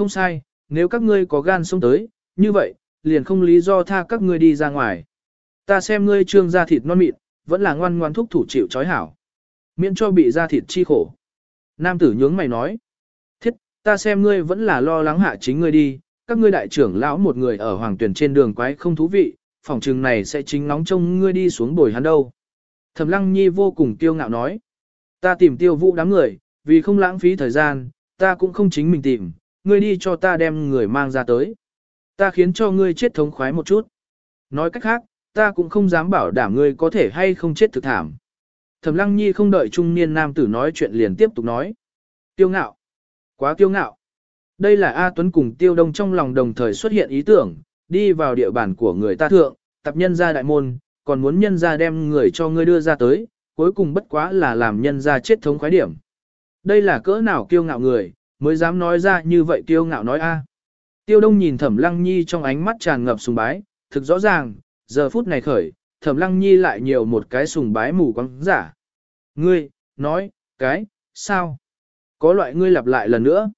không sai, nếu các ngươi có gan xông tới, như vậy, liền không lý do tha các ngươi đi ra ngoài. Ta xem ngươi trương da thịt non mịn, vẫn là ngoan ngoan thúc thủ chịu trói hảo. Miễn cho bị da thịt chi khổ. Nam tử nhướng mày nói. Thiết, ta xem ngươi vẫn là lo lắng hạ chính ngươi đi, các ngươi đại trưởng lão một người ở hoàng tuyển trên đường quái không thú vị, phòng trừng này sẽ chính nóng trông ngươi đi xuống bồi hắn đâu. Thẩm lăng nhi vô cùng kiêu ngạo nói. Ta tìm tiêu vũ đám người, vì không lãng phí thời gian, ta cũng không chính mình tìm, ngươi đi cho ta đem người mang ra tới. Ta khiến cho ngươi chết thống khoái một chút. Nói cách khác, ta cũng không dám bảo đảm ngươi có thể hay không chết thực thảm. Thẩm lăng nhi không đợi trung niên nam tử nói chuyện liền tiếp tục nói. Tiêu ngạo. Quá tiêu ngạo. Đây là A Tuấn cùng Tiêu Đông trong lòng đồng thời xuất hiện ý tưởng, đi vào địa bàn của người ta thượng, tập nhân ra đại môn, còn muốn nhân ra đem người cho ngươi đưa ra tới, cuối cùng bất quá là làm nhân ra chết thống khoái điểm. Đây là cỡ nào kiêu ngạo người, mới dám nói ra như vậy kiêu ngạo nói a. À. Tiêu Đông nhìn Thẩm Lăng Nhi trong ánh mắt tràn ngập sùng bái, thực rõ ràng, giờ phút này khởi, Thẩm Lăng Nhi lại nhiều một cái sùng bái mù quáng giả. Ngươi, nói, cái, sao? Có loại ngươi lặp lại lần nữa.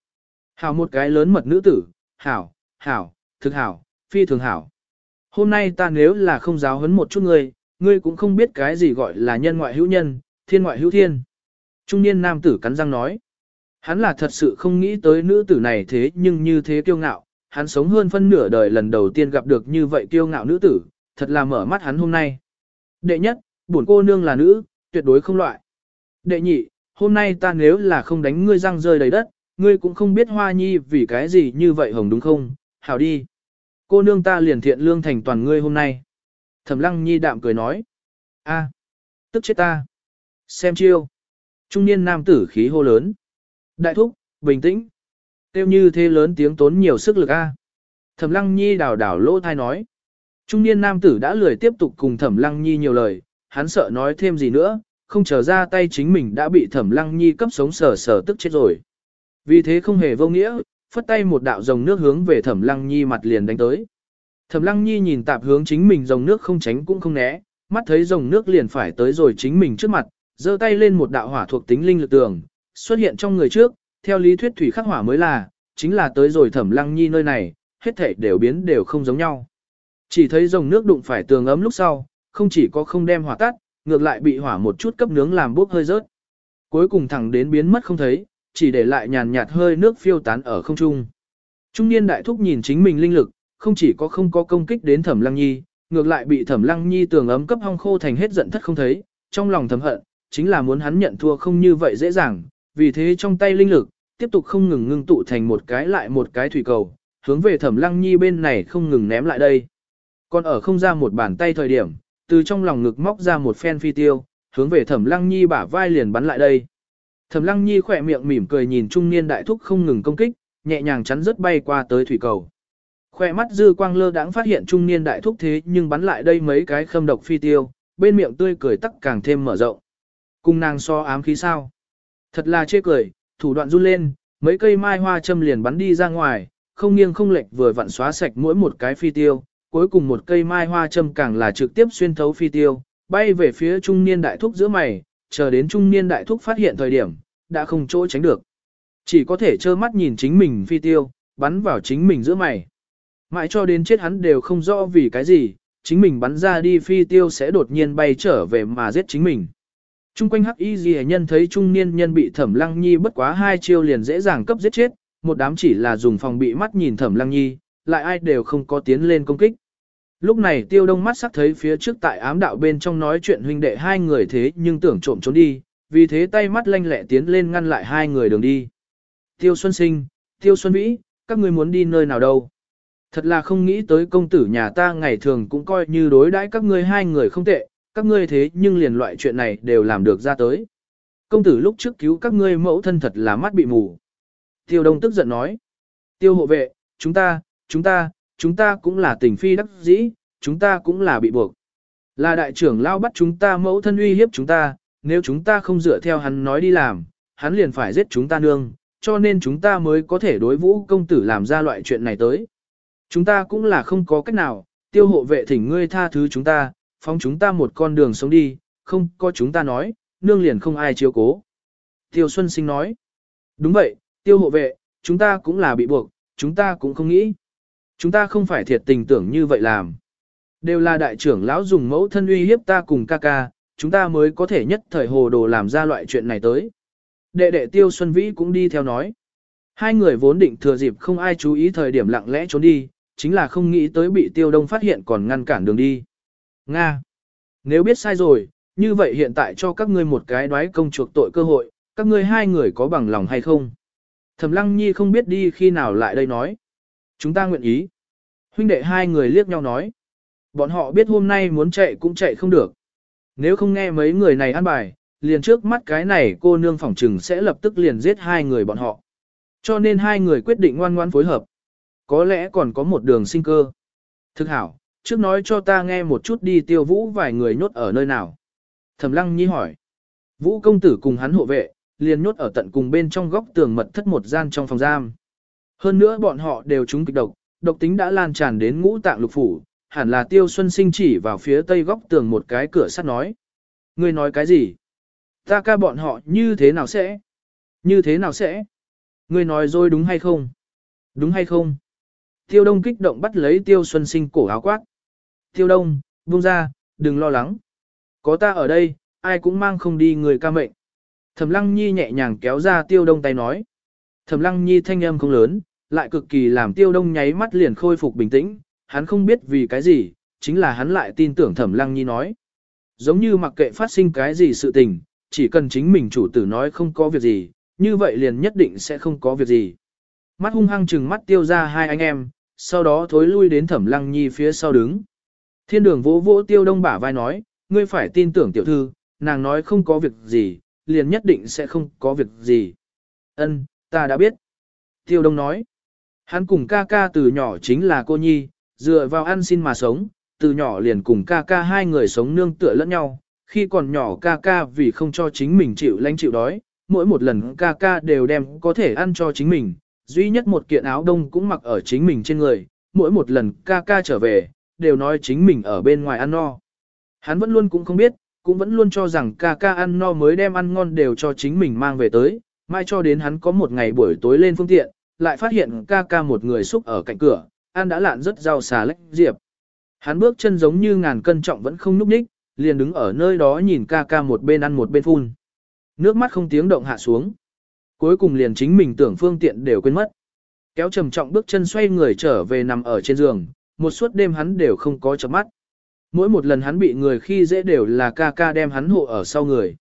Hảo một cái lớn mật nữ tử, hảo, hảo, thực hảo, phi thường hảo. Hôm nay ta nếu là không giáo huấn một chút ngươi, ngươi cũng không biết cái gì gọi là nhân ngoại hữu nhân, thiên ngoại hữu thiên. Trung niên nam tử cắn răng nói. Hắn là thật sự không nghĩ tới nữ tử này thế nhưng như thế kiêu ngạo, hắn sống hơn phân nửa đời lần đầu tiên gặp được như vậy kiêu ngạo nữ tử, thật là mở mắt hắn hôm nay. Đệ nhất, bổn cô nương là nữ, tuyệt đối không loại. Đệ nhị, hôm nay ta nếu là không đánh ngươi răng rơi đầy đất, ngươi cũng không biết hoa nhi vì cái gì như vậy hồng đúng không, hảo đi. Cô nương ta liền thiện lương thành toàn ngươi hôm nay. Thẩm lăng nhi đạm cười nói. a, tức chết ta. Xem chiêu. Trung niên nam tử khí hô lớn. Đại thúc, bình tĩnh. Tiêu như thế lớn tiếng tốn nhiều sức lực a. Thẩm lăng nhi đảo đảo lỗ thai nói. Trung niên nam tử đã lười tiếp tục cùng thẩm lăng nhi nhiều lời, hắn sợ nói thêm gì nữa, không chờ ra tay chính mình đã bị thẩm lăng nhi cấp sống sờ sờ tức chết rồi. Vì thế không hề vô nghĩa, phất tay một đạo dòng nước hướng về thẩm lăng nhi mặt liền đánh tới. Thẩm lăng nhi nhìn tạp hướng chính mình dòng nước không tránh cũng không né, mắt thấy dòng nước liền phải tới rồi chính mình trước mặt, giơ tay lên một đạo hỏa thuộc tính linh lực tường, xuất hiện trong người trước, theo lý thuyết thủy khắc hỏa mới là, chính là tới rồi thẩm lăng nhi nơi này, hết thảy đều biến đều không giống nhau. Chỉ thấy dòng nước đụng phải tường ấm lúc sau, không chỉ có không đem hỏa tắt, ngược lại bị hỏa một chút cấp nướng làm bốc hơi rớt. Cuối cùng thẳng đến biến mất không thấy, chỉ để lại nhàn nhạt hơi nước phiêu tán ở không trung. Trung niên đại thúc nhìn chính mình linh lực, không chỉ có không có công kích đến thẩm lăng nhi, ngược lại bị thẩm lăng nhi tường ấm cấp hong khô thành hết giận thất không thấy, trong lòng thầm hận, chính là muốn hắn nhận thua không như vậy dễ dàng, vì thế trong tay linh lực, tiếp tục không ngừng ngưng tụ thành một cái lại một cái thủy cầu, hướng về thẩm lăng nhi bên này không ngừng ném lại đây. Còn ở không ra một bàn tay thời điểm, từ trong lòng ngực móc ra một phen phi tiêu, hướng về thẩm lăng nhi bả vai liền bắn lại đây. Thẩm lăng nhi khỏe miệng mỉm cười nhìn trung niên đại thúc không ngừng công kích, nhẹ nhàng chắn rất bay qua tới thủy cầu. Khoe mắt dư quang lơ đãng phát hiện trung niên đại thúc thế nhưng bắn lại đây mấy cái khâm độc phi tiêu, bên miệng tươi cười tắc càng thêm mở rộng. cùng nàng so ám khí sao. Thật là chê cười, thủ đoạn run lên, mấy cây mai hoa châm liền bắn đi ra ngoài, không nghiêng không lệch vừa vặn xóa sạch mỗi một cái phi tiêu, cuối cùng một cây mai hoa châm càng là trực tiếp xuyên thấu phi tiêu, bay về phía trung niên đại thúc giữa mày, chờ đến trung niên đại thúc phát hiện thời điểm, đã không chỗ tránh được. Chỉ có thể trơ mắt nhìn chính mình phi tiêu, bắn vào chính mình giữa mày. Mãi cho đến chết hắn đều không rõ vì cái gì, chính mình bắn ra đi phi tiêu sẽ đột nhiên bay trở về mà giết chính mình. Trung quanh hắc y gì nhân thấy trung niên nhân bị thẩm lăng nhi bất quá hai chiêu liền dễ dàng cấp giết chết, một đám chỉ là dùng phòng bị mắt nhìn thẩm lăng nhi, lại ai đều không có tiến lên công kích. Lúc này tiêu đông mắt sắc thấy phía trước tại ám đạo bên trong nói chuyện huynh đệ hai người thế nhưng tưởng trộm trốn đi, vì thế tay mắt lanh lẹ tiến lên ngăn lại hai người đường đi. Tiêu Xuân Sinh, Tiêu Xuân Vĩ, các ngươi muốn đi nơi nào đâu? Thật là không nghĩ tới công tử nhà ta ngày thường cũng coi như đối đãi các ngươi hai người không tệ, các ngươi thế nhưng liền loại chuyện này đều làm được ra tới. Công tử lúc trước cứu các ngươi mẫu thân thật là mắt bị mù. Tiêu Đông tức giận nói. Tiêu hộ vệ, chúng ta, chúng ta, chúng ta cũng là tình phi đắc dĩ, chúng ta cũng là bị buộc. Là đại trưởng lao bắt chúng ta mẫu thân uy hiếp chúng ta, nếu chúng ta không dựa theo hắn nói đi làm, hắn liền phải giết chúng ta nương, cho nên chúng ta mới có thể đối vũ công tử làm ra loại chuyện này tới. Chúng ta cũng là không có cách nào, tiêu hộ vệ thỉnh ngươi tha thứ chúng ta, phóng chúng ta một con đường sống đi, không có chúng ta nói, nương liền không ai chiếu cố. Tiêu Xuân Sinh nói, đúng vậy, tiêu hộ vệ, chúng ta cũng là bị buộc, chúng ta cũng không nghĩ. Chúng ta không phải thiệt tình tưởng như vậy làm. Đều là đại trưởng lão dùng mẫu thân uy hiếp ta cùng ca ca, chúng ta mới có thể nhất thời hồ đồ làm ra loại chuyện này tới. Đệ đệ Tiêu Xuân Vĩ cũng đi theo nói. Hai người vốn định thừa dịp không ai chú ý thời điểm lặng lẽ trốn đi, chính là không nghĩ tới bị Tiêu Đông phát hiện còn ngăn cản đường đi. Nga! Nếu biết sai rồi, như vậy hiện tại cho các ngươi một cái đoái công chuộc tội cơ hội, các ngươi hai người có bằng lòng hay không? Thẩm Lăng Nhi không biết đi khi nào lại đây nói. Chúng ta nguyện ý. Huynh đệ hai người liếc nhau nói. Bọn họ biết hôm nay muốn chạy cũng chạy không được. Nếu không nghe mấy người này ăn bài, liền trước mắt cái này cô nương phỏng trừng sẽ lập tức liền giết hai người bọn họ. Cho nên hai người quyết định ngoan ngoan phối hợp. Có lẽ còn có một đường sinh cơ. Thực hảo, trước nói cho ta nghe một chút đi tiêu vũ vài người nhốt ở nơi nào. Thẩm lăng nhi hỏi. Vũ công tử cùng hắn hộ vệ, liền nhốt ở tận cùng bên trong góc tường mật thất một gian trong phòng giam. Hơn nữa bọn họ đều trúng kịch độc, độc tính đã lan tràn đến ngũ tạng lục phủ, hẳn là tiêu xuân sinh chỉ vào phía tây góc tường một cái cửa sắt nói. Ngươi nói cái gì? Ta ca bọn họ như thế nào sẽ? Như thế nào sẽ? Ngươi nói rồi đúng hay không? Đúng hay không? Tiêu đông kích động bắt lấy tiêu xuân sinh cổ áo quát. Tiêu đông, buông ra, đừng lo lắng. Có ta ở đây, ai cũng mang không đi người ca mệnh. Thẩm lăng nhi nhẹ nhàng kéo ra tiêu đông tay nói. Thẩm lăng nhi thanh âm không lớn, lại cực kỳ làm tiêu đông nháy mắt liền khôi phục bình tĩnh, hắn không biết vì cái gì, chính là hắn lại tin tưởng thẩm lăng nhi nói. Giống như mặc kệ phát sinh cái gì sự tình, chỉ cần chính mình chủ tử nói không có việc gì, như vậy liền nhất định sẽ không có việc gì. Mắt hung hăng chừng mắt tiêu ra hai anh em, sau đó thối lui đến thẩm lăng nhi phía sau đứng. Thiên đường vỗ vỗ tiêu đông bả vai nói, ngươi phải tin tưởng tiểu thư, nàng nói không có việc gì, liền nhất định sẽ không có việc gì. Ân, ta đã biết. Tiêu đông nói, hắn cùng ca ca từ nhỏ chính là cô nhi, dựa vào ăn xin mà sống, từ nhỏ liền cùng ca ca hai người sống nương tựa lẫn nhau, khi còn nhỏ ca ca vì không cho chính mình chịu lánh chịu đói, mỗi một lần ca ca đều đem có thể ăn cho chính mình, duy nhất một kiện áo đông cũng mặc ở chính mình trên người, mỗi một lần ca ca trở về, đều nói chính mình ở bên ngoài ăn no. Hắn vẫn luôn cũng không biết, cũng vẫn luôn cho rằng ca ca ăn no mới đem ăn ngon đều cho chính mình mang về tới, mai cho đến hắn có một ngày buổi tối lên phương tiện, lại phát hiện ca ca một người xúc ở cạnh cửa, ăn đã lạn rất rau xà lách diệp. Hắn bước chân giống như ngàn cân trọng vẫn không núp ních, liền đứng ở nơi đó nhìn ca ca một bên ăn một bên phun. Nước mắt không tiếng động hạ xuống. Cuối cùng liền chính mình tưởng phương tiện đều quên mất. Kéo trầm trọng bước chân xoay người trở về nằm ở trên giường, một suốt đêm hắn đều không có chấm mắt. Mỗi một lần hắn bị người khi dễ đều là ca ca đem hắn hộ ở sau người.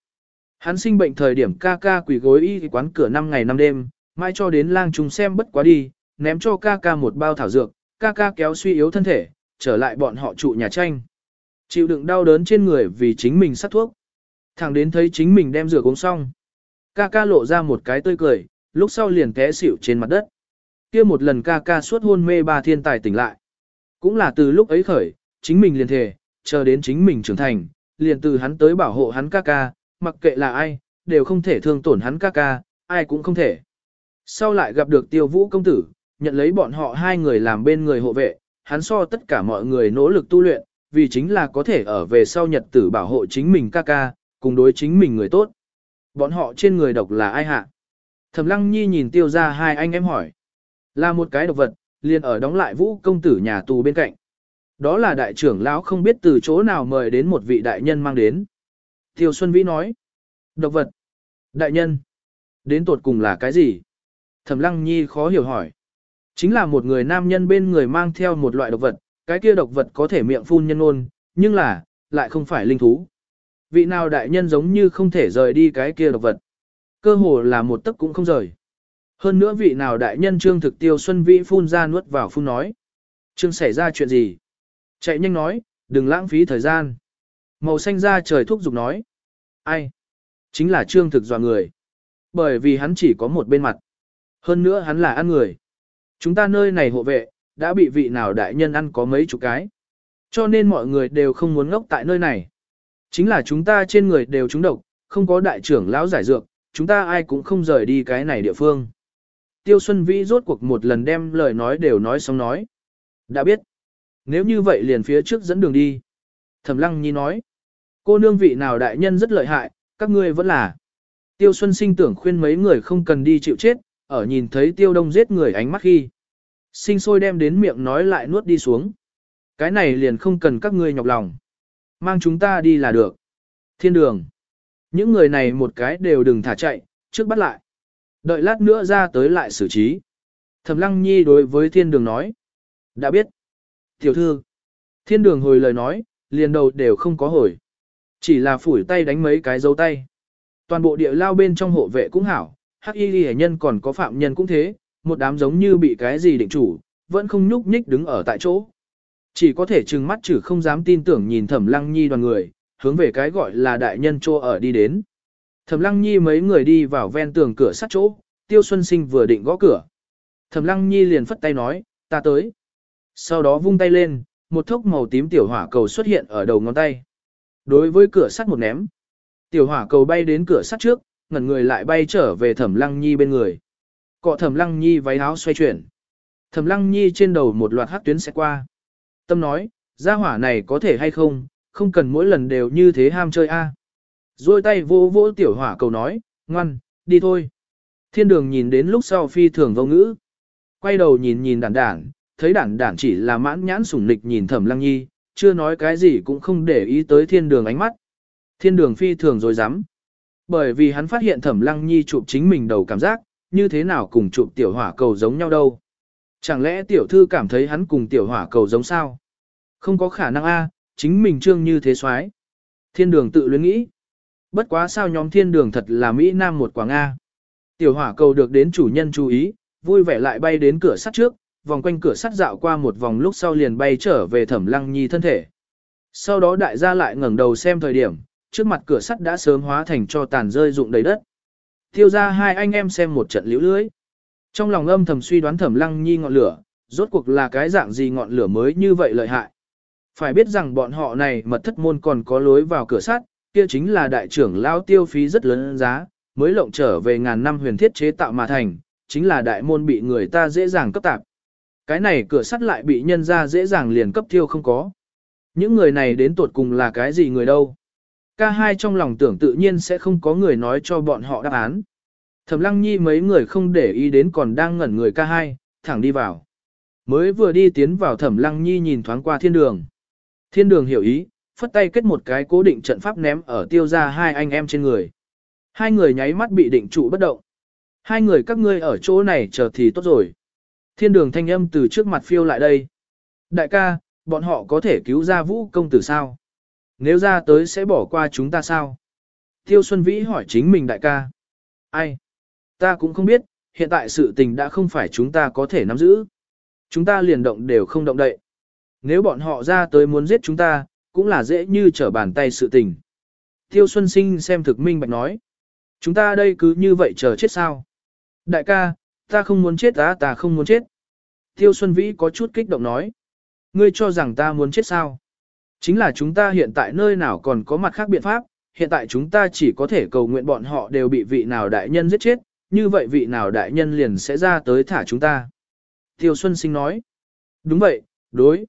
Hắn sinh bệnh thời điểm ca ca quỷ gối y quán cửa 5 ngày 5 đêm, mai cho đến lang trùng xem bất quá đi, ném cho ca ca một bao thảo dược, ca ca kéo suy yếu thân thể, trở lại bọn họ trụ nhà tranh. Chịu đựng đau đớn trên người vì chính mình sát thuốc. Thằng đến thấy chính mình đem rửa uống xong. Ca ca lộ ra một cái tươi cười, lúc sau liền té xỉu trên mặt đất. kia một lần ca ca suốt hôn mê ba thiên tài tỉnh lại. Cũng là từ lúc ấy khởi, chính mình liền thề, chờ đến chính mình trưởng thành, liền từ hắn tới bảo hộ hắn ca ca, mặc kệ là ai, đều không thể thương tổn hắn ca ca, ai cũng không thể. Sau lại gặp được tiêu vũ công tử, nhận lấy bọn họ hai người làm bên người hộ vệ, hắn so tất cả mọi người nỗ lực tu luyện, vì chính là có thể ở về sau nhật tử bảo hộ chính mình ca ca, cùng đối chính mình người tốt. Bọn họ trên người độc là ai hạ? Thẩm Lăng Nhi nhìn tiêu ra hai anh em hỏi. Là một cái độc vật, liền ở đóng lại vũ công tử nhà tù bên cạnh. Đó là đại trưởng lão không biết từ chỗ nào mời đến một vị đại nhân mang đến. Tiêu Xuân Vĩ nói. Độc vật. Đại nhân. Đến tột cùng là cái gì? Thẩm Lăng Nhi khó hiểu hỏi. Chính là một người nam nhân bên người mang theo một loại độc vật, cái kia độc vật có thể miệng phun nhân ôn, nhưng là, lại không phải linh thú. Vị nào đại nhân giống như không thể rời đi cái kia độc vật. Cơ hồ là một tấc cũng không rời. Hơn nữa vị nào đại nhân trương thực tiêu xuân vĩ phun ra nuốt vào phun nói. Trương xảy ra chuyện gì? Chạy nhanh nói, đừng lãng phí thời gian. Màu xanh ra trời thúc giục nói. Ai? Chính là trương thực dọa người. Bởi vì hắn chỉ có một bên mặt. Hơn nữa hắn là ăn người. Chúng ta nơi này hộ vệ, đã bị vị nào đại nhân ăn có mấy chục cái. Cho nên mọi người đều không muốn ngốc tại nơi này. Chính là chúng ta trên người đều trúng độc, không có đại trưởng lão giải dược, chúng ta ai cũng không rời đi cái này địa phương. Tiêu Xuân Vĩ rốt cuộc một lần đem lời nói đều nói xong nói. Đã biết. Nếu như vậy liền phía trước dẫn đường đi. Thẩm Lăng Nhi nói. Cô nương vị nào đại nhân rất lợi hại, các ngươi vẫn là. Tiêu Xuân sinh tưởng khuyên mấy người không cần đi chịu chết, ở nhìn thấy Tiêu Đông giết người ánh mắt khi. Sinh sôi đem đến miệng nói lại nuốt đi xuống. Cái này liền không cần các ngươi nhọc lòng. Mang chúng ta đi là được. Thiên đường. Những người này một cái đều đừng thả chạy, trước bắt lại. Đợi lát nữa ra tới lại xử trí. Thẩm lăng nhi đối với thiên đường nói. Đã biết. Tiểu thư. Thiên đường hồi lời nói, liền đầu đều không có hồi. Chỉ là phủi tay đánh mấy cái dấu tay. Toàn bộ địa lao bên trong hộ vệ cũng hảo, hắc y hệ nhân còn có phạm nhân cũng thế, một đám giống như bị cái gì định chủ, vẫn không nhúc nhích đứng ở tại chỗ. Chỉ có thể trừng mắt chử không dám tin tưởng nhìn thẩm lăng nhi đoàn người, hướng về cái gọi là đại nhân chỗ ở đi đến. Thẩm lăng nhi mấy người đi vào ven tường cửa sắt chỗ, tiêu xuân sinh vừa định gõ cửa. Thẩm lăng nhi liền phất tay nói, ta tới. Sau đó vung tay lên, một thốc màu tím tiểu hỏa cầu xuất hiện ở đầu ngón tay. Đối với cửa sắt một ném, tiểu hỏa cầu bay đến cửa sắt trước, ngẩn người lại bay trở về thẩm lăng nhi bên người. Cọ thẩm lăng nhi váy áo xoay chuyển. Thẩm lăng nhi trên đầu một loạt hắc tuyến sẽ qua. Tâm nói, gia hỏa này có thể hay không, không cần mỗi lần đều như thế ham chơi a. Rồi tay vô vô tiểu hỏa cầu nói, ngoan, đi thôi. Thiên đường nhìn đến lúc sau phi thường vô ngữ. Quay đầu nhìn nhìn đản đản, thấy đản đản chỉ là mãn nhãn sủng nịch nhìn thẩm lăng nhi, chưa nói cái gì cũng không để ý tới thiên đường ánh mắt. Thiên đường phi thường rồi dám. Bởi vì hắn phát hiện thẩm lăng nhi chụp chính mình đầu cảm giác, như thế nào cùng chụp tiểu hỏa cầu giống nhau đâu. Chẳng lẽ tiểu thư cảm thấy hắn cùng tiểu hỏa cầu giống sao? Không có khả năng a, chính mình trương như thế xoái. Thiên đường tự luyến nghĩ. Bất quá sao nhóm thiên đường thật là Mỹ Nam một quả nga Tiểu hỏa cầu được đến chủ nhân chú ý, vui vẻ lại bay đến cửa sắt trước, vòng quanh cửa sắt dạo qua một vòng lúc sau liền bay trở về thẩm lăng nhi thân thể. Sau đó đại gia lại ngẩng đầu xem thời điểm, trước mặt cửa sắt đã sớm hóa thành cho tàn rơi rụng đầy đất. Thiêu ra hai anh em xem một trận liễu lưới. Trong lòng âm thầm suy đoán thẩm lăng nhi ngọn lửa, rốt cuộc là cái dạng gì ngọn lửa mới như vậy lợi hại. Phải biết rằng bọn họ này mật thất môn còn có lối vào cửa sắt, kia chính là đại trưởng lao tiêu phí rất lớn giá, mới lộng trở về ngàn năm huyền thiết chế tạo mà thành, chính là đại môn bị người ta dễ dàng cấp tạp. Cái này cửa sắt lại bị nhân ra dễ dàng liền cấp thiêu không có. Những người này đến tuột cùng là cái gì người đâu. Ca hai trong lòng tưởng tự nhiên sẽ không có người nói cho bọn họ đáp án. Thẩm lăng nhi mấy người không để ý đến còn đang ngẩn người ca hai, thẳng đi vào. Mới vừa đi tiến vào thẩm lăng nhi nhìn thoáng qua thiên đường. Thiên đường hiểu ý, phất tay kết một cái cố định trận pháp ném ở tiêu ra hai anh em trên người. Hai người nháy mắt bị định trụ bất động. Hai người các ngươi ở chỗ này chờ thì tốt rồi. Thiên đường thanh âm từ trước mặt phiêu lại đây. Đại ca, bọn họ có thể cứu ra vũ công tử sao? Nếu ra tới sẽ bỏ qua chúng ta sao? Tiêu Xuân Vĩ hỏi chính mình đại ca. Ai? Ta cũng không biết, hiện tại sự tình đã không phải chúng ta có thể nắm giữ. Chúng ta liền động đều không động đậy. Nếu bọn họ ra tới muốn giết chúng ta, cũng là dễ như trở bàn tay sự tình. Tiêu Xuân Sinh xem thực minh bạch nói. Chúng ta đây cứ như vậy chờ chết sao? Đại ca, ta không muốn chết ta ta không muốn chết. Tiêu Xuân Vĩ có chút kích động nói. Ngươi cho rằng ta muốn chết sao? Chính là chúng ta hiện tại nơi nào còn có mặt khác biện pháp, hiện tại chúng ta chỉ có thể cầu nguyện bọn họ đều bị vị nào đại nhân giết chết, như vậy vị nào đại nhân liền sẽ ra tới thả chúng ta. Tiêu Xuân Sinh nói. Đúng vậy, đối.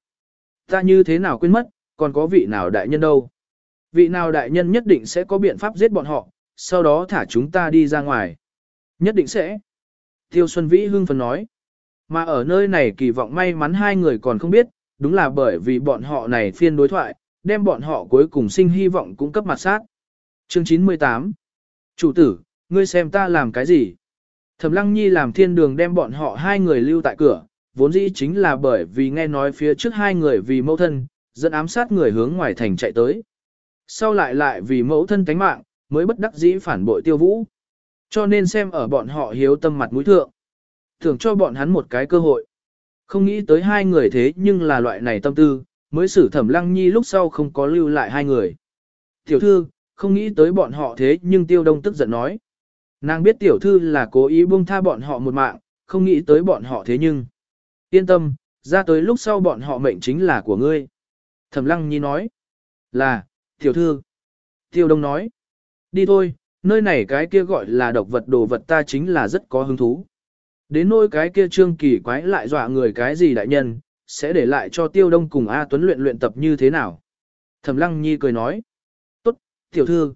Ta như thế nào quên mất, còn có vị nào đại nhân đâu. Vị nào đại nhân nhất định sẽ có biện pháp giết bọn họ, sau đó thả chúng ta đi ra ngoài. Nhất định sẽ. Tiêu Xuân Vĩ hưng phấn nói. Mà ở nơi này kỳ vọng may mắn hai người còn không biết, đúng là bởi vì bọn họ này phiên đối thoại, đem bọn họ cuối cùng sinh hy vọng cũng cấp mặt sát. Chương 98 Chủ tử, ngươi xem ta làm cái gì? Thẩm Lăng Nhi làm thiên đường đem bọn họ hai người lưu tại cửa, vốn dĩ chính là bởi vì nghe nói phía trước hai người vì mẫu thân, dẫn ám sát người hướng ngoài thành chạy tới. Sau lại lại vì mẫu thân tánh mạng, mới bất đắc dĩ phản bội tiêu vũ. Cho nên xem ở bọn họ hiếu tâm mặt mũi thượng. thường cho bọn hắn một cái cơ hội. Không nghĩ tới hai người thế nhưng là loại này tâm tư, mới xử thẩm lăng nhi lúc sau không có lưu lại hai người. Tiểu thư, không nghĩ tới bọn họ thế nhưng tiêu đông tức giận nói. Nàng biết tiểu thư là cố ý buông tha bọn họ một mạng, không nghĩ tới bọn họ thế nhưng. Yên tâm, ra tới lúc sau bọn họ mệnh chính là của ngươi. Thẩm lăng nhi nói. Là, tiểu thư. Tiêu đông nói. Đi thôi, nơi này cái kia gọi là độc vật đồ vật ta chính là rất có hứng thú. Đến nôi cái kia trương kỳ quái lại dọa người cái gì đại nhân, sẽ để lại cho tiêu đông cùng A Tuấn luyện luyện tập như thế nào. Thẩm lăng nhi cười nói. Tốt, tiểu thư.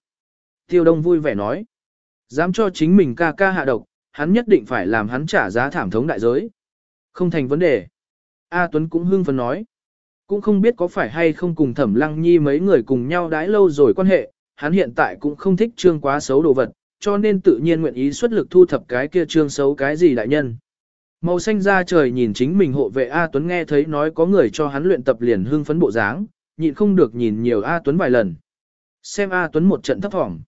Tiêu đông vui vẻ nói. Dám cho chính mình ca ca hạ độc, hắn nhất định phải làm hắn trả giá thảm thống đại giới. Không thành vấn đề. A Tuấn cũng hưng phấn nói. Cũng không biết có phải hay không cùng thẩm lăng nhi mấy người cùng nhau đãi lâu rồi quan hệ, hắn hiện tại cũng không thích trương quá xấu đồ vật, cho nên tự nhiên nguyện ý xuất lực thu thập cái kia trương xấu cái gì đại nhân. Màu xanh ra trời nhìn chính mình hộ vệ A Tuấn nghe thấy nói có người cho hắn luyện tập liền hưng phấn bộ dáng, nhịn không được nhìn nhiều A Tuấn vài lần. Xem A Tuấn một trận thấp thỏm.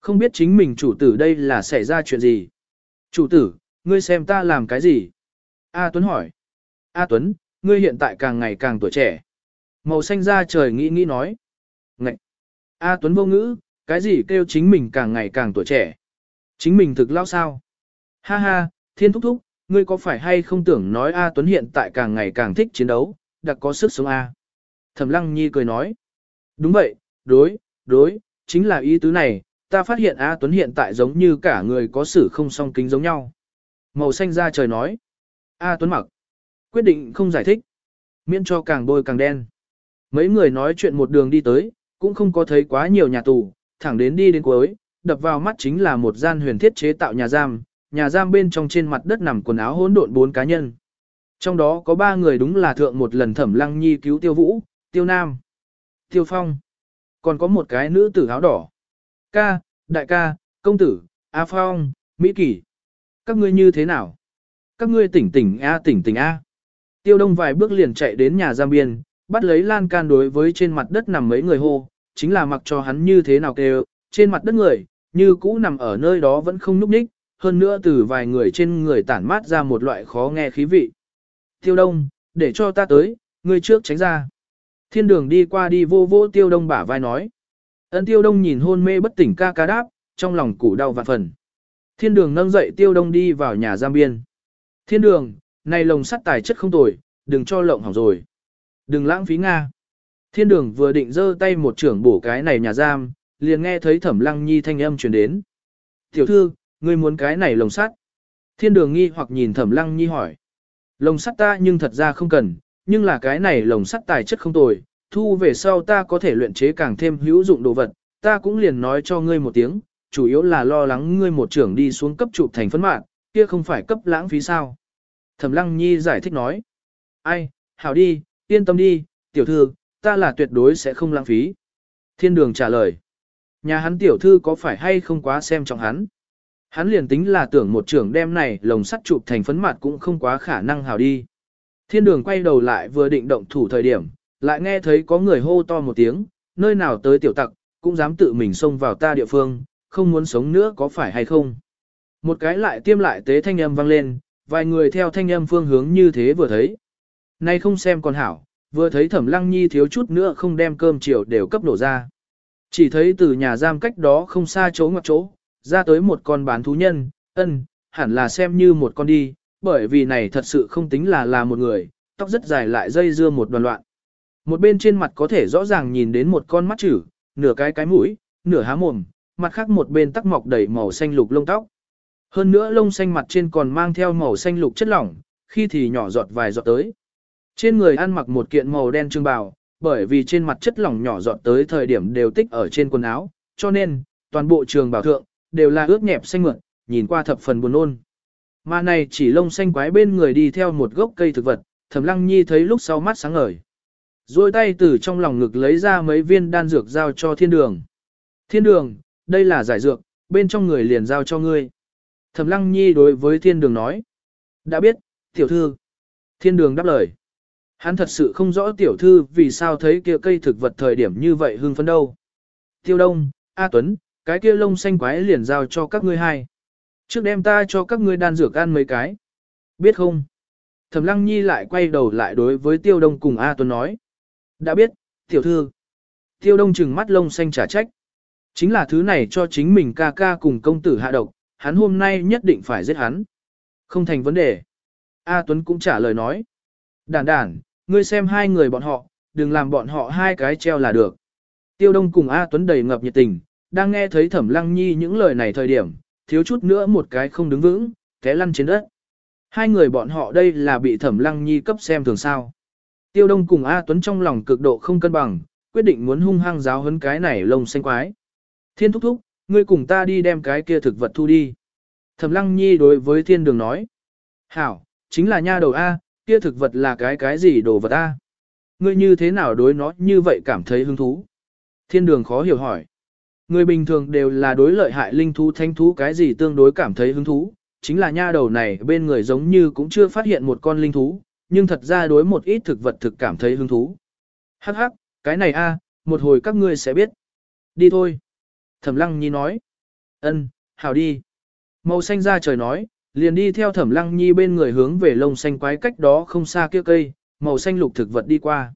Không biết chính mình chủ tử đây là xảy ra chuyện gì. Chủ tử, ngươi xem ta làm cái gì? A Tuấn hỏi. A Tuấn, ngươi hiện tại càng ngày càng tuổi trẻ. Màu xanh ra trời nghĩ nghĩ nói. Ngậy! A Tuấn vô ngữ, cái gì kêu chính mình càng ngày càng tuổi trẻ? Chính mình thực lao sao? Ha ha, thiên thúc thúc, ngươi có phải hay không tưởng nói A Tuấn hiện tại càng ngày càng thích chiến đấu, đặc có sức sống A? Thẩm Lăng Nhi cười nói. Đúng vậy, đối, đối, chính là ý tứ này, ta phát hiện A Tuấn hiện tại giống như cả người có sự không song kính giống nhau. Màu xanh ra trời nói. A Tuấn mặc. Quyết định không giải thích. Miễn cho càng bôi càng đen. Mấy người nói chuyện một đường đi tới, cũng không có thấy quá nhiều nhà tù, thẳng đến đi đến cuối, đập vào mắt chính là một gian huyền thiết chế tạo nhà giam, nhà giam bên trong trên mặt đất nằm quần áo hỗn độn bốn cá nhân. Trong đó có ba người đúng là thượng một lần thẩm lăng nhi cứu tiêu vũ, tiêu nam, tiêu phong. Còn có một cái nữ tử áo đỏ. Ca, đại ca, công tử, A Phong, Mỹ Kỳ. Các ngươi như thế nào? Các ngươi tỉnh tỉnh A tỉnh tỉnh A. Tiêu đông vài bước liền chạy đến nhà giam biên, bắt lấy lan can đối với trên mặt đất nằm mấy người hô, chính là mặc cho hắn như thế nào kêu, trên mặt đất người, như cũ nằm ở nơi đó vẫn không núp nhích, hơn nữa từ vài người trên người tản mát ra một loại khó nghe khí vị. Tiêu đông, để cho ta tới, ngươi trước tránh ra. Thiên đường đi qua đi vô vô tiêu đông bả vai nói. Ân tiêu đông nhìn hôn mê bất tỉnh ca ca đáp, trong lòng củ đau vạn phần. Thiên đường nâng dậy tiêu đông đi vào nhà giam biên. Thiên đường, này lồng sắt tài chất không tồi, đừng cho lộng hỏng rồi. Đừng lãng phí Nga. Thiên đường vừa định giơ tay một trưởng bổ cái này nhà giam, liền nghe thấy thẩm lăng nhi thanh âm truyền đến. Tiểu thư, ngươi muốn cái này lồng sắt. Thiên đường nghi hoặc nhìn thẩm lăng nhi hỏi. Lồng sắt ta nhưng thật ra không cần, nhưng là cái này lồng sắt tài chất không tồi, thu về sau ta có thể luyện chế càng thêm hữu dụng đồ vật, ta cũng liền nói cho ngươi một tiếng, chủ yếu là lo lắng ngươi một trưởng đi xuống cấp trụ thành phấn mạng, kia không phải cấp lãng phí sao. Thẩm Lăng Nhi giải thích nói, ai, hảo đi, yên tâm đi, tiểu thư, ta là tuyệt đối sẽ không lãng phí. Thiên đường trả lời, nhà hắn tiểu thư có phải hay không quá xem trọng hắn. Hắn liền tính là tưởng một trưởng đem này lồng sắt chụp thành phấn mặt cũng không quá khả năng hảo đi. Thiên đường quay đầu lại vừa định động thủ thời điểm, lại nghe thấy có người hô to một tiếng, nơi nào tới tiểu tặc, cũng dám tự mình xông vào ta địa phương, không muốn sống nữa có phải hay không. Một cái lại tiêm lại tế thanh âm vang lên, vài người theo thanh âm phương hướng như thế vừa thấy. Nay không xem còn hảo, vừa thấy thẩm lăng nhi thiếu chút nữa không đem cơm chiều đều cấp đổ ra. Chỉ thấy từ nhà giam cách đó không xa chỗ ngoặc chỗ, ra tới một con bán thú nhân, ân, hẳn là xem như một con đi, bởi vì này thật sự không tính là là một người, tóc rất dài lại dây dưa một đoàn loạn. Một bên trên mặt có thể rõ ràng nhìn đến một con mắt chữ, nửa cái cái mũi, nửa há mồm, mặt khác một bên tắc mọc đầy màu xanh lục lông tóc. Hơn nữa lông xanh mặt trên còn mang theo màu xanh lục chất lỏng, khi thì nhỏ giọt vài giọt tới. Trên người ăn mặc một kiện màu đen trương bào, bởi vì trên mặt chất lỏng nhỏ giọt tới thời điểm đều tích ở trên quần áo, cho nên, toàn bộ trường bảo thượng, đều là ướt nhẹp xanh mượn, nhìn qua thập phần buồn ôn. Mà này chỉ lông xanh quái bên người đi theo một gốc cây thực vật, thẩm lăng nhi thấy lúc sau mắt sáng ngời. Rồi tay từ trong lòng ngực lấy ra mấy viên đan dược giao cho thiên đường. Thiên đường, đây là giải dược, bên trong người liền giao cho ngươi. Thẩm lăng nhi đối với thiên đường nói. Đã biết, tiểu thư. Thiên đường đáp lời. Hắn thật sự không rõ tiểu thư vì sao thấy kia cây thực vật thời điểm như vậy hưng phấn đâu. Tiêu đông, A Tuấn, cái kia lông xanh quái liền giao cho các ngươi hai. Trước đem ta cho các ngươi đan dược ăn mấy cái. Biết không? Thẩm lăng nhi lại quay đầu lại đối với tiêu đông cùng A Tuấn nói. Đã biết, tiểu thư. Tiêu đông chừng mắt lông xanh trả trách. Chính là thứ này cho chính mình ca ca cùng công tử hạ độc, hắn hôm nay nhất định phải giết hắn. Không thành vấn đề. A Tuấn cũng trả lời nói. Đản đản, ngươi xem hai người bọn họ, đừng làm bọn họ hai cái treo là được. Tiêu Đông cùng A Tuấn đầy ngập nhiệt tình, đang nghe thấy Thẩm Lăng Nhi những lời này thời điểm, thiếu chút nữa một cái không đứng vững, té lăn trên đất. Hai người bọn họ đây là bị Thẩm Lăng Nhi cấp xem thường sao. Tiêu Đông cùng A Tuấn trong lòng cực độ không cân bằng, quyết định muốn hung hăng giáo hấn cái này lông xanh quái. Thiên thúc thúc, ngươi cùng ta đi đem cái kia thực vật thu đi. Thẩm Lăng Nhi đối với thiên đường nói. Hảo, chính là nha đầu A, kia thực vật là cái cái gì đồ vật ta? Ngươi như thế nào đối nó như vậy cảm thấy hứng thú? Thiên đường khó hiểu hỏi. Người bình thường đều là đối lợi hại linh thú thanh thú cái gì tương đối cảm thấy hứng thú, chính là nha đầu này bên người giống như cũng chưa phát hiện một con linh thú, nhưng thật ra đối một ít thực vật thực cảm thấy hứng thú. Hắc hắc, cái này a, một hồi các ngươi sẽ biết. Đi thôi. Thẩm lăng nhi nói. Ân, hảo đi. Màu xanh ra trời nói, liền đi theo thẩm lăng nhi bên người hướng về lông xanh quái cách đó không xa kia cây, màu xanh lục thực vật đi qua.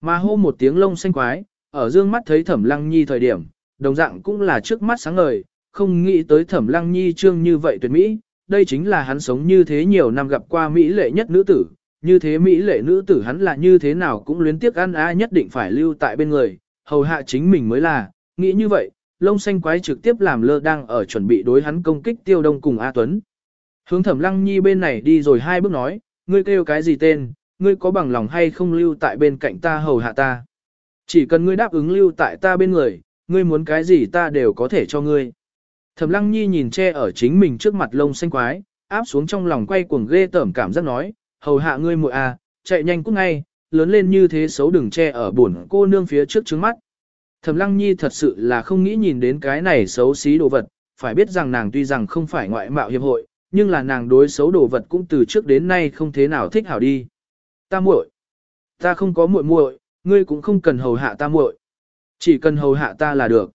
Mà hô một tiếng lông xanh quái, ở dương mắt thấy thẩm lăng nhi thời điểm, đồng dạng cũng là trước mắt sáng ngời, không nghĩ tới thẩm lăng nhi trương như vậy tuyệt mỹ, đây chính là hắn sống như thế nhiều năm gặp qua mỹ lệ nhất nữ tử, như thế mỹ lệ nữ tử hắn là như thế nào cũng luyến tiếc ăn á nhất định phải lưu tại bên người, hầu hạ chính mình mới là, nghĩ như vậy, lông xanh quái trực tiếp làm lơ đang ở chuẩn bị đối hắn công kích tiêu đông cùng A Tuấn. Hướng thẩm lăng nhi bên này đi rồi hai bước nói, ngươi kêu cái gì tên, ngươi có bằng lòng hay không lưu tại bên cạnh ta hầu hạ ta. Chỉ cần ngươi đáp ứng lưu tại ta bên người, ngươi muốn cái gì ta đều có thể cho ngươi. Thẩm lăng nhi nhìn che ở chính mình trước mặt lông xanh quái, áp xuống trong lòng quay cuồng ghê tởm cảm giác nói, hầu hạ ngươi muội à, chạy nhanh cút ngay, lớn lên như thế xấu đừng che ở buồn cô nương phía trước trứng mắt. Thẩm lăng nhi thật sự là không nghĩ nhìn đến cái này xấu xí đồ vật, phải biết rằng nàng tuy rằng không phải ngoại mạo hiệp hội, nhưng là nàng đối xấu đồ vật cũng từ trước đến nay không thế nào thích hảo đi. Ta muội, ta không có muội muội, ngươi cũng không cần hầu hạ ta muội, chỉ cần hầu hạ ta là được.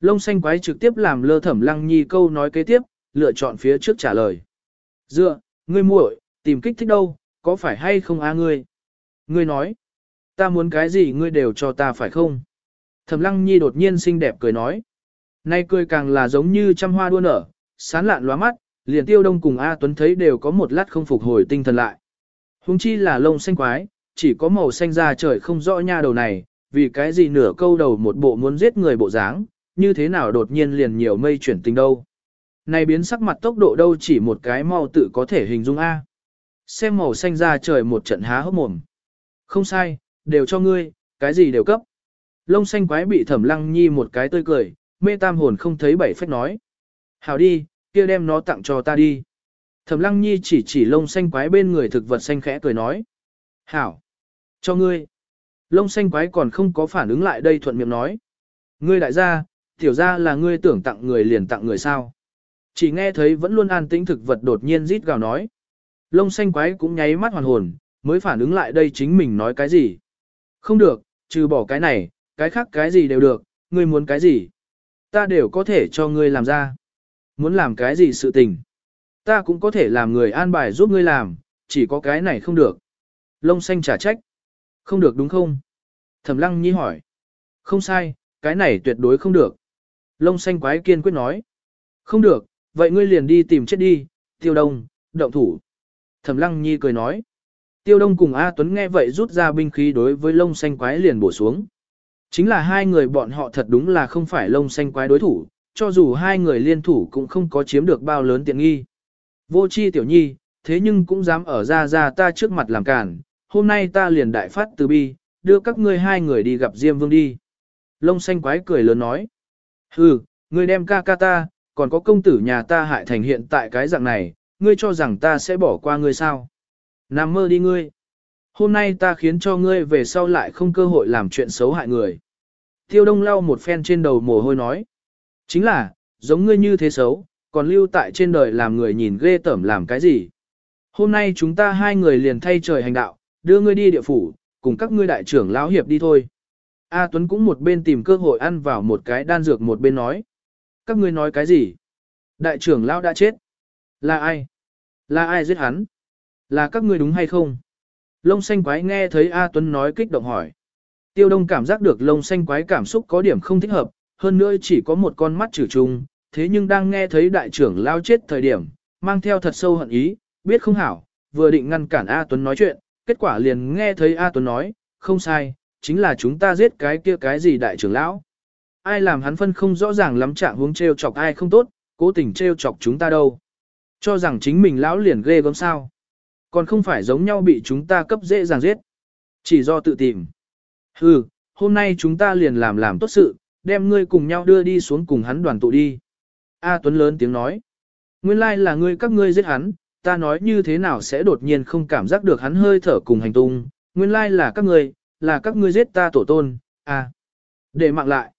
Lông xanh quái trực tiếp làm lơ thẩm lăng nhi câu nói kế tiếp, lựa chọn phía trước trả lời. Dựa, ngươi muội, tìm kích thích đâu, có phải hay không a ngươi? Ngươi nói, ta muốn cái gì ngươi đều cho ta phải không? Thẩm lăng nhi đột nhiên xinh đẹp cười nói. Nay cười càng là giống như trăm hoa đua nở, sán lạn lóa mắt, liền tiêu đông cùng A Tuấn thấy đều có một lát không phục hồi tinh thần lại. Hùng chi là lông xanh quái, chỉ có màu xanh da trời không rõ nha đầu này, vì cái gì nửa câu đầu một bộ muốn giết người bộ dáng, như thế nào đột nhiên liền nhiều mây chuyển tình đâu. Này biến sắc mặt tốc độ đâu chỉ một cái mau tự có thể hình dung A. Xem màu xanh da trời một trận há hốc mồm. Không sai, đều cho ngươi, cái gì đều cấp. Lông xanh quái bị thẩm lăng nhi một cái tươi cười, mê tam hồn không thấy bảy phách nói. Hảo đi, kia đem nó tặng cho ta đi. Thẩm lăng nhi chỉ chỉ lông xanh quái bên người thực vật xanh khẽ cười nói. Hảo, cho ngươi. Lông xanh quái còn không có phản ứng lại đây thuận miệng nói. Ngươi đại gia, tiểu gia là ngươi tưởng tặng người liền tặng người sao. Chỉ nghe thấy vẫn luôn an tĩnh thực vật đột nhiên rít gào nói. Lông xanh quái cũng nháy mắt hoàn hồn, mới phản ứng lại đây chính mình nói cái gì. Không được, trừ bỏ cái này, cái khác cái gì đều được, ngươi muốn cái gì. Ta đều có thể cho ngươi làm ra. Muốn làm cái gì sự tình. Ta cũng có thể làm người an bài giúp ngươi làm, chỉ có cái này không được. Lông xanh trả trách. Không được đúng không? Thẩm lăng nhi hỏi. Không sai, cái này tuyệt đối không được. Lông xanh quái kiên quyết nói. Không được, vậy ngươi liền đi tìm chết đi, tiêu đông, động thủ. Thẩm lăng nhi cười nói. Tiêu đông cùng A Tuấn nghe vậy rút ra binh khí đối với lông xanh quái liền bổ xuống. Chính là hai người bọn họ thật đúng là không phải lông xanh quái đối thủ, cho dù hai người liên thủ cũng không có chiếm được bao lớn tiện nghi. Vô chi tiểu nhi, thế nhưng cũng dám ở ra ra ta trước mặt làm cản, hôm nay ta liền đại phát từ bi, đưa các ngươi hai người đi gặp Diêm Vương đi. Lông xanh quái cười lớn nói. Hừ, ngươi đem ca ca ta, còn có công tử nhà ta hại thành hiện tại cái dạng này, ngươi cho rằng ta sẽ bỏ qua ngươi sao? Nằm mơ đi ngươi. Hôm nay ta khiến cho ngươi về sau lại không cơ hội làm chuyện xấu hại người. Tiêu đông lau một phen trên đầu mồ hôi nói. Chính là, giống ngươi như thế xấu, còn lưu tại trên đời làm người nhìn ghê tởm làm cái gì. Hôm nay chúng ta hai người liền thay trời hành đạo, đưa ngươi đi địa phủ, cùng các ngươi đại trưởng lão hiệp đi thôi. A Tuấn cũng một bên tìm cơ hội ăn vào một cái đan dược một bên nói. Các ngươi nói cái gì? Đại trưởng lão đã chết. Là ai? Là ai giết hắn? Là các ngươi đúng hay không? Lông xanh quái nghe thấy A Tuấn nói kích động hỏi. Tiêu đông cảm giác được lông xanh quái cảm xúc có điểm không thích hợp, hơn nữa chỉ có một con mắt trừ trùng, thế nhưng đang nghe thấy đại trưởng lao chết thời điểm, mang theo thật sâu hận ý, biết không hảo, vừa định ngăn cản A Tuấn nói chuyện, kết quả liền nghe thấy A Tuấn nói, không sai, chính là chúng ta giết cái kia cái gì đại trưởng lão. Ai làm hắn phân không rõ ràng lắm trạng hướng treo chọc ai không tốt, cố tình treo chọc chúng ta đâu. Cho rằng chính mình lão liền ghê gớm sao. Còn không phải giống nhau bị chúng ta cấp dễ dàng giết. Chỉ do tự tìm. Hừ, hôm nay chúng ta liền làm làm tốt sự, đem ngươi cùng nhau đưa đi xuống cùng hắn đoàn tụ đi. A Tuấn lớn tiếng nói. Nguyên lai là ngươi các ngươi giết hắn, ta nói như thế nào sẽ đột nhiên không cảm giác được hắn hơi thở cùng hành tung, nguyên lai là các ngươi, là các ngươi giết ta tổ tôn, à. Để mạng lại.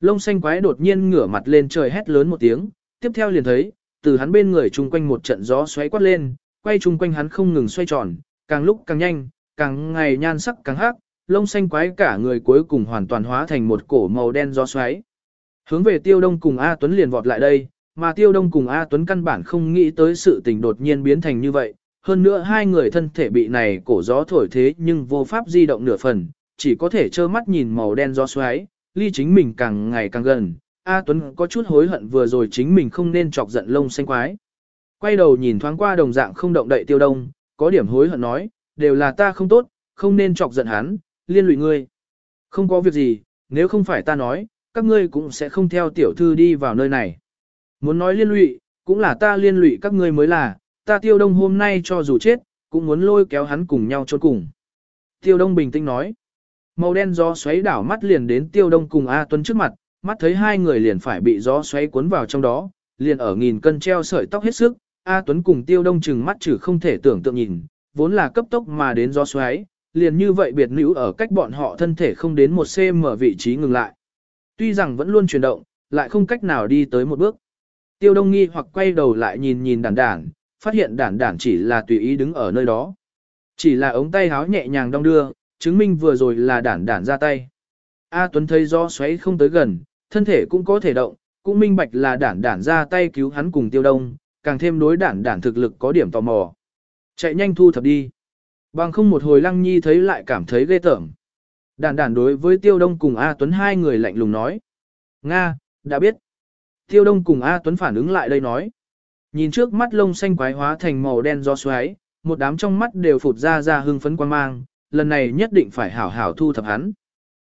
Lông xanh quái đột nhiên ngửa mặt lên trời hét lớn một tiếng, tiếp theo liền thấy, từ hắn bên người chung quanh một trận gió xoáy quát lên, quay chung quanh hắn không ngừng xoay tròn, càng lúc càng nhanh, càng ngày nhan sắc càng hắc, lông xanh quái cả người cuối cùng hoàn toàn hóa thành một cổ màu đen gió xoáy. Hướng về Tiêu Đông cùng A Tuấn liền vọt lại đây, mà Tiêu Đông cùng A Tuấn căn bản không nghĩ tới sự tình đột nhiên biến thành như vậy, hơn nữa hai người thân thể bị này cổ gió thổi thế nhưng vô pháp di động nửa phần, chỉ có thể trơ mắt nhìn màu đen gió xoáy, ly chính mình càng ngày càng gần. A Tuấn có chút hối hận vừa rồi chính mình không nên chọc giận lông xanh quái. Quay đầu nhìn thoáng qua đồng dạng không động đậy tiêu đông, có điểm hối hận nói, đều là ta không tốt, không nên chọc giận hắn, liên lụy ngươi. Không có việc gì, nếu không phải ta nói, các ngươi cũng sẽ không theo tiểu thư đi vào nơi này. Muốn nói liên lụy, cũng là ta liên lụy các ngươi mới là, ta tiêu đông hôm nay cho dù chết, cũng muốn lôi kéo hắn cùng nhau trốn cùng. Tiêu đông bình tĩnh nói, màu đen gió xoáy đảo mắt liền đến tiêu đông cùng A Tuấn trước mặt, mắt thấy hai người liền phải bị gió xoáy cuốn vào trong đó, liền ở nghìn cân treo sợi tóc hết sức, A Tuấn cùng tiêu đông chừng mắt chử không thể tưởng tượng nhìn, vốn là cấp tốc mà đến gió xoáy, liền như vậy biệt nữ ở cách bọn họ thân thể không đến một cm vị trí ngừng lại. Tuy rằng vẫn luôn chuyển động, lại không cách nào đi tới một bước. Tiêu đông nghi hoặc quay đầu lại nhìn nhìn đản đản, phát hiện đản đản chỉ là tùy ý đứng ở nơi đó. Chỉ là ống tay háo nhẹ nhàng đong đưa, chứng minh vừa rồi là đản đản ra tay. A Tuấn thấy do xoáy không tới gần, thân thể cũng có thể động, cũng minh bạch là đản đản ra tay cứu hắn cùng tiêu đông, càng thêm đối đản đản thực lực có điểm tò mò. Chạy nhanh thu thập đi. Bằng không một hồi lăng nhi thấy lại cảm thấy ghê tởm. Đản đản đối với tiêu đông cùng A Tuấn hai người lạnh lùng nói. Nga, đã biết. Tiêu đông cùng A Tuấn phản ứng lại đây nói. Nhìn trước mắt lông xanh quái hóa thành màu đen do xoáy, một đám trong mắt đều phụt ra ra hưng phấn quan mang, lần này nhất định phải hảo hảo thu thập hắn.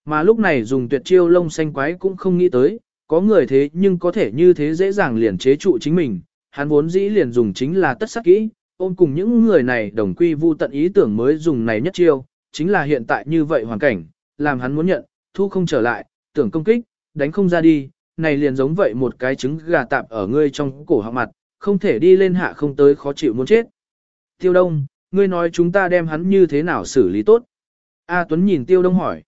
Mà lúc này dùng tuyệt chiêu lông xanh quái cũng không nghĩ tới, có người thế nhưng có thể như thế dễ dàng liền chế trụ chính mình, hắn vốn dĩ liền dùng chính là tất sắc kỹ, ôm cùng những người này đồng quy vu tận ý tưởng mới dùng này nhất chiêu, chính là hiện tại như vậy hoàn cảnh, làm hắn muốn nhận, thu không trở lại, tưởng công kích, đánh không ra đi, này liền giống vậy một cái trứng gà tạp ở ngươi trong cổ họng mặt, không thể đi lên hạ không tới khó chịu muốn chết. Tiêu Đông, ngươi nói chúng ta đem hắn như thế nào xử lý tốt? A Tuấn nhìn Tiêu Đông hỏi.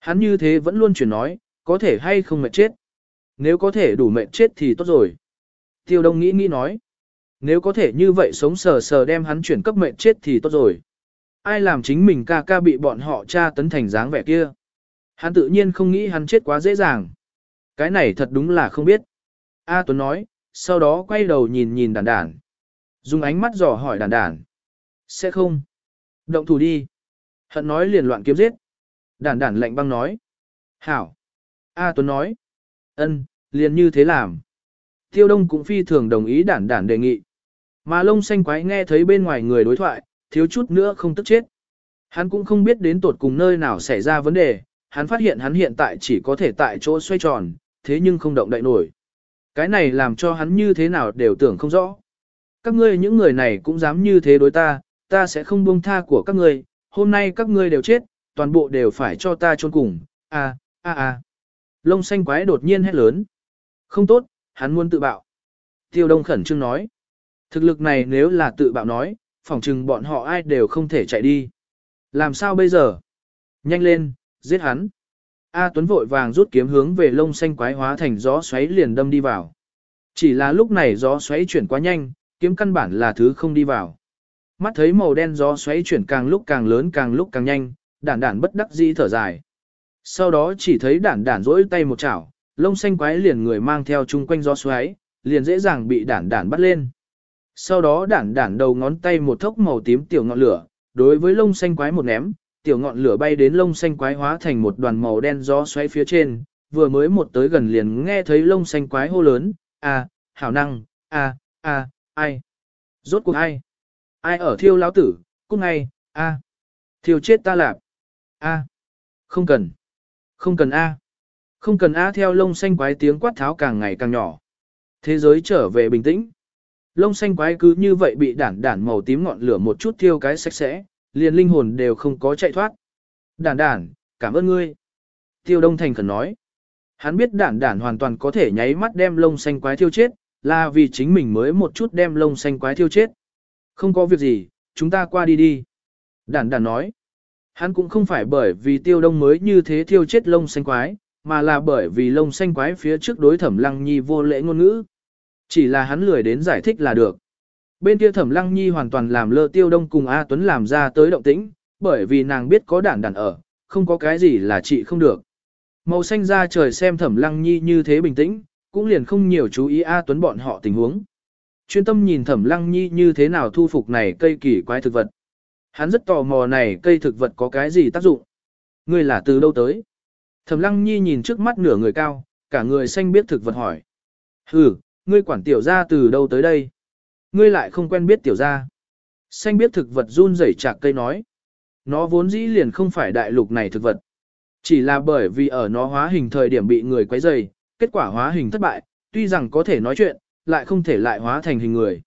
Hắn như thế vẫn luôn chuyển nói, có thể hay không mệt chết? Nếu có thể đủ mệt chết thì tốt rồi. Tiêu Đông nghĩ nghĩ nói. Nếu có thể như vậy sống sờ sờ đem hắn chuyển cấp mệnh chết thì tốt rồi. Ai làm chính mình ca ca bị bọn họ tra tấn thành dáng vẻ kia? Hắn tự nhiên không nghĩ hắn chết quá dễ dàng. Cái này thật đúng là không biết. A Tuấn nói, sau đó quay đầu nhìn nhìn đàn đàn. Dùng ánh mắt dò hỏi đàn đàn. Sẽ không. Động thủ đi. Hận nói liền loạn kiếm giết. Đàn đàn lạnh băng nói. Hảo. A Tuấn nói. ân, liền như thế làm. Tiêu Đông cũng phi thường đồng ý đản đản đề nghị. Mà lông xanh quái nghe thấy bên ngoài người đối thoại, thiếu chút nữa không tức chết. Hắn cũng không biết đến tột cùng nơi nào xảy ra vấn đề, hắn phát hiện hắn hiện tại chỉ có thể tại chỗ xoay tròn, thế nhưng không động đậy nổi. Cái này làm cho hắn như thế nào đều tưởng không rõ. Các ngươi những người này cũng dám như thế đối ta, ta sẽ không buông tha của các ngươi, hôm nay các ngươi đều chết, toàn bộ đều phải cho ta chôn cùng, a a a. Lông xanh quái đột nhiên hét lớn. Không tốt, hắn muốn tự bạo. Tiêu Đông khẩn trương nói. Thực lực này nếu là tự bạo nói, phỏng chừng bọn họ ai đều không thể chạy đi. Làm sao bây giờ? Nhanh lên, giết hắn. A Tuấn vội vàng rút kiếm hướng về lông xanh quái hóa thành gió xoáy liền đâm đi vào. Chỉ là lúc này gió xoáy chuyển quá nhanh, kiếm căn bản là thứ không đi vào. Mắt thấy màu đen gió xoáy chuyển càng lúc càng lớn càng lúc càng nhanh, đản đản bất đắc dĩ thở dài. Sau đó chỉ thấy đản đản rỗi tay một chảo, lông xanh quái liền người mang theo chung quanh gió xoáy, liền dễ dàng bị đản đản bắt lên. Sau đó đản đản đầu ngón tay một thốc màu tím tiểu ngọn lửa, đối với lông xanh quái một ném, tiểu ngọn lửa bay đến lông xanh quái hóa thành một đoàn màu đen gió xoáy phía trên, vừa mới một tới gần liền nghe thấy lông xanh quái hô lớn, a, hảo năng, a, a, ai, rốt cuộc ai, ai ở thiêu lão tử, cung ngay, a, thiêu chết ta lạp, a, không cần, không cần a, không cần a theo lông xanh quái tiếng quát tháo càng ngày càng nhỏ. Thế giới trở về bình tĩnh. Lông xanh quái cứ như vậy bị đản đản màu tím ngọn lửa một chút thiêu cái sạch sẽ, liền linh hồn đều không có chạy thoát. Đản đản, cảm ơn ngươi. Tiêu Đông Thành khẩn nói. Hắn biết đản đản hoàn toàn có thể nháy mắt đem lông xanh quái thiêu chết, là vì chính mình mới một chút đem lông xanh quái thiêu chết. Không có việc gì, chúng ta qua đi đi. Đản đản nói. Hắn cũng không phải bởi vì tiêu đông mới như thế thiêu chết lông xanh quái, mà là bởi vì lông xanh quái phía trước đối thẩm lăng nhi vô lễ ngôn ngữ. Chỉ là hắn lười đến giải thích là được. Bên kia thẩm lăng nhi hoàn toàn làm lơ tiêu đông cùng A Tuấn làm ra tới động tĩnh, bởi vì nàng biết có đản đản ở, không có cái gì là chị không được. Màu xanh ra trời xem thẩm lăng nhi như thế bình tĩnh, cũng liền không nhiều chú ý A Tuấn bọn họ tình huống. Chuyên tâm nhìn thẩm lăng nhi như thế nào thu phục này cây kỳ quái thực vật. Hắn rất tò mò này cây thực vật có cái gì tác dụng. Ngươi là từ đâu tới? Thẩm lăng nhi nhìn trước mắt nửa người cao, cả người xanh biết thực vật hỏi. Ừ, ngươi quản tiểu gia từ đâu tới đây? Ngươi lại không quen biết tiểu gia. Xanh biết thực vật run rẩy chạc cây nói. Nó vốn dĩ liền không phải đại lục này thực vật. Chỉ là bởi vì ở nó hóa hình thời điểm bị người quấy rầy, kết quả hóa hình thất bại, tuy rằng có thể nói chuyện, lại không thể lại hóa thành hình người.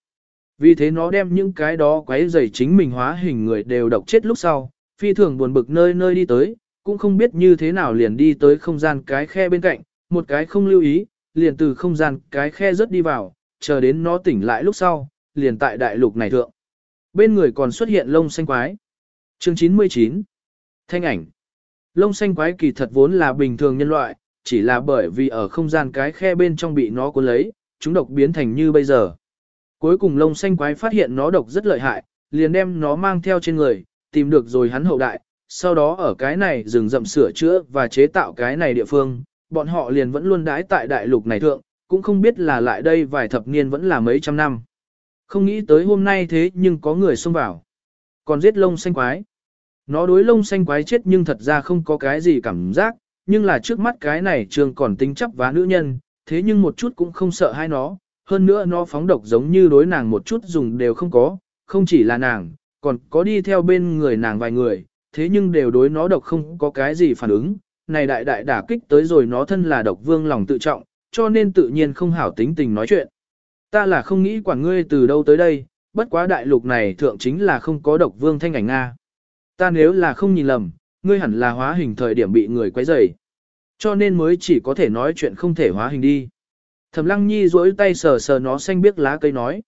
Vì thế nó đem những cái đó quấy rầy chính mình hóa hình người đều độc chết lúc sau, phi thường buồn bực nơi nơi đi tới, cũng không biết như thế nào liền đi tới không gian cái khe bên cạnh, một cái không lưu ý, liền từ không gian cái khe rớt đi vào, chờ đến nó tỉnh lại lúc sau, liền tại đại lục này thượng. Bên người còn xuất hiện lông xanh quái. Chương 99 Thanh ảnh Lông xanh quái kỳ thật vốn là bình thường nhân loại, chỉ là bởi vì ở không gian cái khe bên trong bị nó cuốn lấy, chúng độc biến thành như bây giờ. Cuối cùng lông xanh quái phát hiện nó độc rất lợi hại, liền đem nó mang theo trên người, tìm được rồi hắn hậu đại, sau đó ở cái này dừng rậm sửa chữa và chế tạo cái này địa phương, bọn họ liền vẫn luôn đãi tại đại lục này thượng, cũng không biết là lại đây vài thập niên vẫn là mấy trăm năm. Không nghĩ tới hôm nay thế nhưng có người xông vào. Còn giết lông xanh quái. Nó đối lông xanh quái chết nhưng thật ra không có cái gì cảm giác, nhưng là trước mắt cái này trường còn tính chấp vá nữ nhân, thế nhưng một chút cũng không sợ hai nó, hơn nữa nó phóng độc giống như đối nàng một chút dùng đều không có, không chỉ là nàng, còn có đi theo bên người nàng vài người, thế nhưng đều đối nó độc không có cái gì phản ứng, này đại đại đả kích tới rồi nó thân là độc vương lòng tự trọng, cho nên tự nhiên không hảo tính tình nói chuyện. Ta là không nghĩ quản ngươi từ đâu tới đây, bất quá đại lục này thượng chính là không có độc vương thanh ảnh Nga. Ta nếu là không nhìn lầm, ngươi hẳn là hóa hình thời điểm bị người quấy rầy, cho nên mới chỉ có thể nói chuyện không thể hóa hình đi. Thẩm Lăng Nhi duỗi tay sờ sờ nó xanh biếc lá cây nói.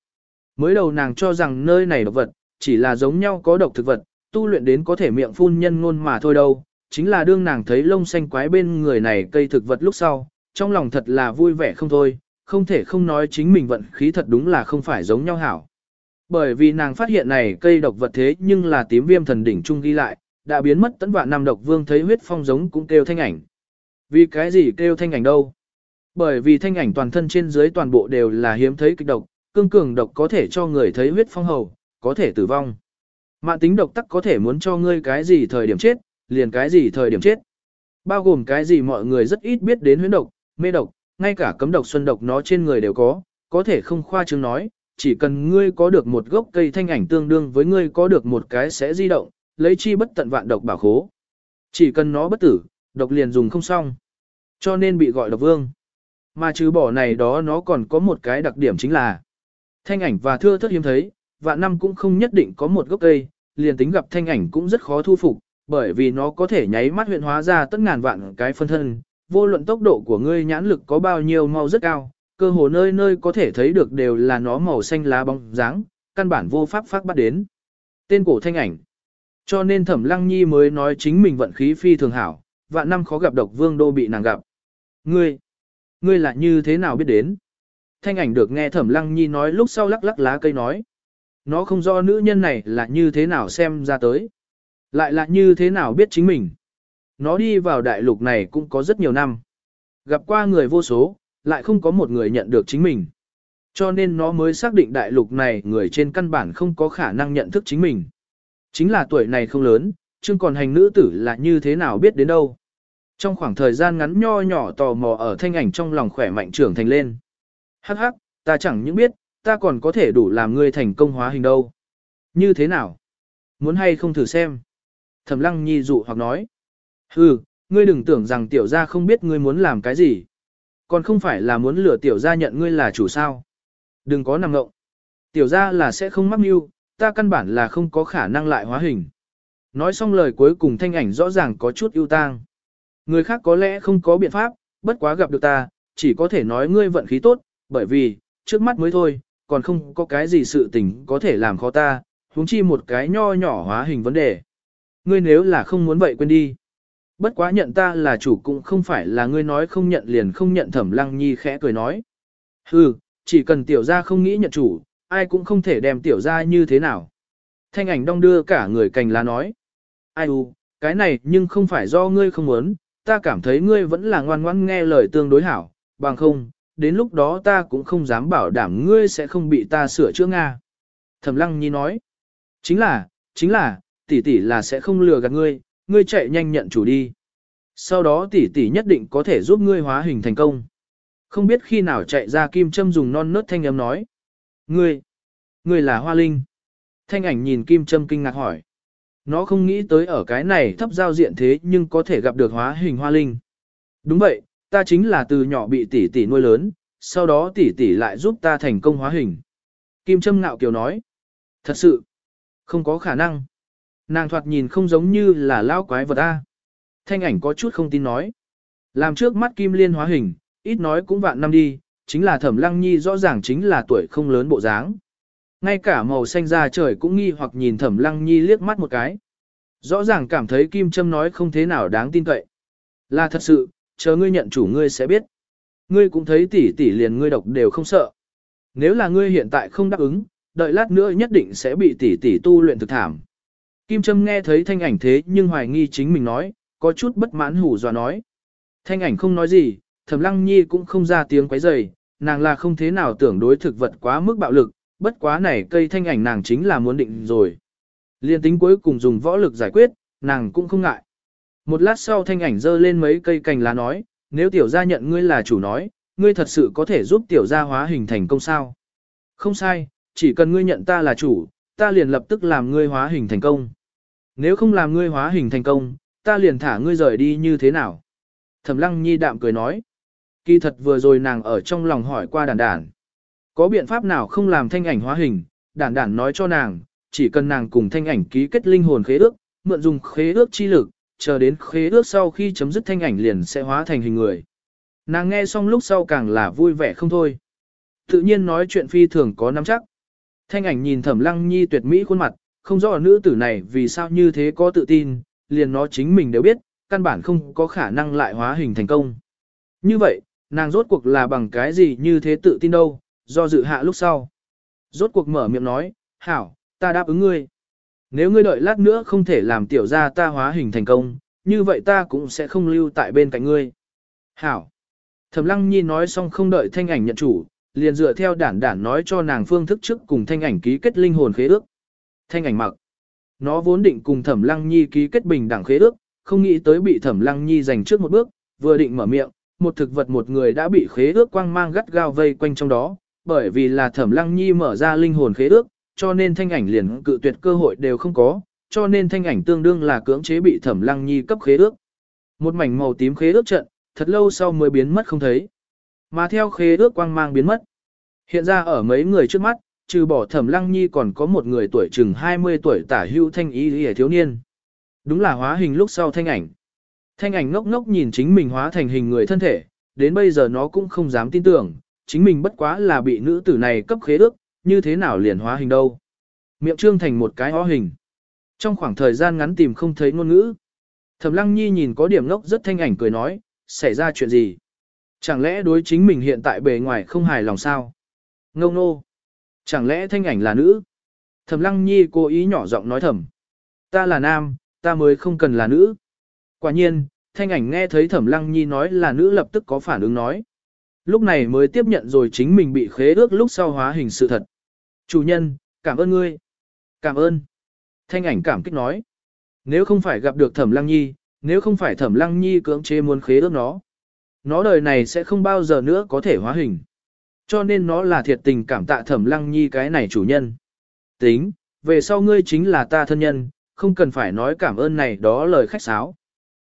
Mới đầu nàng cho rằng nơi này độc vật, chỉ là giống nhau có độc thực vật, tu luyện đến có thể miệng phun nhân ngôn mà thôi đâu. Chính là đương nàng thấy lông xanh quái bên người này cây thực vật lúc sau, trong lòng thật là vui vẻ không thôi, không thể không nói chính mình vận khí thật đúng là không phải giống nhau hảo. Bởi vì nàng phát hiện này cây độc vật thế nhưng là tím viêm thần đỉnh trung ghi lại, đã biến mất tấn vạn năm độc vương thấy huyết phong giống cũng kêu thanh ảnh. Vì cái gì kêu thanh ảnh đâu? Bởi vì thanh ảnh toàn thân trên dưới toàn bộ đều là hiếm thấy kịch độc, cương cường độc có thể cho người thấy huyết phong hầu, có thể tử vong. Mạng tính độc tắc có thể muốn cho ngươi cái gì thời điểm chết, liền cái gì thời điểm chết. Bao gồm cái gì mọi người rất ít biết đến huyễn độc, mê độc, ngay cả cấm độc xuân độc nó trên người đều có, có thể không khoa trương nói, chỉ cần ngươi có được một gốc cây thanh ảnh tương đương với ngươi có được một cái sẽ di động, lấy chi bất tận vạn độc bảo khố. Chỉ cần nó bất tử, độc liền dùng không xong. Cho nên bị gọi độc vương. Mà trừ bỏ này đó nó còn có một cái đặc điểm chính là thanh ảnh và thưa thất hiếm thấy, vạn năm cũng không nhất định có một gốc cây, liền tính gặp thanh ảnh cũng rất khó thu phục, bởi vì nó có thể nháy mắt huyện hóa ra tất ngàn vạn cái phân thân, vô luận tốc độ của ngươi nhãn lực có bao nhiêu mau rất cao, cơ hồ nơi nơi có thể thấy được đều là nó màu xanh lá bóng dáng, căn bản vô pháp phát bắt đến. Tên cổ thanh ảnh. Cho nên Thẩm Lăng Nhi mới nói chính mình vận khí phi thường hảo, vạn năm khó gặp độc vương đô bị nàng gặp. Ngươi, ngươi là như thế nào biết đến? Thanh ảnh được nghe Thẩm Lăng Nhi nói lúc sau lắc lắc lá cây nói. Nó không do nữ nhân này là như thế nào xem ra tới. Lại là như thế nào biết chính mình. Nó đi vào đại lục này cũng có rất nhiều năm. Gặp qua người vô số, lại không có một người nhận được chính mình. Cho nên nó mới xác định đại lục này người trên căn bản không có khả năng nhận thức chính mình. Chính là tuổi này không lớn, chương còn hành nữ tử là như thế nào biết đến đâu. Trong khoảng thời gian ngắn nho nhỏ tò mò ở thanh ảnh trong lòng khỏe mạnh trưởng thành lên. Hắc hắc, ta chẳng những biết, ta còn có thể đủ làm ngươi thành công hóa hình đâu. Như thế nào? Muốn hay không thử xem? Thẩm lăng nhi dụ hoặc nói. Hừ, ngươi đừng tưởng rằng tiểu gia không biết ngươi muốn làm cái gì. Còn không phải là muốn lừa tiểu gia nhận ngươi là chủ sao. Đừng có nằm ngộng. Tiểu gia là sẽ không mắc mưu, ta căn bản là không có khả năng lại hóa hình. Nói xong lời cuối cùng thanh ảnh rõ ràng có chút ưu tang. Người khác có lẽ không có biện pháp, bất quá gặp được ta, chỉ có thể nói ngươi vận khí tốt, bởi vì, trước mắt mới thôi, còn không có cái gì sự tình có thể làm khó ta, huống chi một cái nho nhỏ hóa hình vấn đề. Ngươi nếu là không muốn vậy quên đi. Bất quá nhận ta là chủ cũng không phải là ngươi nói không nhận liền không nhận thẩm lăng nhi khẽ cười nói. Hừ, chỉ cần tiểu gia không nghĩ nhận chủ, ai cũng không thể đem tiểu gia như thế nào. Thanh ảnh đong đưa cả người cành lá nói. Ai u, cái này nhưng không phải do ngươi không muốn, ta cảm thấy ngươi vẫn là ngoan ngoãn nghe lời tương đối hảo, bằng không, đến lúc đó ta cũng không dám bảo đảm ngươi sẽ không bị ta sửa chữa Nga. Thẩm lăng nhi nói. Chính là, chính là, tỷ tỷ là sẽ không lừa gạt ngươi, ngươi chạy nhanh nhận chủ đi. Sau đó tỷ tỷ nhất định có thể giúp ngươi hóa hình thành công. Không biết khi nào chạy ra kim châm dùng non nớt thanh âm nói. Ngươi, ngươi là hoa linh. Thanh ảnh nhìn kim châm kinh ngạc hỏi. Nó không nghĩ tới ở cái này thấp giao diện thế nhưng có thể gặp được hóa hình hoa linh. Đúng vậy, ta chính là từ nhỏ bị tỷ tỷ nuôi lớn, sau đó tỷ tỷ lại giúp ta thành công hóa hình. Kim Trâm ngạo kiều nói. Thật sự, không có khả năng. Nàng thoạt nhìn không giống như là lao quái vật A. Thanh ảnh có chút không tin nói. Làm trước mắt Kim Liên hóa hình, ít nói cũng vạn năm đi, chính là thẩm lăng nhi rõ ràng chính là tuổi không lớn bộ dáng. Ngay cả màu xanh da trời cũng nghi hoặc nhìn thẩm lăng nhi liếc mắt một cái. Rõ ràng cảm thấy Kim châm nói không thế nào đáng tin cậy. Là thật sự, chờ ngươi nhận chủ ngươi sẽ biết. Ngươi cũng thấy tỷ tỷ liền ngươi độc đều không sợ. Nếu là ngươi hiện tại không đáp ứng, đợi lát nữa nhất định sẽ bị tỷ tỷ tu luyện thực thảm. Kim Trâm nghe thấy thanh ảnh thế nhưng hoài nghi chính mình nói, có chút bất mãn hủ dọa nói. Thanh ảnh không nói gì, Thẩm Lăng Nhi cũng không ra tiếng quấy rầy, nàng là không thế nào tưởng đối thực vật quá mức bạo lực, bất quá này cây thanh ảnh nàng chính là muốn định rồi. Liên tính cuối cùng dùng võ lực giải quyết, nàng cũng không ngại. Một lát sau thanh ảnh dơ lên mấy cây cành lá nói, nếu tiểu gia nhận ngươi là chủ nói, ngươi thật sự có thể giúp tiểu gia hóa hình thành công sao. Không sai, chỉ cần ngươi nhận ta là chủ, ta liền lập tức làm ngươi hóa hình thành công. Nếu không làm ngươi hóa hình thành công, ta liền thả ngươi rời đi như thế nào? Thẩm lăng nhi đạm cười nói. Kỳ thật vừa rồi nàng ở trong lòng hỏi qua đàn đàn. Có biện pháp nào không làm thanh ảnh hóa hình, đàn đàn nói cho nàng, chỉ cần nàng cùng thanh ảnh ký kết linh hồn khế ước, mượn dùng khế ước chi lực, chờ đến khế ước sau khi chấm dứt thanh ảnh liền sẽ hóa thành hình người. Nàng nghe xong lúc sau càng là vui vẻ không thôi. Tự nhiên nói chuyện phi thường có nắm chắc. Thanh ảnh nhìn thẩm lăng nhi tuyệt mỹ khuôn mặt, không rõ nữ tử này vì sao như thế có tự tin, liền nó chính mình đều biết, căn bản không có khả năng lại hóa hình thành công. Như vậy, nàng rốt cuộc là bằng cái gì như thế tự tin đâu, do dự hạ lúc sau. Rốt cuộc mở miệng nói, hảo, ta đáp ứng ngươi. Nếu ngươi đợi lát nữa không thể làm tiểu gia ta hóa hình thành công, như vậy ta cũng sẽ không lưu tại bên cạnh ngươi. Hảo. Thẩm lăng nhi nói xong không đợi thanh ảnh nhận chủ, liền dựa theo đản đản nói cho nàng phương thức trước cùng thanh ảnh ký kết linh hồn khế ước. Thanh ảnh mặc. Nó vốn định cùng thẩm lăng nhi ký kết bình đẳng khế ước, không nghĩ tới bị thẩm lăng nhi giành trước một bước, vừa định mở miệng, một thực vật một người đã bị khế ước quang mang gắt gao vây quanh trong đó, bởi vì là thẩm lăng nhi mở ra linh hồn khế ước, cho nên thanh ảnh liền cự tuyệt cơ hội đều không có, cho nên thanh ảnh tương đương là cưỡng chế bị thẩm lăng nhi cấp khế ước. Một mảnh màu tím khế ước trận, thật lâu sau mới biến mất không thấy. Mà theo khế ước quang mang biến mất. Hiện ra ở mấy người trước mắt, trừ bỏ thẩm lăng nhi còn có một người tuổi chừng 20 tuổi tả hưu thanh ý hề thiếu niên. Đúng là hóa hình lúc sau thanh ảnh. Thanh ảnh ngốc ngốc nhìn chính mình hóa thành hình người thân thể, đến bây giờ nó cũng không dám tin tưởng, chính mình bất quá là bị nữ tử này cấp khế ước, như thế nào liền hóa hình đâu. Miệng trương thành một cái hóa hình. Trong khoảng thời gian ngắn tìm không thấy ngôn ngữ. Thẩm lăng nhi nhìn có điểm ngốc rất thanh ảnh cười nói, xảy ra chuyện gì? Chẳng lẽ đối chính mình hiện tại bề ngoài không hài lòng sao? Ngông nô. Chẳng lẽ thanh ảnh là nữ? Thẩm lăng nhi cố ý nhỏ giọng nói thầm. Ta là nam, ta mới không cần là nữ. Quả nhiên, thanh ảnh nghe thấy thẩm lăng nhi nói là nữ lập tức có phản ứng nói. Lúc này mới tiếp nhận rồi chính mình bị khế ước lúc sau hóa hình sự thật. Chủ nhân, cảm ơn ngươi. Cảm ơn. Thanh ảnh cảm kích nói. Nếu không phải gặp được thẩm lăng nhi, nếu không phải thẩm lăng nhi cưỡng chế muốn khế ước nó. Nó đời này sẽ không bao giờ nữa có thể hóa hình. Cho nên nó là thiệt tình cảm tạ thẩm lăng nhi cái này chủ nhân. Tính, về sau ngươi chính là ta thân nhân, không cần phải nói cảm ơn này đó lời khách sáo.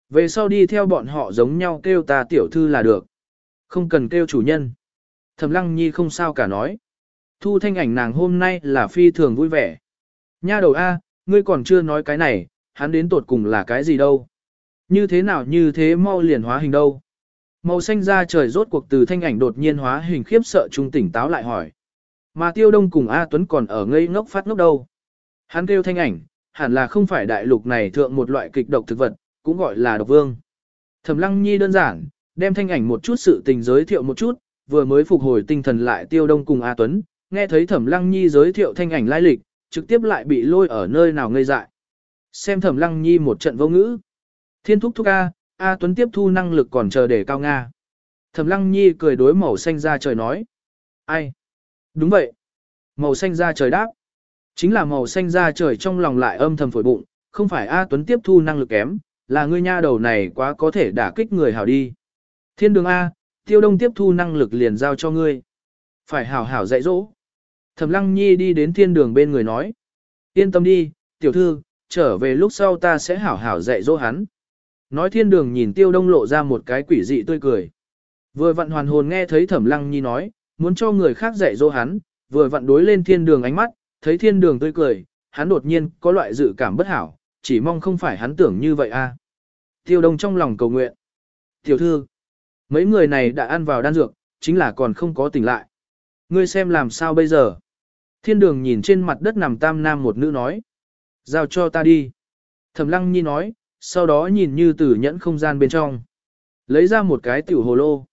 Về sau đi theo bọn họ giống nhau kêu ta tiểu thư là được. Không cần kêu chủ nhân. Thẩm lăng nhi không sao cả nói. Thu thanh ảnh nàng hôm nay là phi thường vui vẻ. Nha đầu A, ngươi còn chưa nói cái này, hắn đến tột cùng là cái gì đâu. Như thế nào như thế mau liền hóa hình đâu. Màu xanh da trời rốt cuộc từ thanh ảnh đột nhiên hóa hình khiếp sợ trung tỉnh táo lại hỏi. Mà Tiêu Đông cùng A Tuấn còn ở ngây ngốc phát ngốc đâu. Hắn kêu thanh ảnh, hẳn là không phải đại lục này thượng một loại kịch độc thực vật, cũng gọi là độc vương. Thẩm Lăng Nhi đơn giản, đem thanh ảnh một chút sự tình giới thiệu một chút, vừa mới phục hồi tinh thần lại Tiêu Đông cùng A Tuấn, nghe thấy Thẩm Lăng Nhi giới thiệu thanh ảnh lai lịch, trực tiếp lại bị lôi ở nơi nào ngây dại. Xem Thẩm Lăng Nhi một trận vô ngữ. Thiên thúc thúc A, A Tuấn tiếp thu năng lực còn chờ để cao Nga. Thẩm Lăng Nhi cười đối màu xanh ra trời nói. Ai? Đúng vậy. Màu xanh ra trời đáp. Chính là màu xanh ra trời trong lòng lại âm thầm phổi bụng, không phải A Tuấn tiếp thu năng lực kém, là ngươi nha đầu này quá có thể đả kích người hảo đi. Thiên đường A, tiêu đông tiếp thu năng lực liền giao cho ngươi. Phải hảo hảo dạy dỗ. Thẩm Lăng Nhi đi đến thiên đường bên người nói. Yên tâm đi, tiểu thư, trở về lúc sau ta sẽ hảo hảo dạy dỗ hắn. Nói thiên đường nhìn tiêu đông lộ ra một cái quỷ dị tươi cười. Vừa vặn hoàn hồn nghe thấy thẩm lăng nhi nói, muốn cho người khác dạy dỗ hắn, vừa vặn đối lên thiên đường ánh mắt, thấy thiên đường tươi cười, hắn đột nhiên có loại dự cảm bất hảo, chỉ mong không phải hắn tưởng như vậy a. Tiêu đông trong lòng cầu nguyện. Tiểu thư, mấy người này đã ăn vào đan dược, chính là còn không có tỉnh lại. Ngươi xem làm sao bây giờ? Thiên đường nhìn trên mặt đất nằm tam nam một nữ nói. Giao cho ta đi. Thẩm lăng nhi nói, sau đó nhìn như từ nhẫn không gian bên trong. Lấy ra một cái tiểu hồ lô.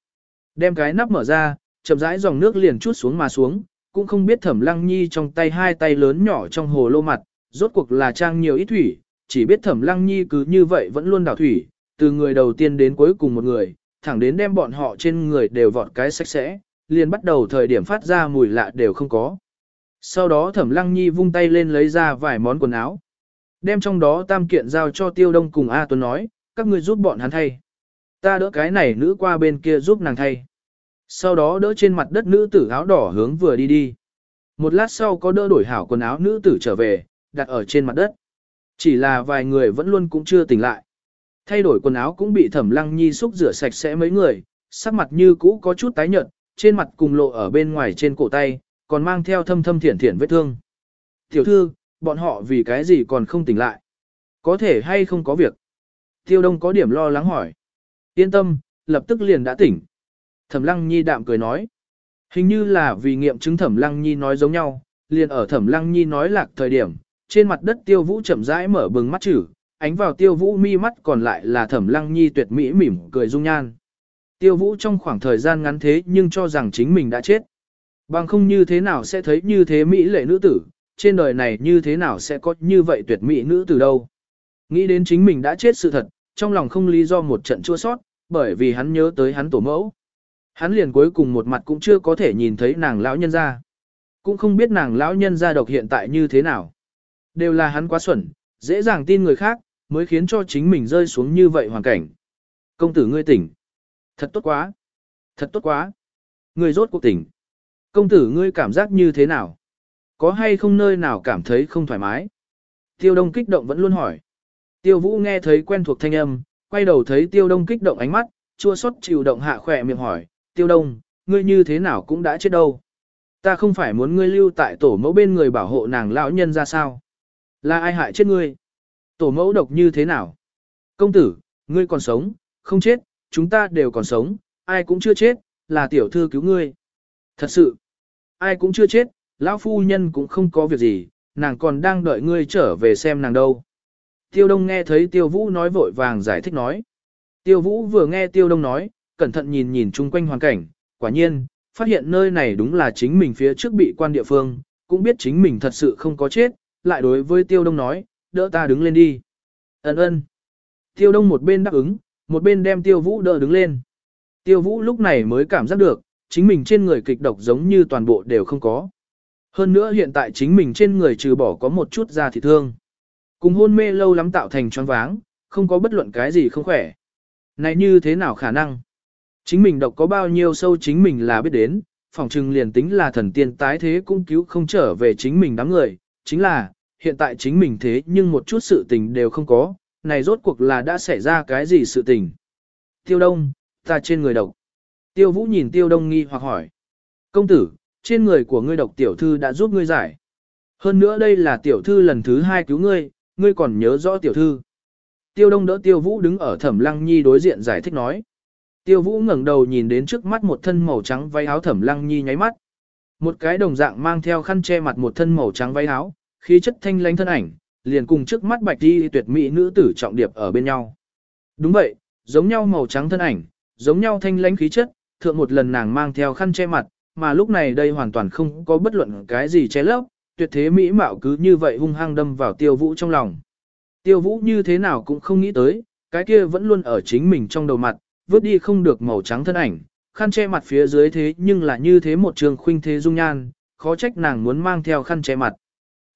Đem cái nắp mở ra, chậm rãi dòng nước liền chút xuống mà xuống, cũng không biết thẩm lăng nhi trong tay hai tay lớn nhỏ trong hồ lô mặt, rốt cuộc là trang nhiều ít thủy, chỉ biết thẩm lăng nhi cứ như vậy vẫn luôn đảo thủy, từ người đầu tiên đến cuối cùng một người, thẳng đến đem bọn họ trên người đều vọt cái sạch sẽ, liền bắt đầu thời điểm phát ra mùi lạ đều không có. Sau đó thẩm lăng nhi vung tay lên lấy ra vài món quần áo. Đem trong đó tam kiện giao cho tiêu đông cùng A Tuấn nói, các ngươi giúp bọn hắn thay. Ta đỡ cái này nữ qua bên kia giúp nàng thay. Sau đó đỡ trên mặt đất nữ tử áo đỏ hướng vừa đi đi. Một lát sau có đỡ đổi hảo quần áo nữ tử trở về, đặt ở trên mặt đất. Chỉ là vài người vẫn luôn cũng chưa tỉnh lại. Thay đổi quần áo cũng bị thẩm lăng nhi xúc rửa sạch sẽ mấy người, sắc mặt như cũ có chút tái nhợt, trên mặt cùng lộ ở bên ngoài trên cổ tay, còn mang theo thâm thâm thiển thiển vết thương. Tiểu thư, bọn họ vì cái gì còn không tỉnh lại? Có thể hay không có việc? Tiêu Đông có điểm lo lắng hỏi. Yên tâm, lập tức liền đã tỉnh. Thẩm Lăng Nhi đạm cười nói. Hình như là vì nghiệm chứng Thẩm Lăng Nhi nói giống nhau, liền ở Thẩm Lăng Nhi nói lạc thời điểm, trên mặt đất Tiêu Vũ chậm rãi mở bừng mắt chữ, ánh vào Tiêu Vũ mi mắt còn lại là Thẩm Lăng Nhi tuyệt mỹ mỉm cười dung nhan. Tiêu Vũ trong khoảng thời gian ngắn thế nhưng cho rằng chính mình đã chết. Bằng không như thế nào sẽ thấy như thế mỹ lệ nữ tử, trên đời này như thế nào sẽ có như vậy tuyệt mỹ nữ từ đâu. Nghĩ đến chính mình đã chết sự thật, trong lòng không lý do một trận chua sót, bởi vì hắn nhớ tới hắn tổ mẫu. Hắn liền cuối cùng một mặt cũng chưa có thể nhìn thấy nàng lão nhân ra. Cũng không biết nàng lão nhân ra độc hiện tại như thế nào. Đều là hắn quá xuẩn, dễ dàng tin người khác, mới khiến cho chính mình rơi xuống như vậy hoàn cảnh. Công tử ngươi tỉnh. Thật tốt quá. Thật tốt quá. Ngươi rốt cuộc tỉnh. Công tử ngươi cảm giác như thế nào? Có hay không nơi nào cảm thấy không thoải mái? Tiêu đông kích động vẫn luôn hỏi. Tiêu vũ nghe thấy quen thuộc thanh âm, quay đầu thấy tiêu đông kích động ánh mắt, chua xót chịu động hạ khỏe miệng hỏi, tiêu đông, ngươi như thế nào cũng đã chết đâu. Ta không phải muốn ngươi lưu tại tổ mẫu bên người bảo hộ nàng lão nhân ra sao. Là ai hại chết ngươi? Tổ mẫu độc như thế nào? Công tử, ngươi còn sống, không chết, chúng ta đều còn sống, ai cũng chưa chết, là tiểu thư cứu ngươi. Thật sự, ai cũng chưa chết, lão phu nhân cũng không có việc gì, nàng còn đang đợi ngươi trở về xem nàng đâu. Tiêu Đông nghe thấy Tiêu Vũ nói vội vàng giải thích nói. Tiêu Vũ vừa nghe Tiêu Đông nói, cẩn thận nhìn nhìn chung quanh hoàn cảnh, quả nhiên, phát hiện nơi này đúng là chính mình phía trước bị quan địa phương, cũng biết chính mình thật sự không có chết, lại đối với Tiêu Đông nói, đỡ ta đứng lên đi. Ấn ơn. Tiêu Đông một bên đáp ứng, một bên đem Tiêu Vũ đỡ đứng lên. Tiêu Vũ lúc này mới cảm giác được, chính mình trên người kịch độc giống như toàn bộ đều không có. Hơn nữa hiện tại chính mình trên người trừ bỏ có một chút da thịt thương. Cùng hôn mê lâu lắm tạo thành choáng váng, không có bất luận cái gì không khỏe. Này như thế nào khả năng? Chính mình độc có bao nhiêu sâu chính mình là biết đến, phòng trừng liền tính là thần tiên tái thế cũng cứu không trở về chính mình đám người, chính là, hiện tại chính mình thế nhưng một chút sự tình đều không có, này rốt cuộc là đã xảy ra cái gì sự tình. Tiêu đông, ta trên người độc. Tiêu vũ nhìn tiêu đông nghi hoặc hỏi. Công tử, trên người của ngươi độc tiểu thư đã giúp ngươi giải. Hơn nữa đây là tiểu thư lần thứ hai cứu ngươi, ngươi còn nhớ rõ tiểu thư. Tiêu đông đỡ tiêu vũ đứng ở thẩm lăng nhi đối diện giải thích nói. Tiêu vũ ngẩng đầu nhìn đến trước mắt một thân màu trắng váy áo thẩm lăng nhi nháy mắt. Một cái đồng dạng mang theo khăn che mặt một thân màu trắng váy áo, khí chất thanh lãnh thân ảnh, liền cùng trước mắt bạch đi tuyệt mỹ nữ tử trọng điệp ở bên nhau. Đúng vậy, giống nhau màu trắng thân ảnh, giống nhau thanh lãnh khí chất, thượng một lần nàng mang theo khăn che mặt, mà lúc này đây hoàn toàn không có bất luận cái gì che lấp, tuyệt thế mỹ mạo cứ như vậy hung hăng đâm vào tiêu vũ trong lòng. Tiêu vũ như thế nào cũng không nghĩ tới, cái kia vẫn luôn ở chính mình trong đầu mặt, vứt đi không được màu trắng thân ảnh, khăn che mặt phía dưới thế nhưng là như thế một trường khuynh thế dung nhan, khó trách nàng muốn mang theo khăn che mặt.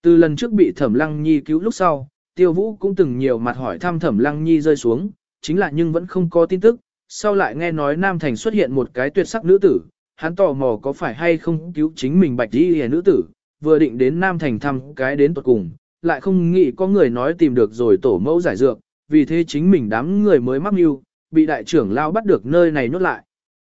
Từ lần trước bị thẩm lăng nhi cứu lúc sau, tiêu vũ cũng từng nhiều mặt hỏi thăm thẩm lăng nhi rơi xuống, chính là nhưng vẫn không có tin tức, sau lại nghe nói Nam Thành xuất hiện một cái tuyệt sắc nữ tử, hắn tò mò có phải hay không cứu chính mình bạch đi hề nữ tử, vừa định đến Nam Thành thăm cái đến tuật cùng, lại không nghĩ có người nói tìm được rồi tổ mẫu giải dược, vì thế chính mình đám người mới mắc mưu, bị đại trưởng lao bắt được nơi này nhốt lại.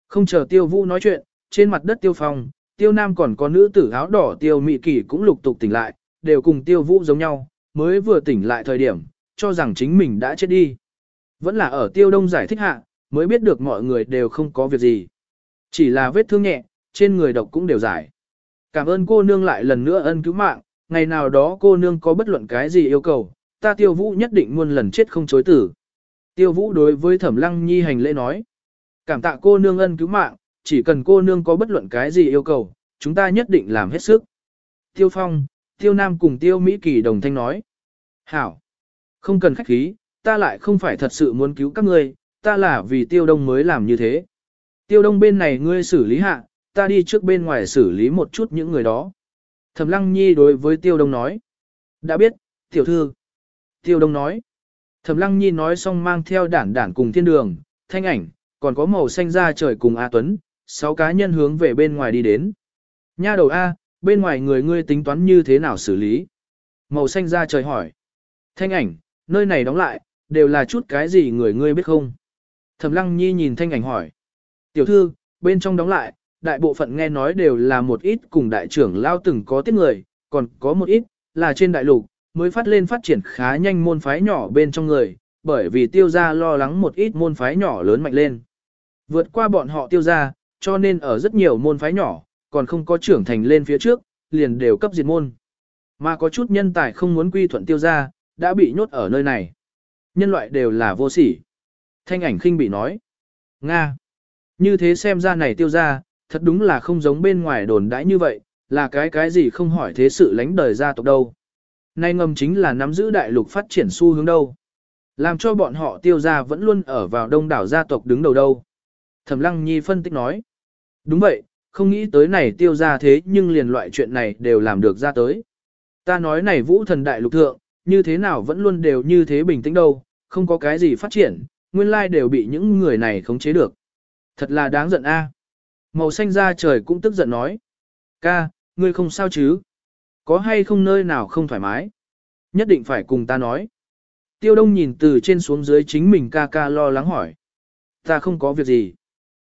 Không chờ tiêu vũ nói chuyện, trên mặt đất tiêu phong, tiêu nam còn có nữ tử áo đỏ tiêu mị kỷ cũng lục tục tỉnh lại, đều cùng tiêu vũ giống nhau, mới vừa tỉnh lại thời điểm, cho rằng chính mình đã chết đi. Vẫn là ở tiêu đông giải thích hạ, mới biết được mọi người đều không có việc gì. Chỉ là vết thương nhẹ, trên người độc cũng đều giải. Cảm ơn cô nương lại lần nữa ân cứu mạng, ngày nào đó cô nương có bất luận cái gì yêu cầu, ta tiêu vũ nhất định muôn lần chết không chối tử. Tiêu vũ đối với thẩm lăng nhi hành lễ nói. Cảm tạ cô nương ân cứu mạng, chỉ cần cô nương có bất luận cái gì yêu cầu, chúng ta nhất định làm hết sức. Tiêu phong, tiêu nam cùng tiêu Mỹ Kỳ đồng thanh nói. Hảo, không cần khách khí, ta lại không phải thật sự muốn cứu các ngươi, ta là vì tiêu đông mới làm như thế. Tiêu đông bên này ngươi xử lý hạ, ta đi trước bên ngoài xử lý một chút những người đó. Thẩm lăng nhi đối với tiêu đông nói. Đã biết, tiểu thư. Tiêu đông nói. Thẩm lăng nhi nói xong mang theo đản đản cùng thiên đường, thanh ảnh, còn có màu xanh da trời cùng A Tuấn, sáu cá nhân hướng về bên ngoài đi đến. Nha đầu A, bên ngoài người ngươi tính toán như thế nào xử lý? Màu xanh da trời hỏi. Thanh ảnh, nơi này đóng lại, đều là chút cái gì người ngươi biết không? Thẩm lăng nhi nhìn thanh ảnh hỏi. Tiểu thư, bên trong đóng lại, đại bộ phận nghe nói đều là một ít cùng đại trưởng lao từng có tiết người, còn có một ít, là trên đại lục, mới phát lên phát triển khá nhanh môn phái nhỏ bên trong người, bởi vì tiêu gia lo lắng một ít môn phái nhỏ lớn mạnh lên. Vượt qua bọn họ tiêu gia, cho nên ở rất nhiều môn phái nhỏ, còn không có trưởng thành lên phía trước, liền đều cấp diệt môn. Mà có chút nhân tài không muốn quy thuận tiêu gia, đã bị nhốt ở nơi này. Nhân loại đều là vô sỉ. Thanh ảnh khinh bị nói. Nga. Như thế xem ra này tiêu gia, thật đúng là không giống bên ngoài đồn đãi như vậy, là cái cái gì không hỏi thế sự lánh đời gia tộc đâu. Nay ngầm chính là nắm giữ đại lục phát triển xu hướng đâu. Làm cho bọn họ tiêu gia vẫn luôn ở vào đông đảo gia tộc đứng đầu đâu. Thẩm Lăng Nhi phân tích nói. Đúng vậy, không nghĩ tới này tiêu gia thế nhưng liền loại chuyện này đều làm được ra tới. Ta nói này vũ thần đại lục thượng, như thế nào vẫn luôn đều như thế bình tĩnh đâu, không có cái gì phát triển, nguyên lai đều bị những người này khống chế được. Thật là đáng giận a. À. Màu xanh da trời cũng tức giận nói. Ca, ngươi không sao chứ? Có hay không nơi nào không thoải mái? Nhất định phải cùng ta nói. Tiêu đông nhìn từ trên xuống dưới chính mình ca ca lo lắng hỏi. Ta không có việc gì.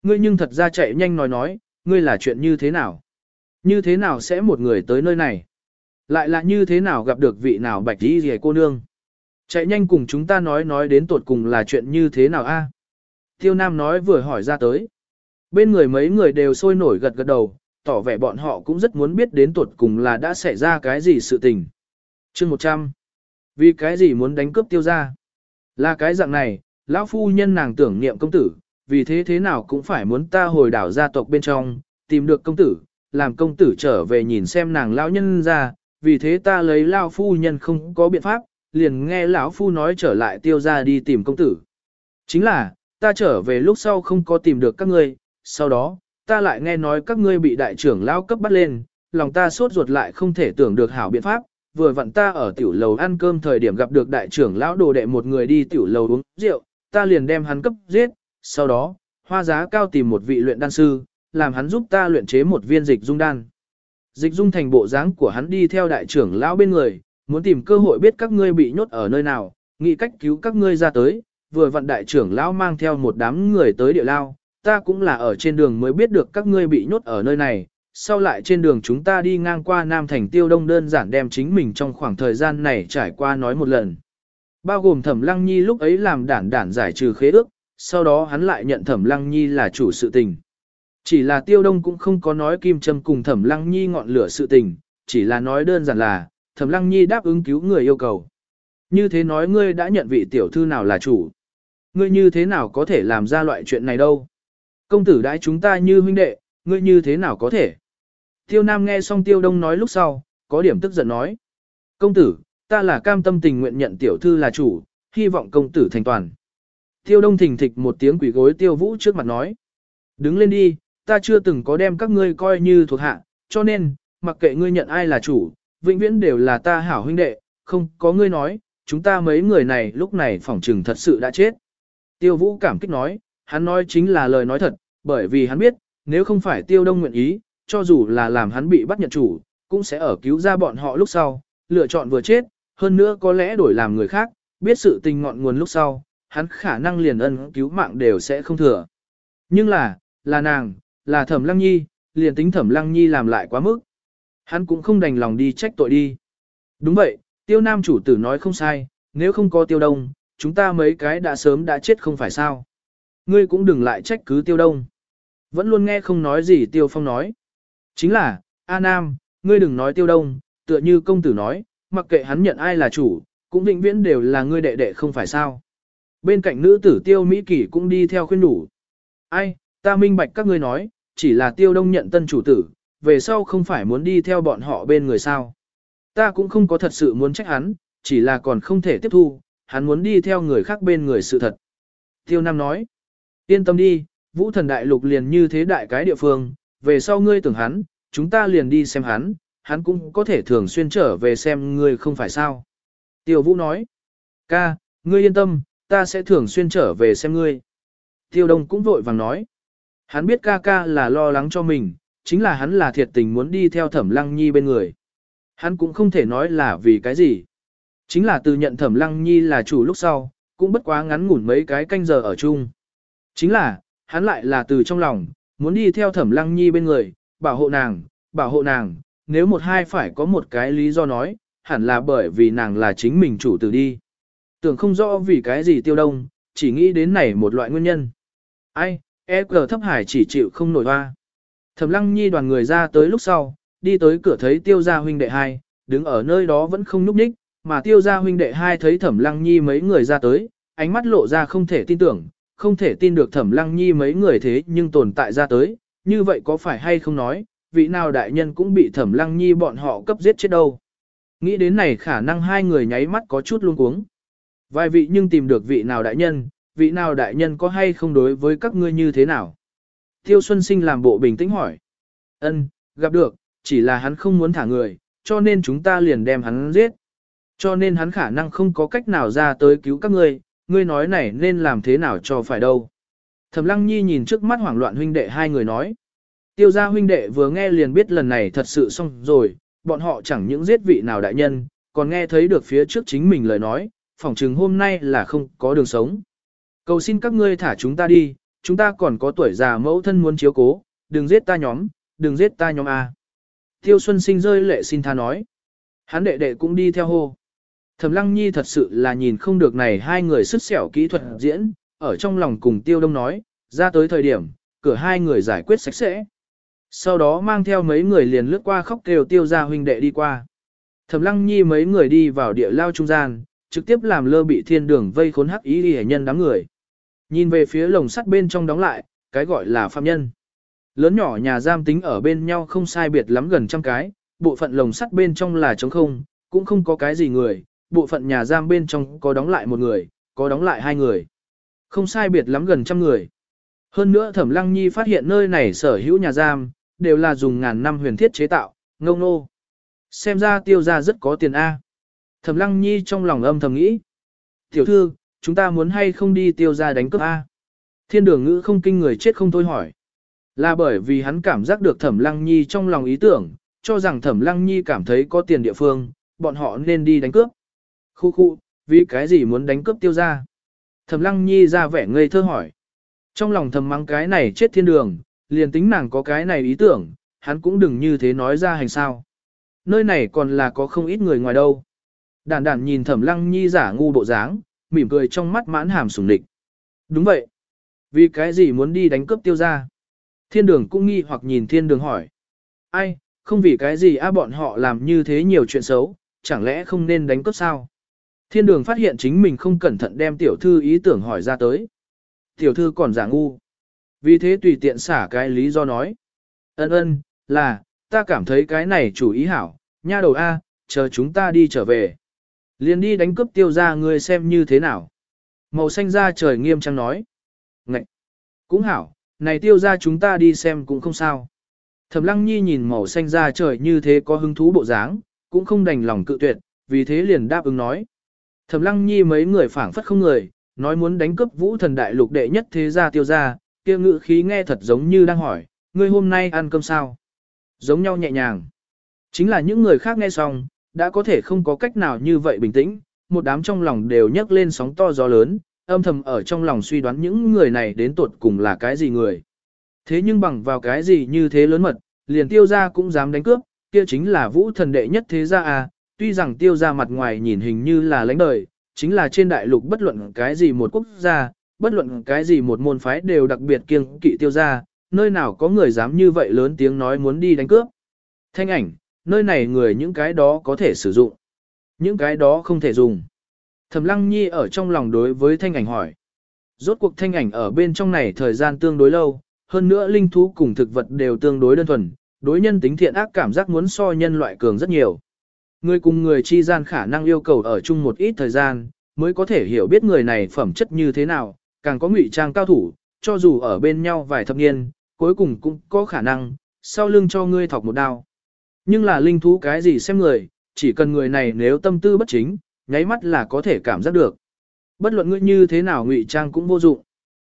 Ngươi nhưng thật ra chạy nhanh nói nói, ngươi là chuyện như thế nào? Như thế nào sẽ một người tới nơi này? Lại là như thế nào gặp được vị nào bạch đi rìa cô nương? Chạy nhanh cùng chúng ta nói nói đến tột cùng là chuyện như thế nào a? Tiêu Nam nói vừa hỏi ra tới. Bên người mấy người đều sôi nổi gật gật đầu, tỏ vẻ bọn họ cũng rất muốn biết đến tuột cùng là đã xảy ra cái gì sự tình. chương 100. Vì cái gì muốn đánh cướp tiêu ra? Là cái dạng này, lão phu nhân nàng tưởng niệm công tử, vì thế thế nào cũng phải muốn ta hồi đảo gia tộc bên trong, tìm được công tử, làm công tử trở về nhìn xem nàng lão nhân ra, vì thế ta lấy lão phu nhân không có biện pháp, liền nghe lão phu nói trở lại tiêu ra đi tìm công tử. Chính là, ta trở về lúc sau không có tìm được các ngươi, sau đó, ta lại nghe nói các ngươi bị đại trưởng lao cấp bắt lên, lòng ta sốt ruột lại không thể tưởng được hảo biện pháp, vừa vặn ta ở tiểu lầu ăn cơm thời điểm gặp được đại trưởng lão đồ đệ một người đi tiểu lầu uống rượu, ta liền đem hắn cấp giết, sau đó, hoa giá cao tìm một vị luyện đan sư, làm hắn giúp ta luyện chế một viên dịch dung đan. Dịch dung thành bộ dáng của hắn đi theo đại trưởng lão bên người, muốn tìm cơ hội biết các ngươi bị nhốt ở nơi nào, nghĩ cách cứu các ngươi ra tới, vừa vặn đại trưởng lão mang theo một đám người tới địa lao, ta cũng là ở trên đường mới biết được các ngươi bị nhốt ở nơi này, sau lại trên đường chúng ta đi ngang qua Nam Thành Tiêu Đông đơn giản đem chính mình trong khoảng thời gian này trải qua nói một lần. Bao gồm Thẩm Lăng Nhi lúc ấy làm đản đản giải trừ khế ước, sau đó hắn lại nhận Thẩm Lăng Nhi là chủ sự tình. Chỉ là tiêu đông cũng không có nói kim Trâm cùng thẩm lăng nhi ngọn lửa sự tình, chỉ là nói đơn giản là, thẩm lăng nhi đáp ứng cứu người yêu cầu. Như thế nói ngươi đã nhận vị tiểu thư nào là chủ. Ngươi như thế nào có thể làm ra loại chuyện này đâu. Công tử đãi chúng ta như huynh đệ, ngươi như thế nào có thể. Tiêu Nam nghe xong Tiêu Đông nói lúc sau, có điểm tức giận nói. Công tử, ta là cam tâm tình nguyện nhận tiểu thư là chủ, hy vọng công tử thành toàn. Tiêu Đông thình thịch một tiếng quỷ gối Tiêu Vũ trước mặt nói. Đứng lên đi, ta chưa từng có đem các ngươi coi như thuộc hạ, cho nên, mặc kệ ngươi nhận ai là chủ, vĩnh viễn đều là ta hảo huynh đệ, không có ngươi nói, chúng ta mấy người này lúc này phỏng trừng thật sự đã chết. Tiêu Vũ cảm kích nói, hắn nói chính là lời nói thật, bởi vì hắn biết, nếu không phải Tiêu Đông nguyện ý, cho dù là làm hắn bị bắt nhận chủ, cũng sẽ ở cứu ra bọn họ lúc sau, lựa chọn vừa chết, hơn nữa có lẽ đổi làm người khác, biết sự tình ngọn nguồn lúc sau, hắn khả năng liền ân cứu mạng đều sẽ không thừa. Nhưng là, là nàng, là thẩm lăng nhi, liền tính thẩm lăng nhi làm lại quá mức. Hắn cũng không đành lòng đi trách tội đi. Đúng vậy, tiêu nam chủ tử nói không sai, nếu không có tiêu đông, chúng ta mấy cái đã sớm đã chết không phải sao. Ngươi cũng đừng lại trách cứ tiêu đông. Vẫn luôn nghe không nói gì tiêu phong nói. Chính là, A Nam, ngươi đừng nói tiêu đông, tựa như công tử nói, mặc kệ hắn nhận ai là chủ, cũng vĩnh viễn đều là ngươi đệ đệ không phải sao. Bên cạnh nữ tử tiêu Mỹ Kỷ cũng đi theo khuyên đủ. Ai, ta minh bạch các ngươi nói, chỉ là tiêu đông nhận tân chủ tử, về sau không phải muốn đi theo bọn họ bên người sao. Ta cũng không có thật sự muốn trách hắn, chỉ là còn không thể tiếp thu, hắn muốn đi theo người khác bên người sự thật. Tiêu Nam nói, yên tâm đi, vũ thần đại lục liền như thế đại cái địa phương, về sau ngươi tưởng hắn, chúng ta liền đi xem hắn, hắn cũng có thể thường xuyên trở về xem ngươi không phải sao. Tiêu Vũ nói, ca, ngươi yên tâm, ta sẽ thường xuyên trở về xem ngươi. Tiêu Đông cũng vội vàng nói, hắn biết ca ca là lo lắng cho mình, chính là hắn là thiệt tình muốn đi theo thẩm lăng nhi bên người. Hắn cũng không thể nói là vì cái gì. Chính là từ nhận thẩm lăng nhi là chủ lúc sau, cũng bất quá ngắn ngủn mấy cái canh giờ ở chung. Chính là, hắn lại là từ trong lòng, muốn đi theo thẩm lăng nhi bên người, bảo hộ nàng, bảo hộ nàng, nếu một hai phải có một cái lý do nói, hẳn là bởi vì nàng là chính mình chủ tử đi. Tưởng không rõ vì cái gì tiêu đông, chỉ nghĩ đến này một loại nguyên nhân. Ai, e cờ thấp hải chỉ chịu không nổi hoa. Thẩm lăng nhi đoàn người ra tới lúc sau, đi tới cửa thấy tiêu gia huynh đệ hai, đứng ở nơi đó vẫn không núp ních, mà tiêu gia huynh đệ hai thấy thẩm lăng nhi mấy người ra tới, ánh mắt lộ ra không thể tin tưởng, không thể tin được thẩm lăng nhi mấy người thế nhưng tồn tại ra tới, như vậy có phải hay không nói, vị nào đại nhân cũng bị thẩm lăng nhi bọn họ cấp giết chết đâu. Nghĩ đến này khả năng hai người nháy mắt có chút luống cuống. Vài vị nhưng tìm được vị nào đại nhân, vị nào đại nhân có hay không đối với các ngươi như thế nào? Tiêu Xuân Sinh làm bộ bình tĩnh hỏi. Ân, gặp được, chỉ là hắn không muốn thả người, cho nên chúng ta liền đem hắn giết. Cho nên hắn khả năng không có cách nào ra tới cứu các ngươi, ngươi nói này nên làm thế nào cho phải đâu. Thẩm Lăng Nhi nhìn trước mắt hoảng loạn huynh đệ hai người nói. Tiêu gia huynh đệ vừa nghe liền biết lần này thật sự xong rồi, bọn họ chẳng những giết vị nào đại nhân, còn nghe thấy được phía trước chính mình lời nói, phỏng chừng hôm nay là không có đường sống. Cầu xin các ngươi thả chúng ta đi, chúng ta còn có tuổi già mẫu thân muốn chiếu cố, đừng giết ta nhóm, đừng giết ta nhóm A. Tiêu Xuân Sinh rơi lệ xin tha nói. Hắn đệ đệ cũng đi theo hô. Thẩm Lăng Nhi thật sự là nhìn không được này hai người sức sẹo kỹ thuật diễn, ở trong lòng cùng Tiêu Đông nói, ra tới thời điểm, cửa hai người giải quyết sạch sẽ. Sau đó mang theo mấy người liền lướt qua khóc kêu Tiêu ra huynh đệ đi qua. Thẩm Lăng Nhi mấy người đi vào địa lao trung gian, trực tiếp làm lơ bị thiên đường vây khốn hắc ý hệ nhân đám người. Nhìn về phía lồng sắt bên trong đóng lại, cái gọi là phạm nhân. Lớn nhỏ nhà giam tính ở bên nhau không sai biệt lắm gần trăm cái, bộ phận lồng sắt bên trong là trống không, cũng không có cái gì người, bộ phận nhà giam bên trong có đóng lại một người, có đóng lại hai người. Không sai biệt lắm gần trăm người. Hơn nữa Thẩm Lăng Nhi phát hiện nơi này sở hữu nhà giam, đều là dùng ngàn năm huyền thiết chế tạo, ngông nô. Xem ra tiêu ra rất có tiền A. Thẩm Lăng Nhi trong lòng âm thầm nghĩ. Tiểu thư, chúng ta muốn hay không đi tiêu ra đánh cướp A. Thiên đường ngữ không kinh người chết không thôi hỏi. Là bởi vì hắn cảm giác được Thẩm Lăng Nhi trong lòng ý tưởng, cho rằng Thẩm Lăng Nhi cảm thấy có tiền địa phương, bọn họ nên đi đánh cướp. Khu khu, vì cái gì muốn đánh cướp tiêu ra? Thẩm Lăng Nhi ra vẻ ngây thơ hỏi. Trong lòng thầm mắng cái này chết thiên đường, liền tính nàng có cái này ý tưởng, hắn cũng đừng như thế nói ra hành sao. Nơi này còn là có không ít người ngoài đâu. Đàn đản nhìn Thẩm Lăng Nhi giả ngu bộ dáng, mỉm cười trong mắt mãn hàm sủng địch. Đúng vậy. Vì cái gì muốn đi đánh cướp tiêu ra? Thiên đường cũng nghi hoặc nhìn thiên đường hỏi. Ai, không vì cái gì a bọn họ làm như thế nhiều chuyện xấu, chẳng lẽ không nên đánh cướp sao? Thiên đường phát hiện chính mình không cẩn thận đem tiểu thư ý tưởng hỏi ra tới. Tiểu thư còn giả ngu. Vì thế tùy tiện xả cái lý do nói. Ân ân, là, ta cảm thấy cái này chủ ý hảo, nha đầu A, chờ chúng ta đi trở về. Liền đi đánh cướp tiêu ra ngươi xem như thế nào. Màu xanh ra trời nghiêm trang nói. Ngậy! Cũng hảo, này tiêu ra chúng ta đi xem cũng không sao. Thẩm lăng nhi nhìn màu xanh ra trời như thế có hứng thú bộ dáng, cũng không đành lòng cự tuyệt, vì thế liền đáp ứng nói. Thẩm lăng nhi mấy người phảng phất không người, nói muốn đánh cướp vũ thần đại lục đệ nhất thế gia tiêu gia, kia ngự khí nghe thật giống như đang hỏi, ngươi hôm nay ăn cơm sao? Giống nhau nhẹ nhàng. Chính là những người khác nghe xong, đã có thể không có cách nào như vậy bình tĩnh, một đám trong lòng đều nhấc lên sóng to gió lớn, âm thầm ở trong lòng suy đoán những người này đến tuột cùng là cái gì người. Thế nhưng bằng vào cái gì như thế lớn mật, liền tiêu gia cũng dám đánh cướp, kia chính là vũ thần đệ nhất thế gia à, tuy rằng tiêu gia mặt ngoài nhìn hình như là lãnh đời, chính là trên đại lục bất luận cái gì một quốc gia, bất luận cái gì một môn phái đều đặc biệt kiêng kỵ tiêu gia, nơi nào có người dám như vậy lớn tiếng nói muốn đi đánh cướp. Thanh ảnh, nơi này người những cái đó có thể sử dụng, những cái đó không thể dùng. Thẩm Lăng Nhi ở trong lòng đối với thanh ảnh hỏi. Rốt cuộc thanh ảnh ở bên trong này thời gian tương đối lâu, hơn nữa linh thú cùng thực vật đều tương đối đơn thuần, đối nhân tính thiện ác cảm giác muốn so nhân loại cường rất nhiều. Người cùng người chi gian khả năng yêu cầu ở chung một ít thời gian, mới có thể hiểu biết người này phẩm chất như thế nào, càng có ngụy trang cao thủ, cho dù ở bên nhau vài thập niên, cuối cùng cũng có khả năng, sau lưng cho ngươi thọc một đao. Nhưng là linh thú cái gì xem người, chỉ cần người này nếu tâm tư bất chính, nháy mắt là có thể cảm giác được. Bất luận ngươi như thế nào ngụy trang cũng vô dụng.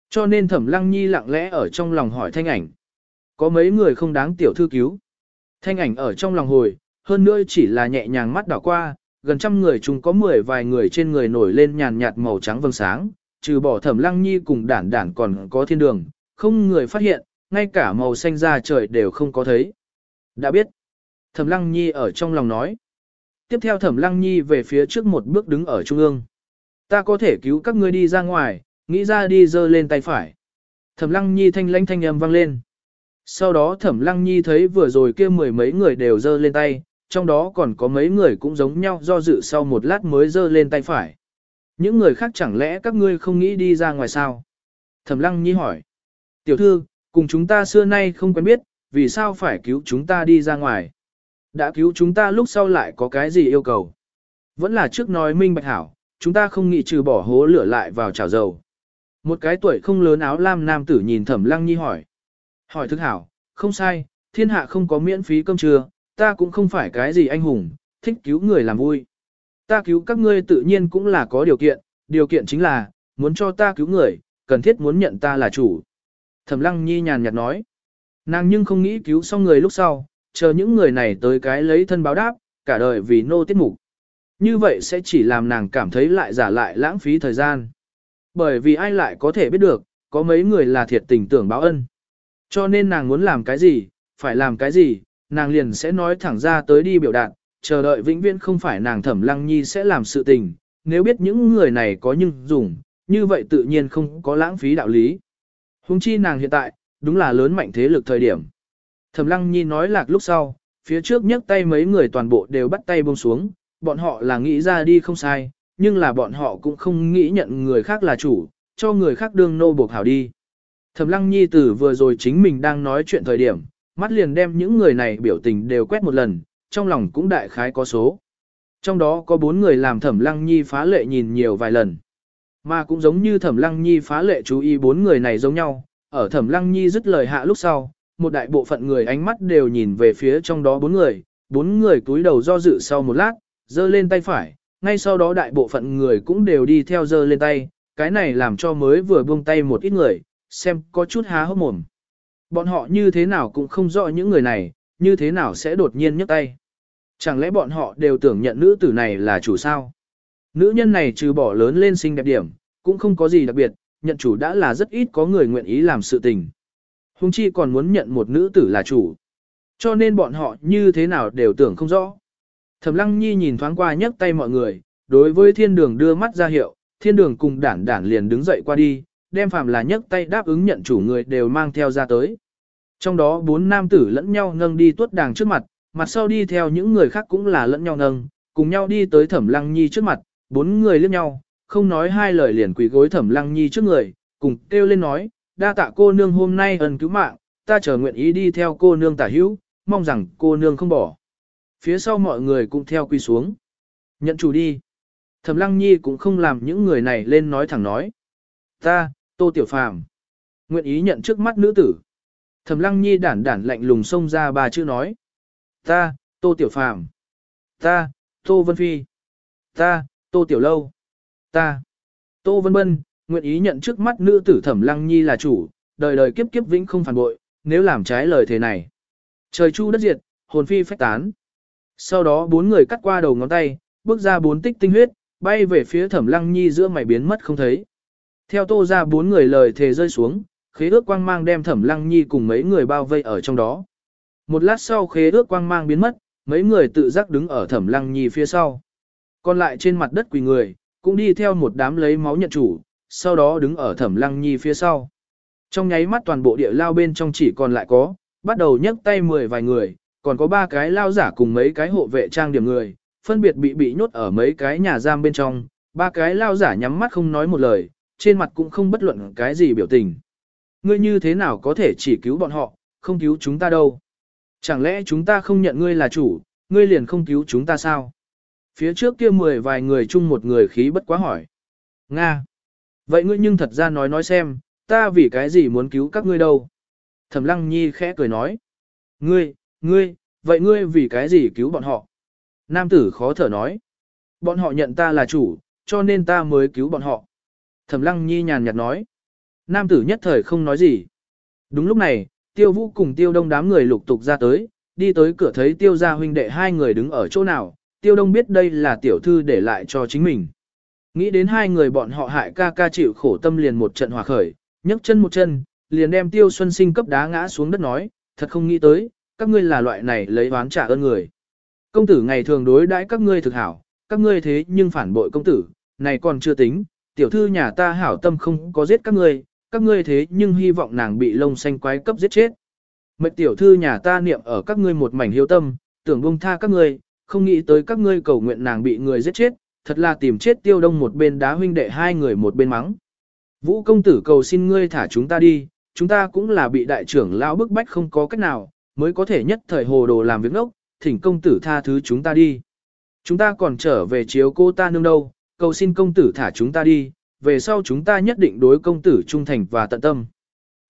Cho nên thẩm lăng nhi lặng lẽ ở trong lòng hỏi thanh ảnh. Có mấy người không đáng tiểu thư cứu. Thanh ảnh ở trong lòng hồi, hơn nữa chỉ là nhẹ nhàng mắt đảo qua, gần trăm người chúng có mười vài người trên người nổi lên nhàn nhạt màu trắng vầng sáng, trừ bỏ thẩm lăng nhi cùng đản đản còn có thiên đường, không người phát hiện, ngay cả màu xanh da trời đều không có thấy. Đã biết. Thẩm lăng nhi ở trong lòng nói. Tiếp theo thẩm lăng nhi về phía trước một bước đứng ở trung ương. Ta có thể cứu các ngươi đi ra ngoài, nghĩ ra đi dơ lên tay phải. Thẩm lăng nhi thanh lãnh thanh âm vang lên. Sau đó thẩm lăng nhi thấy vừa rồi kia mười mấy người đều dơ lên tay, trong đó còn có mấy người cũng giống nhau do dự sau một lát mới giơ lên tay phải. Những người khác chẳng lẽ các ngươi không nghĩ đi ra ngoài sao? Thẩm lăng nhi hỏi. Tiểu thư, cùng chúng ta xưa nay không quen biết, vì sao phải cứu chúng ta đi ra ngoài? Đã cứu chúng ta lúc sau lại có cái gì yêu cầu? Vẫn là trước nói minh bạch hảo, chúng ta không nghĩ trừ bỏ hố lửa lại vào chảo dầu. Một cái tuổi không lớn áo lam nam tử nhìn thẩm lăng nhi hỏi. Hỏi thức hảo, không sai, thiên hạ không có miễn phí cơm trưa, ta cũng không phải cái gì anh hùng, thích cứu người làm vui. Ta cứu các ngươi tự nhiên cũng là có điều kiện, điều kiện chính là, muốn cho ta cứu người, cần thiết muốn nhận ta là chủ. Thẩm lăng nhi nhàn nhạt nói. Nàng nhưng không nghĩ cứu xong người lúc sau, chờ những người này tới cái lấy thân báo đáp, cả đời vì nô tiết mục. Như vậy sẽ chỉ làm nàng cảm thấy lại giả lại lãng phí thời gian. Bởi vì ai lại có thể biết được, có mấy người là thiệt tình tưởng báo ân. Cho nên nàng muốn làm cái gì, phải làm cái gì, nàng liền sẽ nói thẳng ra tới đi biểu đạt, chờ đợi vĩnh viễn không phải nàng thẩm lăng nhi sẽ làm sự tình, nếu biết những người này có nhưng dùng, như vậy tự nhiên không có lãng phí đạo lý. Hùng chi nàng hiện tại, đúng là lớn mạnh thế lực thời điểm. Thẩm lăng nhi nói lạc lúc sau, phía trước nhấc tay mấy người toàn bộ đều bắt tay buông xuống, bọn họ là nghĩ ra đi không sai, nhưng là bọn họ cũng không nghĩ nhận người khác là chủ, cho người khác đương nô buộc hảo đi. Thẩm lăng nhi tử vừa rồi chính mình đang nói chuyện thời điểm, mắt liền đem những người này biểu tình đều quét một lần, trong lòng cũng đại khái có số. Trong đó có bốn người làm thẩm lăng nhi phá lệ nhìn nhiều vài lần. Mà cũng giống như thẩm lăng nhi phá lệ chú ý bốn người này giống nhau, ở thẩm lăng nhi dứt lời hạ lúc sau, một đại bộ phận người ánh mắt đều nhìn về phía trong đó bốn người, bốn người túi đầu do dự sau một lát, giơ lên tay phải, ngay sau đó đại bộ phận người cũng đều đi theo giơ lên tay, cái này làm cho mới vừa buông tay một ít người, xem có chút há hốc mồm. Bọn họ như thế nào cũng không rõ những người này, như thế nào sẽ đột nhiên nhấc tay. Chẳng lẽ bọn họ đều tưởng nhận nữ tử này là chủ sao? Nữ nhân này trừ bỏ lớn lên xinh đẹp điểm, cũng không có gì đặc biệt, nhận chủ đã là rất ít có người nguyện ý làm sự tình. Hùng chi còn muốn nhận một nữ tử là chủ. Cho nên bọn họ như thế nào đều tưởng không rõ. Thẩm lăng nhi nhìn thoáng qua nhấc tay mọi người, đối với thiên đường đưa mắt ra hiệu, thiên đường cùng đản đản liền đứng dậy qua đi, đem phàm là nhấc tay đáp ứng nhận chủ người đều mang theo ra tới. Trong đó bốn nam tử lẫn nhau nâng đi tuốt đàng trước mặt, mặt sau đi theo những người khác cũng là lẫn nhau nâng, cùng nhau đi tới thẩm lăng nhi trước mặt, bốn người liếc nhau, không nói hai lời liền quỳ gối thẩm lăng nhi trước người, cùng kêu lên nói, đa tạ cô nương hôm nay ân cứu mạng, ta chờ nguyện ý đi theo cô nương tả hữu, mong rằng cô nương không bỏ. Phía sau mọi người cũng theo quỳ xuống. Nhận chủ đi. Thẩm lăng nhi cũng không làm những người này lên nói thẳng nói. Ta, tô tiểu phàm. Nguyện ý nhận trước mắt nữ tử. Thẩm lăng nhi đản đản lạnh lùng xông ra ba chữ nói. Ta, tô tiểu phàm. Ta, tô vân phi. Ta, tô tiểu lâu. Ta, tô vân bân, nguyện ý nhận trước mắt nữ tử thẩm lăng nhi là chủ, đời đời kiếp kiếp vĩnh không phản bội, nếu làm trái lời thế này. Trời chu đất diệt, hồn phi phách tán. Sau đó bốn người cắt qua đầu ngón tay, bước ra bốn tích tinh huyết, bay về phía thẩm lăng nhi giữa mày biến mất không thấy. Theo tô ra bốn người lời thề rơi xuống, khế ước quang mang đem thẩm lăng nhi cùng mấy người bao vây ở trong đó. Một lát sau khế ước quang mang biến mất, mấy người tự giác đứng ở thẩm lăng nhi phía sau. Còn lại trên mặt đất quỳ người, cũng đi theo một đám lấy máu nhận chủ, sau đó đứng ở thẩm lăng nhi phía sau. Trong nháy mắt toàn bộ địa lao bên trong chỉ còn lại có, bắt đầu nhấc tay mười vài người, còn có ba cái lao giả cùng mấy cái hộ vệ trang điểm người, phân biệt bị bị nhốt ở mấy cái nhà giam bên trong, ba cái lao giả nhắm mắt không nói một lời, trên mặt cũng không bất luận cái gì biểu tình. Ngươi như thế nào có thể chỉ cứu bọn họ, không cứu chúng ta đâu? Chẳng lẽ chúng ta không nhận ngươi là chủ, ngươi liền không cứu chúng ta sao? Phía trước kia mười vài người chung một người khí bất quá hỏi. Nga! Vậy ngươi nhưng thật ra nói nói xem, ta vì cái gì muốn cứu các ngươi đâu? Thẩm Lăng Nhi khẽ cười nói. Ngươi, ngươi, vậy ngươi vì cái gì cứu bọn họ? Nam tử khó thở nói. Bọn họ nhận ta là chủ, cho nên ta mới cứu bọn họ. Thẩm Lăng Nhi nhàn nhạt nói. Nam tử nhất thời không nói gì. Đúng lúc này, tiêu vũ cùng tiêu đông đám người lục tục ra tới, đi tới cửa thấy tiêu gia huynh đệ hai người đứng ở chỗ nào, tiêu đông biết đây là tiểu thư để lại cho chính mình. Nghĩ đến hai người bọn họ hại ca ca chịu khổ tâm liền một trận hòa khởi, nhấc chân một chân, liền đem tiêu xuân sinh cấp đá ngã xuống đất nói, thật không nghĩ tới, các ngươi là loại này lấy oán trả ơn người. Công tử ngày thường đối đãi các ngươi thực hảo, các ngươi thế nhưng phản bội công tử, này còn chưa tính, tiểu thư nhà ta hảo tâm không có giết các ngươi, các ngươi thế nhưng hy vọng nàng bị lông xanh quái cấp giết chết. Mệnh tiểu thư nhà ta niệm ở các ngươi một mảnh hiếu tâm, tưởng buông tha các ngươi, không nghĩ tới các ngươi cầu nguyện nàng bị người giết chết, thật là tìm chết tiêu đông một bên đá huynh đệ hai người một bên mắng. Vũ công tử cầu xin ngươi thả chúng ta đi, chúng ta cũng là bị đại trưởng lão bức bách không có cách nào, mới có thể nhất thời hồ đồ làm việc ngốc, thỉnh công tử tha thứ chúng ta đi. Chúng ta còn trở về chiếu cô ta nương đâu, cầu xin công tử thả chúng ta đi, về sau chúng ta nhất định đối công tử trung thành và tận tâm.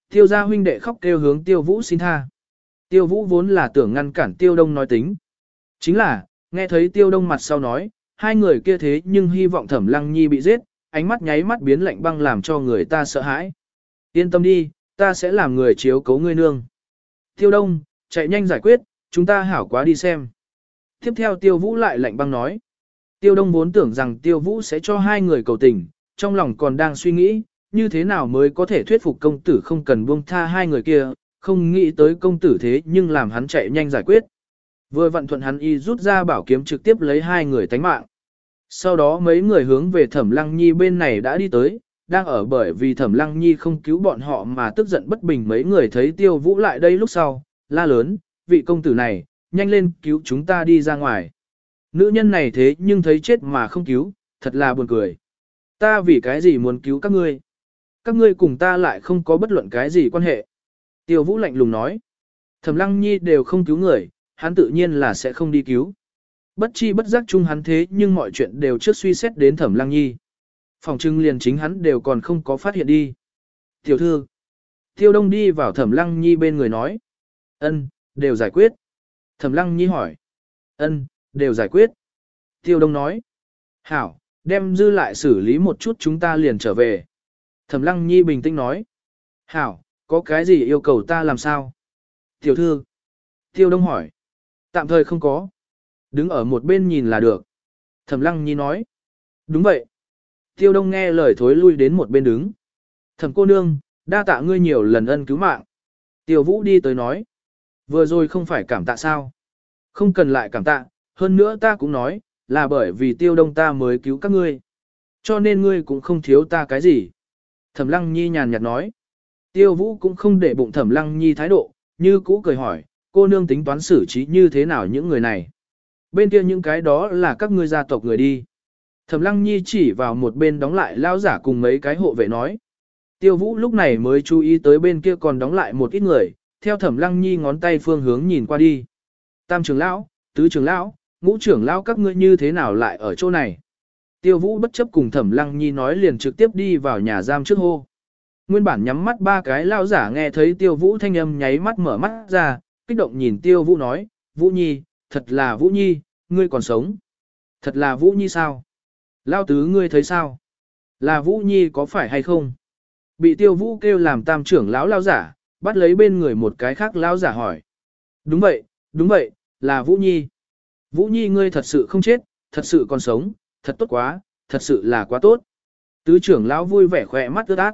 Tiêu gia huynh đệ khóc kêu hướng tiêu vũ xin tha. Tiêu vũ vốn là tưởng ngăn cản tiêu đông nói tính. Chính là, nghe thấy tiêu đông mặt sau nói, hai người kia thế nhưng hy vọng thẩm lăng nhi bị giết, ánh mắt nháy mắt biến lạnh băng làm cho người ta sợ hãi. Yên tâm đi, ta sẽ làm người chiếu cấu ngươi nương. Tiêu đông, chạy nhanh giải quyết, chúng ta hảo quá đi xem. Tiếp theo tiêu vũ lại lạnh băng nói. Tiêu đông vốn tưởng rằng tiêu vũ sẽ cho hai người cầu tình, trong lòng còn đang suy nghĩ, như thế nào mới có thể thuyết phục công tử không cần buông tha hai người kia, không nghĩ tới công tử thế nhưng làm hắn chạy nhanh giải quyết. Vừa vận thuận hắn y rút ra bảo kiếm trực tiếp lấy hai người tánh mạng. Sau đó mấy người hướng về thẩm lăng nhi bên này đã đi tới, đang ở bởi vì thẩm lăng nhi không cứu bọn họ mà tức giận bất bình mấy người thấy tiêu vũ lại đây lúc sau, la lớn, vị công tử này, nhanh lên cứu chúng ta đi ra ngoài. Nữ nhân này thế nhưng thấy chết mà không cứu, thật là buồn cười. Ta vì cái gì muốn cứu các ngươi? Các ngươi cùng ta lại không có bất luận cái gì quan hệ. Tiêu vũ lạnh lùng nói. Thẩm lăng nhi đều không cứu người, hắn tự nhiên là sẽ không đi cứu. Bất chi bất giác chung hắn thế nhưng mọi chuyện đều trước suy xét đến thẩm lăng nhi. Phòng trưng liền chính hắn đều còn không có phát hiện đi. Tiểu thư. Tiêu đông đi vào thẩm lăng nhi bên người nói. ân đều giải quyết. Thẩm lăng nhi hỏi. ân đều giải quyết. Tiêu đông nói. Hảo, đem dư lại xử lý một chút chúng ta liền trở về. Thẩm lăng nhi bình tĩnh nói. Hảo, có cái gì yêu cầu ta làm sao? Tiểu thư. Tiêu đông hỏi. Tạm thời không có. Đứng ở một bên nhìn là được. Thẩm lăng nhi nói. Đúng vậy. Tiêu đông nghe lời thối lui đến một bên đứng. Thẩm cô nương, đa tạ ngươi nhiều lần ân cứu mạng. Tiêu vũ đi tới nói. Vừa rồi không phải cảm tạ sao. Không cần lại cảm tạ, hơn nữa ta cũng nói, là bởi vì tiêu đông ta mới cứu các ngươi. Cho nên ngươi cũng không thiếu ta cái gì. Thẩm lăng nhi nhàn nhạt nói. Tiêu vũ cũng không để bụng thẩm lăng nhi thái độ, như cũ cười hỏi, cô nương tính toán xử trí như thế nào những người này. Bên kia những cái đó là các ngươi gia tộc người đi. Thẩm Lăng Nhi chỉ vào một bên đóng lại lao giả cùng mấy cái hộ vệ nói. Tiêu Vũ lúc này mới chú ý tới bên kia còn đóng lại một ít người, theo Thẩm Lăng Nhi ngón tay phương hướng nhìn qua đi. Tam trưởng lão, tứ trưởng lão, ngũ trưởng lão các ngươi như thế nào lại ở chỗ này? Tiêu Vũ bất chấp cùng Thẩm Lăng Nhi nói liền trực tiếp đi vào nhà giam trước hô. Nguyên bản nhắm mắt ba cái lao giả nghe thấy Tiêu Vũ thanh âm nháy mắt mở mắt ra, kích động nhìn Tiêu Vũ nói, Vũ Nhi, thật là Vũ Nhi, ngươi còn sống. Thật là Vũ Nhi sao? Lao tứ ngươi thấy sao? Là Vũ Nhi có phải hay không? Bị Tiêu Vũ kêu làm tam trưởng lão lao giả, bắt lấy bên người một cái khác lao giả hỏi. Đúng vậy, đúng vậy, là Vũ Nhi. Vũ Nhi ngươi thật sự không chết, thật sự còn sống, thật tốt quá, thật sự là quá tốt. Tứ trưởng lão vui vẻ khỏe mắt ướt át.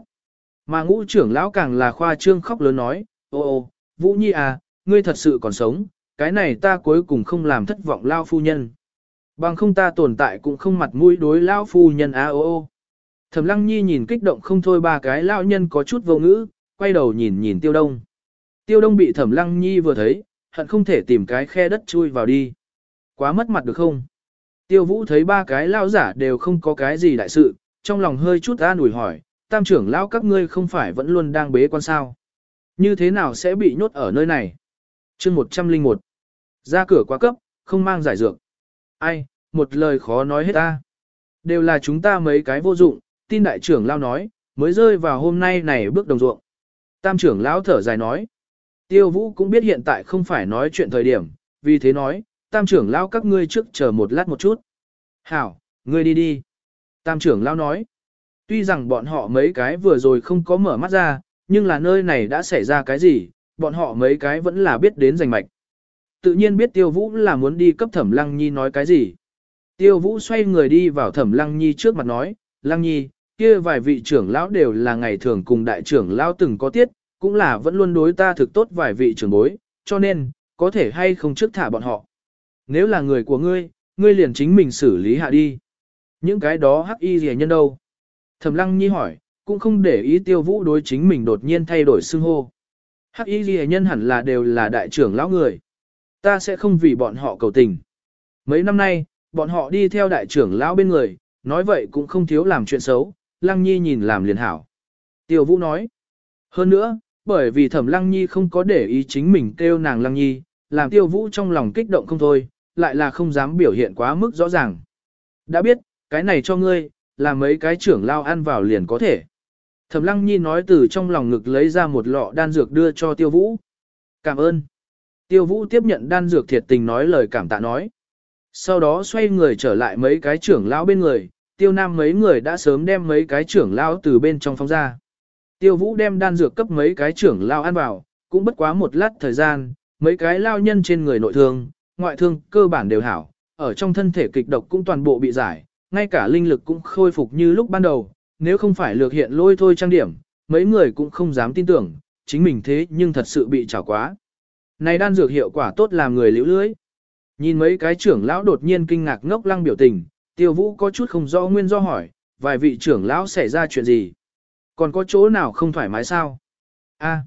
Mà ngũ trưởng lão càng là khoa trương khóc lớn nói, ô ô, Vũ Nhi à, ngươi thật sự còn sống, cái này ta cuối cùng không làm thất vọng lao phu nhân. Bằng không ta tồn tại cũng không mặt mũi đối lao phu nhân à ô ô. Thẩm Lăng Nhi nhìn kích động không thôi ba cái lão nhân có chút vô ngữ, quay đầu nhìn nhìn Tiêu Đông. Tiêu Đông bị Thẩm Lăng Nhi vừa thấy, hận không thể tìm cái khe đất chui vào đi. Quá mất mặt được không? Tiêu Vũ thấy ba cái lão giả đều không có cái gì đại sự, trong lòng hơi chút an ủi hỏi, tam trưởng lão các ngươi không phải vẫn luôn đang bế quan sao? Như thế nào sẽ bị nhốt ở nơi này? chương 101. Ra cửa quá cấp, không mang giải dược. Ai, một lời khó nói hết ta. Đều là chúng ta mấy cái vô dụng, tin đại trưởng lão nói, mới rơi vào hôm nay này bước đồng ruộng. Tam trưởng lão thở dài nói. Tiêu vũ cũng biết hiện tại không phải nói chuyện thời điểm, vì thế nói, tam trưởng lão các ngươi trước chờ một lát một chút. Hảo, ngươi đi đi. Tam trưởng lão nói. Tuy rằng bọn họ mấy cái vừa rồi không có mở mắt ra, nhưng là nơi này đã xảy ra cái gì, bọn họ mấy cái vẫn là biết đến rành mạch. Tự nhiên biết Tiêu Vũ là muốn đi cấp Thẩm Lăng Nhi nói cái gì. Tiêu Vũ xoay người đi vào Thẩm Lăng Nhi trước mặt nói, Lăng Nhi, kia vài vị trưởng lão đều là ngày thường cùng đại trưởng lão từng có tiết, cũng là vẫn luôn đối ta thực tốt vài vị trưởng bối, cho nên, có thể hay không trước thả bọn họ. Nếu là người của ngươi, ngươi liền chính mình xử lý hạ đi. Những cái đó hắc y gì nhân đâu? Thẩm Lăng Nhi hỏi, cũng không để ý Tiêu Vũ đối chính mình đột nhiên thay đổi xưng hô. Hắc y ghi nhân hẳn là đều là đại trưởng lão người. Ta sẽ không vì bọn họ cầu tình. Mấy năm nay, bọn họ đi theo đại trưởng lão bên người, nói vậy cũng không thiếu làm chuyện xấu, Lăng Nhi nhìn làm liền hảo. Tiêu Vũ nói. Hơn nữa, bởi vì thẩm Lăng Nhi không có để ý chính mình kêu nàng Lăng Nhi, làm Tiêu Vũ trong lòng kích động không thôi, lại là không dám biểu hiện quá mức rõ ràng. Đã biết, cái này cho ngươi, là mấy cái trưởng lao ăn vào liền có thể. Thẩm Lăng Nhi nói từ trong lòng ngực lấy ra một lọ đan dược đưa cho Tiêu Vũ. Cảm ơn. Tiêu Vũ tiếp nhận đan dược thiệt tình nói lời cảm tạ nói. Sau đó xoay người trở lại mấy cái trưởng lão bên người, Tiêu Nam mấy người đã sớm đem mấy cái trưởng lão từ bên trong phóng ra. Tiêu Vũ đem đan dược cấp mấy cái trưởng lão ăn vào, cũng bất quá một lát thời gian, mấy cái lao nhân trên người nội thương, ngoại thương cơ bản đều hảo, ở trong thân thể kịch độc cũng toàn bộ bị giải, ngay cả linh lực cũng khôi phục như lúc ban đầu, nếu không phải lược hiện lôi thôi trang điểm, mấy người cũng không dám tin tưởng, chính mình thế nhưng thật sự bị trào quá. Này đan dược hiệu quả tốt làm người liễu lưới. Nhìn mấy cái trưởng lão đột nhiên kinh ngạc ngốc lăng biểu tình, tiêu vũ có chút không rõ nguyên do hỏi, vài vị trưởng lão xảy ra chuyện gì? Còn có chỗ nào không thoải mái sao? A,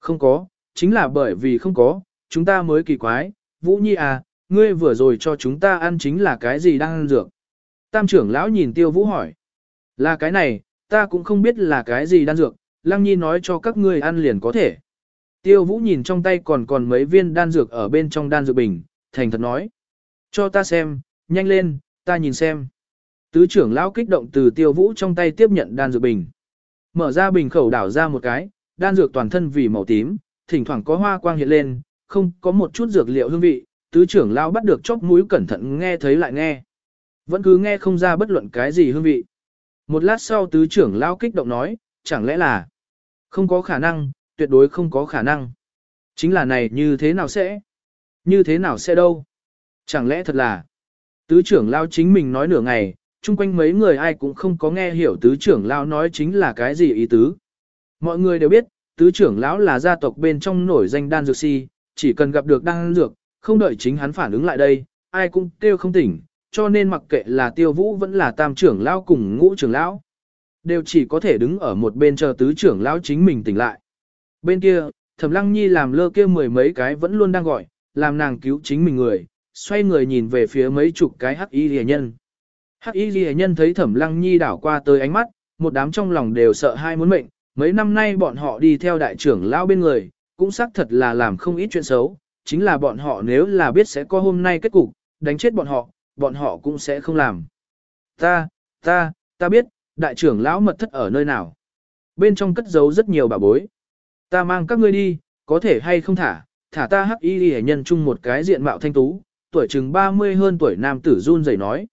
không có, chính là bởi vì không có, chúng ta mới kỳ quái, Vũ Nhi à, ngươi vừa rồi cho chúng ta ăn chính là cái gì đang ăn dược? Tam trưởng lão nhìn tiêu vũ hỏi. Là cái này, ta cũng không biết là cái gì đan dược, Lăng Nhi nói cho các ngươi ăn liền có thể. Tiêu Vũ nhìn trong tay còn còn mấy viên đan dược ở bên trong đan dược bình, thành thật nói. Cho ta xem, nhanh lên, ta nhìn xem. Tứ trưởng lão kích động từ Tiêu Vũ trong tay tiếp nhận đan dược bình. Mở ra bình khẩu đảo ra một cái, đan dược toàn thân vì màu tím, thỉnh thoảng có hoa quang hiện lên, không có một chút dược liệu hương vị. Tứ trưởng lão bắt được chóp mũi cẩn thận nghe thấy lại nghe. Vẫn cứ nghe không ra bất luận cái gì hương vị. Một lát sau tứ trưởng lao kích động nói, chẳng lẽ là không có khả năng, tuyệt đối không có khả năng. Chính là này như thế nào sẽ? Như thế nào sẽ đâu? Chẳng lẽ thật là tứ trưởng lao chính mình nói nửa ngày, chung quanh mấy người ai cũng không có nghe hiểu tứ trưởng lao nói chính là cái gì ý tứ. Mọi người đều biết, tứ trưởng lão là gia tộc bên trong nổi danh đan dược si, chỉ cần gặp được đan dược, không đợi chính hắn phản ứng lại đây, ai cũng kêu không tỉnh, cho nên mặc kệ là tiêu vũ vẫn là tam trưởng lão cùng ngũ trưởng lão, đều chỉ có thể đứng ở một bên chờ tứ trưởng lão chính mình tỉnh lại. Bên kia, Thẩm Lăng Nhi làm lơ kia mười mấy cái vẫn luôn đang gọi, làm nàng cứu chính mình người, xoay người nhìn về phía mấy chục cái hắc y rìa nhân. Hắc y rìa nhân thấy Thẩm Lăng Nhi đảo qua tới ánh mắt, một đám trong lòng đều sợ hai muốn mệnh, mấy năm nay bọn họ đi theo đại trưởng lão bên người, cũng xác thật là làm không ít chuyện xấu, chính là bọn họ nếu là biết sẽ có hôm nay kết cục, đánh chết bọn họ, bọn họ cũng sẽ không làm. Ta, ta, ta biết, đại trưởng lão mật thất ở nơi nào. Bên trong cất giấu rất nhiều bà bối. Ta mang các ngươi đi, có thể hay không thả, thả ta hắc y đi nhân chung một cái diện mạo thanh tú, tuổi chừng 30 hơn tuổi nam tử run rẩy nói.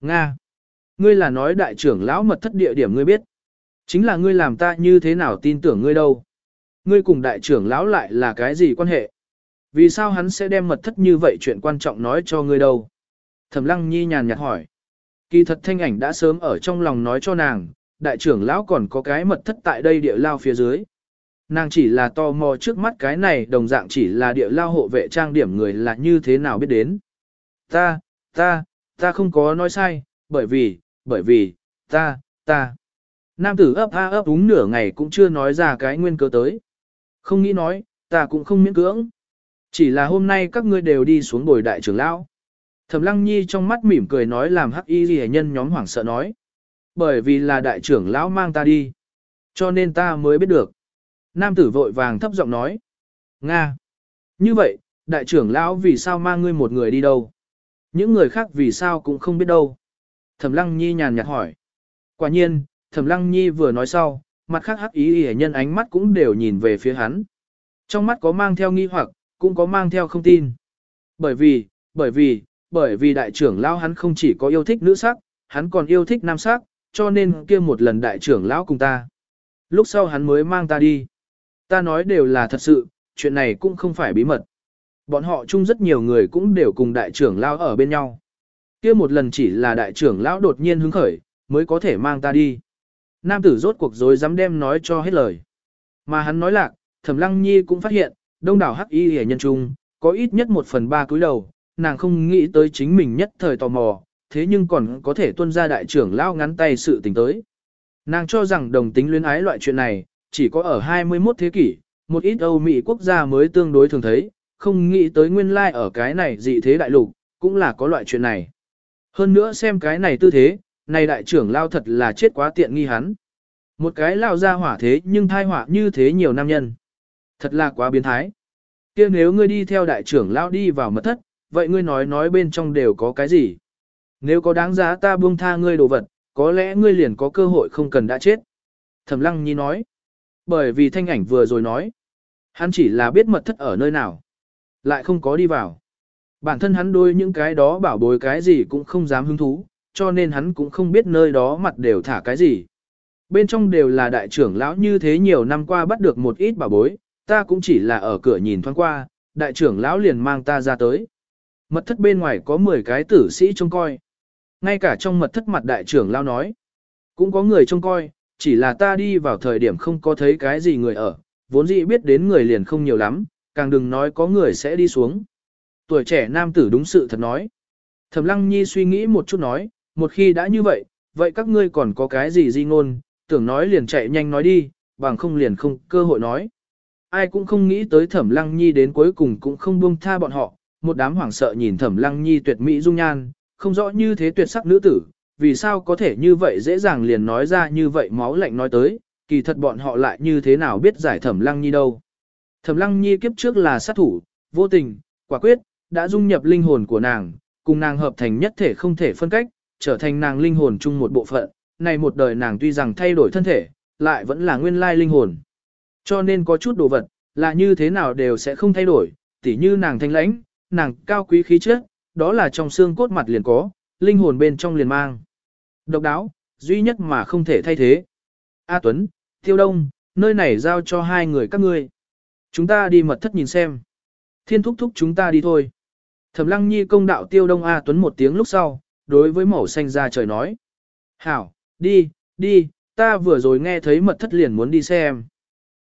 Nga! Ngươi là nói đại trưởng lão mật thất địa điểm ngươi biết. Chính là ngươi làm ta như thế nào tin tưởng ngươi đâu. Ngươi cùng đại trưởng lão lại là cái gì quan hệ? Vì sao hắn sẽ đem mật thất như vậy chuyện quan trọng nói cho ngươi đâu? Thẩm lăng nhi nhàn nhạt hỏi. Kỳ thật thanh ảnh đã sớm ở trong lòng nói cho nàng, đại trưởng lão còn có cái mật thất tại đây địa lao phía dưới. Nàng chỉ là tò mò trước mắt cái này đồng dạng chỉ là địa lao hộ vệ trang điểm người là như thế nào biết đến. Ta, ta, ta không có nói sai, bởi vì, bởi vì, ta, ta. Nam tử ấp a ấp úng nửa ngày cũng chưa nói ra cái nguyên cớ tới. Không nghĩ nói, ta cũng không miễn cưỡng. Chỉ là hôm nay các ngươi đều đi xuống bồi đại trưởng lão. Thẩm lăng nhi trong mắt mỉm cười nói làm hắc y ghi nhân nhóm hoảng sợ nói. Bởi vì là đại trưởng lão mang ta đi. Cho nên ta mới biết được. Nam tử vội vàng thấp giọng nói. Nga. Như vậy, đại trưởng lão vì sao mang ngươi một người đi đâu? Những người khác vì sao cũng không biết đâu. Thẩm lăng nhi nhàn nhạt hỏi. Quả nhiên, thẩm lăng nhi vừa nói sau, mặt khác hắc ý hề nhân ánh mắt cũng đều nhìn về phía hắn. Trong mắt có mang theo nghi hoặc, cũng có mang theo không tin. Bởi vì, bởi vì, bởi vì đại trưởng lão hắn không chỉ có yêu thích nữ sắc, hắn còn yêu thích nam sắc, cho nên kia một lần đại trưởng lão cùng ta. Lúc sau hắn mới mang ta đi. Ta nói đều là thật sự, chuyện này cũng không phải bí mật. Bọn họ chung rất nhiều người cũng đều cùng đại trưởng lão ở bên nhau. Kia một lần chỉ là đại trưởng lão đột nhiên hứng khởi, mới có thể mang ta đi. Nam tử rốt cuộc rồi dám đem nói cho hết lời. Mà hắn nói lạc, Thẩm Lăng Nhi cũng phát hiện, đông đảo hắc y hề nhân trung, có ít nhất một phần ba cúi đầu, nàng không nghĩ tới chính mình nhất thời tò mò, thế nhưng còn có thể tuân ra đại trưởng lao ngắn tay sự tình tới. Nàng cho rằng đồng tính luyến ái loại chuyện này, chỉ có ở 21 thế kỷ, một ít Âu Mỹ quốc gia mới tương đối thường thấy, không nghĩ tới nguyên lai like ở cái này dị thế đại lục, cũng là có loại chuyện này. Hơn nữa xem cái này tư thế, này đại trưởng lao thật là chết quá tiện nghi hắn. Một cái lao ra hỏa thế nhưng thai hỏa như thế nhiều nam nhân. Thật là quá biến thái. kia nếu ngươi đi theo đại trưởng lao đi vào mật thất, vậy ngươi nói nói bên trong đều có cái gì? Nếu có đáng giá ta buông tha ngươi đồ vật, có lẽ ngươi liền có cơ hội không cần đã chết. Thẩm lăng nhi nói. Bởi vì thanh ảnh vừa rồi nói. Hắn chỉ là biết mật thất ở nơi nào. Lại không có đi vào. Bản thân hắn đôi những cái đó bảo bối cái gì cũng không dám hứng thú, cho nên hắn cũng không biết nơi đó mặt đều thả cái gì. Bên trong đều là đại trưởng lão như thế nhiều năm qua bắt được một ít bảo bối, ta cũng chỉ là ở cửa nhìn thoáng qua, đại trưởng lão liền mang ta ra tới. Mật thất bên ngoài có 10 cái tử sĩ trông coi. Ngay cả trong mật thất mặt đại trưởng lão nói, cũng có người trông coi, chỉ là ta đi vào thời điểm không có thấy cái gì người ở, vốn dĩ biết đến người liền không nhiều lắm, càng đừng nói có người sẽ đi xuống. Tuổi trẻ nam tử đúng sự thật nói. Thẩm Lăng Nhi suy nghĩ một chút nói, một khi đã như vậy, vậy các ngươi còn có cái gì di ngôn, tưởng nói liền chạy nhanh nói đi, bằng không liền không cơ hội nói. Ai cũng không nghĩ tới Thẩm Lăng Nhi đến cuối cùng cũng không buông tha bọn họ, một đám hoảng sợ nhìn Thẩm Lăng Nhi tuyệt mỹ dung nhan, không rõ như thế tuyệt sắc nữ tử, vì sao có thể như vậy dễ dàng liền nói ra như vậy máu lạnh nói tới, kỳ thật bọn họ lại như thế nào biết giải Thẩm Lăng Nhi đâu. Thẩm Lăng Nhi kiếp trước là sát thủ, vô tình, quả quyết, đã dung nhập linh hồn của nàng, cùng nàng hợp thành nhất thể không thể phân cách, trở thành nàng linh hồn chung một bộ phận, này một đời nàng tuy rằng thay đổi thân thể, lại vẫn là nguyên lai linh hồn. Cho nên có chút đồ vật, là như thế nào đều sẽ không thay đổi, tỉ như nàng thanh lãnh, nàng cao quý khí chất, đó là trong xương cốt mặt liền có, linh hồn bên trong liền mang. Độc đáo, duy nhất mà không thể thay thế. A Tuấn, Tiêu Đông, nơi này giao cho hai người các ngươi. Chúng ta đi mật thất nhìn xem. Thiên thúc thúc chúng ta đi thôi. Thẩm Lăng Nhi công đạo Tiêu Đông A Tuấn một tiếng lúc sau, đối với màu xanh ra trời nói. Hảo, đi, đi, ta vừa rồi nghe thấy mật thất liền muốn đi xem.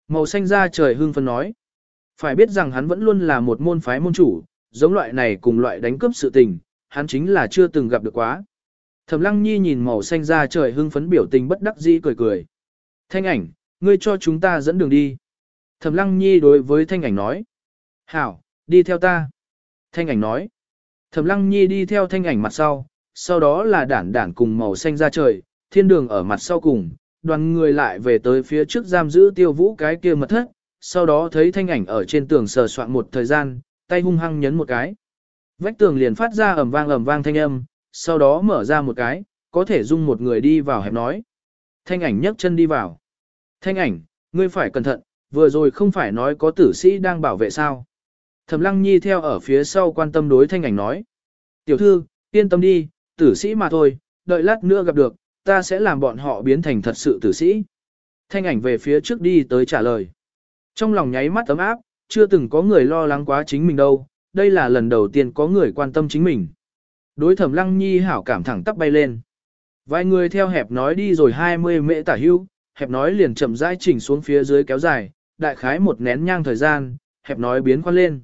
Màu xanh ra trời hưng phấn nói. Phải biết rằng hắn vẫn luôn là một môn phái môn chủ, giống loại này cùng loại đánh cướp sự tình, hắn chính là chưa từng gặp được quá. Thẩm Lăng Nhi nhìn màu xanh ra trời hưng phấn biểu tình bất đắc dĩ cười cười. Thanh ảnh, ngươi cho chúng ta dẫn đường đi. Thẩm Lăng Nhi đối với Thanh ảnh nói. Hảo, đi theo ta. Thanh ảnh nói. Thẩm Lăng Nhi đi theo Thanh ảnh mặt sau, sau đó là đản đản cùng màu xanh ra trời, thiên đường ở mặt sau cùng, đoàn người lại về tới phía trước giam giữ tiêu vũ cái kia mật thất, sau đó thấy Thanh ảnh ở trên tường sờ soạn một thời gian, tay hung hăng nhấn một cái. Vách tường liền phát ra ầm vang ầm vang thanh âm, sau đó mở ra một cái, có thể dung một người đi vào hẹp nói. Thanh ảnh nhấc chân đi vào. Thanh ảnh, ngươi phải cẩn thận, vừa rồi không phải nói có tử sĩ đang bảo vệ sao. Thẩm lăng nhi theo ở phía sau quan tâm đối thanh ảnh nói. Tiểu thư, yên tâm đi, tử sĩ mà thôi, đợi lát nữa gặp được, ta sẽ làm bọn họ biến thành thật sự tử sĩ. Thanh ảnh về phía trước đi tới trả lời. Trong lòng nháy mắt ấm áp, chưa từng có người lo lắng quá chính mình đâu, đây là lần đầu tiên có người quan tâm chính mình. Đối thẩm lăng nhi hảo cảm thẳng tắp bay lên. Vài người theo hẹp nói đi rồi 20 mễ tả hưu, hẹp nói liền chậm rãi chỉnh xuống phía dưới kéo dài, đại khái một nén nhang thời gian, hẹp nói biến khoan lên.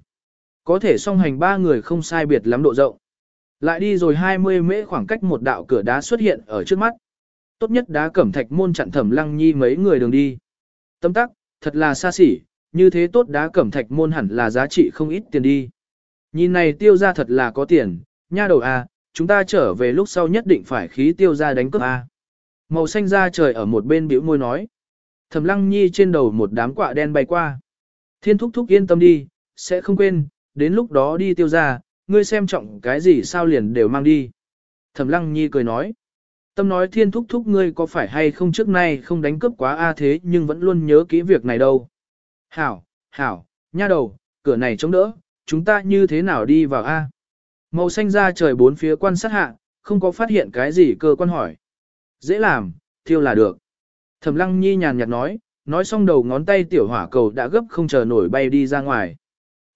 Có thể song hành ba người không sai biệt lắm độ rộng. Lại đi rồi 20 mễ khoảng cách một đạo cửa đá xuất hiện ở trước mắt. Tốt nhất đá cẩm thạch môn chặn thẩm lăng nhi mấy người đường đi. Tâm tắc, thật là xa xỉ, như thế tốt đá cẩm thạch môn hẳn là giá trị không ít tiền đi. Nhìn này tiêu ra thật là có tiền, nha đầu à, chúng ta trở về lúc sau nhất định phải khí tiêu ra đánh cướp à. Màu xanh da trời ở một bên biểu môi nói. Thẩm lăng nhi trên đầu một đám quạ đen bay qua. Thiên thúc thúc yên tâm đi, sẽ không quên, đến lúc đó đi tiêu ra, ngươi xem trọng cái gì sao liền đều mang đi. Thẩm lăng nhi cười nói. Tâm nói thiên thúc thúc ngươi có phải hay không trước nay không đánh cướp quá a thế nhưng vẫn luôn nhớ kỹ việc này đâu. Hảo, hảo, nha đầu, cửa này chống đỡ, chúng ta như thế nào đi vào A? Màu xanh ra trời bốn phía quan sát hạ, không có phát hiện cái gì cơ quan hỏi. Dễ làm, thiêu là được. Thẩm lăng nhi nhàn nhạt nói, nói xong đầu ngón tay tiểu hỏa cầu đã gấp không chờ nổi bay đi ra ngoài.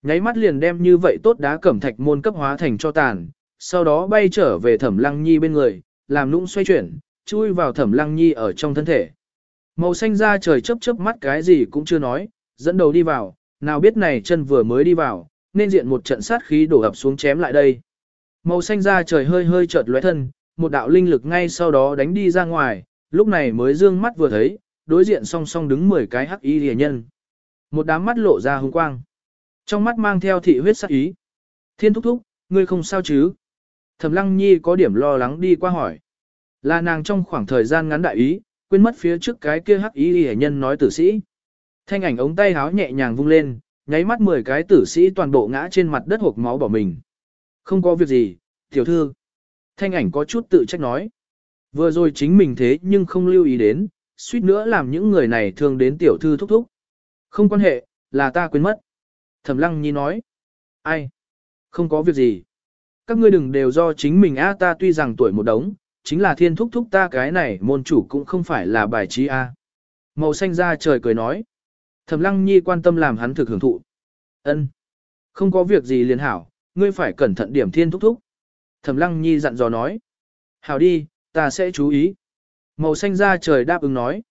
Nháy mắt liền đem như vậy tốt đá cẩm thạch môn cấp hóa thành cho tàn, sau đó bay trở về thẩm lăng nhi bên người, làm nũng xoay chuyển, chui vào thẩm lăng nhi ở trong thân thể. Màu xanh ra trời chớp chớp mắt cái gì cũng chưa nói, dẫn đầu đi vào, nào biết này chân vừa mới đi vào, nên diện một trận sát khí đổ ập xuống chém lại đây. Màu xanh da trời hơi hơi chợt lóe thân, một đạo linh lực ngay sau đó đánh đi ra ngoài, lúc này mới dương mắt vừa thấy, đối diện song song đứng 10 cái hắc y rìa nhân. Một đám mắt lộ ra hung quang. Trong mắt mang theo thị huyết sắc ý. Thiên thúc thúc, ngươi không sao chứ? Thẩm lăng nhi có điểm lo lắng đi qua hỏi. Là nàng trong khoảng thời gian ngắn đại ý, quên mất phía trước cái kia hắc ý hệ nhân nói tử sĩ. Thanh ảnh ống tay háo nhẹ nhàng vung lên, nháy mắt 10 cái tử sĩ toàn bộ ngã trên mặt đất hộp máu bỏ mình. Không có việc gì, tiểu thư. Thanh ảnh có chút tự trách nói. Vừa rồi chính mình thế nhưng không lưu ý đến, suýt nữa làm những người này thương đến tiểu thư thúc thúc. Không quan hệ, là ta quên mất. Thẩm lăng nhi nói. Ai? Không có việc gì. Các ngươi đừng đều do chính mình a ta tuy rằng tuổi một đống, chính là thiên thúc thúc ta cái này môn chủ cũng không phải là bài trí a. Màu xanh ra trời cười nói. Thẩm lăng nhi quan tâm làm hắn thực hưởng thụ. ân Không có việc gì liền hảo, ngươi phải cẩn thận điểm thiên thúc thúc. Thẩm lăng nhi dặn dò nói. Hảo đi, ta sẽ chú ý. Màu xanh ra trời đáp ứng nói.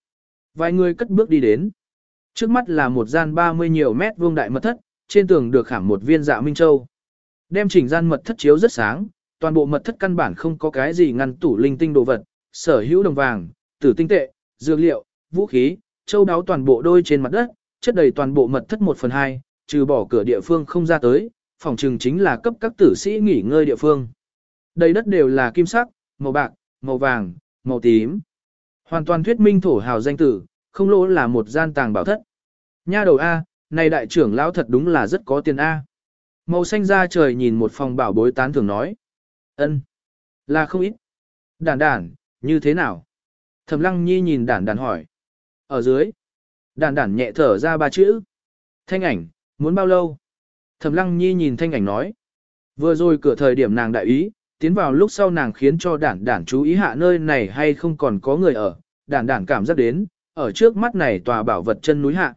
Vài người cất bước đi đến. Trước mắt là một gian 30 nhiều mét vuông đại mật thất, trên tường được khảm một viên dạ minh châu. Đem chỉnh gian mật thất chiếu rất sáng, toàn bộ mật thất căn bản không có cái gì ngăn tủ linh tinh đồ vật, sở hữu đồng vàng, tử tinh tệ, dược liệu, vũ khí, châu đáo toàn bộ đôi trên mặt đất, chất đầy toàn bộ mật thất 1 phần 2, trừ bỏ cửa địa phương không ra tới, phòng trừng chính là cấp các tử sĩ nghỉ ngơi địa phương. Đầy đất đều là kim sắc, màu bạc, màu vàng, màu tím. Hoàn toàn thuyết minh thổ hào danh tử, không lỗ là một gian tàng bảo thất. Nha đầu A, này đại trưởng lão thật đúng là rất có tiền A. Màu xanh ra trời nhìn một phòng bảo bối tán thường nói. ân là không ít. Đản đản, như thế nào? Thẩm lăng nhi nhìn đản đản hỏi. Ở dưới. Đản đản nhẹ thở ra ba chữ. Thanh ảnh, muốn bao lâu? Thẩm lăng nhi nhìn thanh ảnh nói. Vừa rồi cửa thời điểm nàng đại ý, tiến vào lúc sau nàng khiến cho đản đản chú ý hạ nơi này hay không còn có người ở. Đản đản cảm giác đến, ở trước mắt này tòa bảo vật chân núi hạ.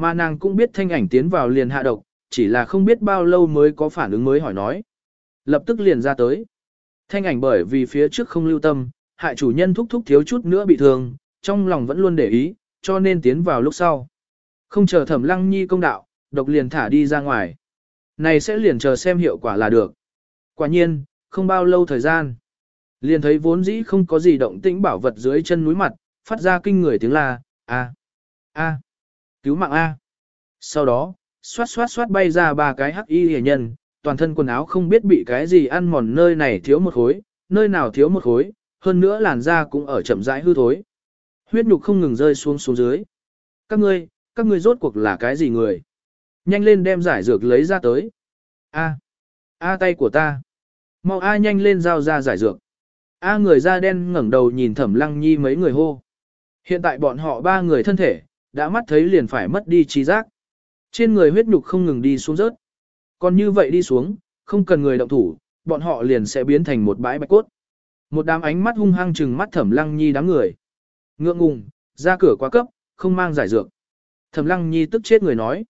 Mà nàng cũng biết thanh ảnh tiến vào liền hạ độc, chỉ là không biết bao lâu mới có phản ứng mới hỏi nói. Lập tức liền ra tới. Thanh ảnh bởi vì phía trước không lưu tâm, hại chủ nhân thúc thúc thiếu chút nữa bị thương, trong lòng vẫn luôn để ý, cho nên tiến vào lúc sau. Không chờ thẩm lăng nhi công đạo, độc liền thả đi ra ngoài. Này sẽ liền chờ xem hiệu quả là được. Quả nhiên, không bao lâu thời gian. Liền thấy vốn dĩ không có gì động tĩnh bảo vật dưới chân núi mặt, phát ra kinh người tiếng la, a a cứu mạng a Sau đó, xoát xoát xoát bay ra ba cái hắc y hề nhân, toàn thân quần áo không biết bị cái gì ăn mòn nơi này thiếu một khối, nơi nào thiếu một khối, hơn nữa làn da cũng ở chậm rãi hư thối. Huyết nhục không ngừng rơi xuống xuống dưới. Các ngươi, các ngươi rốt cuộc là cái gì người? Nhanh lên đem giải dược lấy ra tới. A, a tay của ta. Mau a nhanh lên giao ra giải dược. A người da đen ngẩng đầu nhìn Thẩm Lăng Nhi mấy người hô. Hiện tại bọn họ ba người thân thể, đã mắt thấy liền phải mất đi trí giác. Trên người huyết nhục không ngừng đi xuống rớt. Còn như vậy đi xuống, không cần người động thủ, bọn họ liền sẽ biến thành một bãi bạch cốt. Một đám ánh mắt hung hăng trừng mắt Thẩm Lăng Nhi đám người. Ngượng ngùng, ra cửa quá cấp, không mang giải dược. Thẩm Lăng Nhi tức chết người nói.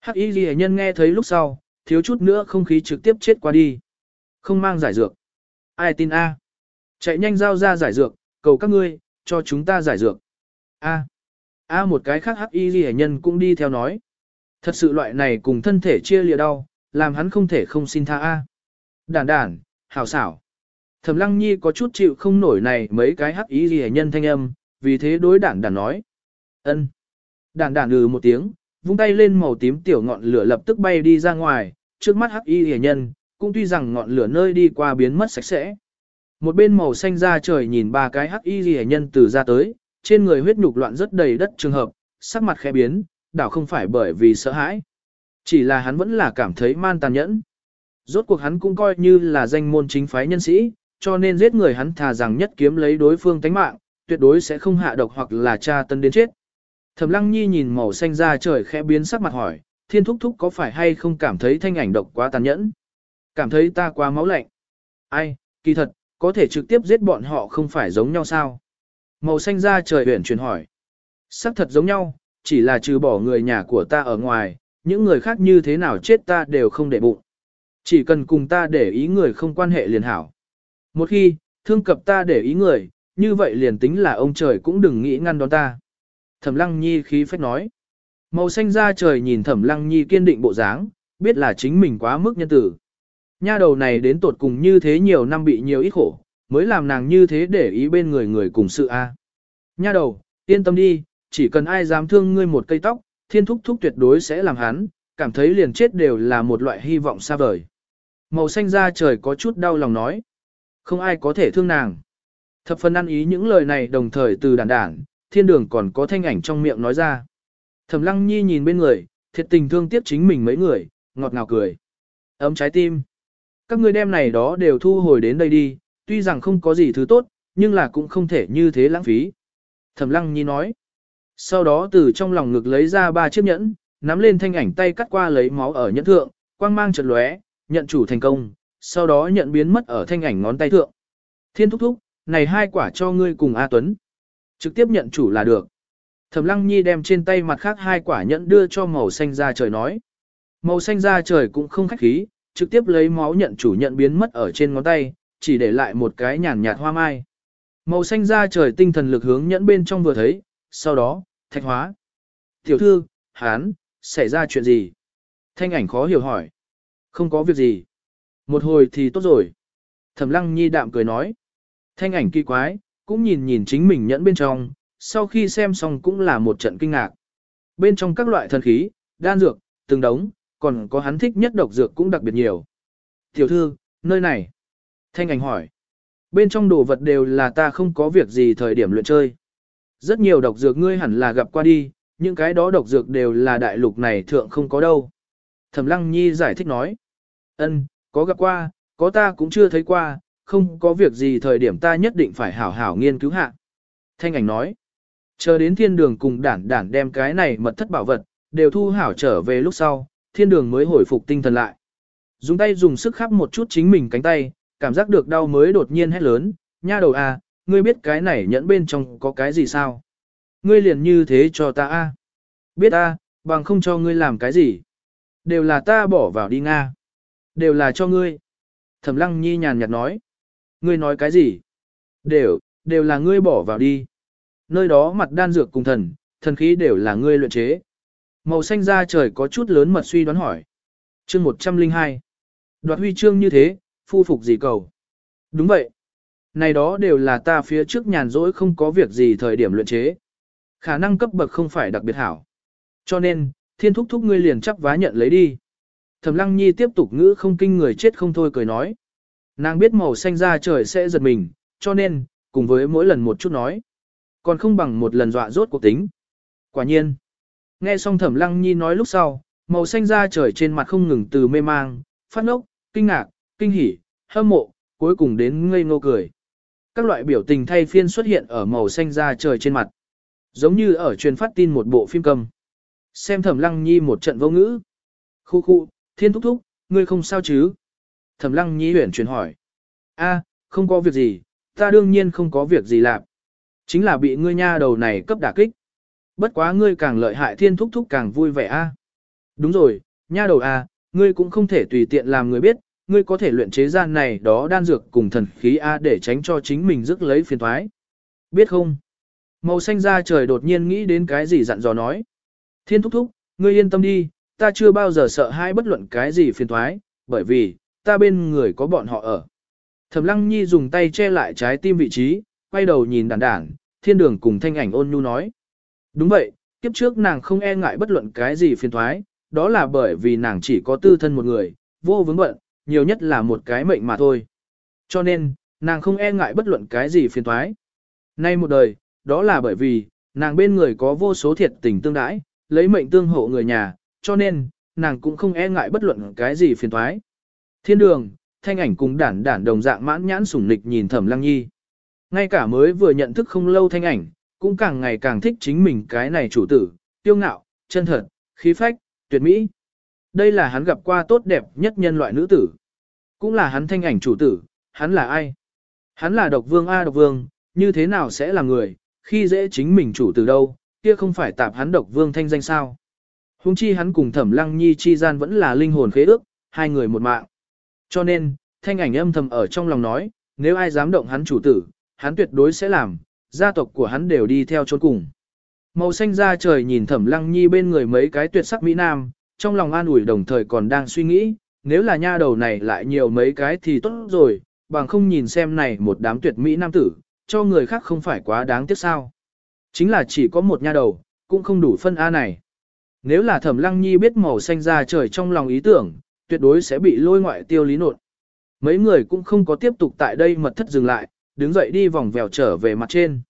Hắc Y Ghi nhân nghe thấy lúc sau, thiếu chút nữa không khí trực tiếp chết qua đi. Không mang giải dược. Ai tin A? Chạy nhanh giao ra giải dược, cầu các ngươi, cho chúng ta giải dược. A. A một cái khác Hắc Y Ghi nhân cũng đi theo nói. Thật sự loại này cùng thân thể chia lìa đau, làm hắn không thể không xin tha A. Đản đản, hảo xảo. Thẩm Lăng Nhi có chút chịu không nổi này mấy cái Hắc Y Ghi nhân thanh âm, vì thế đối đản đản nói. ân. Đản đản ừ một tiếng, vung tay lên màu tím tiểu ngọn lửa lập tức bay đi ra ngoài, trước mắt hắc y hề nhân, cũng tuy rằng ngọn lửa nơi đi qua biến mất sạch sẽ. Một bên màu xanh ra trời nhìn ba cái hắc y hề nhân từ ra tới, trên người huyết nhục loạn rất đầy đất trường hợp, sắc mặt khẽ biến, đảo không phải bởi vì sợ hãi. Chỉ là hắn vẫn là cảm thấy man tàn nhẫn. Rốt cuộc hắn cũng coi như là danh môn chính phái nhân sĩ, cho nên giết người hắn thà rằng nhất kiếm lấy đối phương tánh mạng, tuyệt đối sẽ không hạ độc hoặc là tra tân đến chết. Thẩm Lăng Nhi nhìn màu xanh ra trời khẽ biến sắc mặt hỏi, thiên thúc thúc có phải hay không cảm thấy thanh ảnh độc quá tàn nhẫn? Cảm thấy ta quá máu lạnh. Ai, kỳ thật, có thể trực tiếp giết bọn họ không phải giống nhau sao? Màu xanh ra trời uyển chuyển hỏi. Sắc thật giống nhau, chỉ là trừ bỏ người nhà của ta ở ngoài, những người khác như thế nào chết ta đều không để bụng. Chỉ cần cùng ta để ý người không quan hệ liền hảo. Một khi, thương cập ta để ý người, như vậy liền tính là ông trời cũng đừng nghĩ ngăn đón ta. Thẩm Lăng Nhi khí phách nói. Màu xanh da trời nhìn Thẩm Lăng Nhi kiên định bộ dáng, biết là chính mình quá mức nhân tử. Nha đầu này đến tột cùng như thế nhiều năm bị nhiều ít khổ, mới làm nàng như thế để ý bên người người cùng sự a. Nha đầu, yên tâm đi, chỉ cần ai dám thương ngươi một cây tóc, thiên thúc thúc tuyệt đối sẽ làm hắn, cảm thấy liền chết đều là một loại hy vọng xa vời. Màu xanh da trời có chút đau lòng nói. Không ai có thể thương nàng. Thập phần ăn ý những lời này đồng thời từ đàn đản thiên đường còn có thanh ảnh trong miệng nói ra. Thẩm lăng nhi nhìn bên người, thiệt tình thương tiếc chính mình mấy người, ngọt ngào cười. Ấm trái tim. Các ngươi đem này đó đều thu hồi đến đây đi, tuy rằng không có gì thứ tốt, nhưng là cũng không thể như thế lãng phí. Thẩm lăng nhi nói. Sau đó từ trong lòng ngực lấy ra ba chiếc nhẫn, nắm lên thanh ảnh tay cắt qua lấy máu ở nhẫn thượng, quang mang chợt lóe, nhận chủ thành công, sau đó nhận biến mất ở thanh ảnh ngón tay thượng. Thiên thúc thúc, này hai quả cho ngươi cùng A Tuấn. Trực tiếp nhận chủ là được. Thẩm Lăng Nhi đem trên tay mặt khác hai quả nhẫn đưa cho màu xanh da trời nói. Màu xanh da trời cũng không khách khí, trực tiếp lấy máu nhận chủ nhận biến mất ở trên ngón tay, chỉ để lại một cái nhàn nhạt hoa mai. Màu xanh da trời tinh thần lực hướng nhẫn bên trong vừa thấy, sau đó, thạch hóa. Tiểu thư, hán, xảy ra chuyện gì? Thanh ảnh khó hiểu hỏi. Không có việc gì. Một hồi thì tốt rồi. Thẩm lăng nhi đạm cười nói. Thanh ảnh kỳ quái, cũng nhìn nhìn chính mình nhẫn bên trong, sau khi xem xong cũng là một trận kinh ngạc. Bên trong các loại thần khí, đan dược, từng đống, còn có hắn thích nhất độc dược cũng đặc biệt nhiều. Tiểu thư, nơi này. Thanh ảnh hỏi. Bên trong đồ vật đều là ta không có việc gì thời điểm luyện chơi. Rất nhiều độc dược ngươi hẳn là gặp qua đi, những cái đó độc dược đều là đại lục này thượng không có đâu. Thẩm Lăng Nhi giải thích nói. Ân, có gặp qua, có ta cũng chưa thấy qua, không có việc gì thời điểm ta nhất định phải hảo hảo nghiên cứu hạ. Thanh ảnh nói, chờ đến thiên đường cùng đản đản đem cái này mật thất bảo vật, đều thu hảo trở về lúc sau, thiên đường mới hồi phục tinh thần lại. Dùng tay dùng sức khắp một chút chính mình cánh tay, cảm giác được đau mới đột nhiên hét lớn, nha đầu a, à, ngươi biết cái này nhẫn bên trong có cái gì sao? Ngươi liền như thế cho ta a. Biết a, bằng không cho ngươi làm cái gì. Đều là ta bỏ vào đi Nga. Đều là cho ngươi. Thẩm lăng nhi nhàn nhạt nói. Ngươi nói cái gì? Đều, đều là ngươi bỏ vào đi. Nơi đó mặt đan dược cùng thần, thần khí đều là ngươi luyện chế. Màu xanh da trời có chút lớn mật suy đoán hỏi. Chương 102. Đoạt huy chương như thế, phu phục gì cầu? Đúng vậy. Này đó đều là ta phía trước nhàn rỗi không có việc gì thời điểm luyện chế. Khả năng cấp bậc không phải đặc biệt hảo. Cho nên, thiên thúc thúc ngươi liền chấp vá nhận lấy đi. Thẩm lăng nhi tiếp tục ngữ không kinh người chết không thôi cười nói. Nàng biết màu xanh ra trời sẽ giật mình, cho nên, cùng với mỗi lần một chút nói. Còn không bằng một lần dọa rốt cuộc tính. Quả nhiên. Nghe xong thẩm lăng nhi nói lúc sau, màu xanh ra trời trên mặt không ngừng từ mê mang, phát ngốc, kinh ngạc, kinh hỉ, hâm mộ, cuối cùng đến ngây ngô cười. Các loại biểu tình thay phiên xuất hiện ở màu xanh da trời trên mặt. Giống như ở truyền phát tin một bộ phim cầm. Xem thẩm lăng nhi một trận vô ngữ. Khu khu, thiên thúc thúc, ngươi không sao chứ? Thẩm lăng nhi huyển truyền hỏi. a không có việc gì, ta đương nhiên không có việc gì làm. Chính là bị ngươi nha đầu này cấp đả kích. Bất quá ngươi càng lợi hại thiên thúc thúc càng vui vẻ a. Đúng rồi, nha đầu a, ngươi cũng không thể tùy tiện làm người biết, ngươi có thể luyện chế gian này đó đan dược cùng thần khí a để tránh cho chính mình rước lấy phiền toái. Biết không? Màu xanh da trời đột nhiên nghĩ đến cái gì dặn dò nói. Thiên thúc thúc, ngươi yên tâm đi, ta chưa bao giờ sợ hai bất luận cái gì phiền toái, bởi vì, ta bên người có bọn họ ở. Thẩm lăng nhi dùng tay che lại trái tim vị trí, quay đầu nhìn đàn đản, thiên đường cùng thanh ảnh ôn nhu nói. Đúng vậy, kiếp trước nàng không e ngại bất luận cái gì phiền thoái, đó là bởi vì nàng chỉ có tư thân một người, vô vướng bận, nhiều nhất là một cái mệnh mà thôi. Cho nên, nàng không e ngại bất luận cái gì phiền thoái. Nay một đời, đó là bởi vì, nàng bên người có vô số thiệt tình tương đãi, lấy mệnh tương hộ người nhà, cho nên, nàng cũng không e ngại bất luận cái gì phiền thoái. Thiên đường, thanh ảnh cùng đản đản đồng dạng mãn nhãn sủng nịch nhìn thẩm lăng nhi. Ngay cả mới vừa nhận thức không lâu thanh ảnh, cũng càng ngày càng thích chính mình cái này chủ tử, tiêu ngạo, chân thật, khí phách, tuyệt mỹ. Đây là hắn gặp qua tốt đẹp nhất nhân loại nữ tử. Cũng là hắn thanh ảnh chủ tử, hắn là ai? Hắn là độc vương A độc vương, như thế nào sẽ là người, khi dễ chính mình chủ tử đâu, kia không phải tạp hắn độc vương thanh danh sao. Hùng chi hắn cùng thẩm lăng nhi chi gian vẫn là linh hồn khế ước, hai người một mạng. Cho nên, thanh ảnh âm thầm ở trong lòng nói, nếu ai dám động hắn chủ tử, hắn tuyệt đối sẽ làm, gia tộc của hắn đều đi theo chốn cùng. Màu xanh da trời nhìn thẩm lăng nhi bên người mấy cái tuyệt sắc Mỹ Nam, trong lòng an ủi đồng thời còn đang suy nghĩ, nếu là nha đầu này lại nhiều mấy cái thì tốt rồi, bằng không nhìn xem này một đám tuyệt Mỹ Nam tử, cho người khác không phải quá đáng tiếc sao. Chính là chỉ có một nha đầu, cũng không đủ phân A này. Nếu là thẩm lăng nhi biết màu xanh da trời trong lòng ý tưởng, tuyệt đối sẽ bị lôi ngoại tiêu lý nột. Mấy người cũng không có tiếp tục tại đây mật thất dừng lại, đứng dậy đi vòng vèo trở về mặt trên.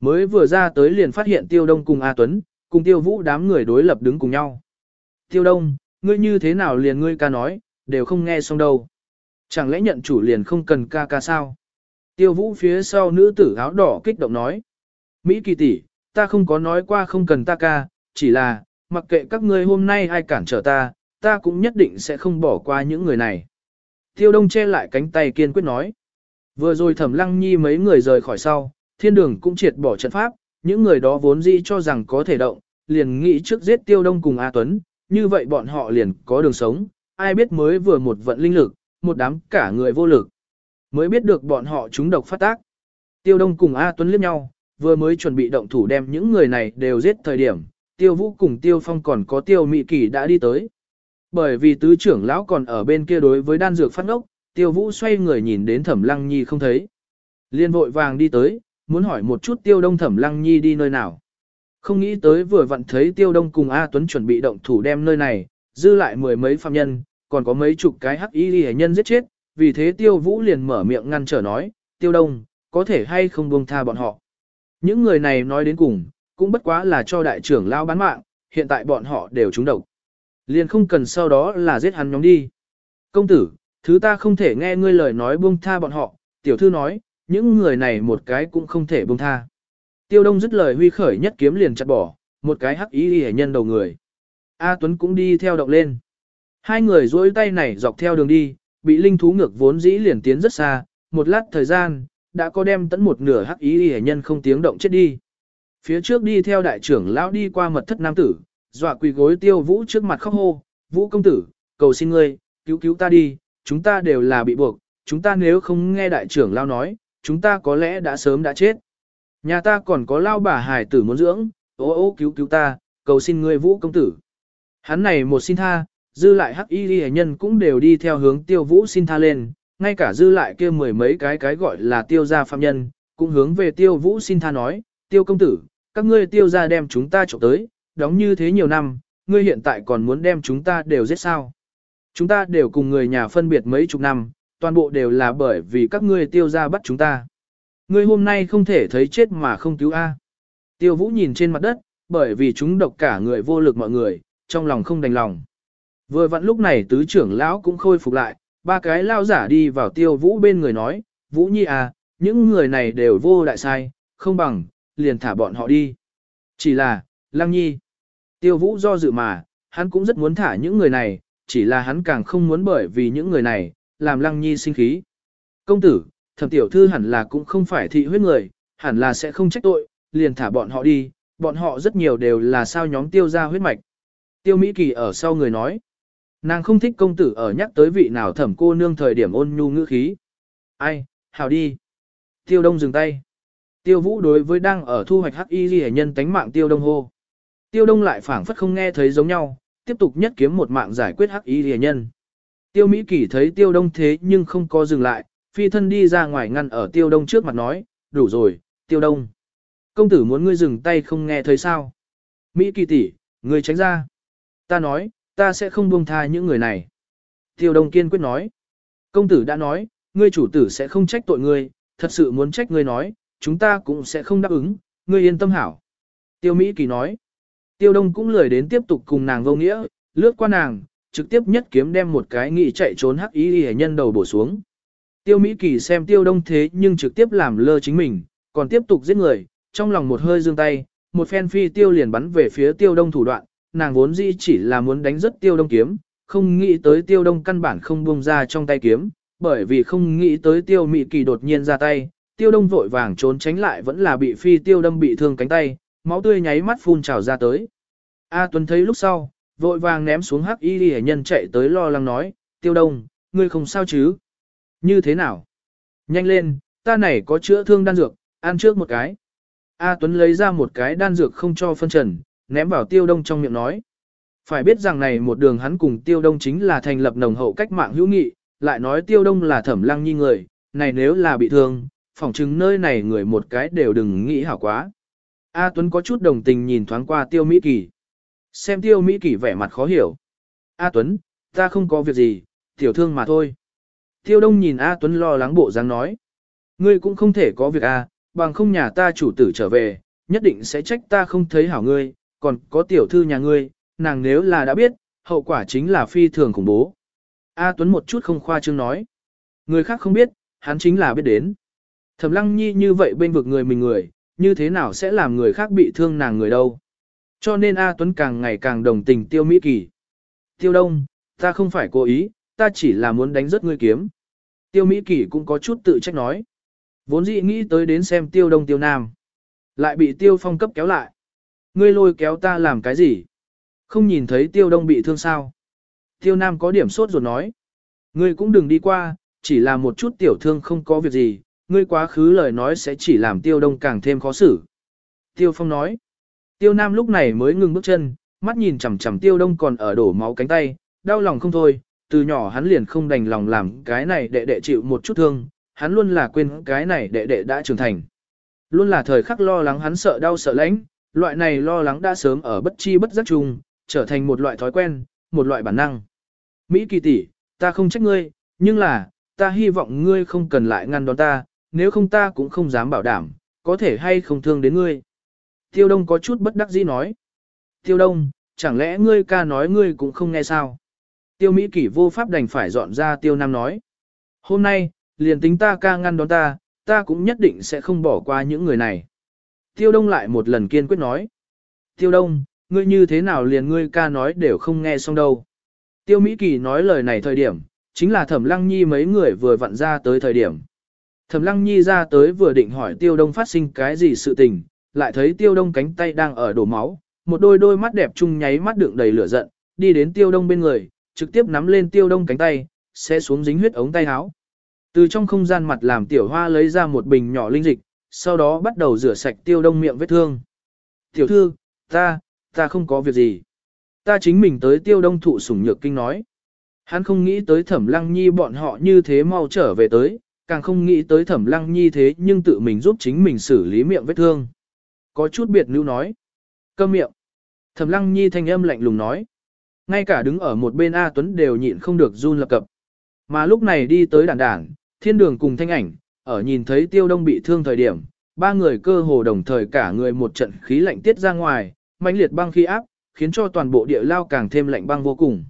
Mới vừa ra tới liền phát hiện Tiêu Đông cùng A Tuấn, cùng Tiêu Vũ đám người đối lập đứng cùng nhau. Tiêu Đông, ngươi như thế nào liền ngươi ca nói, đều không nghe xong đâu. Chẳng lẽ nhận chủ liền không cần ca ca sao? Tiêu Vũ phía sau nữ tử áo đỏ kích động nói. Mỹ kỳ tỷ, ta không có nói qua không cần ta ca, chỉ là, mặc kệ các ngươi hôm nay ai cản trở ta, ta cũng nhất định sẽ không bỏ qua những người này. Tiêu Đông che lại cánh tay kiên quyết nói. Vừa rồi thẩm lăng nhi mấy người rời khỏi sau, thiên đường cũng triệt bỏ trận pháp, những người đó vốn dĩ cho rằng có thể động, liền nghĩ trước giết tiêu đông cùng A Tuấn, như vậy bọn họ liền có đường sống, ai biết mới vừa một vận linh lực, một đám cả người vô lực. Mới biết được bọn họ chúng độc phát tác. Tiêu đông cùng A Tuấn liếc nhau, vừa mới chuẩn bị động thủ đem những người này đều giết thời điểm, tiêu vũ cùng tiêu phong còn có tiêu mị kỳ đã đi tới. Bởi vì tứ trưởng lão còn ở bên kia đối với đan dược phát ngốc, tiêu vũ xoay người nhìn đến thẩm lăng nhi không thấy. Liên vội vàng đi tới, muốn hỏi một chút tiêu đông thẩm lăng nhi đi nơi nào. Không nghĩ tới vừa vặn thấy tiêu đông cùng A Tuấn chuẩn bị động thủ đem nơi này, dư lại mười mấy phạm nhân, còn có mấy chục cái hắc y hệ nhân giết chết, vì thế tiêu vũ liền mở miệng ngăn trở nói, tiêu đông, có thể hay không buông tha bọn họ. Những người này nói đến cùng, cũng bất quá là cho đại trưởng lao bán mạng, hiện tại bọn họ đều trúng độc. Liền không cần sau đó là giết hắn nhóm đi. Công tử, thứ ta không thể nghe ngươi lời nói buông tha bọn họ, tiểu thư nói, những người này một cái cũng không thể buông tha. Tiêu Đông dứt lời huy khởi nhất kiếm liền chặt bỏ, một cái hắc ý hề nhân đầu người. A Tuấn cũng đi theo động lên. Hai người duỗi tay này dọc theo đường đi, bị linh thú ngược vốn dĩ liền tiến rất xa, một lát thời gian, đã có đem tấn một nửa hắc ý hề nhân không tiếng động chết đi. Phía trước đi theo đại trưởng lão đi qua mật thất nam tử, dọa quỳ gối tiêu vũ trước mặt khóc hô, vũ công tử, cầu xin ngươi, cứu cứu ta đi, chúng ta đều là bị buộc, chúng ta nếu không nghe đại trưởng lão nói, chúng ta có lẽ đã sớm đã chết. Nhà ta còn có lao bà hải tử muốn dưỡng, ô ô cứu cứu ta, cầu xin ngươi vũ công tử. Hắn này một xin tha, dư lại hắc y hệ nhân cũng đều đi theo hướng tiêu vũ xin tha lên, ngay cả dư lại kia mười mấy cái cái gọi là tiêu gia phạm nhân, cũng hướng về tiêu vũ xin tha nói, tiêu công tử, các ngươi tiêu gia đem chúng ta trộm tới, đóng như thế nhiều năm, ngươi hiện tại còn muốn đem chúng ta đều giết sao? Chúng ta đều cùng người nhà phân biệt mấy chục năm, toàn bộ đều là bởi vì các ngươi tiêu gia bắt chúng ta. Ngươi hôm nay không thể thấy chết mà không cứu A. Tiêu vũ nhìn trên mặt đất, bởi vì chúng độc cả người vô lực mọi người, trong lòng không đành lòng. Vừa vặn lúc này tứ trưởng lão cũng khôi phục lại, ba cái lao giả đi vào tiêu vũ bên người nói, Vũ Nhi à, những người này đều vô đại sai, không bằng, liền thả bọn họ đi. Chỉ là, Lăng Nhi. Tiêu Vũ do dự mà, hắn cũng rất muốn thả những người này, chỉ là hắn càng không muốn bởi vì những người này, làm Lăng Nhi sinh khí. Công tử, thẩm tiểu thư hẳn là cũng không phải thị huyết người, hẳn là sẽ không trách tội, liền thả bọn họ đi, bọn họ rất nhiều đều là sao nhóm tiêu ra huyết mạch. Tiêu Mỹ Kỳ ở sau người nói, nàng không thích công tử ở nhắc tới vị nào thẩm cô nương thời điểm ôn nhu ngữ khí. Ai, hào đi. Tiêu Đông dừng tay. Tiêu Vũ đối với đang ở thu hoạch hắc y ghi nhân tánh mạng Tiêu Đông hô. Tiêu Đông lại phảng phất không nghe thấy giống nhau, tiếp tục nhất kiếm một mạng giải quyết hắc y ghi nhân. Tiêu Mỹ Kỳ thấy Tiêu Đông thế nhưng không có dừng lại, phi thân đi ra ngoài ngăn ở Tiêu Đông trước mặt nói, đủ rồi, Tiêu Đông. Công tử muốn ngươi dừng tay không nghe thấy sao? Mỹ Kỳ tỷ, ngươi tránh ra. Ta nói, ta sẽ không buông tha những người này. Tiêu Đông kiên quyết nói. Công tử đã nói, ngươi chủ tử sẽ không trách tội ngươi, thật sự muốn trách ngươi nói, chúng ta cũng sẽ không đáp ứng, ngươi yên tâm hảo. Tiêu Mỹ Kỳ nói, Tiêu Đông cũng lười đến tiếp tục cùng nàng vô nghĩa, lướt qua nàng, trực tiếp nhất kiếm đem một cái nghị chạy trốn hắc ý hề nhân đầu bổ xuống. Tiêu Mỹ Kỳ xem Tiêu Đông thế nhưng trực tiếp làm lơ chính mình, còn tiếp tục giết người, trong lòng một hơi dương tay, một phen phi tiêu liền bắn về phía Tiêu Đông thủ đoạn, nàng vốn dĩ chỉ là muốn đánh rất Tiêu Đông kiếm, không nghĩ tới Tiêu Đông căn bản không buông ra trong tay kiếm, bởi vì không nghĩ tới tiêu Mỹ kỳ đột nhiên ra tay, tiêu đông vội vàng trốn tránh lại vẫn là bị phi tiêu đâm bị thương cánh tay, máu tươi nháy mắt phun trào ra tới. A Tuấn thấy lúc sau, vội vàng ném xuống hắc y ghi nhân chạy tới lo lắng nói, tiêu đông, ngươi không sao chứ? Như thế nào? Nhanh lên, ta này có chữa thương đan dược, ăn trước một cái. A Tuấn lấy ra một cái đan dược không cho phân trần, ném vào tiêu đông trong miệng nói. Phải biết rằng này một đường hắn cùng tiêu đông chính là thành lập nồng hậu cách mạng hữu nghị, lại nói tiêu đông là thẩm lăng nhi người, này nếu là bị thương, phỏng chứng nơi này người một cái đều đừng nghĩ hảo quá. A Tuấn có chút đồng tình nhìn thoáng qua tiêu Mỹ Kỳ. Xem tiêu Mỹ Kỳ vẻ mặt khó hiểu. A Tuấn, ta không có việc gì, tiểu thương mà thôi. Tiêu đông nhìn A Tuấn lo lắng bộ dáng nói. Ngươi cũng không thể có việc A, bằng không nhà ta chủ tử trở về, nhất định sẽ trách ta không thấy hảo ngươi, còn có tiểu thư nhà ngươi, nàng nếu là đã biết, hậu quả chính là phi thường khủng bố. A Tuấn một chút không khoa trương nói. Người khác không biết, hắn chính là biết đến. Thẩm lăng nhi như vậy bên vực người mình người, như thế nào sẽ làm người khác bị thương nàng người đâu. Cho nên A Tuấn càng ngày càng đồng tình tiêu Mỹ Kỳ. Tiêu Đông, ta không phải cố ý, ta chỉ là muốn đánh rớt ngươi kiếm. Tiêu Mỹ Kỳ cũng có chút tự trách nói. Vốn dĩ nghĩ tới đến xem tiêu đông tiêu nam. Lại bị tiêu phong cấp kéo lại. Ngươi lôi kéo ta làm cái gì? Không nhìn thấy tiêu đông bị thương sao? Tiêu Nam có điểm sốt ruột nói. Ngươi cũng đừng đi qua, chỉ là một chút tiểu thương không có việc gì, ngươi quá khứ lời nói sẽ chỉ làm Tiêu Đông càng thêm khó xử. Tiêu Phong nói. Tiêu Nam lúc này mới ngừng bước chân, mắt nhìn chằm chằm Tiêu Đông còn ở đổ máu cánh tay, đau lòng không thôi, từ nhỏ hắn liền không đành lòng làm cái này đệ đệ chịu một chút thương, hắn luôn là quên cái này đệ đệ đã trưởng thành. Luôn là thời khắc lo lắng hắn sợ đau sợ lãnh, loại này lo lắng đã sớm ở bất chi bất giác chung, trở thành một loại thói quen, một loại bản năng. Mỹ kỳ tỷ, ta không trách ngươi, nhưng là, ta hy vọng ngươi không cần lại ngăn đón ta, nếu không ta cũng không dám bảo đảm, có thể hay không thương đến ngươi. Tiêu Đông có chút bất đắc dĩ nói. Tiêu Đông, chẳng lẽ ngươi ca nói ngươi cũng không nghe sao? Tiêu Mỹ kỷ vô pháp đành phải dọn ra Tiêu Nam nói. Hôm nay, liền tính ta ca ngăn đón ta, ta cũng nhất định sẽ không bỏ qua những người này. Tiêu Đông lại một lần kiên quyết nói. Tiêu Đông, ngươi như thế nào liền ngươi ca nói đều không nghe xong đâu. Tiêu Mỹ Kỳ nói lời này thời điểm, chính là Thẩm Lăng Nhi mấy người vừa vặn ra tới thời điểm. Thẩm Lăng Nhi ra tới vừa định hỏi Tiêu Đông phát sinh cái gì sự tình, lại thấy Tiêu Đông cánh tay đang ở đổ máu, một đôi đôi mắt đẹp chung nháy mắt đựng đầy lửa giận, đi đến Tiêu Đông bên người, trực tiếp nắm lên Tiêu Đông cánh tay, sẽ xuống dính huyết ống tay áo. Từ trong không gian mặt làm Tiểu Hoa lấy ra một bình nhỏ linh dịch, sau đó bắt đầu rửa sạch Tiêu Đông miệng vết thương. Tiểu thư, ta, ta không có việc gì. Ta chính mình tới tiêu đông thụ sủng nhược kinh nói. Hắn không nghĩ tới thẩm lăng nhi bọn họ như thế mau trở về tới, càng không nghĩ tới thẩm lăng nhi thế nhưng tự mình giúp chính mình xử lý miệng vết thương. Có chút biệt nữ nói. Câm miệng. Thẩm Lăng Nhi thanh âm lạnh lùng nói. Ngay cả đứng ở một bên A Tuấn đều nhịn không được run lập cập. Mà lúc này đi tới đàn đảng, thiên đường cùng thanh ảnh, ở nhìn thấy tiêu đông bị thương thời điểm, ba người cơ hồ đồng thời cả người một trận khí lạnh tiết ra ngoài, mãnh liệt băng khí áp, khiến cho toàn bộ địa lao càng thêm lạnh băng vô cùng.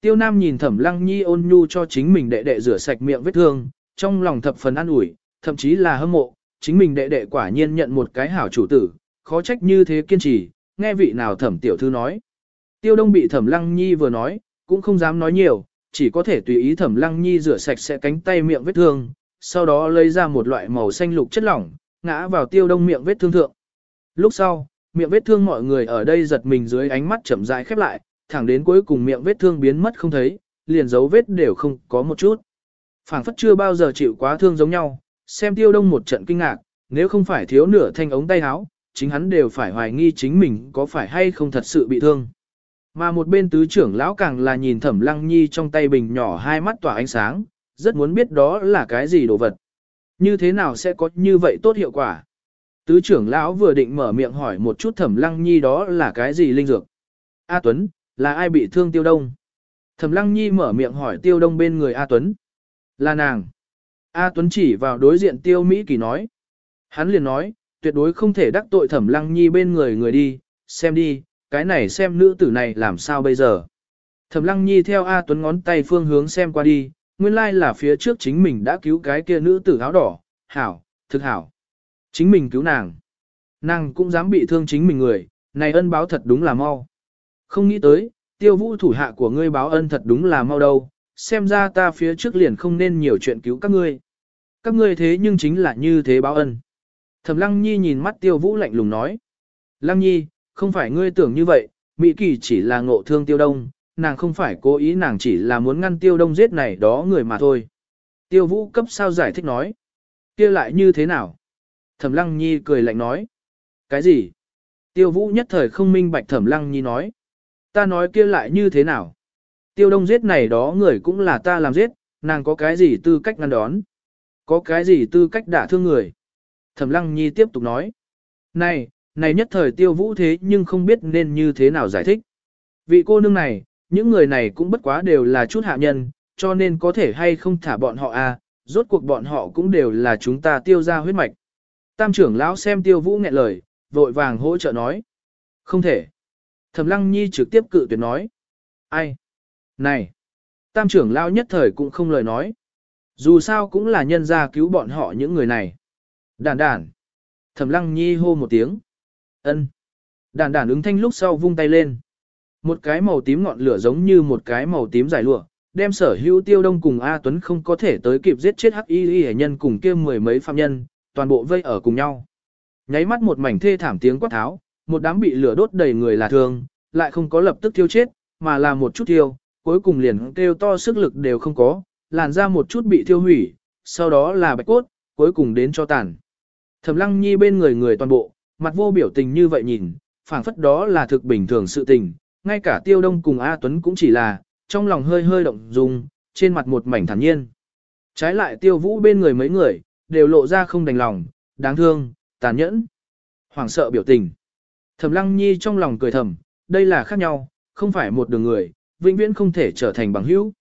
Tiêu Nam nhìn Thẩm Lăng Nhi ôn nhu cho chính mình đệ đệ rửa sạch miệng vết thương, trong lòng thập phần an ủi, thậm chí là hâm mộ, chính mình đệ đệ quả nhiên nhận một cái hảo chủ tử, khó trách như thế kiên trì, nghe vị nào Thẩm tiểu thư nói. Tiêu Đông bị Thẩm Lăng Nhi vừa nói, cũng không dám nói nhiều, chỉ có thể tùy ý Thẩm Lăng Nhi rửa sạch sẽ cánh tay miệng vết thương, sau đó lấy ra một loại màu xanh lục chất lỏng, ngã vào Tiêu Đông miệng vết thương thượng. Lúc sau, miệng vết thương mọi người ở đây giật mình dưới ánh mắt chậm rãi khép lại, thẳng đến cuối cùng miệng vết thương biến mất không thấy, liền dấu vết đều không có một chút. phảng phất chưa bao giờ chịu quá thương giống nhau, xem tiêu đông một trận kinh ngạc, nếu không phải thiếu nửa thanh ống tay áo, chính hắn đều phải hoài nghi chính mình có phải hay không thật sự bị thương. Mà một bên tứ trưởng lão càng là nhìn thẩm lăng nhi trong tay bình nhỏ hai mắt tỏa ánh sáng, rất muốn biết đó là cái gì đồ vật. Như thế nào sẽ có như vậy tốt hiệu quả? Tứ trưởng lão vừa định mở miệng hỏi một chút thẩm lăng nhi đó là cái gì linh dược. A Tuấn, là ai bị thương tiêu đông? Thẩm lăng nhi mở miệng hỏi tiêu đông bên người A Tuấn. Là nàng. A Tuấn chỉ vào đối diện tiêu Mỹ kỳ nói. Hắn liền nói, tuyệt đối không thể đắc tội thẩm lăng nhi bên người người đi, xem đi, cái này xem nữ tử này làm sao bây giờ. Thẩm lăng nhi theo A Tuấn ngón tay phương hướng xem qua đi, nguyên lai là phía trước chính mình đã cứu cái kia nữ tử áo đỏ, hảo, thực hảo. Chính mình cứu nàng. Nàng cũng dám bị thương chính mình người, này ân báo thật đúng là mau. Không nghĩ tới, tiêu vũ thủ hạ của ngươi báo ân thật đúng là mau đâu, xem ra ta phía trước liền không nên nhiều chuyện cứu các ngươi. Các ngươi thế nhưng chính là như thế báo ân. Thẩm Lăng Nhi nhìn mắt tiêu vũ lạnh lùng nói. Lăng Nhi, không phải ngươi tưởng như vậy, Mỹ Kỳ chỉ là ngộ thương tiêu đông, nàng không phải cố ý nàng chỉ là muốn ngăn tiêu đông giết này đó người mà thôi. Tiêu vũ cấp sao giải thích nói. kia lại như thế nào? Thẩm Lăng Nhi cười lạnh nói. Cái gì? Tiêu vũ nhất thời không minh bạch Thẩm Lăng Nhi nói. Ta nói kia lại như thế nào? Tiêu đông giết này đó người cũng là ta làm giết, nàng có cái gì tư cách ngăn đón? Có cái gì tư cách đả thương người? Thẩm Lăng Nhi tiếp tục nói. Này, này nhất thời tiêu vũ thế nhưng không biết nên như thế nào giải thích. Vị cô nương này, những người này cũng bất quá đều là chút hạ nhân, cho nên có thể hay không thả bọn họ à, rốt cuộc bọn họ cũng đều là chúng ta tiêu ra huyết mạch. Tam trưởng lão xem tiêu vũ nghẹn lời, vội vàng hỗ trợ nói. Không thể. Thẩm lăng nhi trực tiếp cự tuyệt nói. Ai? Này! Tam trưởng lão nhất thời cũng không lời nói. Dù sao cũng là nhân gia cứu bọn họ những người này. Đàn đàn! Thẩm lăng nhi hô một tiếng ân. Đản đản ứng thanh lúc sau vung tay lên. Một cái màu tím ngọn lửa giống như một cái màu tím dài lụa, đem sở hữu tiêu đông cùng A Tuấn không có thể tới kịp giết chết hắc y y nhân cùng kia mười mấy phạm nhân, toàn bộ vây ở cùng nhau. Nháy mắt một mảnh thê thảm tiếng quát tháo, một đám bị lửa đốt đầy người là thương, lại không có lập tức thiêu chết, mà là một chút thiêu, cuối cùng liền kêu to sức lực đều không có, làn ra một chút bị thiêu hủy, sau đó là bạch cốt, cuối cùng đến cho tàn. Thẩm Lăng Nhi bên người người toàn bộ, mặt vô biểu tình như vậy nhìn, phảng phất đó là thực bình thường sự tình, ngay cả Tiêu Đông cùng A Tuấn cũng chỉ là, trong lòng hơi hơi động dung, trên mặt một mảnh thản nhiên. Trái lại Tiêu Vũ bên người mấy người, đều lộ ra không đành lòng, đáng thương, tàn nhẫn, hoảng sợ biểu tình. Thẩm Lăng Nhi trong lòng cười thầm, đây là khác nhau, không phải một đường người, vĩnh viễn không thể trở thành bằng hữu.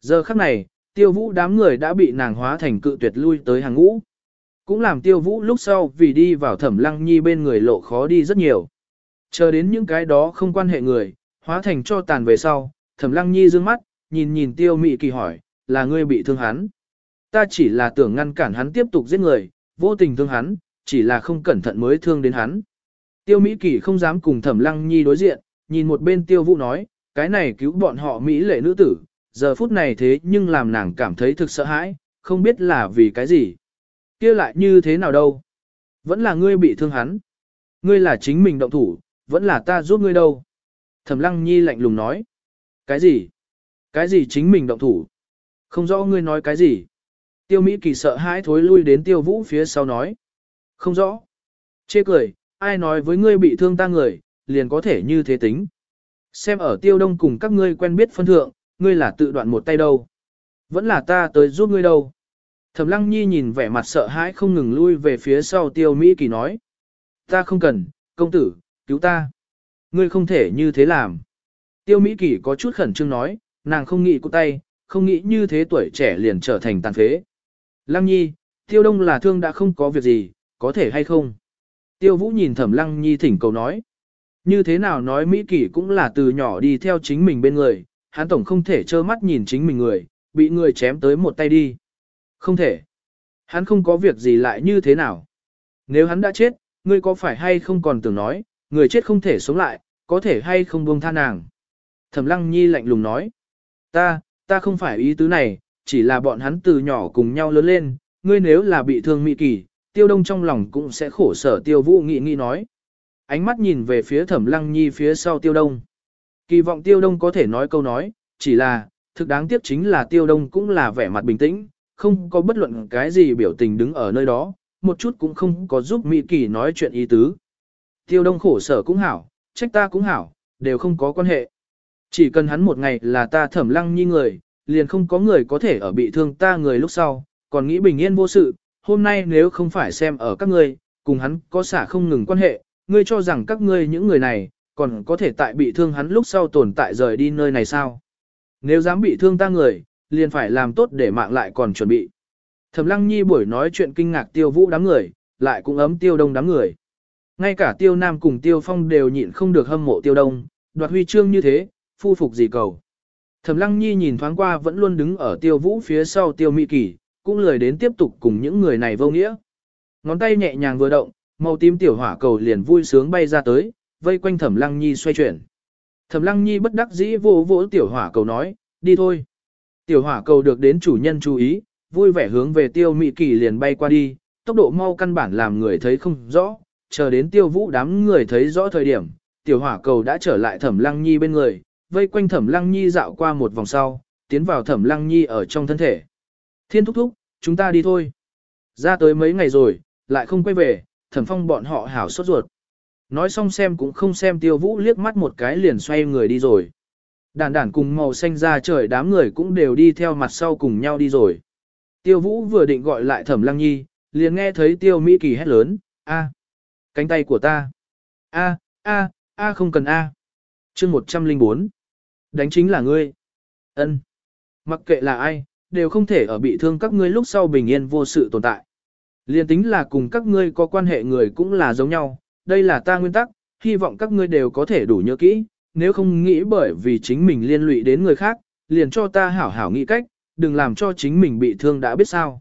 Giờ khắc này, Tiêu Vũ đám người đã bị nàng hóa thành cự tuyệt lui tới hàng ngũ. Cũng làm Tiêu Vũ lúc sau vì đi vào Thẩm Lăng Nhi bên người lộ khó đi rất nhiều. Chờ đến những cái đó không quan hệ người, hóa thành cho tàn về sau, Thẩm Lăng Nhi dương mắt, nhìn nhìn Tiêu Mị Kỳ hỏi, là ngươi bị thương hắn. Ta chỉ là tưởng ngăn cản hắn tiếp tục giết người, vô tình thương hắn, chỉ là không cẩn thận mới thương đến hắn. Tiêu Mỹ Kỳ không dám cùng Thẩm Lăng Nhi đối diện, nhìn một bên Tiêu Vũ nói, cái này cứu bọn họ Mỹ lệ nữ tử, giờ phút này thế nhưng làm nàng cảm thấy thực sợ hãi, không biết là vì cái gì kia lại như thế nào đâu. Vẫn là ngươi bị thương hắn. Ngươi là chính mình động thủ, vẫn là ta giúp ngươi đâu. Thẩm Lăng Nhi lạnh lùng nói. Cái gì? Cái gì chính mình động thủ? Không rõ ngươi nói cái gì? Tiêu Mỹ Kỳ sợ hãi thối lui đến Tiêu Vũ phía sau nói. Không rõ. Chê cười, ai nói với ngươi bị thương ta người, liền có thể như thế tính. Xem ở Tiêu Đông cùng các ngươi quen biết phân thượng, ngươi là tự đoạn một tay đâu. Vẫn là ta tới giúp ngươi đâu. Thẩm Lăng Nhi nhìn vẻ mặt sợ hãi không ngừng lui về phía sau Tiêu Mỹ Kỳ nói. Ta không cần, công tử, cứu ta. Ngươi không thể như thế làm. Tiêu Mỹ Kỳ có chút khẩn trương nói, nàng không nghĩ cụ tay, không nghĩ như thế tuổi trẻ liền trở thành tàn phế. Lăng Nhi, Tiêu Đông là thương đã không có việc gì, có thể hay không? Tiêu Vũ nhìn Thẩm Lăng Nhi thỉnh cầu nói. Như thế nào nói Mỹ Kỳ cũng là từ nhỏ đi theo chính mình bên người, hắn tổng không thể trơ mắt nhìn chính mình người, bị người chém tới một tay đi. Không thể. Hắn không có việc gì lại như thế nào. Nếu hắn đã chết, ngươi có phải hay không còn tưởng nói, người chết không thể sống lại, có thể hay không buông tha nàng. Thẩm Lăng Nhi lạnh lùng nói. Ta, ta không phải ý tứ này, chỉ là bọn hắn từ nhỏ cùng nhau lớn lên, ngươi nếu là bị thương Mỹ Kỳ, tiêu đông trong lòng cũng sẽ khổ sở tiêu vũ nghị nghị nói. Ánh mắt nhìn về phía thẩm lăng nhi phía sau tiêu đông. Kỳ vọng tiêu đông có thể nói câu nói, chỉ là, thực đáng tiếc chính là tiêu đông cũng là vẻ mặt bình tĩnh, không có bất luận cái gì biểu tình đứng ở nơi đó, một chút cũng không có giúp Mỹ Kỳ nói chuyện ý tứ. Tiêu đông khổ sở cũng hảo, trách ta cũng hảo, đều không có quan hệ. Chỉ cần hắn một ngày là ta thẩm lăng nhi người, liền không có người có thể ở bị thương ta người lúc sau, còn nghĩ bình yên vô sự, hôm nay nếu không phải xem ở các ngươi, cùng hắn có xả không ngừng quan hệ, ngươi cho rằng các ngươi những người này, còn có thể tại bị thương hắn lúc sau tồn tại rời đi nơi này sao? Nếu dám bị thương ta người, liền phải làm tốt để mạng lại còn chuẩn bị. Thẩm Lăng Nhi buổi nói chuyện kinh ngạc tiêu vũ đám người, lại cũng ấm tiêu đông đám người. Ngay cả tiêu nam cùng tiêu phong đều nhịn không được hâm mộ tiêu đông, đoạt huy chương như thế, phu phục gì cầu. Thẩm Lăng Nhi nhìn thoáng qua vẫn luôn đứng ở tiêu vũ phía sau tiêu mỹ kỳ, cũng lười đến tiếp tục cùng những người này vô nghĩa. Ngón tay nhẹ nhàng vừa động, màu tím tiểu hỏa cầu liền vui sướng bay ra tới, vây quanh Thẩm Lăng Nhi xoay chuyển. Thẩm Lăng Nhi bất đắc dĩ vỗ vỗ tiểu hỏa cầu nói, đi thôi. Tiểu hỏa cầu được đến chủ nhân chú ý, vui vẻ hướng về tiêu mỹ kỳ liền bay qua đi, tốc độ mau căn bản làm người thấy không rõ, chờ đến tiêu vũ đám người thấy rõ thời điểm, tiểu hỏa cầu đã trở lại Thẩm Lăng Nhi bên người, vây quanh Thẩm Lăng Nhi dạo qua một vòng sau, tiến vào Thẩm Lăng Nhi ở trong thân thể. Thiên thúc thúc, chúng ta đi thôi. Ra tới mấy ngày rồi, lại không quay về, thẩm phong bọn họ hảo sốt ruột. Nói xong xem cũng không xem tiêu vũ liếc mắt một cái liền xoay người đi rồi. Đàn đàn cùng màu xanh ra trời đám người cũng đều đi theo mặt sau cùng nhau đi rồi. Tiêu vũ vừa định gọi lại thẩm lăng nhi, liền nghe thấy tiêu Mỹ Kỳ hét lớn, a, cánh tay của ta, a, a, a không cần a. À. Chương 104. Đánh chính là ngươi. Ân. Mặc kệ là ai, đều không thể ở bị thương các ngươi lúc sau bình yên vô sự tồn tại. Liên tính là cùng các ngươi có quan hệ người cũng là giống nhau, đây là ta nguyên tắc, hy vọng các ngươi đều có thể đủ nhớ kỹ, nếu không nghĩ bởi vì chính mình liên lụy đến người khác, liền cho ta hảo hảo nghĩ cách, đừng làm cho chính mình bị thương đã biết sao.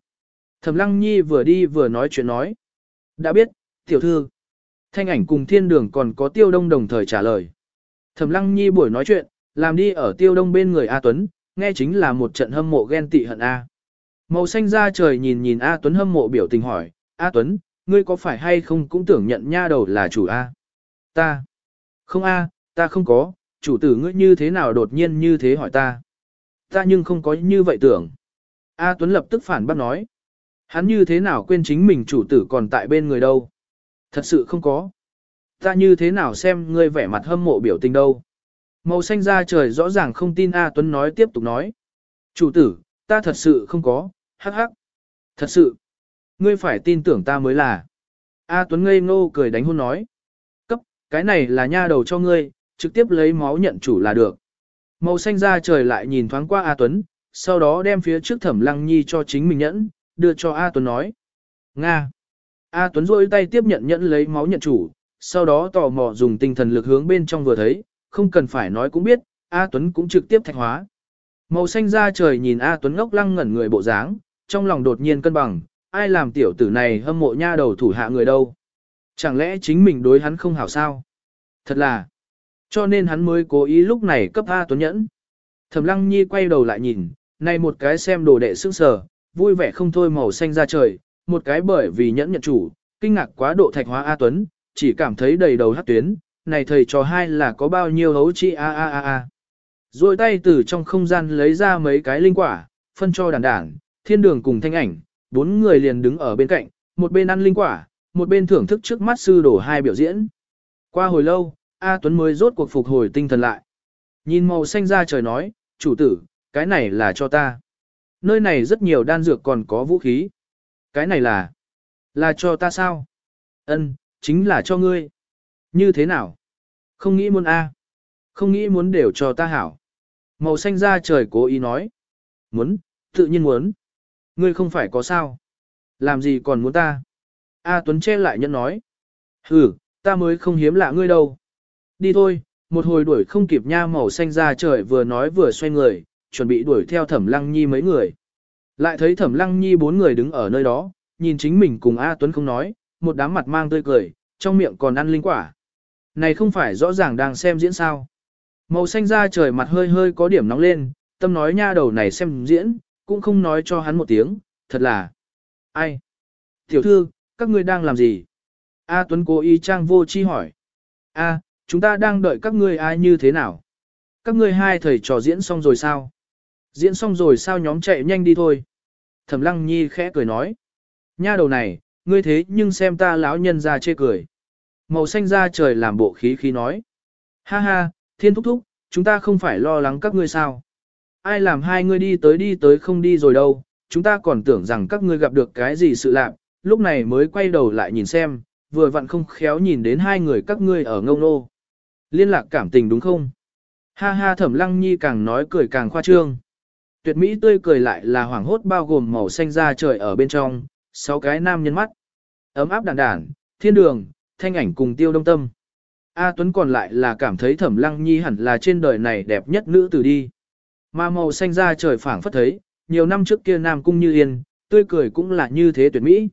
Thẩm Lăng Nhi vừa đi vừa nói chuyện nói. Đã biết, tiểu thư. Thanh ảnh cùng thiên đường còn có tiêu đông đồng thời trả lời. Thẩm Lăng Nhi buổi nói chuyện, làm đi ở tiêu đông bên người A Tuấn, nghe chính là một trận hâm mộ ghen tị hận A. Màu xanh ra trời nhìn nhìn A Tuấn hâm mộ biểu tình hỏi, A Tuấn, ngươi có phải hay không cũng tưởng nhận nha đầu là chủ A? Ta. Không A, ta không có, chủ tử ngươi như thế nào đột nhiên như thế hỏi ta? Ta nhưng không có như vậy tưởng. A Tuấn lập tức phản bác nói. Hắn như thế nào quên chính mình chủ tử còn tại bên người đâu? Thật sự không có. Ta như thế nào xem ngươi vẻ mặt hâm mộ biểu tình đâu? Màu xanh da trời rõ ràng không tin A Tuấn nói tiếp tục nói. Chủ tử, ta thật sự không có, hắc hắc. Thật sự, ngươi phải tin tưởng ta mới là. A Tuấn ngây ngô cười đánh hôn nói. Cấp, cái này là nha đầu cho ngươi, trực tiếp lấy máu nhận chủ là được. Màu xanh ra trời lại nhìn thoáng qua A Tuấn, sau đó đem phía trước thẩm lăng nhi cho chính mình nhẫn, đưa cho A Tuấn nói. Nga. A Tuấn rôi tay tiếp nhận nhẫn lấy máu nhận chủ, sau đó tò mò dùng tinh thần lực hướng bên trong vừa thấy, không cần phải nói cũng biết, A Tuấn cũng trực tiếp thạch hóa. Màu xanh ra trời nhìn A Tuấn ngốc lăng ngẩn người bộ dáng, trong lòng đột nhiên cân bằng, ai làm tiểu tử này hâm mộ nha đầu thủ hạ người đâu. Chẳng lẽ chính mình đối hắn không hảo sao? Thật là, cho nên hắn mới cố ý lúc này cấp A Tuấn nhẫn. Thẩm Lăng Nhi quay đầu lại nhìn, này một cái xem đồ đệ sức sở, vui vẻ không thôi màu xanh ra trời, một cái bởi vì nhẫn nhận chủ, kinh ngạc quá độ thạch hóa A Tuấn, chỉ cảm thấy đầy đầu hát tuyến, này thầy trò hai là có bao nhiêu hấu chi a a a a. Rồi tay từ trong không gian lấy ra mấy cái linh quả, phân cho đàn đảng, thiên đường cùng thanh ảnh, bốn người liền đứng ở bên cạnh, một bên ăn linh quả, một bên thưởng thức trước mắt sư đổ hai biểu diễn. Qua hồi lâu, A Tuấn mới rốt cuộc phục hồi tinh thần lại. Nhìn màu xanh ra trời nói, chủ tử, cái này là cho ta. Nơi này rất nhiều đan dược còn có vũ khí. Cái này là, là cho ta sao? Ân, chính là cho ngươi. Như thế nào? Không nghĩ muốn A. Không nghĩ muốn đều cho ta hảo. Màu xanh ra trời cố ý nói. Muốn, tự nhiên muốn. Ngươi không phải có sao. Làm gì còn muốn ta? A Tuấn che lại nhận nói. Ừ, ta mới không hiếm lạ ngươi đâu. Đi thôi, một hồi đuổi không kịp nha màu xanh ra trời vừa nói vừa xoay người, chuẩn bị đuổi theo thẩm lăng nhi mấy người. Lại thấy thẩm lăng nhi bốn người đứng ở nơi đó, nhìn chính mình cùng A Tuấn không nói, một đám mặt mang tươi cười, trong miệng còn ăn linh quả. Này không phải rõ ràng đang xem diễn sao. Màu xanh ra trời mặt hơi hơi có điểm nóng lên, tâm nói nha đầu này xem diễn, cũng không nói cho hắn một tiếng, thật là. Ai? Tiểu thư, các ngươi đang làm gì? A Tuấn cố ý trang vô chi hỏi. A, chúng ta đang đợi các ngươi ai như thế nào? Các ngươi hai thầy trò diễn xong rồi sao? Diễn xong rồi sao nhóm chạy nhanh đi thôi. Thẩm Lăng Nhi khẽ cười nói. Nha đầu này, ngươi thế nhưng xem ta lão nhân ra chê cười. Màu xanh da trời làm bộ khí khí nói. Ha ha, thiên thúc thúc, chúng ta không phải lo lắng các ngươi sao. Ai làm hai ngươi đi tới đi tới không đi rồi đâu, chúng ta còn tưởng rằng các ngươi gặp được cái gì sự lạc, lúc này mới quay đầu lại nhìn xem, vừa vặn không khéo nhìn đến hai người các ngươi ở ngông nô. Liên lạc cảm tình đúng không? Ha ha thẩm lăng nhi càng nói cười càng khoa trương. Tuyệt mỹ tươi cười lại là hoảng hốt bao gồm màu xanh da trời ở bên trong, sáu cái nam nhân mắt. Ấm áp đàn đàn, thiên đường, thanh ảnh cùng tiêu đông tâm. A Tuấn còn lại là cảm thấy thẩm lăng nhi hẳn là trên đời này đẹp nhất nữ từ đi. Mà màu xanh da trời phảng phất thấy, nhiều năm trước kia nam cung như yên, tươi cười cũng là như thế tuyệt mỹ.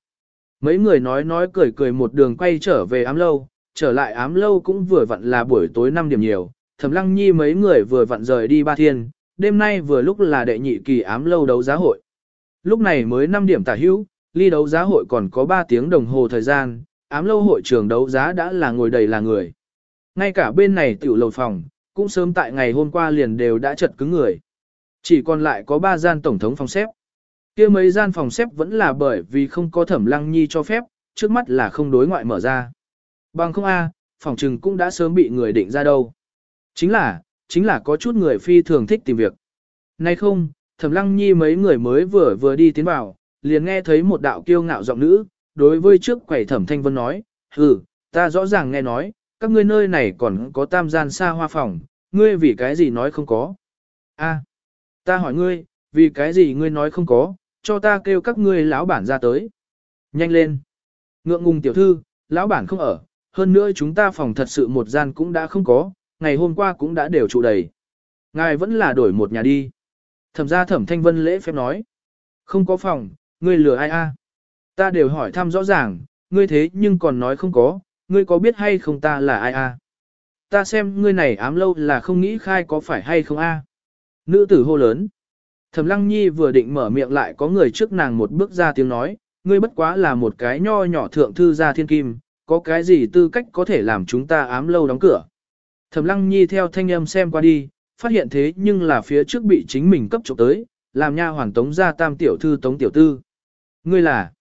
Mấy người nói nói cười cười một đường quay trở về ám lâu, trở lại ám lâu cũng vừa vặn là buổi tối 5 điểm nhiều, thẩm lăng nhi mấy người vừa vặn rời đi ba thiên, đêm nay vừa lúc là đệ nhị kỳ ám lâu đấu giá hội. Lúc này mới 5 điểm tả hữu, ly đấu giá hội còn có 3 tiếng đồng hồ thời gian, ám lâu hội trường đấu giá đã là ngồi đầy là người. Ngay cả bên này tiểu lầu phòng, cũng sớm tại ngày hôm qua liền đều đã chật cứng người. Chỉ còn lại có 3 gian tổng thống phòng xếp. kia mấy gian phòng xếp vẫn là bởi vì không có thẩm lăng nhi cho phép, trước mắt là không đối ngoại mở ra. Bằng không A, phòng trừng cũng đã sớm bị người định ra đâu. Chính là, chính là có chút người phi thường thích tìm việc. Nay không, thẩm lăng nhi mấy người mới vừa vừa đi tiến vào, liền nghe thấy một đạo kiêu ngạo giọng nữ, đối với trước quầy thẩm thanh vân nói, ừ ta rõ ràng nghe nói, các ngươi nơi này còn có tam gian xa hoa phòng, ngươi vì cái gì nói không có. A, ta hỏi ngươi, vì cái gì ngươi nói không có, cho ta kêu các ngươi lão bản ra tới. Nhanh lên. Ngượng ngùng tiểu thư, lão bản không ở, hơn nữa chúng ta phòng thật sự một gian cũng đã không có, ngày hôm qua cũng đã đều trụ đầy. Ngài vẫn là đổi một nhà đi. Thẩm ra thẩm thanh vân lễ phép nói. Không có phòng, ngươi lừa ai a? Ta đều hỏi thăm rõ ràng, ngươi thế nhưng còn nói không có, ngươi có biết hay không ta là ai a? Ta xem ngươi này ám lâu là không nghĩ khai có phải hay không a? Nữ tử hô lớn. Thẩm lăng nhi vừa định mở miệng lại có người trước nàng một bước ra tiếng nói, ngươi bất quá là một cái nho nhỏ thượng thư gia thiên kim, có cái gì tư cách có thể làm chúng ta ám lâu đóng cửa. Thẩm lăng nhi theo thanh âm xem qua đi, phát hiện thế nhưng là phía trước bị chính mình cấp trộm tới, làm nha hoàn tống gia tam tiểu thư tống tiểu tư. Ngươi là,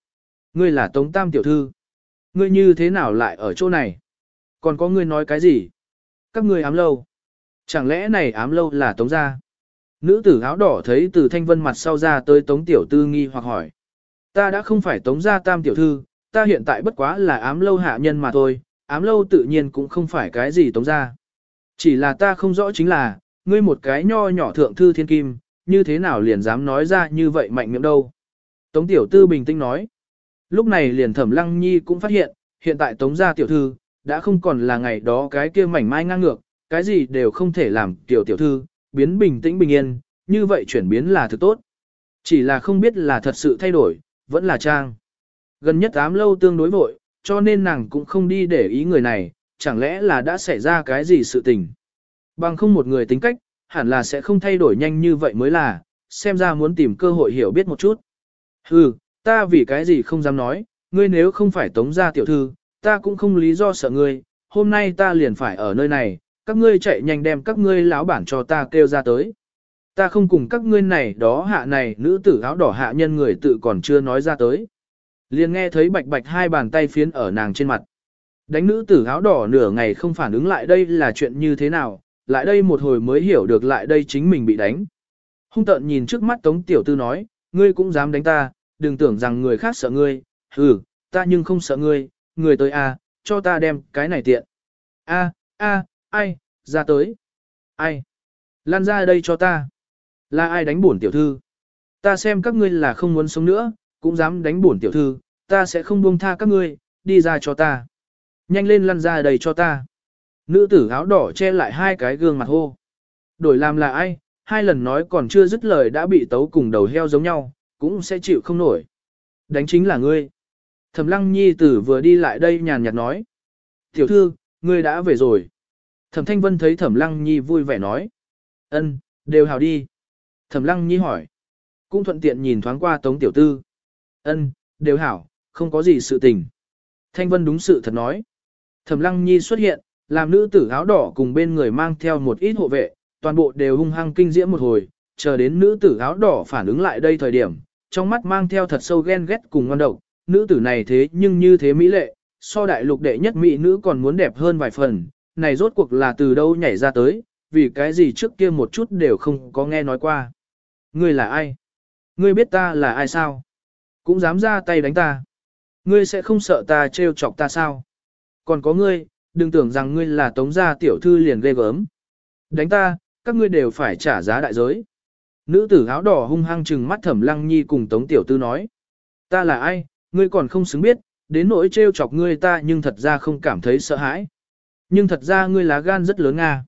ngươi là tống tam tiểu thư. Ngươi như thế nào lại ở chỗ này? Còn có ngươi nói cái gì? Các ngươi ám lâu. Chẳng lẽ này ám lâu là tống gia? Nữ tử áo đỏ thấy từ thanh vân mặt sau ra tới tống tiểu tư nghi hoặc hỏi. Ta đã không phải tống gia tam tiểu thư, ta hiện tại bất quá là ám lâu hạ nhân mà thôi, ám lâu tự nhiên cũng không phải cái gì tống gia. Chỉ là ta không rõ chính là, ngươi một cái nho nhỏ thượng thư thiên kim, như thế nào liền dám nói ra như vậy mạnh miệng đâu. Tống tiểu tư bình tĩnh nói. Lúc này liền thẩm lăng nhi cũng phát hiện, hiện tại tống gia tiểu thư, đã không còn là ngày đó cái kia mảnh mai ngang ngược, cái gì đều không thể làm tiểu tiểu thư, biến bình tĩnh bình yên, như vậy chuyển biến là thực tốt. Chỉ là không biết là thật sự thay đổi, vẫn là trang. Gần nhất ám lâu tương đối vội, cho nên nàng cũng không đi để ý người này, chẳng lẽ là đã xảy ra cái gì sự tình. Bằng không một người tính cách, hẳn là sẽ không thay đổi nhanh như vậy mới là, xem ra muốn tìm cơ hội hiểu biết một chút. Hừ, ta vì cái gì không dám nói, ngươi nếu không phải tống gia tiểu thư, ta cũng không lý do sợ ngươi, hôm nay ta liền phải ở nơi này, các ngươi chạy nhanh đem các ngươi lão bản cho ta kêu ra tới. Ta không cùng các ngươi này đó hạ này nữ tử áo đỏ hạ nhân người tự còn chưa nói ra tới. Liền nghe thấy bạch bạch hai bàn tay phiến ở nàng trên mặt. Đánh nữ tử áo đỏ nửa ngày không phản ứng lại đây là chuyện như thế nào, lại đây một hồi mới hiểu được lại đây chính mình bị đánh. Hung tợn nhìn trước mắt Tống Tiểu Tư nói, ngươi cũng dám đánh ta, đừng tưởng rằng người khác sợ ngươi, ừ, ta nhưng không sợ ngươi, người tới a, cho ta đem cái này tiện. A, a, ai, ra tới. Ai? Lan ra đây cho ta. Là ai đánh bổn tiểu thư? Ta xem các ngươi là không muốn sống nữa, cũng dám đánh bổn tiểu thư, ta sẽ không buông tha các ngươi, đi ra cho ta. Nhanh lên lăn ra đây cho ta. Nữ tử áo đỏ che lại hai cái gương mặt hô. Đổi làm là ai, hai lần nói còn chưa dứt lời đã bị tấu cùng đầu heo giống nhau, cũng sẽ chịu không nổi. Đánh chính là ngươi. Thẩm lăng nhi tử vừa đi lại đây nhàn nhạt nói. Tiểu thư, ngươi đã về rồi. Thẩm thanh vân thấy thẩm lăng nhi vui vẻ nói. ân, đều hào đi. Thẩm lăng nhi hỏi. Cũng thuận tiện nhìn thoáng qua tống tiểu tư ân, đều hảo, không có gì sự tình. Thanh vân đúng sự thật nói. Thẩm lăng nhi xuất hiện, làm nữ tử áo đỏ cùng bên người mang theo một ít hộ vệ, toàn bộ đều hung hăng kinh diễm một hồi, chờ đến nữ tử áo đỏ phản ứng lại đây thời điểm, trong mắt mang theo thật sâu ghen ghét cùng ngon độc, nữ tử này thế nhưng như thế mỹ lệ, so đại lục đệ nhất mỹ nữ còn muốn đẹp hơn vài phần, này rốt cuộc là từ đâu nhảy ra tới, vì cái gì trước kia một chút đều không có nghe nói qua. Ngươi là ai? Ngươi biết ta là ai sao? Cũng dám ra tay đánh ta. Ngươi sẽ không sợ ta trêu chọc ta sao? Còn có ngươi, đừng tưởng rằng ngươi là tống gia tiểu thư liền ghê gớm. Đánh ta, các ngươi đều phải trả giá đại giới. Nữ tử áo đỏ hung hăng trừng mắt thẩm lăng nhi cùng tống tiểu tư nói. Ta là ai, ngươi còn không xứng biết, đến nỗi trêu chọc ngươi ta nhưng thật ra không cảm thấy sợ hãi. Nhưng thật ra ngươi lá gan rất lớn nga.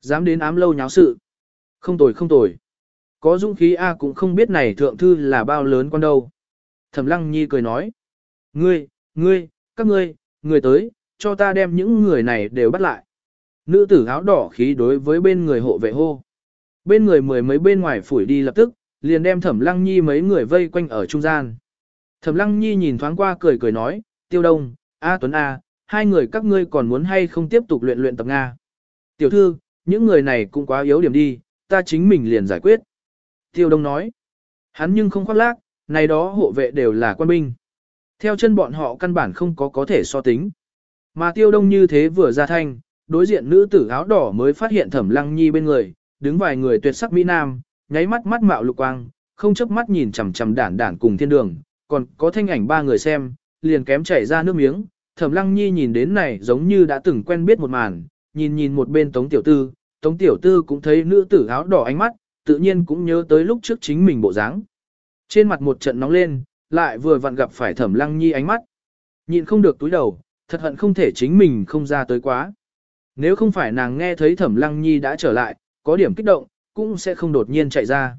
Dám đến ám lâu nháo sự. Không tồi không tồi. Có dũng khí A cũng không biết này thượng thư là bao lớn con đâu. Thẩm lăng nhi cười nói. Ngươi, ngươi, các ngươi, người tới, cho ta đem những người này đều bắt lại. Nữ tử áo đỏ khí đối với bên người hộ vệ hô. Bên người mười mấy bên ngoài phủi đi lập tức, liền đem thẩm lăng nhi mấy người vây quanh ở trung gian. Thẩm lăng nhi nhìn thoáng qua cười cười nói, tiêu đông, A Tuấn A, hai người các ngươi còn muốn hay không tiếp tục luyện luyện tập Nga. Tiểu thư, những người này cũng quá yếu điểm đi, ta chính mình liền giải quyết. Tiêu đông nói, hắn nhưng không khoác lác, này đó hộ vệ đều là quan binh. Theo chân bọn họ căn bản không có có thể so tính. Mà tiêu đông như thế vừa ra thanh, đối diện nữ tử áo đỏ mới phát hiện thẩm lăng nhi bên người, đứng vài người tuyệt sắc Mỹ Nam, nháy mắt mắt mạo lục quang, không chớp mắt nhìn chằm chằm đản đản cùng thiên đường, còn có thanh ảnh ba người xem, liền kém chảy ra nước miếng, thẩm lăng nhi nhìn đến này giống như đã từng quen biết một màn, nhìn nhìn một bên tống tiểu tư, tống tiểu tư cũng thấy nữ tử áo đỏ ánh mắt, tự nhiên cũng nhớ tới lúc trước chính mình bộ dáng. Trên mặt một trận nóng lên, lại vừa vặn gặp phải thẩm lăng nhi ánh mắt. nhịn không được túi đầu, thật hận không thể chính mình không ra tới quá. Nếu không phải nàng nghe thấy thẩm lăng nhi đã trở lại, có điểm kích động, cũng sẽ không đột nhiên chạy ra.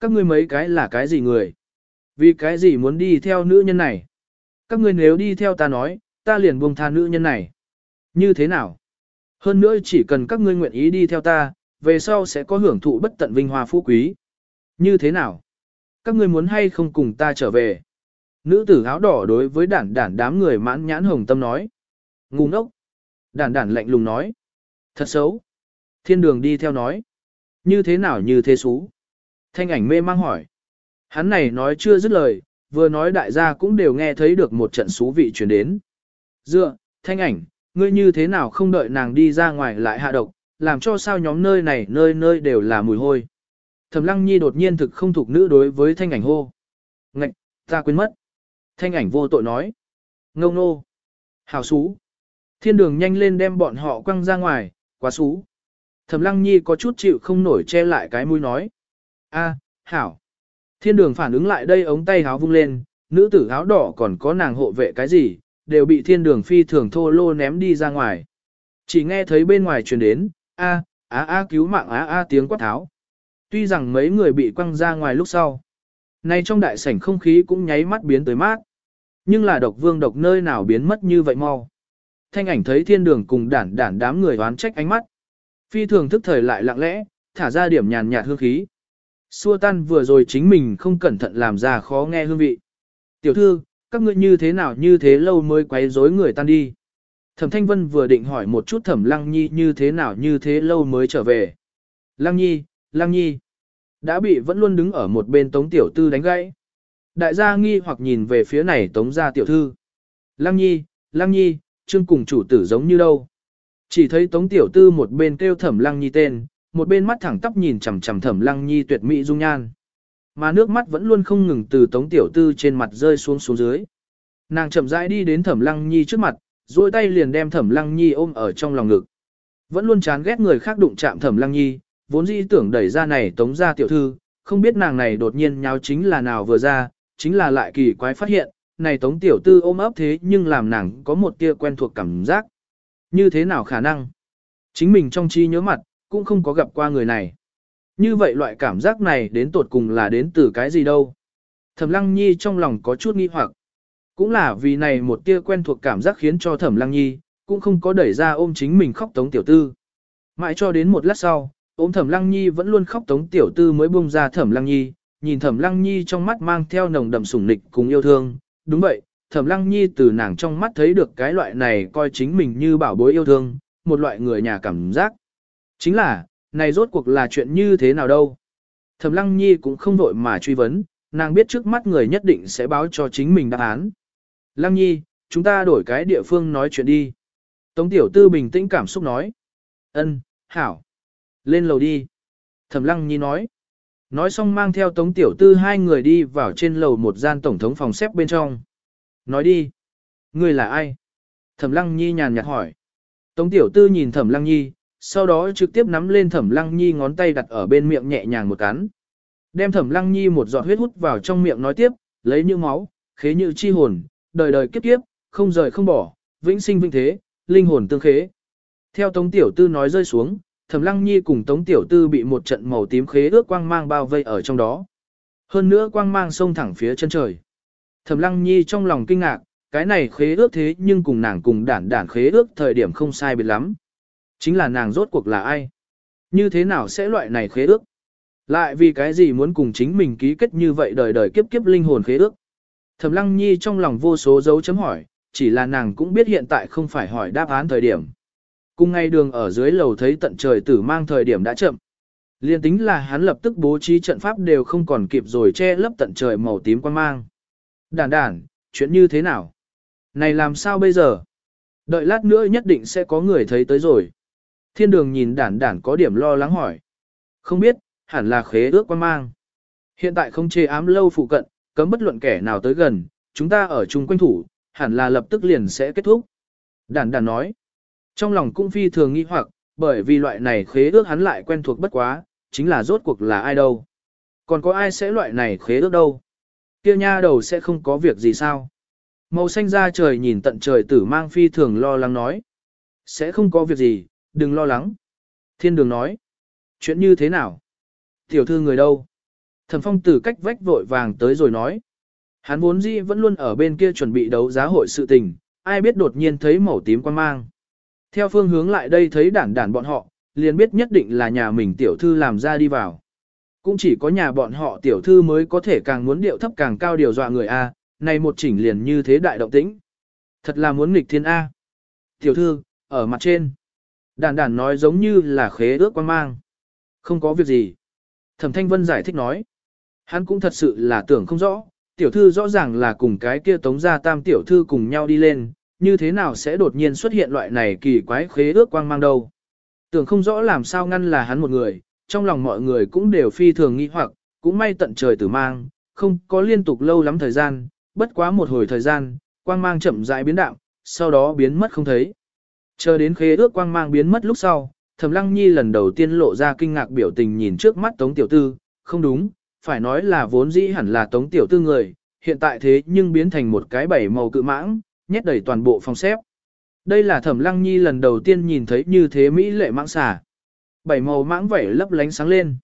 Các ngươi mấy cái là cái gì người? Vì cái gì muốn đi theo nữ nhân này? Các ngươi nếu đi theo ta nói, ta liền buông tha nữ nhân này. Như thế nào? Hơn nữa chỉ cần các ngươi nguyện ý đi theo ta, về sau sẽ có hưởng thụ bất tận vinh hoa phú quý. Như thế nào? Các ngươi muốn hay không cùng ta trở về? Nữ tử áo đỏ đối với đản đản đám người mãn nhãn hồng tâm nói. Ngu ngốc. Đản đản lạnh lùng nói. Thật xấu. Thiên đường đi theo nói. Như thế nào như thế xú? Thanh ảnh mê mang hỏi. Hắn này nói chưa dứt lời, vừa nói đại gia cũng đều nghe thấy được một trận xú vị chuyển đến. Dựa, thanh ảnh, ngươi như thế nào không đợi nàng đi ra ngoài lại hạ độc, làm cho sao nhóm nơi này nơi nơi đều là mùi hôi. Thẩm lăng nhi đột nhiên thực không thuộc nữ đối với thanh ảnh hô. Ngạch, ta quên mất. Thanh ảnh vô tội nói. Ngông nô. Hảo xú. Thiên đường nhanh lên đem bọn họ quăng ra ngoài, quá xú. Thẩm lăng nhi có chút chịu không nổi che lại cái mũi nói. a hảo. Thiên đường phản ứng lại đây ống tay háo vung lên, nữ tử áo đỏ còn có nàng hộ vệ cái gì, đều bị thiên đường phi thường thô lô ném đi ra ngoài. Chỉ nghe thấy bên ngoài truyền đến, a a a cứu mạng a a tiếng quát tháo. Tuy rằng mấy người bị quăng ra ngoài lúc sau. Nay trong đại sảnh không khí cũng nháy mắt biến tới mát. Nhưng là độc vương độc nơi nào biến mất như vậy mau. Thanh ảnh thấy thiên đường cùng đản đản đám người oán trách ánh mắt. Phi thường thức thời lại lặng lẽ, thả ra điểm nhàn nhạt hương khí. Xua tan vừa rồi chính mình không cẩn thận làm ra khó nghe hương vị. Tiểu thư, các ngươi như thế nào như thế lâu mới quấy rối người tan đi. Thẩm Thanh Vân vừa định hỏi một chút Thẩm Lăng Nhi như thế nào như thế lâu mới trở về. Lăng Nhi, Lăng Nhi, đã bị vẫn luôn đứng ở một bên Tống Tiểu Tư đánh gãy. Đại gia nghi hoặc nhìn về phía này Tống gia Tiểu Thư. Lăng Nhi, Lăng Nhi, trương cùng chủ tử giống như đâu. Chỉ thấy Tống Tiểu Tư một bên kêu Thẩm Lăng Nhi tên, một bên mắt thẳng tắp nhìn chằm chằm Thẩm Lăng Nhi tuyệt mỹ dung nhan. Mà nước mắt vẫn luôn không ngừng từ Tống Tiểu Tư trên mặt rơi xuống xuống dưới. Nàng chậm rãi đi đến Thẩm Lăng Nhi trước mặt, duỗi tay liền đem Thẩm Lăng Nhi ôm ở trong lòng ngực. Vẫn luôn chán ghét người khác đụng chạm thẩm lăng nhi, vốn dĩ tưởng đẩy ra này tống ra tiểu thư, không biết nàng này đột nhiên nháo chính là nào vừa ra, chính là lại kỳ quái phát hiện, này tống tiểu tư ôm ấp thế nhưng làm nàng có một tia quen thuộc cảm giác. Như thế nào khả năng? Chính mình trong trí nhớ mặt, cũng không có gặp qua người này. Như vậy loại cảm giác này đến tột cùng là đến từ cái gì đâu? Thẩm Lăng Nhi trong lòng có chút nghi hoặc. Cũng là vì này một tia quen thuộc cảm giác khiến cho Thẩm Lăng Nhi, cũng không có đẩy ra ôm chính mình khóc tống tiểu tư. Mãi cho đến một lát sau, ôm Thẩm Lăng Nhi vẫn luôn khóc tống tiểu tư mới buông ra Thẩm Lăng Nhi, nhìn Thẩm Lăng Nhi trong mắt mang theo nồng đậm sủng nịch cùng yêu thương. Đúng vậy, Thẩm Lăng Nhi từ nàng trong mắt thấy được cái loại này coi chính mình như bảo bối yêu thương, một loại người nhà cảm giác. Chính là, này rốt cuộc là chuyện như thế nào đâu? Thẩm Lăng Nhi cũng không vội mà truy vấn, nàng biết trước mắt người nhất định sẽ báo cho chính mình đáp án. Lăng Nhi, chúng ta đổi cái địa phương nói chuyện đi. Tống Tiểu Tư bình tĩnh cảm xúc nói. Ân, hảo. Lên lầu đi. Thẩm Lăng Nhi nói. Nói xong mang theo Tống Tiểu Tư hai người đi vào trên lầu một gian tổng thống phòng xếp bên trong. Nói đi. Ngươi là ai? Thẩm Lăng Nhi nhàn nhạt hỏi. Tống Tiểu Tư nhìn Thẩm Lăng Nhi, sau đó trực tiếp nắm lên Thẩm Lăng Nhi ngón tay đặt ở bên miệng nhẹ nhàng một cắn. Đem Thẩm Lăng Nhi một giọt huyết hút vào trong miệng nói tiếp, lấy như máu, khế như chi hồn, đời đời kiếp kiếp, không rời không bỏ, vĩnh sinh vĩnh thế, linh hồn tương khế. Theo Tống Tiểu Tư nói rơi xuống, Thẩm Lăng Nhi cùng Tống Tiểu Tư bị một trận màu tím khế ước quang mang bao vây ở trong đó. Hơn nữa quang mang xông thẳng phía chân trời. Thẩm Lăng Nhi trong lòng kinh ngạc, cái này khế ước thế nhưng cùng nàng cùng đản đản khế ước thời điểm không sai biệt lắm. Chính là nàng rốt cuộc là ai? Như thế nào sẽ loại này khế ước? Lại vì cái gì muốn cùng chính mình ký kết như vậy đời đời kiếp kiếp linh hồn khế ước? Thẩm Lăng Nhi trong lòng vô số dấu chấm hỏi, chỉ là nàng cũng biết hiện tại không phải hỏi đáp án thời điểm. Cùng ngay đường ở dưới lầu thấy tận trời tử mang thời điểm đã chậm. Liên tính là hắn lập tức bố trí trận pháp đều không còn kịp rồi che lấp tận trời màu tím quan mang. Đản đản, chuyện như thế nào? Này làm sao bây giờ? Đợi lát nữa nhất định sẽ có người thấy tới rồi. Thiên đường nhìn đản đản có điểm lo lắng hỏi. Không biết, hẳn là khế ước quan mang. Hiện tại không chê ám lâu phụ cận, cấm bất luận kẻ nào tới gần, chúng ta ở chung quanh thủ, hẳn là lập tức liền sẽ kết thúc. Đản đản nói. Trong lòng cũng phi thường nghi hoặc, bởi vì loại này khế ước hắn lại quen thuộc bất quá, chính là rốt cuộc là ai đâu. Còn có ai sẽ loại này khế ước đâu? Kia nha đầu sẽ không có việc gì sao? Màu xanh ra trời nhìn tận trời tử mang phi thường lo lắng nói. Sẽ không có việc gì, đừng lo lắng. Thiên đường nói. Chuyện như thế nào? Tiểu thư người đâu? Thẩm phong tử cách vách vội vàng tới rồi nói. Hắn vốn dĩ vẫn luôn ở bên kia chuẩn bị đấu giá hội sự tình, ai biết đột nhiên thấy màu tím quan mang. Theo phương hướng lại đây thấy đản đản bọn họ, liền biết nhất định là nhà mình tiểu thư làm ra đi vào. Cũng chỉ có nhà bọn họ tiểu thư mới có thể càng muốn điệu thấp càng cao điều dọa người A, này một chỉnh liền như thế đại động tĩnh. Thật là muốn nghịch thiên A. Tiểu thư, ở mặt trên. đản đản nói giống như là khế ước quan mang. Không có việc gì. Thẩm Thanh Vân giải thích nói. Hắn cũng thật sự là tưởng không rõ, tiểu thư rõ ràng là cùng cái kia tống gia tam tiểu thư cùng nhau đi lên, như thế nào sẽ đột nhiên xuất hiện loại này kỳ quái khế ước quang mang đâu. Tưởng không rõ làm sao ngăn là hắn một người, trong lòng mọi người cũng đều phi thường nghi hoặc, cũng may tận trời tử mang, không có liên tục lâu lắm thời gian, bất quá một hồi thời gian, quang mang chậm rãi biến đạo, sau đó biến mất không thấy. Chờ đến khế ước quang mang biến mất lúc sau, Thẩm Lăng Nhi lần đầu tiên lộ ra kinh ngạc biểu tình nhìn trước mắt Tống Tiểu Tư, không đúng, phải nói là vốn dĩ hẳn là Tống Tiểu Tư người, hiện tại thế nhưng biến thành một cái bảy màu cự mãng, nhét đầy toàn bộ phòng xếp. Đây là Thẩm Lăng Nhi lần đầu tiên nhìn thấy như thế mỹ lệ mãng xà. Bảy màu mãng vảy lấp lánh sáng lên.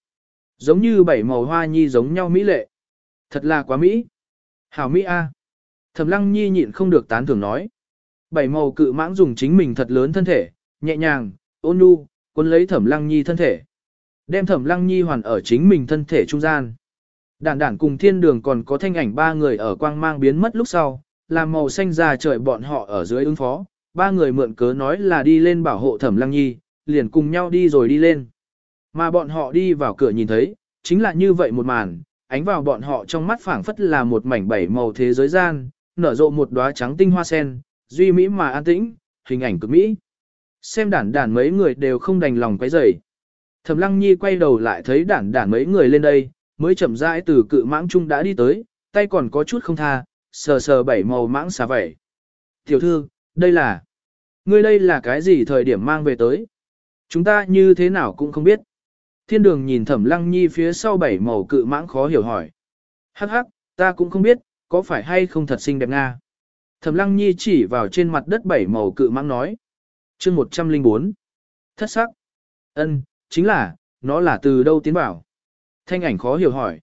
Giống như bảy màu hoa nhi giống nhau mỹ lệ. Thật là quá mỹ. Hảo mỹ a. À. Thẩm Lăng Nhi nhịn không được tán thưởng nói. Bảy màu cự mãng dùng chính mình thật lớn thân thể, nhẹ nhàng, ôn nhu, cuốn lấy Thẩm Lăng Nhi thân thể. Đem Thẩm Lăng Nhi hoàn ở chính mình thân thể trung gian. Đản đản cùng thiên đường còn có thanh ảnh ba người ở quang mang biến mất lúc sau, làm màu xanh ra trời bọn họ ở dưới ứng phó, ba người mượn cớ nói là đi lên bảo hộ thẩm lăng nhi, liền cùng nhau đi rồi đi lên. Mà bọn họ đi vào cửa nhìn thấy, chính là như vậy một màn, ánh vào bọn họ trong mắt phảng phất là một mảnh bảy màu thế giới gian, nở rộ một đóa trắng tinh hoa sen, duy mỹ mà an tĩnh, hình ảnh cực mỹ. Xem đản đản mấy người đều không đành lòng quấy rầy. Thẩm Lăng Nhi quay đầu lại thấy đản đản mấy người lên đây, mới chậm rãi từ cự mãng trung đã đi tới, tay còn có chút không tha, sờ sờ bảy màu mãng xà vẩy. Tiểu thư, đây là... Ngươi đây là cái gì thời điểm mang về tới? Chúng ta như thế nào cũng không biết. Thiên đường nhìn thẩm lăng nhi phía sau bảy màu cự mãng khó hiểu hỏi. Hắc hắc, ta cũng không biết, có phải hay không thật xinh đẹp nga. Thẩm lăng nhi chỉ vào trên mặt đất bảy màu cự mãng nói. chương 104. Thất sắc. ân chính là, nó là từ đâu tiến bảo. Thanh ảnh khó hiểu hỏi.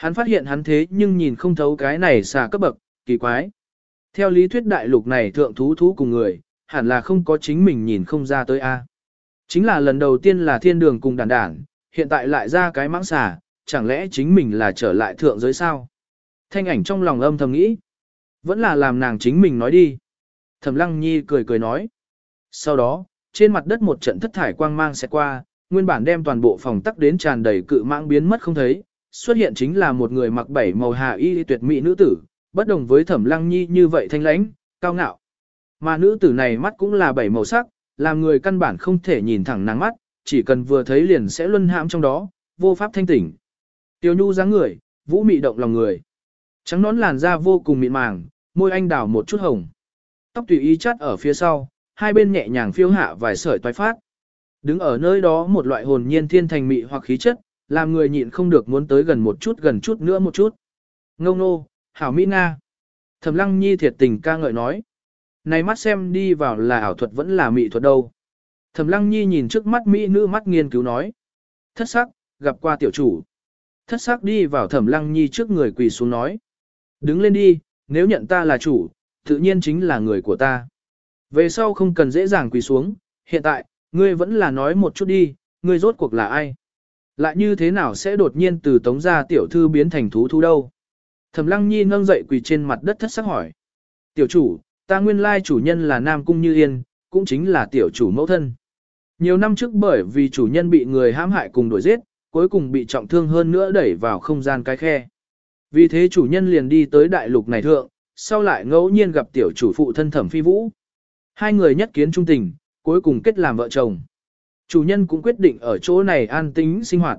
Hắn phát hiện hắn thế nhưng nhìn không thấu cái này xà cấp bậc, kỳ quái. Theo lý thuyết đại lục này thượng thú thú cùng người, hẳn là không có chính mình nhìn không ra tới A. Chính là lần đầu tiên là thiên đường cùng đàn đản, hiện tại lại ra cái mãng xà, chẳng lẽ chính mình là trở lại thượng giới sao? Thanh ảnh trong lòng âm thầm nghĩ. Vẫn là làm nàng chính mình nói đi. Thẩm lăng nhi cười cười nói. Sau đó, trên mặt đất một trận thất thải quang mang sẽ qua, nguyên bản đem toàn bộ phòng tắc đến tràn đầy cự mãng biến mất không thấy, xuất hiện chính là một người mặc bảy màu hà y tuyệt mỹ nữ tử, bất đồng với thẩm lăng nhi như vậy thanh lãnh, cao ngạo. Mà nữ tử này mắt cũng là bảy màu sắc, làm người căn bản không thể nhìn thẳng nắng mắt, chỉ cần vừa thấy liền sẽ luân hãm trong đó, vô pháp thanh tỉnh. Tiêu nhu dáng người, vũ mị động lòng người. Trắng nón làn da vô cùng mịn màng, môi anh đào một chút hồng. Tóc tùy ý chắt ở phía sau, hai bên nhẹ nhàng phiêu hạ vài sợi toái phát. Đứng ở nơi đó một loại hồn nhiên thiên thành mị hoặc khí chất, làm người nhịn không được muốn tới gần một chút gần chút nữa một chút. Ngông nô, hảo mỹ Nga. Thẩm lăng nhi thiệt tình ca ngợi nói. Này mắt xem đi vào là ảo thuật vẫn là mỹ thuật đâu. Thẩm lăng nhi nhìn trước mắt mỹ nữ mắt nghiên cứu nói. Thất sắc, gặp qua tiểu chủ. Thất sắc đi vào thẩm lăng nhi trước người quỳ xuống nói. Đứng lên đi, nếu nhận ta là chủ, tự nhiên chính là người của ta. Về sau không cần dễ dàng quỳ xuống, hiện tại, ngươi vẫn là nói một chút đi, ngươi rốt cuộc là ai? Lại như thế nào sẽ đột nhiên từ tống gia tiểu thư biến thành thú thú đâu? Thẩm lăng nhi nâng dậy quỳ trên mặt đất thất sắc hỏi. Tiểu chủ, ta nguyên lai chủ nhân là Nam Cung Như Yên, cũng chính là tiểu chủ mẫu thân. Nhiều năm trước bởi vì chủ nhân bị người hãm hại cùng đuổi giết, cuối cùng bị trọng thương hơn nữa đẩy vào không gian cái khe. Vì thế chủ nhân liền đi tới đại lục này thượng, sau lại ngẫu nhiên gặp tiểu chủ phụ thân thẩm phi vũ. Hai người nhất kiến trung tình, cuối cùng kết làm vợ chồng. Chủ nhân cũng quyết định ở chỗ này an tính sinh hoạt.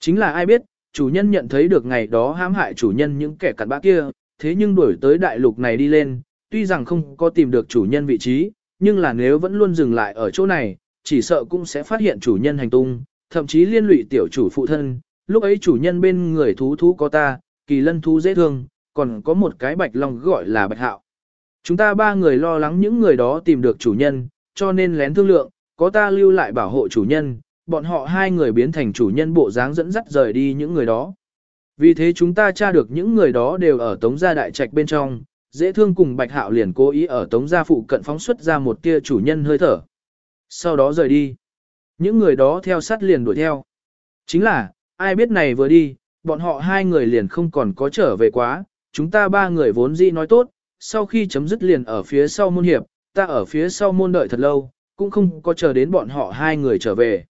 Chính là ai biết, chủ nhân nhận thấy được ngày đó hãm hại chủ nhân những kẻ cặn bã kia, thế nhưng đuổi tới đại lục này đi lên, tuy rằng không có tìm được chủ nhân vị trí, nhưng là nếu vẫn luôn dừng lại ở chỗ này, chỉ sợ cũng sẽ phát hiện chủ nhân hành tung, thậm chí liên lụy tiểu chủ phụ thân, lúc ấy chủ nhân bên người thú thú có ta, kỳ lân thú dễ thương, còn có một cái bạch long gọi là bạch hạo. Chúng ta ba người lo lắng những người đó tìm được chủ nhân, cho nên lén thương lượng, có ta lưu lại bảo hộ chủ nhân, bọn họ hai người biến thành chủ nhân bộ dáng dẫn dắt rời đi những người đó. Vì thế chúng ta tra được những người đó đều ở tống gia đại trạch bên trong, dễ thương cùng bạch hạo liền cố ý ở tống gia phụ cận phóng xuất ra một tia chủ nhân hơi thở. Sau đó rời đi. Những người đó theo sát liền đuổi theo. Chính là, ai biết này vừa đi, bọn họ hai người liền không còn có trở về quá, chúng ta ba người vốn dĩ nói tốt, sau khi chấm dứt liền ở phía sau môn hiệp, ta ở phía sau môn đợi thật lâu, cũng không có chờ đến bọn họ hai người trở về.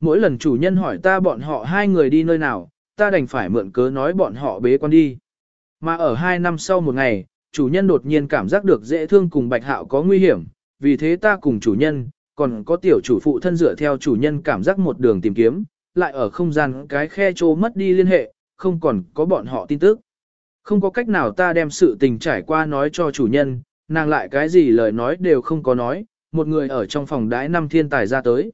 Mỗi lần chủ nhân hỏi ta bọn họ hai người đi nơi nào, ta đành phải mượn cớ nói bọn họ bế quan đi. Mà ở hai năm sau một ngày, chủ nhân đột nhiên cảm giác được dễ thương cùng bạch hạo có nguy hiểm, vì thế ta cùng chủ nhân, còn có tiểu chủ phụ thân dựa theo chủ nhân cảm giác một đường tìm kiếm, lại ở không gian cái khe trô mất đi liên hệ, không còn có bọn họ tin tức. Không có cách nào ta đem sự tình trải qua nói cho chủ nhân, nàng lại cái gì lời nói đều không có nói, một người ở trong phòng đái năm thiên tài ra tới.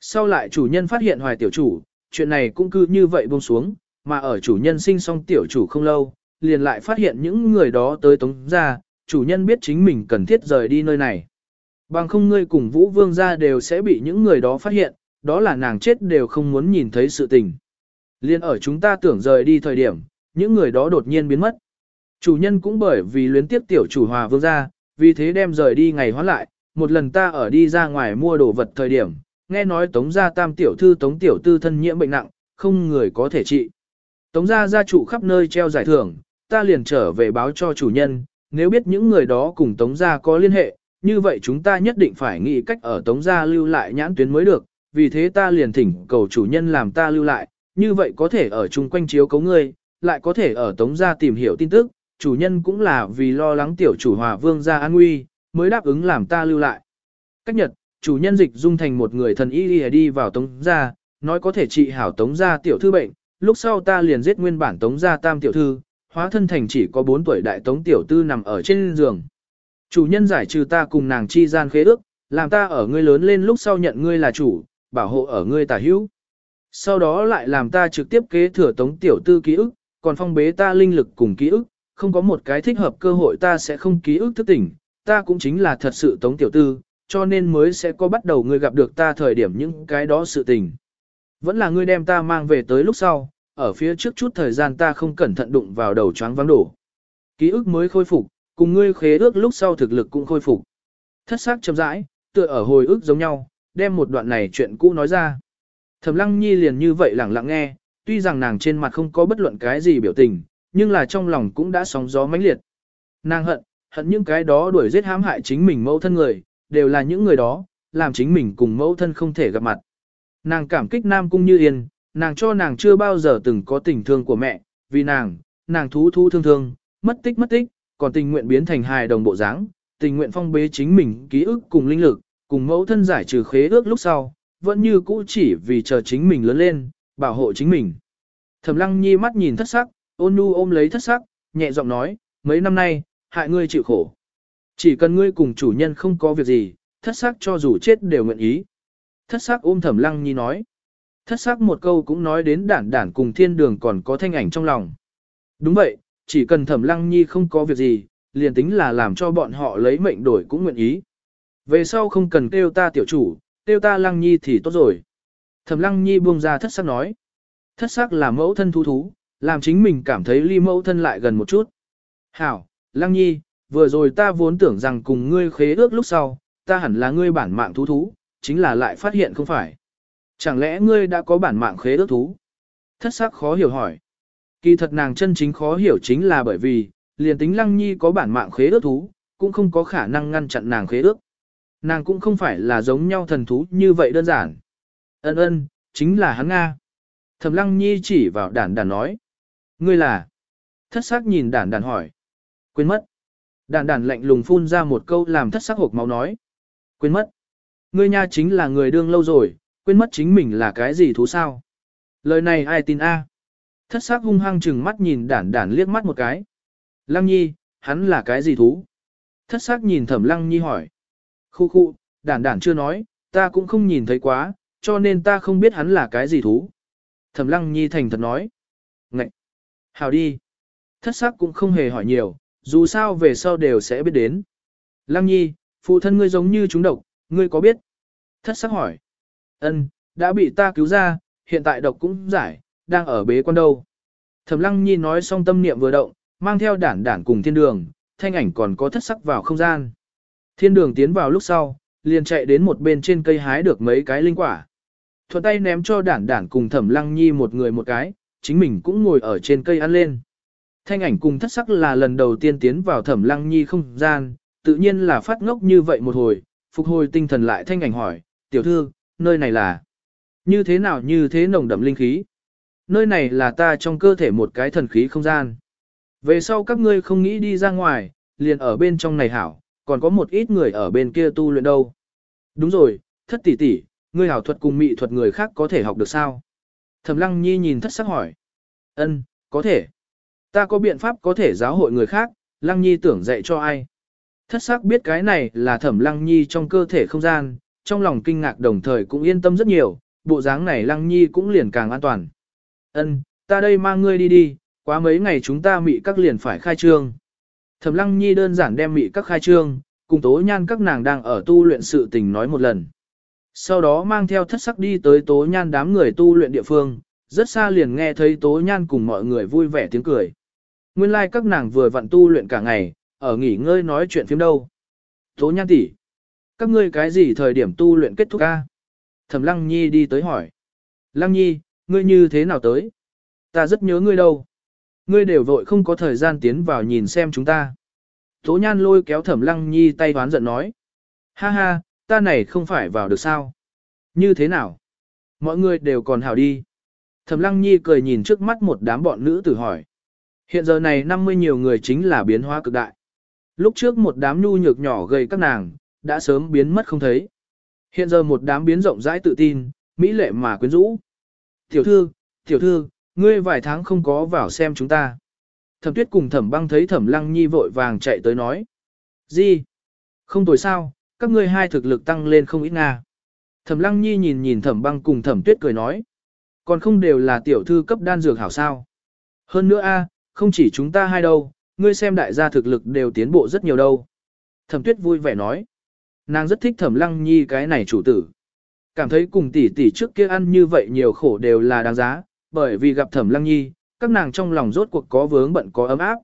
Sau lại chủ nhân phát hiện hoài tiểu chủ, chuyện này cũng cứ như vậy buông xuống, mà ở chủ nhân sinh xong tiểu chủ không lâu, liền lại phát hiện những người đó tới tống ra, chủ nhân biết chính mình cần thiết rời đi nơi này. Bằng không ngươi cùng Vũ Vương ra đều sẽ bị những người đó phát hiện, đó là nàng chết đều không muốn nhìn thấy sự tình. Liên ở chúng ta tưởng rời đi thời điểm, những người đó đột nhiên biến mất. Chủ nhân cũng bởi vì luyến tiếp tiểu chủ hòa vương ra, vì thế đem rời đi ngày hoán lại, một lần ta ở đi ra ngoài mua đồ vật thời điểm, nghe nói tống gia tam tiểu thư tống tiểu tư thân nhiễm bệnh nặng, không người có thể trị. Tống gia gia trụ khắp nơi treo giải thưởng, ta liền trở về báo cho chủ nhân, nếu biết những người đó cùng tống gia có liên hệ, như vậy chúng ta nhất định phải nghĩ cách ở tống gia lưu lại nhãn tuyến mới được, vì thế ta liền thỉnh cầu chủ nhân làm ta lưu lại, như vậy có thể ở chung quanh chiếu cấu ngươi, lại có thể ở tống gia tìm hiểu tin tức, chủ nhân cũng là vì lo lắng tiểu chủ hòa vương gia an nguy, mới đáp ứng làm ta lưu lại. Cách nhật, chủ nhân dịch dung thành một người thần y đi, đi vào tống gia, nói có thể trị hảo tống gia tiểu thư bệnh, lúc sau ta liền giết nguyên bản tống gia tam tiểu thư, hóa thân thành chỉ có 4 tuổi đại tống tiểu tư nằm ở trên giường. Chủ nhân giải trừ ta cùng nàng chi gian khế ước, Làm ta ở ngươi lớn lên lúc sau nhận ngươi là chủ, bảo hộ ở ngươi tả hữu. Sau đó lại làm ta trực tiếp kế thừa tống tiểu tư ký ức, còn phong bế ta linh lực cùng ký ức, không có một cái thích hợp cơ hội ta sẽ không ký ức thức tỉnh, ta cũng chính là thật sự tống tiểu tư, cho nên mới sẽ có bắt đầu ngươi gặp được ta thời điểm những cái đó sự tình. Vẫn là ngươi đem ta mang về tới lúc sau, ở phía trước chút thời gian ta không cẩn thận đụng vào đầu choáng vắng đổ. Ký ức mới khôi phục, cùng ngươi khế ước lúc sau thực lực cũng khôi phục. Thất sắc chậm rãi, tựa ở hồi ức giống nhau, đem một đoạn này chuyện cũ nói ra. Thẩm Lăng Nhi liền như vậy lặng lặng nghe, tuy rằng nàng trên mặt không có bất luận cái gì biểu tình, nhưng là trong lòng cũng đã sóng gió mãnh liệt. Nàng hận, hận những cái đó đuổi giết hãm hại chính mình mẫu thân người, đều là những người đó, làm chính mình cùng mẫu thân không thể gặp mặt. Nàng cảm kích Nam Cung Như Yên, nàng cho nàng chưa bao giờ từng có tình thương của mẹ, vì nàng, nàng thú thú thương thương, mất tích mất tích, còn tình nguyện biến thành hài đồng bộ dáng, tình nguyện phong bế chính mình ký ức cùng linh lực, cùng mẫu thân giải trừ khế ước lúc sau, vẫn như cũ chỉ vì chờ chính mình lớn lên, bảo hộ chính mình. Thẩm Lăng Nhi mắt nhìn thất sắc, ôn nhu ôm lấy thất sắc, nhẹ giọng nói, mấy năm nay, hại ngươi chịu khổ. Chỉ cần ngươi cùng chủ nhân không có việc gì, thất sắc cho dù chết đều nguyện ý. Thất sắc ôm Thẩm Lăng Nhi nói. Thất sắc một câu cũng nói đến đản đản cùng thiên đường còn có thanh ảnh trong lòng. Đúng vậy, chỉ cần Thẩm Lăng Nhi không có việc gì, liền tính là làm cho bọn họ lấy mệnh đổi cũng nguyện ý. Về sau không cần kêu ta tiểu chủ, kêu ta Lăng Nhi thì tốt rồi. Thẩm Lăng Nhi buông ra thất sắc nói. Thất sắc là mẫu thân thú thú, làm chính mình cảm thấy ly mẫu thân lại gần một chút. Hảo, Lăng Nhi, vừa rồi ta vốn tưởng rằng cùng ngươi khế ước lúc sau, ta hẳn là ngươi bản mạng thú thú, chính là lại phát hiện không phải. Chẳng lẽ ngươi đã có bản mạng khế ước thú? Thất sắc khó hiểu hỏi. Kỳ thật nàng chân chính khó hiểu chính là bởi vì, liền tính Lăng Nhi có bản mạng khế ước thú, cũng không có khả năng ngăn chặn nàng khế ước. Nàng cũng không phải là giống nhau thần thú như vậy đơn giản. Ân ân, chính là hắn Nga. Thẩm Lăng Nhi chỉ vào đản đản nói. Ngươi là? Thất sắc nhìn đản đản hỏi. Quên mất. Đản đản lạnh lùng phun ra một câu làm thất sắc hộp máu nói. Quên mất. Ngươi nha chính là người đương lâu rồi, quên mất chính mình là cái gì thú sao? Lời này ai tin a? Thất sắc hung hăng chừng mắt nhìn đản đản liếc mắt một cái. Lăng nhi, hắn là cái gì thú? Thất sắc nhìn thẩm lăng nhi hỏi. Khu khu, đản đản chưa nói, ta cũng không nhìn thấy quá, cho nên ta không biết hắn là cái gì thú. Thẩm lăng nhi thành thật nói. Ngậy! Hào đi! Thất sắc cũng không hề hỏi nhiều, dù sao về sau đều sẽ biết đến. Lăng nhi, phụ thân ngươi giống như chúng độc, ngươi có biết? Thất sắc hỏi. Ân, đã bị ta cứu ra, hiện tại độc cũng giải, đang ở bế quan đâu. Thẩm lăng nhi nói xong tâm niệm vừa động, mang theo đản đản cùng thiên đường, thanh ảnh còn có thất sắc vào không gian. Thiên đường tiến vào lúc sau, liền chạy đến một bên trên cây hái được mấy cái linh quả. Thuận tay ném cho đản đản cùng thẩm lăng nhi một người một cái, chính mình cũng ngồi ở trên cây ăn lên. Thanh ảnh cùng thất sắc là lần đầu tiên tiến vào thẩm lăng nhi không gian, tự nhiên là phát ngốc như vậy một hồi, phục hồi tinh thần lại thanh ảnh hỏi, tiểu thư, nơi này là như thế nào như thế nồng đậm linh khí. Nơi này là ta trong cơ thể một cái thần khí không gian. Về sau các ngươi không nghĩ đi ra ngoài, liền ở bên trong này hảo, còn có một ít người ở bên kia tu luyện đâu. Đúng rồi, thất tỷ tỷ, ngươi hảo thuật cùng mị thuật người khác có thể học được sao? Thẩm Lăng Nhi nhìn thất sắc hỏi. Ân, có thể. Ta có biện pháp có thể giáo hội người khác, Lăng Nhi tưởng dạy cho ai. Thất sắc biết cái này là Thẩm Lăng Nhi trong cơ thể không gian, trong lòng kinh ngạc đồng thời cũng yên tâm rất nhiều, bộ dáng này Lăng Nhi cũng liền càng an toàn. Ân, ta đây mang ngươi đi đi, quá mấy ngày chúng ta mị các liền phải khai trương. Thẩm Lăng Nhi đơn giản đem mị các khai trương, cùng tố nhan các nàng đang ở tu luyện sự tình nói một lần. Sau đó mang theo thất sắc đi tới tố nhan đám người tu luyện địa phương, rất xa liền nghe thấy tố nhan cùng mọi người vui vẻ tiếng cười. Nguyên lai like các nàng vừa vặn tu luyện cả ngày, ở nghỉ ngơi nói chuyện phim đâu. Tố nhan tỷ, các ngươi cái gì thời điểm tu luyện kết thúc a? Thẩm Lăng Nhi đi tới hỏi. Lăng Nhi, ngươi như thế nào tới? Ta rất nhớ ngươi đâu. Ngươi đều vội không có thời gian tiến vào nhìn xem chúng ta. Tố nhan lôi kéo Thẩm Lăng Nhi tay đoán giận nói. Ha ha, ta này không phải vào được sao? Như thế nào? Mọi người đều còn hảo đi. Thẩm Lăng Nhi cười nhìn trước mắt một đám bọn nữ tử hỏi. Hiện giờ này 50 nhiều người chính là biến hóa cực đại. Lúc trước một đám nhu nhược nhỏ gầy các nàng, đã sớm biến mất không thấy. Hiện giờ một đám biến rộng rãi tự tin, mỹ lệ mà quyến rũ. Tiểu thư, tiểu thư, ngươi vài tháng không có vào xem chúng ta. Thẩm tuyết cùng thẩm băng thấy thẩm lăng nhi vội vàng chạy tới nói. Gì? Không tồi sao, các ngươi hai thực lực tăng lên không ít nga. Thẩm Lăng Nhi nhìn nhìn Thẩm Băng cùng Thẩm Tuyết cười nói, còn không đều là tiểu thư cấp đan dược hảo sao? Hơn nữa a, không chỉ chúng ta hai đâu, ngươi xem đại gia thực lực đều tiến bộ rất nhiều đâu. Thẩm Tuyết vui vẻ nói, nàng rất thích Thẩm Lăng Nhi cái này chủ tử. Cảm thấy cùng tỷ tỷ trước kia ăn như vậy nhiều khổ đều là đáng giá, bởi vì gặp Thẩm Lăng Nhi, các nàng trong lòng rốt cuộc có vướng bận có ấm áp.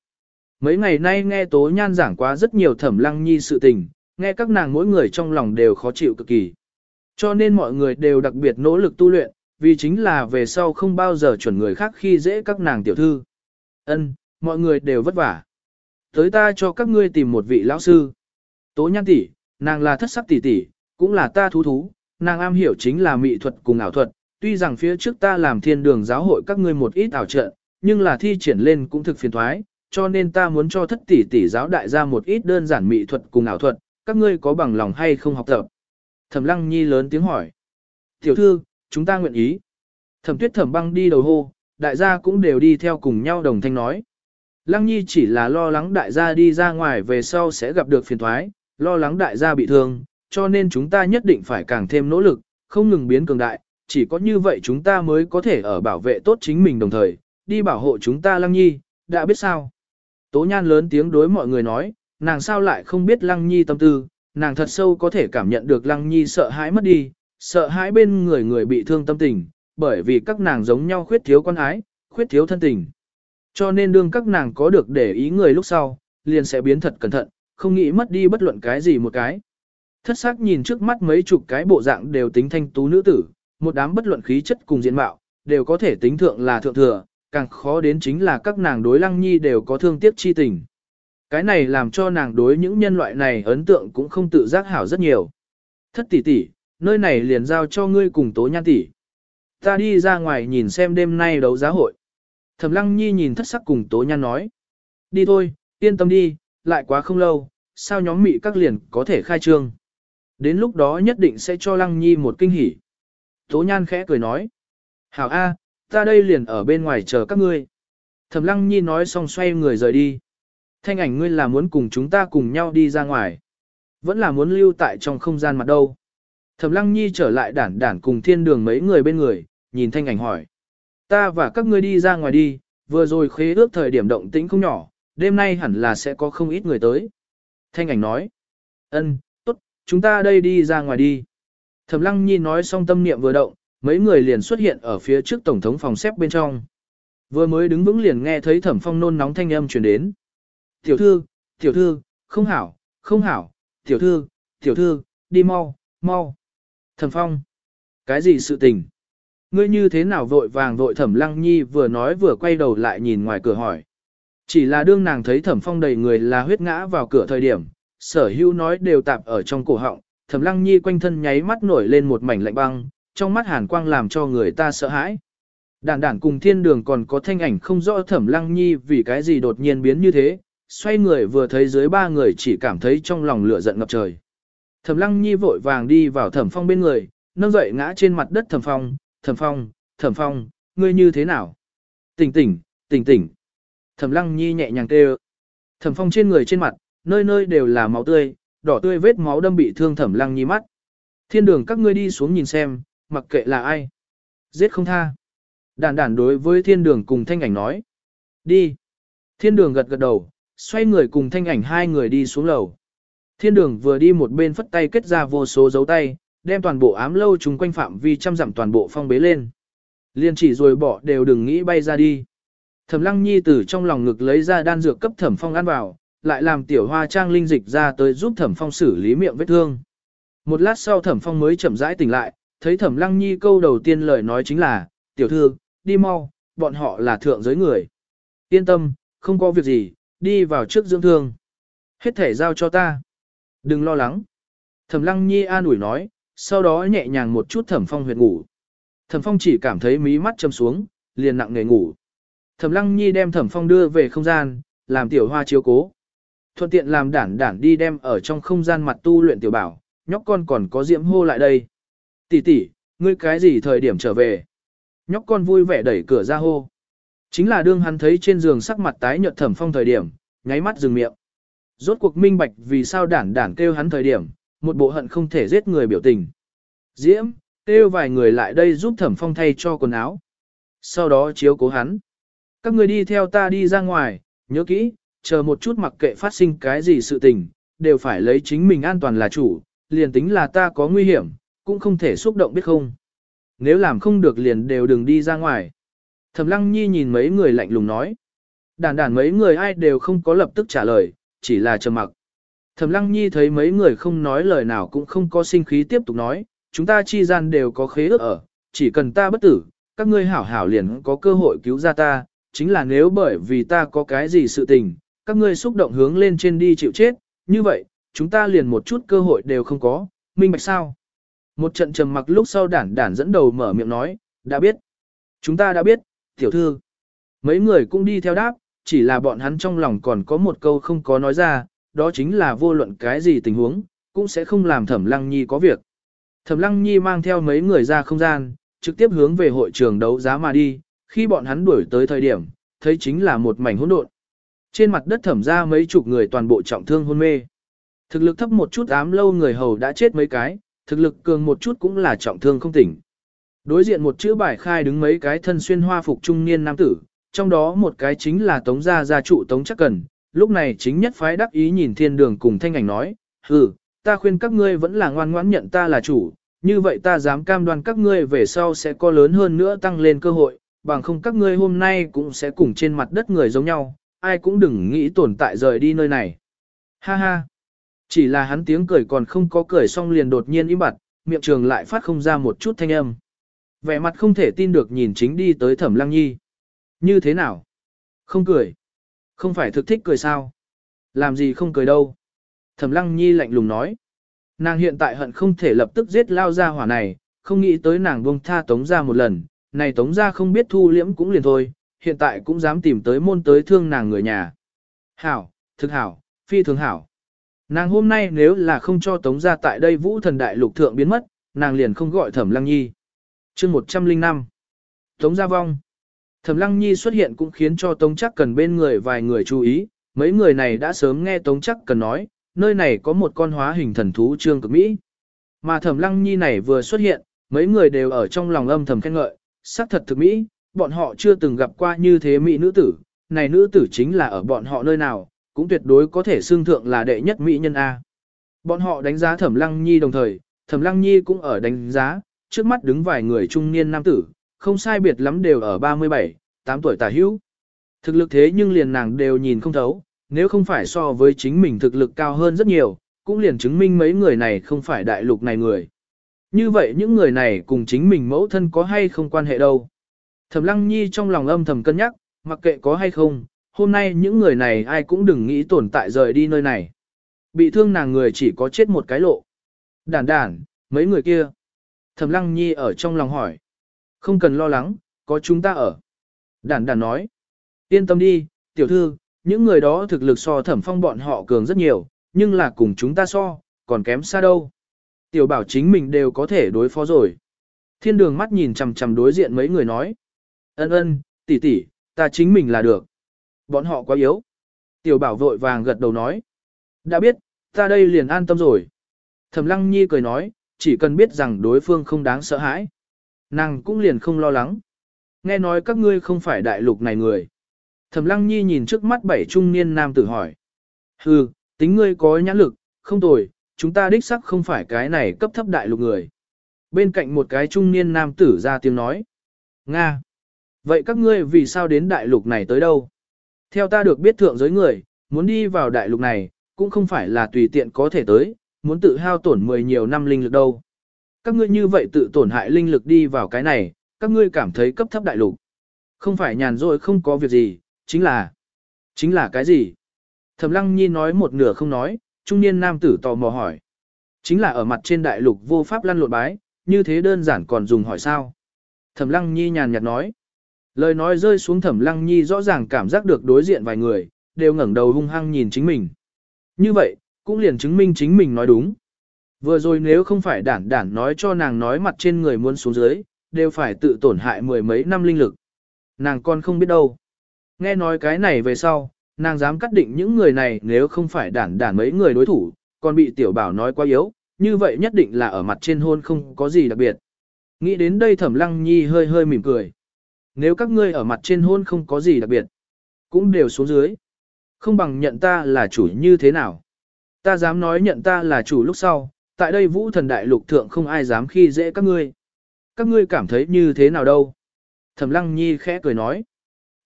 Mấy ngày nay nghe Tố Nhan giảng quá rất nhiều Thẩm Lăng Nhi sự tình, nghe các nàng mỗi người trong lòng đều khó chịu cực kỳ. Cho nên mọi người đều đặc biệt nỗ lực tu luyện, vì chính là về sau không bao giờ chuẩn người khác khi dễ các nàng tiểu thư. Ân, mọi người đều vất vả. Tới ta cho các ngươi tìm một vị lão sư. Tố Nhan tỷ, nàng là thất sắc tỷ tỷ, cũng là ta thú thú, nàng am hiểu chính là mỹ thuật cùng ảo thuật, tuy rằng phía trước ta làm thiên đường giáo hội các ngươi một ít ảo trận, nhưng là thi triển lên cũng thực phiền thoái, cho nên ta muốn cho thất tỷ tỷ giáo đại ra một ít đơn giản mỹ thuật cùng ảo thuật, các ngươi có bằng lòng hay không học tập? Thẩm Lăng Nhi lớn tiếng hỏi. Tiểu thư, chúng ta nguyện ý. Thẩm Tuyết Thẩm Băng đi đầu hô, đại gia cũng đều đi theo cùng nhau đồng thanh nói. Lăng Nhi chỉ là lo lắng đại gia đi ra ngoài về sau sẽ gặp được phiền thoái, lo lắng đại gia bị thương, cho nên chúng ta nhất định phải càng thêm nỗ lực, không ngừng biến cường đại, chỉ có như vậy chúng ta mới có thể ở bảo vệ tốt chính mình đồng thời, đi bảo hộ chúng ta Lăng Nhi, đã biết sao. Tố Nhan lớn tiếng đối mọi người nói, nàng sao lại không biết Lăng Nhi tâm tư, nàng thật sâu có thể cảm nhận được Lăng Nhi sợ hãi mất đi, sợ hãi bên người người bị thương tâm tình, bởi vì các nàng giống nhau khuyết thiếu quan ái, khuyết thiếu thân tình. Cho nên đương các nàng có được để ý người lúc sau, liền sẽ biến thật cẩn thận, không nghĩ mất đi bất luận cái gì một cái. Thất sắc nhìn trước mắt mấy chục cái bộ dạng đều tính thanh tú nữ tử, một đám bất luận khí chất cùng diện mạo, đều có thể tính thượng là thượng thừa, càng khó đến chính là các nàng đối lăng nhi đều có thương tiếc chi tình. Cái này làm cho nàng đối những nhân loại này ấn tượng cũng không tự giác hảo rất nhiều. Thất tỷ tỷ, nơi này liền giao cho ngươi cùng tố nhan tỷ. Ta đi ra ngoài nhìn xem đêm nay đấu giá hội. Thẩm lăng nhi nhìn thất sắc cùng tố nhan nói. Đi thôi, yên tâm đi, lại quá không lâu, sao nhóm mị các liền có thể khai trương. Đến lúc đó nhất định sẽ cho lăng nhi một kinh hỉ. Tố nhan khẽ cười nói. Hảo A, ta đây liền ở bên ngoài chờ các ngươi. Thẩm lăng nhi nói xong xoay người rời đi. Thanh ảnh ngươi là muốn cùng chúng ta cùng nhau đi ra ngoài. Vẫn là muốn lưu tại trong không gian mặt đâu. Thẩm lăng nhi trở lại đản đản cùng thiên đường mấy người bên người, nhìn thanh ảnh hỏi. Ta và các ngươi đi ra ngoài đi, vừa rồi khế ước thời điểm động tĩnh không nhỏ, đêm nay hẳn là sẽ có không ít người tới. Thanh ảnh nói. ân, tốt, chúng ta đây đi ra ngoài đi. Thẩm lăng nhi nói xong tâm niệm vừa động, mấy người liền xuất hiện ở phía trước tổng thống phòng xếp bên trong. Vừa mới đứng vững liền nghe thấy thẩm phong nôn nóng thanh âm truyền đến. Tiểu thư, tiểu thư, không hảo, không hảo, tiểu thư, tiểu thư, đi mau, mau. Thẩm phong, cái gì sự tình? Ngươi như thế nào vội vàng vội thẩm lăng nhi vừa nói vừa quay đầu lại nhìn ngoài cửa hỏi. Chỉ là đương nàng thấy thẩm phong đầy người là huyết ngã vào cửa thời điểm, sở hữu nói đều tạp ở trong cổ họng, thẩm lăng nhi quanh thân nháy mắt nổi lên một mảnh lạnh băng, trong mắt hàn quang làm cho người ta sợ hãi. Đản đản cùng thiên đường còn có thanh ảnh không rõ thẩm lăng nhi vì cái gì đột nhiên biến như thế, xoay người vừa thấy dưới ba người chỉ cảm thấy trong lòng lửa giận ngập trời. Thẩm lăng nhi vội vàng đi vào thẩm phong bên người, nâng dậy ngã trên mặt đất thẩm phong, thẩm phong, thẩm phong, ngươi như thế nào? Tỉnh tỉnh, tỉnh tỉnh. Thẩm lăng nhi nhẹ nhàng kêu. Thẩm phong trên người trên mặt, nơi nơi đều là máu tươi, đỏ tươi vết máu đâm bị thương thẩm lăng nhi mắt. Thiên đường các ngươi đi xuống nhìn xem, mặc kệ là ai. Giết không tha. Đản đản đối với thiên đường cùng thanh ảnh nói. Đi. Thiên đường gật gật đầu, xoay người cùng thanh ảnh hai người đi xuống lầu. Thiên đường vừa đi một bên phất tay kết ra vô số dấu tay, đem toàn bộ ám lâu chúng quanh phạm vi trăm dặm toàn bộ phong bế lên. Liên chỉ rồi bỏ đều đừng nghĩ bay ra đi. Thẩm lăng nhi từ trong lòng ngực lấy ra đan dược cấp thẩm phong ăn vào, lại làm tiểu hoa trang linh dịch ra tới giúp thẩm phong xử lý miệng vết thương. Một lát sau thẩm phong mới chậm rãi tỉnh lại, thấy thẩm lăng nhi câu đầu tiên lời nói chính là, tiểu thư, đi mau, bọn họ là thượng giới người. Yên tâm, không có việc gì, đi vào trước dưỡng thương. Hết thể giao cho ta. Đừng lo lắng. Thẩm lăng nhi an ủi nói, sau đó nhẹ nhàng một chút thẩm phong huyệt ngủ. Thẩm phong chỉ cảm thấy mí mắt châm xuống, liền nặng nề ngủ. Thẩm lăng nhi đem thẩm phong đưa về không gian, làm tiểu hoa chiếu cố. Thuận tiện làm đản đản đi đem ở trong không gian mặt tu luyện tiểu bảo, nhóc con còn có diễm hô lại đây. Tỷ tỷ, ngươi cái gì thời điểm trở về? Nhóc con vui vẻ đẩy cửa ra hô. Chính là đương hắn thấy trên giường sắc mặt tái nhợt thẩm phong thời điểm, nháy mắt dừng miệng. Rốt cuộc minh bạch vì sao đản đản kêu hắn thời điểm, một bộ hận không thể giết người biểu tình. Diễm, kêu vài người lại đây giúp thẩm phong thay cho quần áo. Sau đó chiếu cố hắn. Các người đi theo ta đi ra ngoài, nhớ kỹ, chờ một chút mặc kệ phát sinh cái gì sự tình, đều phải lấy chính mình an toàn là chủ, liền tính là ta có nguy hiểm, cũng không thể xúc động biết không. Nếu làm không được liền đều đừng đi ra ngoài. Thẩm lăng nhi nhìn mấy người lạnh lùng nói. Đàn đàn mấy người ai đều không có lập tức trả lời, chỉ là trầm mặc. Thẩm lăng nhi thấy mấy người không nói lời nào cũng không có sinh khí tiếp tục nói, chúng ta chi gian đều có khế ước ở, chỉ cần ta bất tử, các ngươi hảo hảo liền có cơ hội cứu ra ta, chính là nếu bởi vì ta có cái gì sự tình, các ngươi xúc động hướng lên trên đi chịu chết, như vậy, chúng ta liền một chút cơ hội đều không có, minh bạch sao? Một trận trầm mặc lúc sau đản đản dẫn đầu mở miệng nói, đã biết. Chúng ta đã biết, tiểu thư. Mấy người cũng đi theo đáp, chỉ là bọn hắn trong lòng còn có một câu không có nói ra, đó chính là vô luận cái gì tình huống, cũng sẽ không làm thẩm lăng nhi có việc. Thẩm lăng nhi mang theo mấy người ra không gian, trực tiếp hướng về hội trường đấu giá mà đi, khi bọn hắn đuổi tới thời điểm, thấy chính là một mảnh hỗn độn. Trên mặt đất thẩm ra mấy chục người toàn bộ trọng thương hôn mê. Thực lực thấp một chút ám lâu người hầu đã chết mấy cái, thực lực cường một chút cũng là trọng thương không tỉnh. Đối diện một chữ bài khai đứng mấy cái thân xuyên hoa phục trung niên nam tử, trong đó một cái chính là Tống gia gia trụ Tống Chắc Cần, lúc này chính nhất phái đắc ý nhìn thiên đường cùng thanh ảnh nói, hừ, ta khuyên các ngươi vẫn là ngoan ngoãn nhận ta là chủ, như vậy ta dám cam đoan các ngươi về sau sẽ có lớn hơn nữa tăng lên cơ hội, bằng không các ngươi hôm nay cũng sẽ cùng trên mặt đất người giống nhau, ai cũng đừng nghĩ tồn tại rời đi nơi này. Ha ha. Chỉ là hắn tiếng cười còn không có cười xong liền đột nhiên im bặt, miệng trường lại phát không ra một chút thanh âm. Vẻ mặt không thể tin được nhìn chính đi tới thẩm lăng nhi. Như thế nào? Không cười. Không phải thực thích cười sao? Làm gì không cười đâu? Thẩm lăng nhi lạnh lùng nói. Nàng hiện tại hận không thể lập tức giết lao ra hỏa này, không nghĩ tới nàng buông tha tống ra một lần, này tống ra không biết thu liễm cũng liền thôi, hiện tại cũng dám tìm tới môn tới thương nàng người nhà. Hảo, thực hảo, phi thường hảo. Nàng hôm nay nếu là không cho tống ra tại đây vũ thần đại lục thượng biến mất, nàng liền không gọi thẩm lăng nhi. chương 105 Tống ra vong Thẩm lăng nhi xuất hiện cũng khiến cho tống chắc cần bên người vài người chú ý, mấy người này đã sớm nghe tống chắc cần nói, nơi này có một con hóa hình thần thú trương cực Mỹ. Mà thẩm lăng nhi này vừa xuất hiện, mấy người đều ở trong lòng âm thầm khen ngợi, sắc thật thực Mỹ, bọn họ chưa từng gặp qua như thế Mỹ nữ tử, này nữ tử chính là ở bọn họ nơi nào, cũng tuyệt đối có thể xương thượng là đệ nhất Mỹ nhân A. Bọn họ đánh giá thẩm lăng nhi đồng thời, thẩm lăng nhi cũng ở đánh giá, trước mắt đứng vài người trung niên nam tử, không sai biệt lắm đều ở 37, 8 tuổi tả hữu. Thực lực thế nhưng liền nàng đều nhìn không thấu, nếu không phải so với chính mình thực lực cao hơn rất nhiều, cũng liền chứng minh mấy người này không phải đại lục này người. Như vậy những người này cùng chính mình mẫu thân có hay không quan hệ đâu. Thẩm Lăng Nhi trong lòng âm thầm cân nhắc, mặc kệ có hay không, hôm nay những người này ai cũng đừng nghĩ tồn tại rời đi nơi này. Bị thương nàng người chỉ có chết một cái lộ. Đản đản, mấy người kia. Thẩm Lăng Nhi ở trong lòng hỏi. Không cần lo lắng, có chúng ta ở. Đản đản nói. Yên tâm đi, tiểu thư, những người đó thực lực so thẩm phong bọn họ cường rất nhiều, nhưng là cùng chúng ta so, còn kém xa đâu. Tiểu bảo chính mình đều có thể đối phó rồi. Thiên đường mắt nhìn chằm chằm đối diện mấy người nói. Ân ân, tỷ tỷ, ta chính mình là được. Bọn họ quá yếu. Tiểu bảo vội vàng gật đầu nói. Đã biết, ta đây liền an tâm rồi. Thẩm lăng nhi cười nói, chỉ cần biết rằng đối phương không đáng sợ hãi. Nàng cũng liền không lo lắng. Nghe nói các ngươi không phải đại lục này người. Thẩm lăng nhi nhìn trước mắt bảy trung niên nam tử hỏi. Hừ, tính ngươi có nhãn lực, không tồi, chúng ta đích sắc không phải cái này cấp thấp đại lục người. Bên cạnh một cái trung niên nam tử ra tiếng nói. Nga. Vậy các ngươi vì sao đến đại lục này tới đâu? Theo ta được biết thượng giới người, muốn đi vào đại lục này, cũng không phải là tùy tiện có thể tới, muốn tự hao tổn mười nhiều năm linh lực đâu. Các ngươi như vậy tự tổn hại linh lực đi vào cái này, các ngươi cảm thấy cấp thấp đại lục. Không phải nhàn rỗi không có việc gì, chính là... Chính là cái gì? Thẩm Lăng Nhi nói một nửa không nói, trung niên nam tử tò mò hỏi. Chính là ở mặt trên đại lục vô pháp lăn lộn bái, như thế đơn giản còn dùng hỏi sao? Thẩm Lăng Nhi nhàn nhạt nói. Lời nói rơi xuống Thẩm Lăng Nhi rõ ràng cảm giác được đối diện vài người, đều ngẩng đầu hung hăng nhìn chính mình. Như vậy, cũng liền chứng minh chính mình nói đúng. Vừa rồi nếu không phải đản đản nói cho nàng nói mặt trên người muốn xuống dưới, đều phải tự tổn hại mười mấy năm linh lực. Nàng còn không biết đâu. Nghe nói cái này về sau, nàng dám cắt định những người này nếu không phải đản đản mấy người đối thủ, còn bị tiểu bảo nói quá yếu, như vậy nhất định là ở mặt trên hôn không có gì đặc biệt. Nghĩ đến đây thẩm lăng nhi hơi hơi mỉm cười. Nếu các ngươi ở mặt trên hôn không có gì đặc biệt, cũng đều xuống dưới. Không bằng nhận ta là chủ như thế nào. Ta dám nói nhận ta là chủ lúc sau, tại đây vũ thần đại lục thượng không ai dám khi dễ các ngươi. Các ngươi cảm thấy như thế nào đâu? Thẩm lăng nhi khẽ cười nói.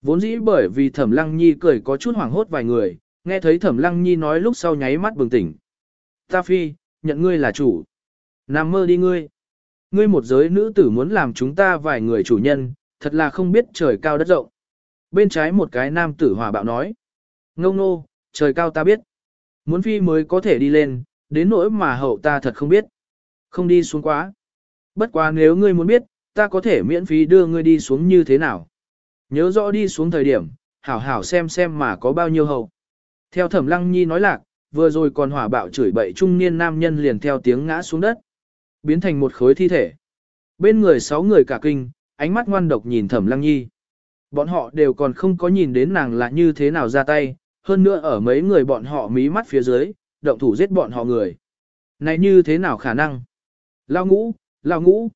Vốn dĩ bởi vì thẩm lăng nhi cười có chút hoảng hốt vài người, nghe thấy thẩm lăng nhi nói lúc sau nháy mắt bừng tỉnh. Ta phi, nhận ngươi là chủ. Nằm mơ đi ngươi. Ngươi một giới nữ tử muốn làm chúng ta vài người chủ nhân, thật là không biết trời cao đất rộng. Bên trái một cái nam tử hòa bạo nói. Ngông nô, trời cao ta biết. Muốn phi mới có thể đi lên, đến nỗi mà hậu ta thật không biết. Không đi xuống quá. Bất quá nếu ngươi muốn biết, ta có thể miễn phí đưa ngươi đi xuống như thế nào. Nhớ rõ đi xuống thời điểm, hảo hảo xem xem mà có bao nhiêu hậu. Theo thẩm lăng nhi nói lạc, vừa rồi còn hỏa bạo chửi bậy trung niên nam nhân liền theo tiếng ngã xuống đất. Biến thành một khối thi thể. Bên người sáu người cả kinh, ánh mắt ngoan độc nhìn thẩm lăng nhi. Bọn họ đều còn không có nhìn đến nàng là như thế nào ra tay, hơn nữa ở mấy người bọn họ mí mắt phía dưới, động thủ giết bọn họ người. Này như thế nào khả năng? Lao ngũ, lao ngũ.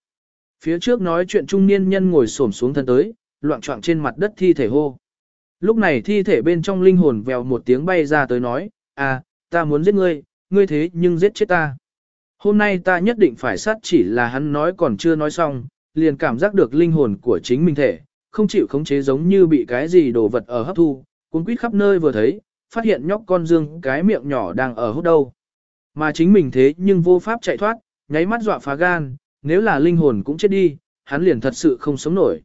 Phía trước nói chuyện trung niên nhân ngồi xổm xuống thân tới, loạn trọng trên mặt đất thi thể hô. Lúc này thi thể bên trong linh hồn vèo một tiếng bay ra tới nói, à, ta muốn giết ngươi, ngươi thế nhưng giết chết ta. Hôm nay ta nhất định phải sát chỉ là hắn nói còn chưa nói xong, liền cảm giác được linh hồn của chính mình thể, không chịu khống chế giống như bị cái gì đồ vật ở hấp thu, cuốn quýt khắp nơi vừa thấy, phát hiện nhóc con dương cái miệng nhỏ đang ở hút đâu. Mà chính mình thế nhưng vô pháp chạy thoát, nháy mắt dọa phá gan, nếu là linh hồn cũng chết đi, hắn liền thật sự không sống nổi.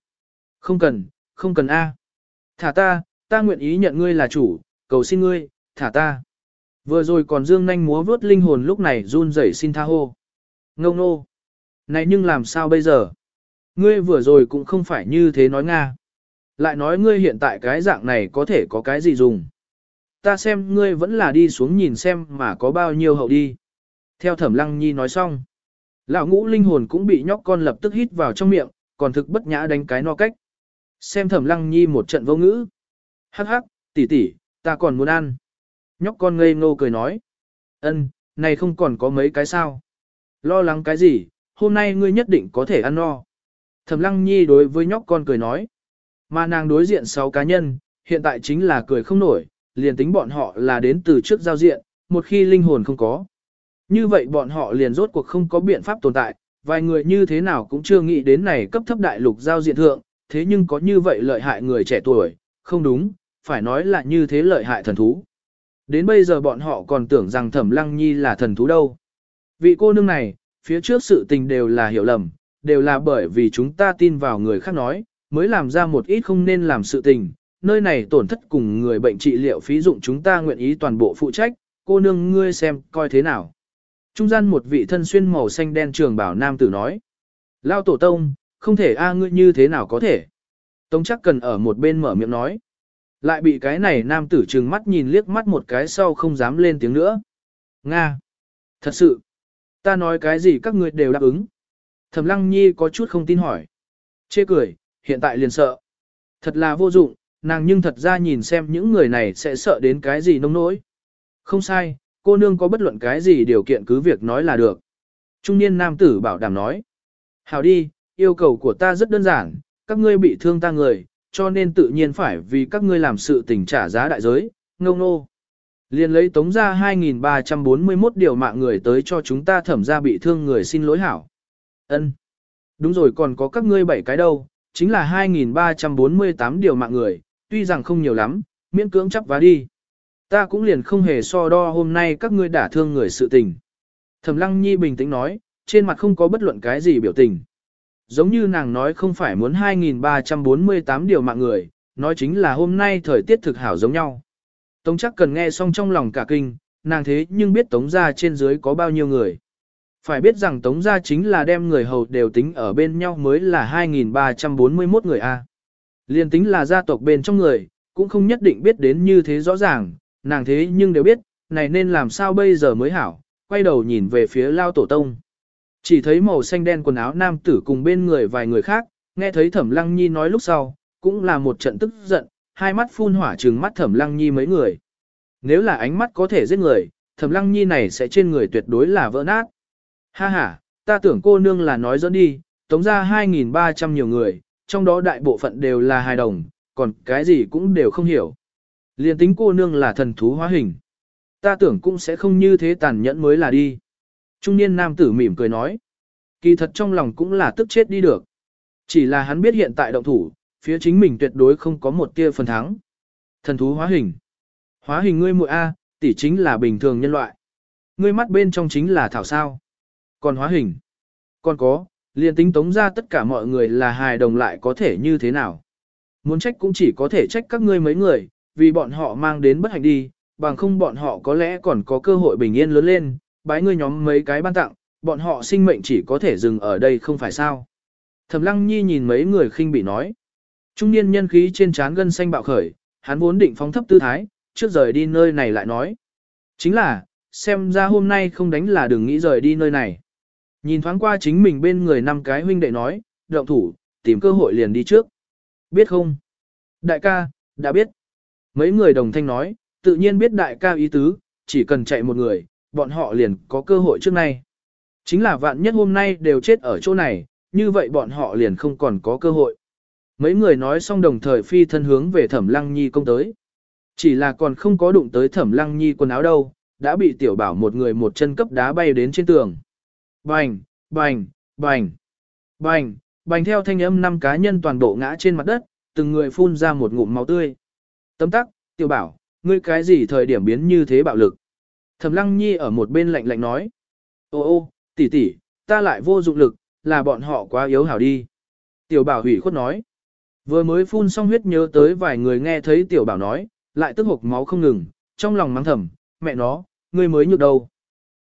Không cần, không cần A. Thả ta, ta nguyện ý nhận ngươi là chủ, cầu xin ngươi, thả ta. Vừa rồi còn dương nhanh múa vớt linh hồn lúc này run rẩy xin tha hô. Ngông nô. Này nhưng làm sao bây giờ? Ngươi vừa rồi cũng không phải như thế nói Nga. Lại nói ngươi hiện tại cái dạng này có thể có cái gì dùng. Ta xem ngươi vẫn là đi xuống nhìn xem mà có bao nhiêu hậu đi. Theo thẩm lăng nhi nói xong. Lão ngũ linh hồn cũng bị nhóc con lập tức hít vào trong miệng, còn thực bất nhã đánh cái no cách. Xem thẩm lăng nhi một trận vô ngữ. Hắc hắc, tỷ tỷ, ta còn muốn ăn. Nhóc con ngây ngô cười nói. Ân, này không còn có mấy cái sao. Lo lắng cái gì, hôm nay ngươi nhất định có thể ăn no. Thẩm lăng nhi đối với nhóc con cười nói. Mà nàng đối diện 6 cá nhân, hiện tại chính là cười không nổi, liền tính bọn họ là đến từ trước giao diện, một khi linh hồn không có. Như vậy bọn họ liền rốt cuộc không có biện pháp tồn tại, vài người như thế nào cũng chưa nghĩ đến này cấp thấp đại lục giao diện thượng, thế nhưng có như vậy lợi hại người trẻ tuổi, không đúng, phải nói là như thế lợi hại thần thú. Đến bây giờ bọn họ còn tưởng rằng thẩm lăng nhi là thần thú đâu. Vị cô nương này, phía trước sự tình đều là hiểu lầm, đều là bởi vì chúng ta tin vào người khác nói, mới làm ra một ít không nên làm sự tình. Nơi này tổn thất cùng người bệnh trị liệu phí dụng chúng ta nguyện ý toàn bộ phụ trách, cô nương ngươi xem coi thế nào. Trung gian một vị thân xuyên màu xanh đen trường bảo nam tử nói. Lao tổ tông, không thể a ngươi như thế nào có thể. Tông chắc cần ở một bên mở miệng nói. Lại bị cái này nam tử trừng mắt nhìn liếc mắt một cái sau không dám lên tiếng nữa. Nga! Thật sự! Ta nói cái gì các ngươi đều đáp ứng. Thẩm lăng nhi có chút không tin hỏi. Chê cười, hiện tại liền sợ. Thật là vô dụng, nàng nhưng thật ra nhìn xem những người này sẽ sợ đến cái gì nông nỗi. Không sai, cô nương có bất luận cái gì điều kiện cứ việc nói là được. Trung niên nam tử bảo đảm nói. Hảo đi, yêu cầu của ta rất đơn giản, các ngươi bị thương ta người, cho nên tự nhiên phải vì các ngươi làm sự tình trả giá đại giới, ngông nô. Liên lấy tống ra 2.341 điều mạng người tới cho chúng ta thẩm ra bị thương người xin lỗi hảo. ân Đúng rồi còn có các ngươi bảy cái đâu, chính là 2.348 điều mạng người, tuy rằng không nhiều lắm, miễn cưỡng chấp vá đi. Ta cũng liền không hề so đo hôm nay các ngươi đả thương người sự tình. Thẩm Lăng Nhi bình tĩnh nói, trên mặt không có bất luận cái gì biểu tình. Giống như nàng nói không phải muốn 2.348 điều mạng người, nói chính là hôm nay thời tiết thực hảo giống nhau. Tống chắc cần nghe xong trong lòng cả kinh, nàng thế nhưng biết tống gia trên dưới có bao nhiêu người. Phải biết rằng tống gia chính là đem người hầu đều tính ở bên nhau mới là 2.341 người A. Liên tính là gia tộc bên trong người, cũng không nhất định biết đến như thế rõ ràng, nàng thế nhưng đều biết, này nên làm sao bây giờ mới hảo, quay đầu nhìn về phía lao tổ tông. Chỉ thấy màu xanh đen quần áo nam tử cùng bên người vài người khác, nghe thấy thẩm lăng nhi nói lúc sau, cũng là một trận tức giận, hai mắt phun hỏa trừng mắt thẩm lăng nhi mấy người. Nếu là ánh mắt có thể giết người, thẩm lăng nhi này sẽ trên người tuyệt đối là vỡ nát. Ha ha, ta tưởng cô nương là nói dẫn đi, tống ra 2.300 nhiều người, trong đó đại bộ phận đều là hài đồng, còn cái gì cũng đều không hiểu. Liên tính cô nương là thần thú hóa hình. Ta tưởng cũng sẽ không như thế tàn nhẫn mới là đi. Trung niên nam tử mỉm cười nói. Kỳ thật trong lòng cũng là tức chết đi được. Chỉ là hắn biết hiện tại động thủ, phía chính mình tuyệt đối không có một tia phần thắng. Thần thú hóa hình. Hóa hình ngươi muội A, tỷ chính là bình thường nhân loại. Ngươi mắt bên trong chính là thảo sao. Còn hóa hình. Còn có, liền tính tống ra tất cả mọi người là hài đồng lại có thể như thế nào. Muốn trách cũng chỉ có thể trách các ngươi mấy người, vì bọn họ mang đến bất hạnh đi, bằng không bọn họ có lẽ còn có cơ hội bình yên lớn lên, bái ngươi nhóm mấy cái ban tặng, bọn họ sinh mệnh chỉ có thể dừng ở đây không phải sao. Thẩm lăng nhi nhìn mấy người khinh bị nói. Trung niên nhân khí trên trán gân xanh bạo khởi, hắn vốn định phóng thấp tư thái, trước rời đi nơi này lại nói. Chính là, xem ra hôm nay không đánh là đừng nghĩ rời đi nơi này. Nhìn thoáng qua chính mình bên người năm cái huynh đệ nói, động thủ, tìm cơ hội liền đi trước. Biết không? Đại ca, đã biết. Mấy người đồng thanh nói, tự nhiên biết đại ca ý tứ, chỉ cần chạy một người, bọn họ liền có cơ hội trước nay. Chính là vạn nhất hôm nay đều chết ở chỗ này, như vậy bọn họ liền không còn có cơ hội. Mấy người nói xong đồng thời phi thân hướng về thẩm lăng nhi công tới. Chỉ là còn không có đụng tới thẩm lăng nhi quần áo đâu, đã bị tiểu bảo một người một chân cấp đá bay đến trên tường. Bành, bành, bành, bành, bành theo thanh âm năm cá nhân toàn bộ ngã trên mặt đất, từng người phun ra một ngụm máu tươi. Tấm tắc, tiểu bảo, ngươi cái gì thời điểm biến như thế bạo lực. Thẩm lăng nhi ở một bên lạnh lạnh nói. Ô ô, tỷ tỷ, ta lại vô dụng lực, là bọn họ quá yếu hảo đi. Tiểu bảo hủy khuất nói. Vừa mới phun xong huyết nhớ tới vài người nghe thấy tiểu bảo nói, lại tức hộc máu không ngừng, trong lòng mắng thầm, mẹ nó, ngươi mới nhược đâu.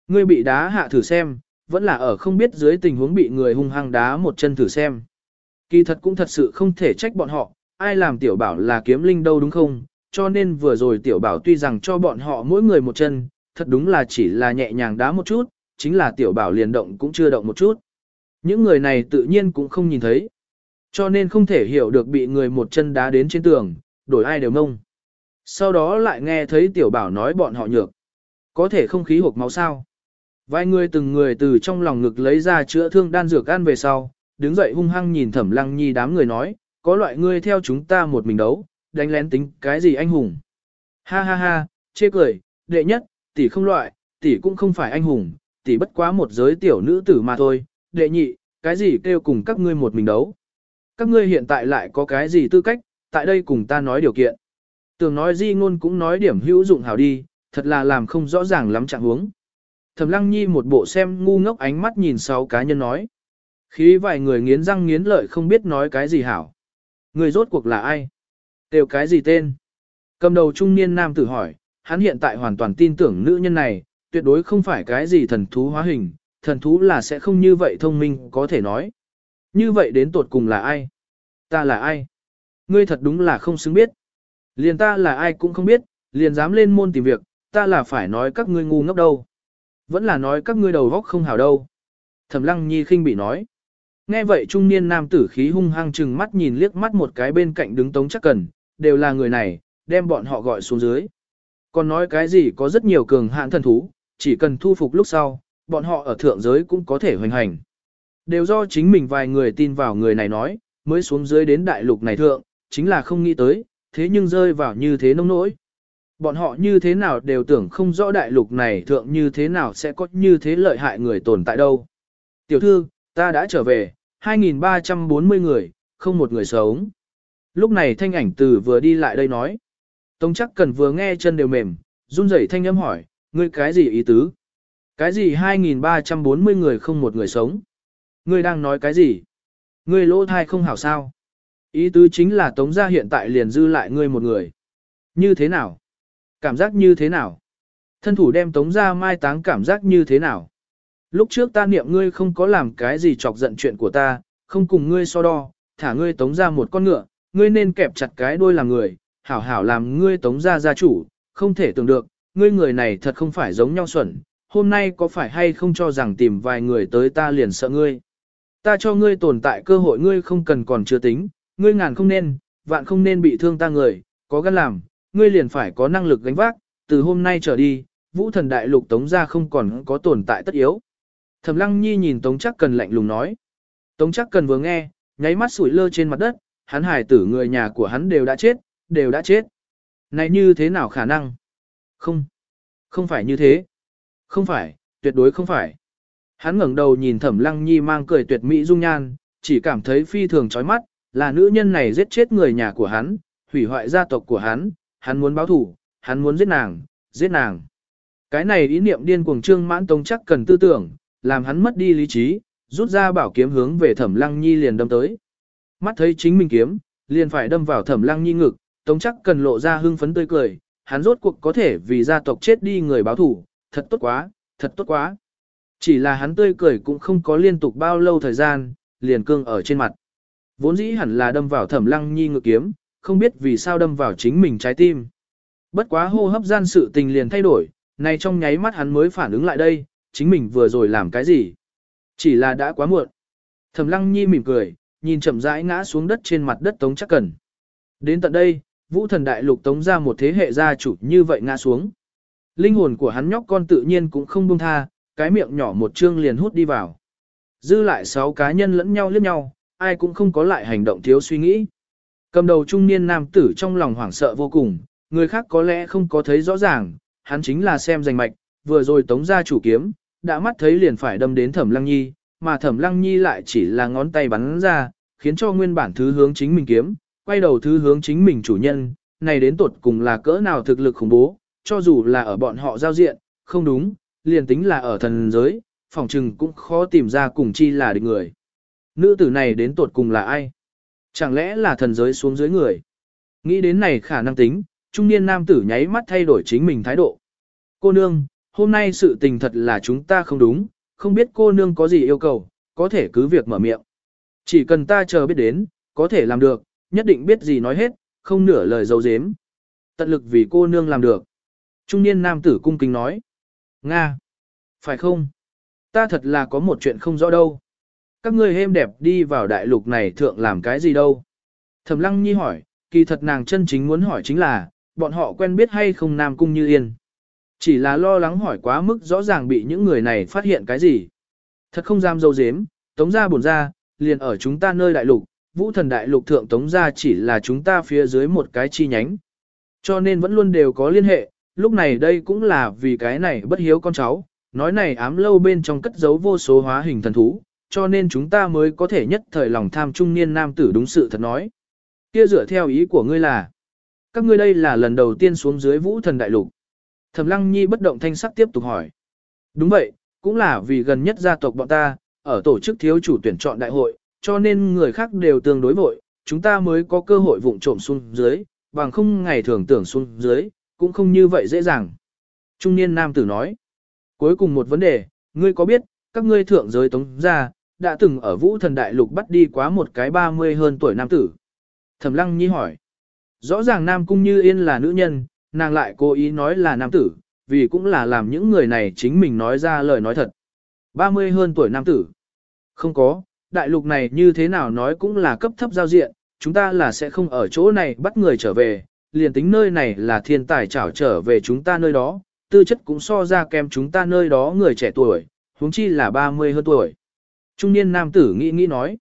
Ngươi bị đá hạ thử xem, vẫn là ở không biết dưới tình huống bị người hung hăng đá một chân thử xem. Kỳ thật cũng thật sự không thể trách bọn họ, ai làm tiểu bảo là kiếm linh đâu đúng không, cho nên vừa rồi tiểu bảo tuy rằng cho bọn họ mỗi người một chân, thật đúng là chỉ là nhẹ nhàng đá một chút, chính là tiểu bảo liền động cũng chưa động một chút. Những người này tự nhiên cũng không nhìn thấy, cho nên không thể hiểu được bị người một chân đá đến trên tường, đổi ai đều mông. Sau đó lại nghe thấy tiểu bảo nói bọn họ nhược. Có thể không khí hộp máu sao. Vài người từng người từ trong lòng ngực lấy ra chữa thương đan dược ăn về sau, đứng dậy hung hăng nhìn thẩm lăng nhi đám người nói, có loại ngươi theo chúng ta một mình đấu, đánh lén tính cái gì anh hùng. Ha ha ha, chê cười, đệ nhất, tỷ không loại, tỷ cũng không phải anh hùng, tỷ bất quá một giới tiểu nữ tử mà thôi, đệ nhị, cái gì kêu cùng các ngươi một mình đấu. Các ngươi hiện tại lại có cái gì tư cách, tại đây cùng ta nói điều kiện. Tưởng nói di ngôn cũng nói điểm hữu dụng hảo đi, thật là làm không rõ ràng lắm trạng huống. Thẩm lăng nhi một bộ xem ngu ngốc ánh mắt nhìn sáu cá nhân nói. Khi vài người nghiến răng nghiến lợi không biết nói cái gì hảo. Người rốt cuộc là ai? Đều cái gì tên? Cầm đầu trung niên nam tử hỏi, hắn hiện tại hoàn toàn tin tưởng nữ nhân này, tuyệt đối không phải cái gì thần thú hóa hình, thần thú là sẽ không như vậy thông minh có thể nói. Như vậy đến tột cùng là ai? Ta là ai? Ngươi thật đúng là không xứng biết. Liền ta là ai cũng không biết, liền dám lên môn tìm việc, ta là phải nói các ngươi ngu ngốc đâu. Vẫn là nói các ngươi đầu góc không hảo đâu. Thẩm lăng nhi khinh bị nói. Nghe vậy trung niên nam tử khí hung hăng chừng mắt nhìn liếc mắt một cái bên cạnh đứng tống chắc cần, đều là người này, đem bọn họ gọi xuống dưới. Còn nói cái gì có rất nhiều cường hạn thần thú, chỉ cần thu phục lúc sau, bọn họ ở thượng giới cũng có thể hoành hành. Đều do chính mình vài người tin vào người này nói, mới xuống dưới đến đại lục này thượng, chính là không nghĩ tới, thế nhưng rơi vào như thế nông nỗi. Bọn họ như thế nào đều tưởng không rõ đại lục này thượng như thế nào sẽ có như thế lợi hại người tồn tại đâu. Tiểu thư, ta đã trở về, 2.340 người, không một người sống. Lúc này thanh ảnh từ vừa đi lại đây nói. Tông chắc cần vừa nghe chân đều mềm, run rẩy thanh âm hỏi, ngươi cái gì ý tứ? Cái gì 2.340 người không một người sống? Ngươi đang nói cái gì? Ngươi lỗ thai không hảo sao? Ý tứ chính là tống gia hiện tại liền dư lại ngươi một người. Như thế nào? Cảm giác như thế nào? Thân thủ đem tống gia mai táng cảm giác như thế nào? Lúc trước ta niệm ngươi không có làm cái gì chọc giận chuyện của ta, không cùng ngươi so đo, thả ngươi tống ra một con ngựa, ngươi nên kẹp chặt cái đôi làm người, hảo hảo làm ngươi tống ra gia chủ, không thể tưởng được, ngươi người này thật không phải giống nhau xuẩn, hôm nay có phải hay không cho rằng tìm vài người tới ta liền sợ ngươi. Ta cho ngươi tồn tại cơ hội ngươi không cần còn chưa tính, ngươi ngàn không nên, vạn không nên bị thương ta người, có gan làm, ngươi liền phải có năng lực gánh vác, từ hôm nay trở đi, vũ thần đại lục tống ra không còn có tồn tại tất yếu. Thẩm Lăng Nhi nhìn Tống Chắc Cần lạnh lùng nói. Tống Chắc Cần vừa nghe, nháy mắt sủi lơ trên mặt đất, hắn hài tử người nhà của hắn đều đã chết, đều đã chết. Này như thế nào khả năng? Không, không phải như thế. Không phải, tuyệt đối không phải. Hắn ngẩng đầu nhìn Thẩm Lăng Nhi mang cười tuyệt mỹ dung nhan, chỉ cảm thấy phi thường chói mắt, là nữ nhân này giết chết người nhà của hắn, hủy hoại gia tộc của hắn, hắn muốn báo thủ, hắn muốn giết nàng, giết nàng. Cái này ý niệm điên cuồng trương mãn tông chắc cần tư tưởng, làm hắn mất đi lý trí, rút ra bảo kiếm hướng về thẩm lăng nhi liền đâm tới. Mắt thấy chính mình kiếm, liền phải đâm vào thẩm lăng nhi ngực, tống chắc cần lộ ra hưng phấn tươi cười, hắn rốt cuộc có thể vì gia tộc chết đi người báo thủ, thật tốt quá, thật tốt quá. Chỉ là hắn tươi cười cũng không có liên tục bao lâu thời gian, liền cương ở trên mặt. Vốn dĩ hẳn là đâm vào thẩm lăng nhi ngực kiếm, không biết vì sao đâm vào chính mình trái tim. Bất quá hô hấp gian sự tình liền thay đổi, này trong nháy mắt hắn mới phản ứng lại đây, chính mình vừa rồi làm cái gì. Chỉ là đã quá muộn. Thẩm lăng nhi mỉm cười, nhìn chậm rãi ngã xuống đất trên mặt đất tống chắc cần. Đến tận đây, vũ thần đại lục tống ra một thế hệ gia chủ như vậy ngã xuống. Linh hồn của hắn nhóc con tự nhiên cũng không buông tha, cái miệng nhỏ một chương liền hút đi vào. Dư lại sáu cá nhân lẫn nhau liếc nhau, ai cũng không có lại hành động thiếu suy nghĩ. Cầm đầu trung niên nam tử trong lòng hoảng sợ vô cùng, người khác có lẽ không có thấy rõ ràng, hắn chính là xem danh mạch, vừa rồi tống ra chủ kiếm, đã mắt thấy liền phải đâm đến thẩm lăng nhi, mà thẩm lăng nhi lại chỉ là ngón tay bắn ra, khiến cho nguyên bản thứ hướng chính mình kiếm, quay đầu thứ hướng chính mình chủ nhân, này đến tột cùng là cỡ nào thực lực khủng bố, cho dù là ở bọn họ giao diện, không đúng, liền tính là ở thần giới, phòng trừng cũng khó tìm ra cùng chi là địch người. Nữ tử này đến tột cùng là ai? Chẳng lẽ là thần giới xuống dưới người? Nghĩ đến này khả năng tính, trung niên nam tử nháy mắt thay đổi chính mình thái độ. Cô nương, hôm nay sự tình thật là chúng ta không đúng, không biết cô nương có gì yêu cầu, có thể cứ việc mở miệng. Chỉ cần ta chờ biết đến, có thể làm được, nhất định biết gì nói hết, không nửa lời dấu dếm. Tận lực vì cô nương làm được. Trung niên nam tử cung kính nói. Nga! Phải không? Ta thật là có một chuyện không rõ đâu. Các ngươi êm đẹp đi vào đại lục này thượng làm cái gì đâu? Thẩm lăng nhi hỏi, kỳ thật nàng chân chính muốn hỏi chính là, bọn họ quen biết hay không Nam Cung Như Yên. Chỉ là lo lắng hỏi quá mức rõ ràng bị những người này phát hiện cái gì. Thật không dám dâu dếm, tống ra buồn ra, liền ở chúng ta nơi đại lục, vũ thần đại lục thượng tống ra chỉ là chúng ta phía dưới một cái chi nhánh. Cho nên vẫn luôn đều có liên hệ, lúc này đây cũng là vì cái này bất hiếu con cháu, nói này ám lâu bên trong cất giấu vô số hóa hình thần thú, cho nên chúng ta mới có thể nhất thời lòng tham trung niên nam tử đúng sự thật nói. Kia dựa theo ý của ngươi là, các ngươi đây là lần đầu tiên xuống dưới vũ thần đại lục. Thẩm lăng nhi bất động thanh sắc tiếp tục hỏi. Đúng vậy, cũng là vì gần nhất gia tộc bọn ta, ở tổ chức thiếu chủ tuyển chọn đại hội, cho nên người khác đều tương đối vội, chúng ta mới có cơ hội vụng trộm xuống dưới, bằng không ngày thường tưởng xuống dưới, cũng không như vậy dễ dàng. Trung niên nam tử nói. Cuối cùng một vấn đề, ngươi có biết, các ngươi thượng giới tống gia, đã từng ở vũ thần đại lục bắt đi quá một cái 30 hơn tuổi nam tử. Thẩm lăng nhi hỏi. Rõ ràng nam cung như yên là nữ nhân, nàng lại cố ý nói là nam tử, vì cũng là làm những người này chính mình nói ra lời nói thật. 30 hơn tuổi nam tử. Không có, đại lục này như thế nào nói cũng là cấp thấp giao diện, chúng ta là sẽ không ở chỗ này bắt người trở về, liền tính nơi này là thiên tài trảo trở về chúng ta nơi đó, tư chất cũng so ra kém chúng ta nơi đó người trẻ tuổi, huống chi là 30 hơn tuổi. Trung niên nam tử nghĩ nghĩ nói.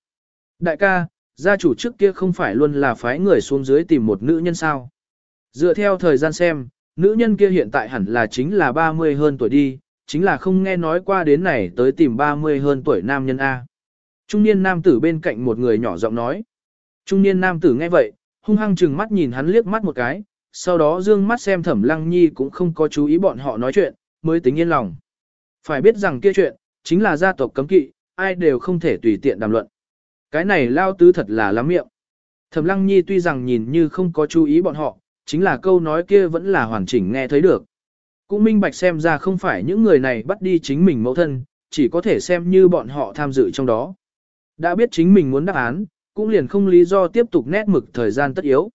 Đại ca, gia chủ trước kia không phải luôn là phái người xuống dưới tìm một nữ nhân sao. Dựa theo thời gian xem, nữ nhân kia hiện tại hẳn là chính là 30 hơn tuổi đi, chính là không nghe nói qua đến này tới tìm 30 hơn tuổi nam nhân A. Trung niên nam tử bên cạnh một người nhỏ giọng nói. Trung niên nam tử nghe vậy, hung hăng chừng mắt nhìn hắn liếc mắt một cái, sau đó dương mắt xem thẩm lăng nhi cũng không có chú ý bọn họ nói chuyện, mới tính yên lòng. Phải biết rằng kia chuyện, chính là gia tộc cấm kỵ, ai đều không thể tùy tiện đàm luận. Cái này lao tứ thật là lắm miệng. Thẩm lăng nhi tuy rằng nhìn như không có chú ý bọn họ, chính là câu nói kia vẫn là hoàn chỉnh nghe thấy được. Cũng minh bạch xem ra không phải những người này bắt đi chính mình mẫu thân, chỉ có thể xem như bọn họ tham dự trong đó. Đã biết chính mình muốn đáp án, cũng liền không lý do tiếp tục nét mực thời gian tất yếu.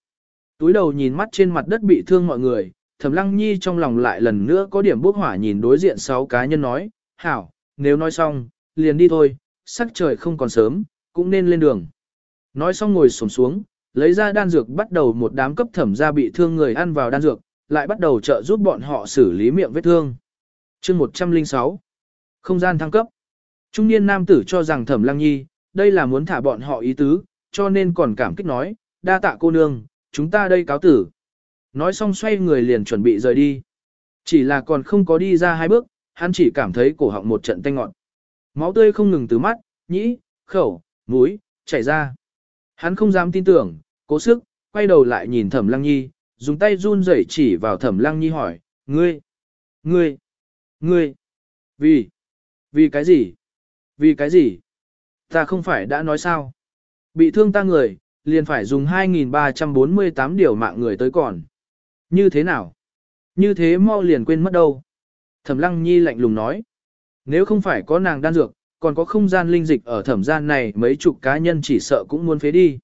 Túi đầu nhìn mắt trên mặt đất bị thương mọi người, Thẩm Lăng Nhi trong lòng lại lần nữa có điểm bốc hỏa nhìn đối diện sáu cá nhân nói, hảo, nếu nói xong, liền đi thôi, sắc trời không còn sớm, cũng nên lên đường. Nói xong ngồi xổm xuống, lấy ra đan dược bắt đầu một đám cấp thẩm gia bị thương người ăn vào đan dược, lại bắt đầu trợ giúp bọn họ xử lý miệng vết thương. chương 106 Không gian thăng cấp Trung niên nam tử cho rằng thẩm lăng nhi, đây là muốn thả bọn họ ý tứ, cho nên còn cảm kích nói, đa tạ cô nương, chúng ta đây cáo tử. Nói xong xoay người liền chuẩn bị rời đi. Chỉ là còn không có đi ra hai bước, hắn chỉ cảm thấy cổ họng một trận tanh ngọn. Máu tươi không ngừng từ mắt, nhĩ, khẩu, mũi, chảy ra. Hắn không dám tin tưởng, cố sức, quay đầu lại nhìn thẩm lăng nhi, dùng tay run rẩy chỉ vào thẩm lăng nhi hỏi, ngươi, ngươi, ngươi, vì, vì cái gì, vì cái gì, ta không phải đã nói sao, bị thương ta người, liền phải dùng 2.348 điều mạng người tới còn. Như thế nào? Như thế mau liền quên mất đâu. Thẩm lăng nhi lạnh lùng nói. Nếu không phải có nàng đan dược, còn có không gian linh dịch ở thẩm gian này mấy chục cá nhân chỉ sợ cũng muốn phế đi.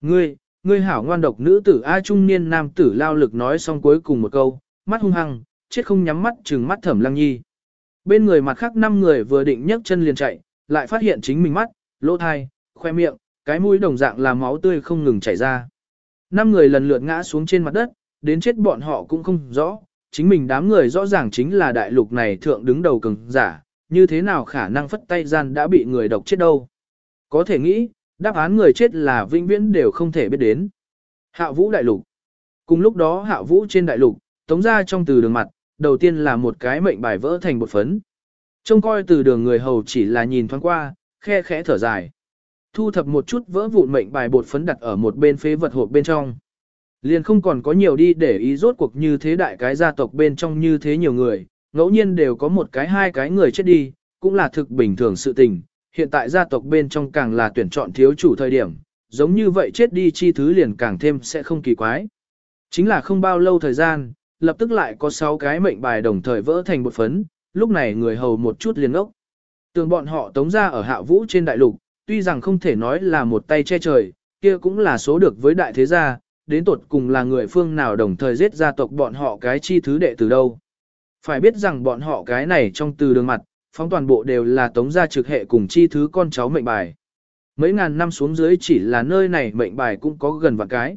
Ngươi, ngươi hảo ngoan độc nữ tử A trung niên nam tử lao lực nói xong cuối cùng một câu, mắt hung hăng, chết không nhắm mắt trừng mắt thẩm lăng nhi. Bên người mặt khác năm người vừa định nhấc chân liền chạy, lại phát hiện chính mình mắt, lỗ thai, khoe miệng, cái mũi đồng dạng là máu tươi không ngừng chảy ra. Năm người lần lượt ngã xuống trên mặt đất, đến chết bọn họ cũng không rõ, chính mình đám người rõ ràng chính là đại lục này thượng đứng đầu cường giả, như thế nào khả năng phất tay gian đã bị người độc chết đâu. Có thể nghĩ, đáp án người chết là vĩnh viễn đều không thể biết đến. Hạ vũ đại lục. Cùng lúc đó hạ vũ trên đại lục, tống ra trong từ đường mặt, đầu tiên là một cái mệnh bài vỡ thành bột phấn. Trông coi từ đường người hầu chỉ là nhìn thoáng qua, khe khẽ thở dài. Thu thập một chút vỡ vụn mệnh bài bột phấn đặt ở một bên phế vật hộp bên trong. Liền không còn có nhiều đi để ý rốt cuộc như thế đại cái gia tộc bên trong như thế nhiều người, ngẫu nhiên đều có một cái hai cái người chết đi, cũng là thực bình thường sự tình. Hiện tại gia tộc bên trong càng là tuyển chọn thiếu chủ thời điểm, giống như vậy chết đi chi thứ liền càng thêm sẽ không kỳ quái. Chính là không bao lâu thời gian, lập tức lại có 6 cái mệnh bài đồng thời vỡ thành một phấn, lúc này người hầu một chút liền ốc. Tường bọn họ tống ra ở hạ vũ trên đại lục, tuy rằng không thể nói là một tay che trời, kia cũng là số được với đại thế gia, đến tột cùng là người phương nào đồng thời giết gia tộc bọn họ cái chi thứ đệ từ đâu. Phải biết rằng bọn họ cái này trong từ đường mặt, phóng toàn bộ đều là tống gia trực hệ cùng chi thứ con cháu mệnh bài. Mấy ngàn năm xuống dưới chỉ là nơi này mệnh bài cũng có gần vạn cái.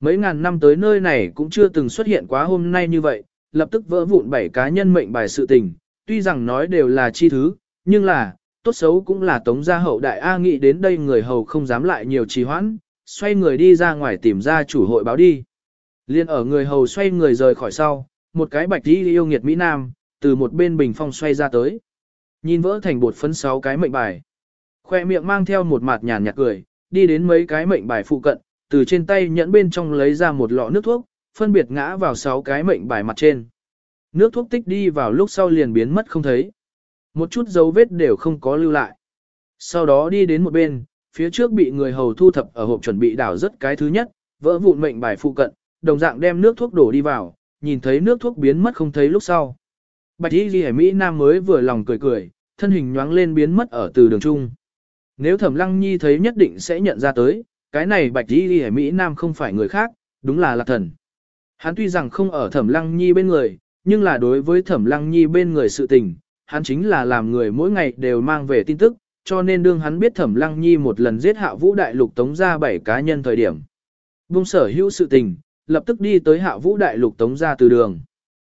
Mấy ngàn năm tới nơi này cũng chưa từng xuất hiện quá hôm nay như vậy, lập tức vỡ vụn bảy cá nhân mệnh bài sự tình, tuy rằng nói đều là chi thứ, nhưng là, tốt xấu cũng là tống gia hậu đại A nghĩ đến đây người hầu không dám lại nhiều trì hoãn, xoay người đi ra ngoài tìm ra chủ hội báo đi. Liên ở người hầu xoay người rời khỏi sau, một cái bạch đi yêu nghiệt Mỹ Nam, từ một bên bình phong xoay ra tới. Nhìn vỡ thành bột phấn sáu cái mệnh bài. Khoe miệng mang theo một mặt nhàn nhạt cười, đi đến mấy cái mệnh bài phụ cận, từ trên tay nhẫn bên trong lấy ra một lọ nước thuốc, phân biệt ngã vào sáu cái mệnh bài mặt trên. Nước thuốc tích đi vào lúc sau liền biến mất không thấy. Một chút dấu vết đều không có lưu lại. Sau đó đi đến một bên, phía trước bị người hầu thu thập ở hộp chuẩn bị đảo rất cái thứ nhất, vỡ vụn mệnh bài phụ cận, đồng dạng đem nước thuốc đổ đi vào, nhìn thấy nước thuốc biến mất không thấy lúc sau. Bạch Y Ghi Mỹ Nam mới vừa lòng cười cười, thân hình nhoáng lên biến mất ở từ đường trung. Nếu Thẩm Lăng Nhi thấy nhất định sẽ nhận ra tới, cái này Bạch Y Ghi Mỹ Nam không phải người khác, đúng là Lạc Thần. Hắn tuy rằng không ở Thẩm Lăng Nhi bên người, nhưng là đối với Thẩm Lăng Nhi bên người sự tình, hắn chính là làm người mỗi ngày đều mang về tin tức, cho nên đương hắn biết Thẩm Lăng Nhi một lần giết hạ vũ đại lục tống ra bảy cá nhân thời điểm. Bung sở hữu sự tình, lập tức đi tới hạ vũ đại lục tống gia từ đường.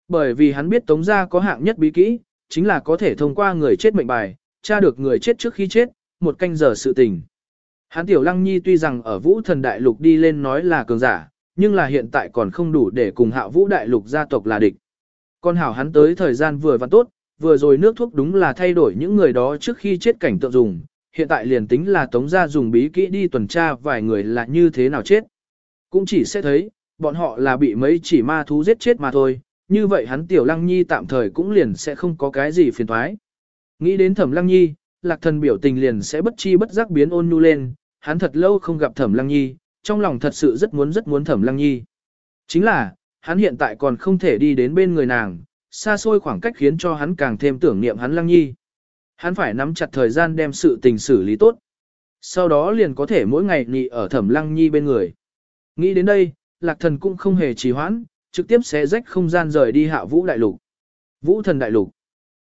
Bởi vì hắn biết tống gia có hạng nhất bí kỹ, chính là có thể thông qua người chết mệnh bài, tra được người chết trước khi chết, một canh giờ sự tình. Hắn tiểu lăng nhi tuy rằng ở vũ thần đại lục đi lên nói là cường giả, nhưng là hiện tại còn không đủ để cùng hạ vũ đại lục gia tộc là địch. Con hảo hắn tới thời gian vừa và tốt, vừa rồi nước thuốc đúng là thay đổi những người đó trước khi chết cảnh tượng dùng, hiện tại liền tính là tống gia dùng bí kỹ đi tuần tra vài người là như thế nào chết. Cũng chỉ sẽ thấy, bọn họ là bị mấy chỉ ma thú giết chết mà thôi, như vậy hắn tiểu lăng nhi tạm thời cũng liền sẽ không có cái gì phiền thoái. Nghĩ đến thẩm lăng nhi, lạc thần biểu tình liền sẽ bất chi bất giác biến ôn nhu lên, hắn thật lâu không gặp thẩm lăng nhi, trong lòng thật sự rất muốn rất muốn thẩm lăng nhi. Chính là, hắn hiện tại còn không thể đi đến bên người nàng, xa xôi khoảng cách khiến cho hắn càng thêm tưởng niệm hắn lăng nhi. Hắn phải nắm chặt thời gian đem sự tình xử lý tốt. Sau đó liền có thể mỗi ngày nị ở thẩm lăng nhi bên người. Nghĩ đến đây, lạc thần cũng không hề trì hoãn, trực tiếp xé rách không gian rời đi hạ vũ đại lục. Vũ thần đại lục.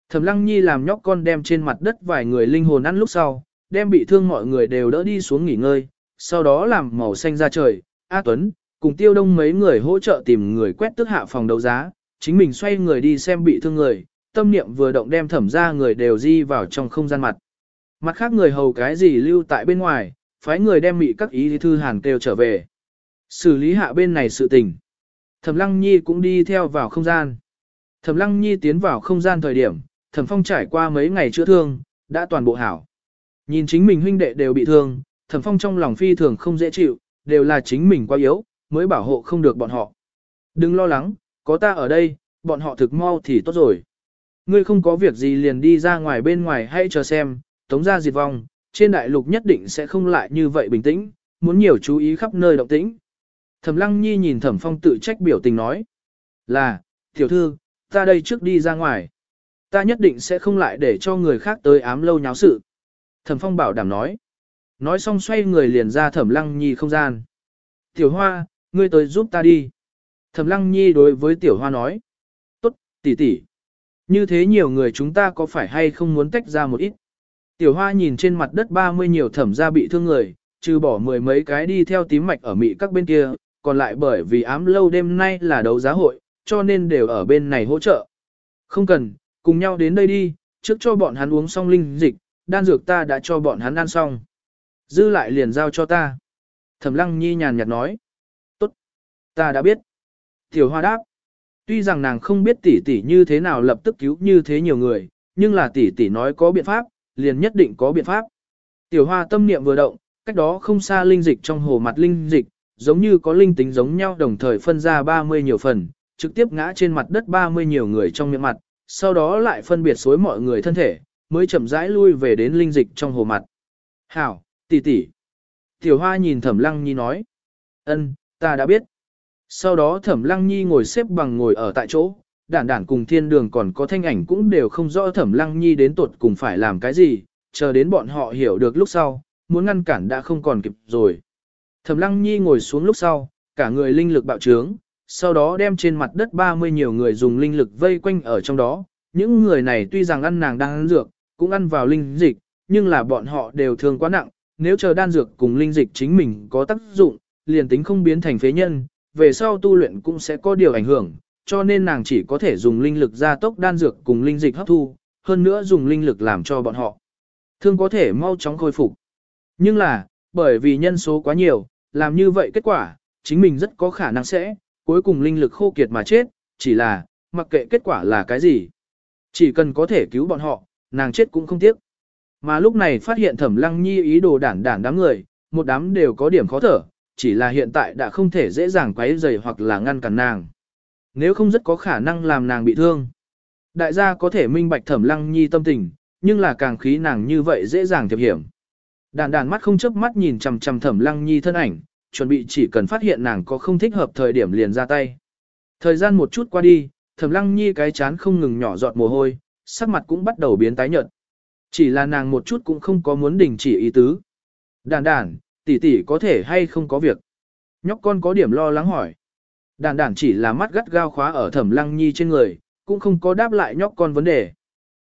Thẩm lăng nhi làm nhóc con đem trên mặt đất vài người linh hồn ăn lúc sau, đem bị thương mọi người đều đỡ đi xuống nghỉ ngơi, sau đó làm màu xanh ra trời, A Tuấn, cùng tiêu đông mấy người hỗ trợ tìm người quét tước hạ phòng đấu giá, chính mình xoay người đi xem bị thương người, tâm niệm vừa động đem thẩm ra người đều di vào trong không gian mặt. Mặt khác người hầu cái gì lưu tại bên ngoài, phái người đem mị các ý thư hàn kêu trở về. Xử lý hạ bên này sự tình. Thẩm Lăng Nhi cũng đi theo vào không gian. Thẩm Lăng Nhi tiến vào không gian thời điểm, Thẩm Phong trải qua mấy ngày chữa thương, đã toàn bộ hảo. Nhìn chính mình huynh đệ đều bị thương, Thẩm Phong trong lòng phi thường không dễ chịu, đều là chính mình quá yếu, mới bảo hộ không được bọn họ. Đừng lo lắng, có ta ở đây, bọn họ thực mau thì tốt rồi. Ngươi không có việc gì liền đi ra ngoài bên ngoài hay chờ xem, tống ra diệt vong, trên đại lục nhất định sẽ không lại như vậy bình tĩnh, muốn nhiều chú ý khắp nơi động tĩnh. Thẩm Lăng Nhi nhìn Thẩm Phong tự trách biểu tình nói. Là, tiểu thư, ta đây trước đi ra ngoài. Ta nhất định sẽ không lại để cho người khác tới ám lâu nháo sự. Thẩm Phong bảo đảm nói. Nói xong xoay người liền ra Thẩm Lăng Nhi không gian. Tiểu Hoa, ngươi tới giúp ta đi. Thẩm Lăng Nhi đối với Tiểu Hoa nói. Tốt, tỷ tỷ. Như thế nhiều người chúng ta có phải hay không muốn tách ra một ít. Tiểu Hoa nhìn trên mặt đất 30 nhiều thẩm gia bị thương người, trừ bỏ mười mấy cái đi theo tím mạch ở Mỹ các bên kia, còn lại bởi vì ám lâu đêm nay là đấu giá hội, cho nên đều ở bên này hỗ trợ. Không cần, cùng nhau đến đây đi, trước cho bọn hắn uống xong linh dịch, đan dược ta đã cho bọn hắn ăn xong. Dư lại liền giao cho ta. Thẩm lăng nhi nhàn nhạt nói. Tốt, ta đã biết. Tiểu hoa đáp. Tuy rằng nàng không biết tỷ tỷ như thế nào lập tức cứu như thế nhiều người, nhưng là tỷ tỷ nói có biện pháp, liền nhất định có biện pháp. Tiểu hoa tâm niệm vừa động, cách đó không xa linh dịch trong hồ mặt linh dịch, giống như có linh tính giống nhau đồng thời phân ra 30 nhiều phần, trực tiếp ngã trên mặt đất 30 nhiều người trong miệng mặt, sau đó lại phân biệt xối mọi người thân thể, mới chậm rãi lui về đến linh dịch trong hồ mặt. Hảo, tỷ tỷ. Tiểu hoa nhìn thẩm lăng nhi nói. ân, ta đã biết. Sau đó thẩm lăng nhi ngồi xếp bằng ngồi ở tại chỗ, đản đản cùng thiên đường còn có thanh ảnh cũng đều không rõ thẩm lăng nhi đến tuột cùng phải làm cái gì, chờ đến bọn họ hiểu được lúc sau, muốn ngăn cản đã không còn kịp rồi. Thẩm lăng nhi ngồi xuống lúc sau, cả người linh lực bạo trướng, sau đó đem trên mặt đất 30 nhiều người dùng linh lực vây quanh ở trong đó. Những người này tuy rằng ăn nàng đang ăn dược, cũng ăn vào linh dịch, nhưng là bọn họ đều thương quá nặng, nếu chờ đan dược cùng linh dịch chính mình có tác dụng, liền tính không biến thành phế nhân, về sau tu luyện cũng sẽ có điều ảnh hưởng, cho nên nàng chỉ có thể dùng linh lực gia tốc đan dược cùng linh dịch hấp thu, hơn nữa dùng linh lực làm cho bọn họ thương có thể mau chóng khôi phục. Nhưng là, bởi vì nhân số quá nhiều, làm như vậy kết quả, chính mình rất có khả năng sẽ, cuối cùng linh lực khô kiệt mà chết, chỉ là, mặc kệ kết quả là cái gì. Chỉ cần có thể cứu bọn họ, nàng chết cũng không tiếc. Mà lúc này phát hiện thẩm lăng nhi ý đồ đản đản đám người, một đám đều có điểm khó thở, chỉ là hiện tại đã không thể dễ dàng quấy rầy hoặc là ngăn cản nàng. Nếu không rất có khả năng làm nàng bị thương. Đại gia có thể minh bạch thẩm lăng nhi tâm tình, nhưng là càng khí nàng như vậy dễ dàng thiệp hiểm. Đàn đàn mắt không chớp mắt nhìn chằm chằm thẩm lăng nhi thân ảnh, chuẩn bị chỉ cần phát hiện nàng có không thích hợp thời điểm liền ra tay. Thời gian một chút qua đi, thẩm lăng nhi cái chán không ngừng nhỏ giọt mồ hôi, sắc mặt cũng bắt đầu biến tái nhợt. Chỉ là nàng một chút cũng không có muốn đình chỉ ý tứ. Đàn đàn, tỷ tỷ có thể hay không có việc. Nhóc con có điểm lo lắng hỏi. Đàn đàn chỉ là mắt gắt gao khóa ở thẩm lăng nhi trên người, cũng không có đáp lại nhóc con vấn đề.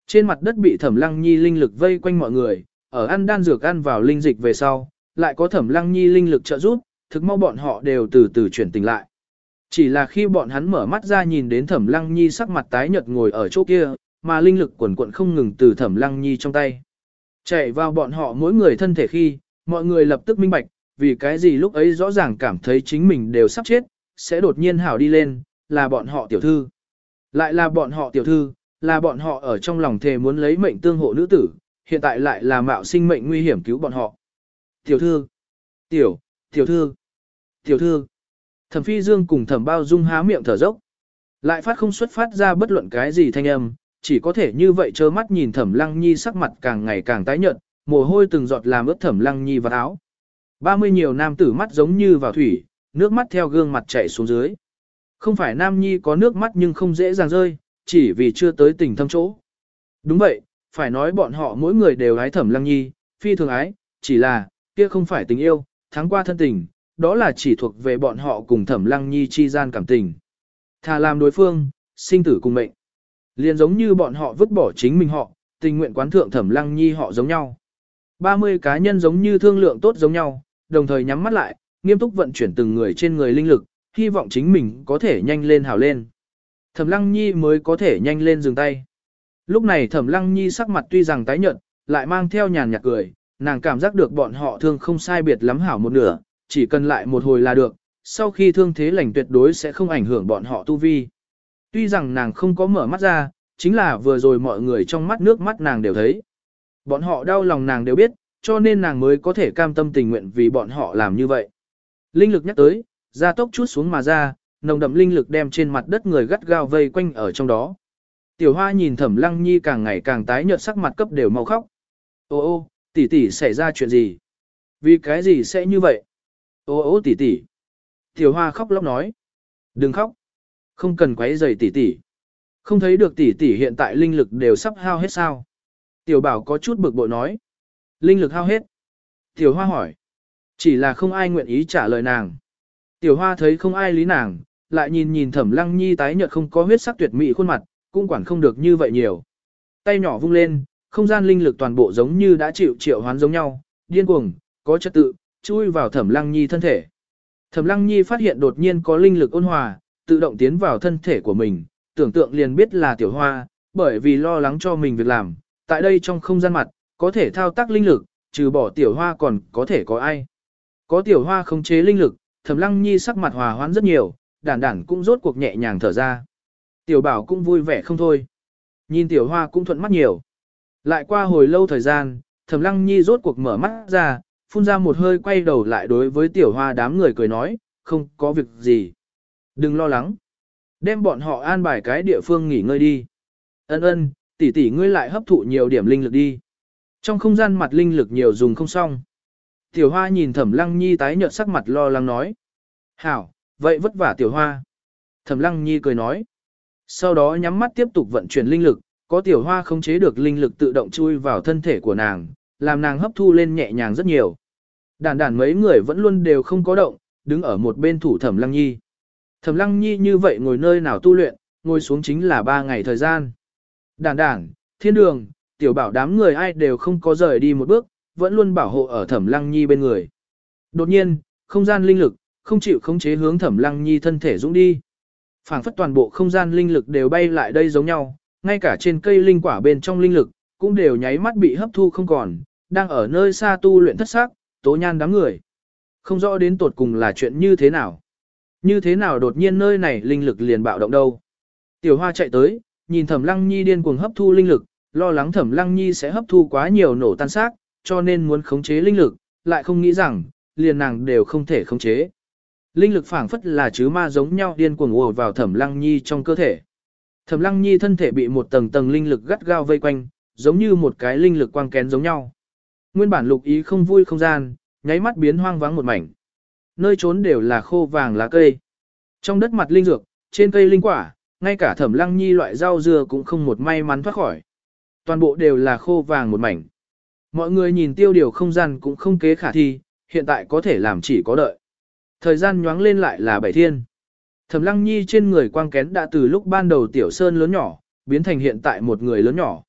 Trên mặt đất bị thẩm lăng nhi linh lực vây quanh mọi người, ở ăn đan dược ăn vào linh dịch về sau, lại có thẩm lăng nhi linh lực trợ giúp, thực mau bọn họ đều từ từ chuyển tỉnh lại. Chỉ là khi bọn hắn mở mắt ra nhìn đến thẩm lăng nhi sắc mặt tái nhợt ngồi ở chỗ kia, mà linh lực quần quận không ngừng từ thẩm lăng nhi trong tay. Chạy vào bọn họ mỗi người thân thể khi, mọi người lập tức minh bạch, vì cái gì lúc ấy rõ ràng cảm thấy chính mình đều sắp chết, sẽ đột nhiên hảo đi lên, là bọn họ tiểu thư. Lại là bọn họ tiểu thư, là bọn họ ở trong lòng thề muốn lấy mệnh tương hộ nữ tử, hiện tại lại là mạo sinh mệnh nguy hiểm cứu bọn họ. Tiểu thư, tiểu, tiểu thư, tiểu thư. Thẩm phi dương cùng thẩm bao dung há miệng thở dốc. Lại phát không xuất phát ra bất luận cái gì thanh âm, chỉ có thể như vậy trơ mắt nhìn thẩm lăng nhi sắc mặt càng ngày càng tái nhợt, mồ hôi từng giọt làm ướt thẩm lăng nhi vào áo. Ba mươi nhiều nam tử mắt giống như vào thủy, nước mắt theo gương mặt chảy xuống dưới. Không phải nam nhi có nước mắt nhưng không dễ dàng rơi, chỉ vì chưa tới tình thâm chỗ. Đúng vậy, phải nói bọn họ mỗi người đều ái thẩm lăng nhi, phi thường ái, chỉ là, kia không phải tình yêu, thắng qua thân tình, đó là chỉ thuộc về bọn họ cùng thẩm lăng nhi chi gian cảm tình. Thà làm đối phương, sinh tử cùng mệnh. Liền giống như bọn họ vứt bỏ chính mình họ, tình nguyện quán thượng thẩm lăng nhi họ giống nhau. 30 cá nhân giống như thương lượng tốt giống nhau, đồng thời nhắm mắt lại, nghiêm túc vận chuyển từng người trên người linh lực, hy vọng chính mình có thể nhanh lên hào lên. Thẩm lăng nhi mới có thể nhanh lên dừng tay. Lúc này thẩm lăng nhi sắc mặt tuy rằng tái nhợt, lại mang theo nhàn nhạt cười, nàng cảm giác được bọn họ thương không sai biệt lắm hảo một nửa, chỉ cần lại một hồi là được, sau khi thương thế lành tuyệt đối sẽ không ảnh hưởng bọn họ tu vi. Tuy rằng nàng không có mở mắt ra, chính là vừa rồi mọi người trong mắt nước mắt nàng đều thấy. Bọn họ đau lòng nàng đều biết, cho nên nàng mới có thể cam tâm tình nguyện vì bọn họ làm như vậy. Linh lực nhắc tới, ra tốc chút xuống mà ra, nồng đậm linh lực đem trên mặt đất người gắt gao vây quanh ở trong đó. Tiểu Hoa nhìn Thẩm Lăng Nhi càng ngày càng tái nhợt sắc mặt cấp đều mau khóc. Ô ô, tỷ tỷ xảy ra chuyện gì? Vì cái gì sẽ như vậy? Ô ô tỷ tỷ. Tiểu Hoa khóc lóc nói. Đừng khóc. Không cần quấy rầy tỷ tỷ. Không thấy được tỷ tỷ hiện tại linh lực đều sắp hao hết sao? Tiểu Bảo có chút bực bội nói. Linh lực hao hết. Tiểu Hoa hỏi. Chỉ là không ai nguyện ý trả lời nàng. Tiểu Hoa thấy không ai lý nàng, lại nhìn nhìn Thẩm Lăng Nhi tái nhợt không có huyết sắc tuyệt mỹ khuôn mặt, cũng quản không được như vậy nhiều. Tay nhỏ vung lên, không gian linh lực toàn bộ giống như đã chịu triệu hoán giống nhau, điên cuồng, có trật tự, chui vào Thẩm Lăng Nhi thân thể. Thẩm Lăng Nhi phát hiện đột nhiên có linh lực ôn hòa, tự động tiến vào thân thể của mình, tưởng tượng liền biết là tiểu hoa, bởi vì lo lắng cho mình việc làm, tại đây trong không gian mặt, có thể thao tác linh lực, trừ bỏ tiểu hoa còn có thể có ai. Có tiểu hoa không chế linh lực, Thẩm Lăng Nhi sắc mặt hòa hoãn rất nhiều, đản đản cũng rốt cuộc nhẹ nhàng thở ra. Tiểu bảo cũng vui vẻ không thôi. Nhìn tiểu hoa cũng thuận mắt nhiều. Lại qua hồi lâu thời gian, Thẩm Lăng Nhi rốt cuộc mở mắt ra, phun ra một hơi quay đầu lại đối với tiểu hoa đám người cười nói, không có việc gì. Đừng lo lắng. Đem bọn họ an bài cái địa phương nghỉ ngơi đi. Ân ân, tỷ tỷ ngươi lại hấp thụ nhiều điểm linh lực đi. Trong không gian mặt linh lực nhiều dùng không xong. Tiểu hoa nhìn thẩm lăng nhi tái nhợt sắc mặt lo lắng nói. Hảo, vậy vất vả tiểu hoa. Thẩm lăng nhi cười nói. Sau đó nhắm mắt tiếp tục vận chuyển linh lực, có tiểu hoa không chế được linh lực tự động chui vào thân thể của nàng, làm nàng hấp thu lên nhẹ nhàng rất nhiều. Đàn đàn mấy người vẫn luôn đều không có động, đứng ở một bên thủ thẩm lăng nhi. Thẩm lăng nhi như vậy ngồi nơi nào tu luyện, ngồi xuống chính là ba ngày thời gian. Đàn đàn, thiên đường, tiểu bảo đám người ai đều không có rời đi một bước, vẫn luôn bảo hộ ở thẩm lăng nhi bên người. Đột nhiên, không gian linh lực, không chịu khống chế hướng thẩm lăng nhi thân thể dũng đi phảng phất toàn bộ không gian linh lực đều bay lại đây giống nhau, ngay cả trên cây linh quả bên trong linh lực, cũng đều nháy mắt bị hấp thu không còn, đang ở nơi xa tu luyện thất sắc, tố nhan đám người. Không rõ đến tột cùng là chuyện như thế nào. Như thế nào đột nhiên nơi này linh lực liền bạo động đâu. Tiểu hoa chạy tới, nhìn thẩm lăng nhi điên cuồng hấp thu linh lực, lo lắng thẩm lăng nhi sẽ hấp thu quá nhiều nổ tan xác, cho nên muốn khống chế linh lực, lại không nghĩ rằng, liền nàng đều không thể khống chế. Linh lực phảng phất là chứ ma giống nhau điên cuồng ùa vào thẩm lăng nhi trong cơ thể. Thẩm lăng nhi thân thể bị một tầng tầng linh lực gắt gao vây quanh, giống như một cái linh lực quang kén giống nhau. Nguyên bản lục ý không vui không gian, nháy mắt biến hoang vắng một mảnh. Nơi trốn đều là khô vàng lá cây. Trong đất mặt linh dược, trên cây linh quả, ngay cả thẩm lăng nhi loại rau dưa cũng không một may mắn thoát khỏi. Toàn bộ đều là khô vàng một mảnh. Mọi người nhìn tiêu điều không gian cũng không kế khả thi, hiện tại có thể làm chỉ có đợi. Thời gian nhoáng lên lại là bảy thiên. Thẩm lăng nhi trên người quang kén đã từ lúc ban đầu tiểu sơn lớn nhỏ, biến thành hiện tại một người lớn nhỏ.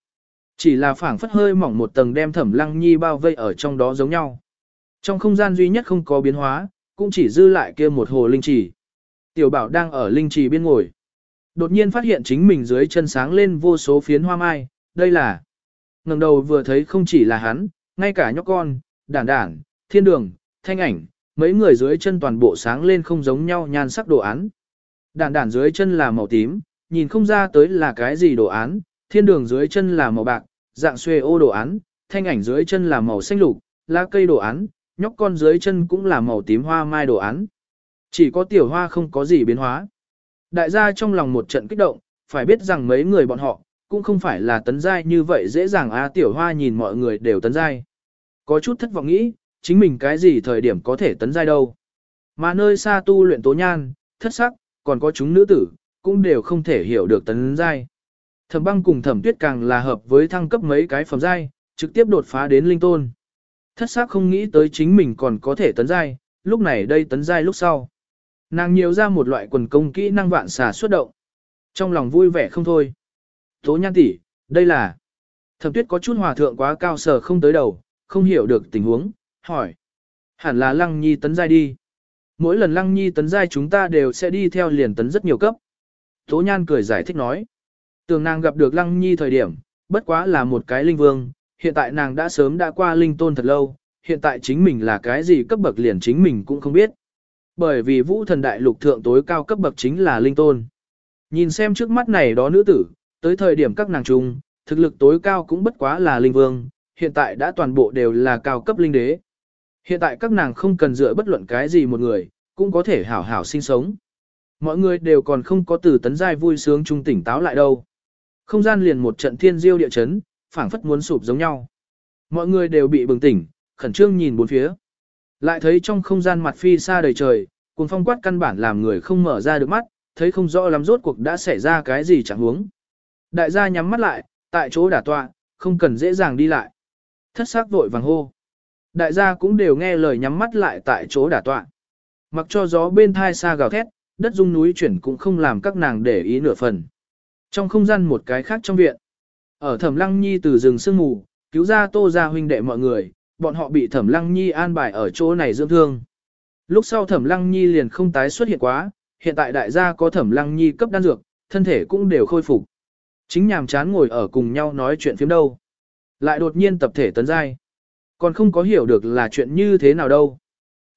Chỉ là phảng phất hơi mỏng một tầng đem thẩm lăng nhi bao vây ở trong đó giống nhau. Trong không gian duy nhất không có biến hóa, cũng chỉ dư lại kia một hồ linh trì. Tiểu bảo đang ở linh trì bên ngồi. Đột nhiên phát hiện chính mình dưới chân sáng lên vô số phiến hoa mai, đây là. ngẩng đầu vừa thấy không chỉ là hắn, ngay cả nhóc con, đản đản, thiên đường, thanh ảnh, mấy người dưới chân toàn bộ sáng lên không giống nhau nhan sắc đồ án. Đản đản dưới chân là màu tím, nhìn không ra tới là cái gì đồ án, thiên đường dưới chân là màu bạc, dạng xuê ô đồ án, thanh ảnh dưới chân là màu xanh lục, lá cây đồ án, nhóc con dưới chân cũng là màu tím hoa mai đồ án. Chỉ có tiểu hoa không có gì biến hóa. Đại gia trong lòng một trận kích động, phải biết rằng mấy người bọn họ, cũng không phải là tấn giai như vậy dễ dàng a tiểu hoa nhìn mọi người đều tấn giai. Có chút thất vọng nghĩ, chính mình cái gì thời điểm có thể tấn giai đâu. Mà nơi xa tu luyện tố nhan, thất sắc, còn có chúng nữ tử, cũng đều không thể hiểu được tấn giai. Thẩm băng cùng thẩm tuyết càng là hợp với thăng cấp mấy cái phẩm giai, trực tiếp đột phá đến linh tôn. Thất sắc không nghĩ tới chính mình còn có thể tấn giai, lúc này đây tấn giai lúc sau. Nàng nhiều ra một loại quần công kỹ năng vạn xà xuất động. Trong lòng vui vẻ không thôi. Tố nhan tỷ, đây là... Thẩm tuyết có chút hòa thượng quá cao sở không tới đầu, không hiểu được tình huống, hỏi. Hẳn là lăng nhi tấn giai đi. Mỗi lần lăng nhi tấn giai chúng ta đều sẽ đi theo liền tấn rất nhiều cấp. Tố nhan cười giải thích nói. Tường nàng gặp được lăng nhi thời điểm, bất quá là một cái linh vương, hiện tại nàng đã sớm đã qua linh tôn thật lâu, hiện tại chính mình là cái gì cấp bậc liền chính mình cũng không biết. Bởi vì vũ thần đại lục thượng tối cao cấp bậc chính là linh tôn. Nhìn xem trước mắt này đó nữ tử, tới thời điểm các nàng chung, thực lực tối cao cũng bất quá là linh vương, hiện tại đã toàn bộ đều là cao cấp linh đế. Hiện tại các nàng không cần dựa bất luận cái gì một người, cũng có thể hảo hảo sinh sống. Mọi người đều còn không có từ tấn giai vui sướng trung tỉnh táo lại đâu. Không gian liền một trận thiên diêu địa chấn, phảng phất muốn sụp giống nhau. Mọi người đều bị bừng tỉnh, khẩn trương nhìn bốn phía. Lại thấy trong không gian mặt phi xa đầy trời, cuồng phong quát căn bản làm người không mở ra được mắt, thấy không rõ lắm rốt cuộc đã xảy ra cái gì chẳng huống. Đại gia nhắm mắt lại, tại chỗ đả tọa, không cần dễ dàng đi lại. Thất sắc vội vàng hô. Đại gia cũng đều nghe lời nhắm mắt lại tại chỗ đả tọa. Mặc cho gió bên thai xa gào thét, đất rung núi chuyển cũng không làm các nàng để ý nửa phần. Trong không gian một cái khác trong viện, ở Thẩm Lăng Nhi từ rừng sương mù, cứu ra Tô gia huynh đệ mọi người, bọn họ bị Thẩm Lăng Nhi an bài ở chỗ này dưỡng thương. Lúc sau Thẩm Lăng Nhi liền không tái xuất hiện quá, hiện tại đại gia có Thẩm Lăng Nhi cấp đan dược, thân thể cũng đều khôi phục. Chính nhàm chán ngồi ở cùng nhau nói chuyện phiếm đâu. Lại đột nhiên tập thể tấn giai. Còn không có hiểu được là chuyện như thế nào đâu.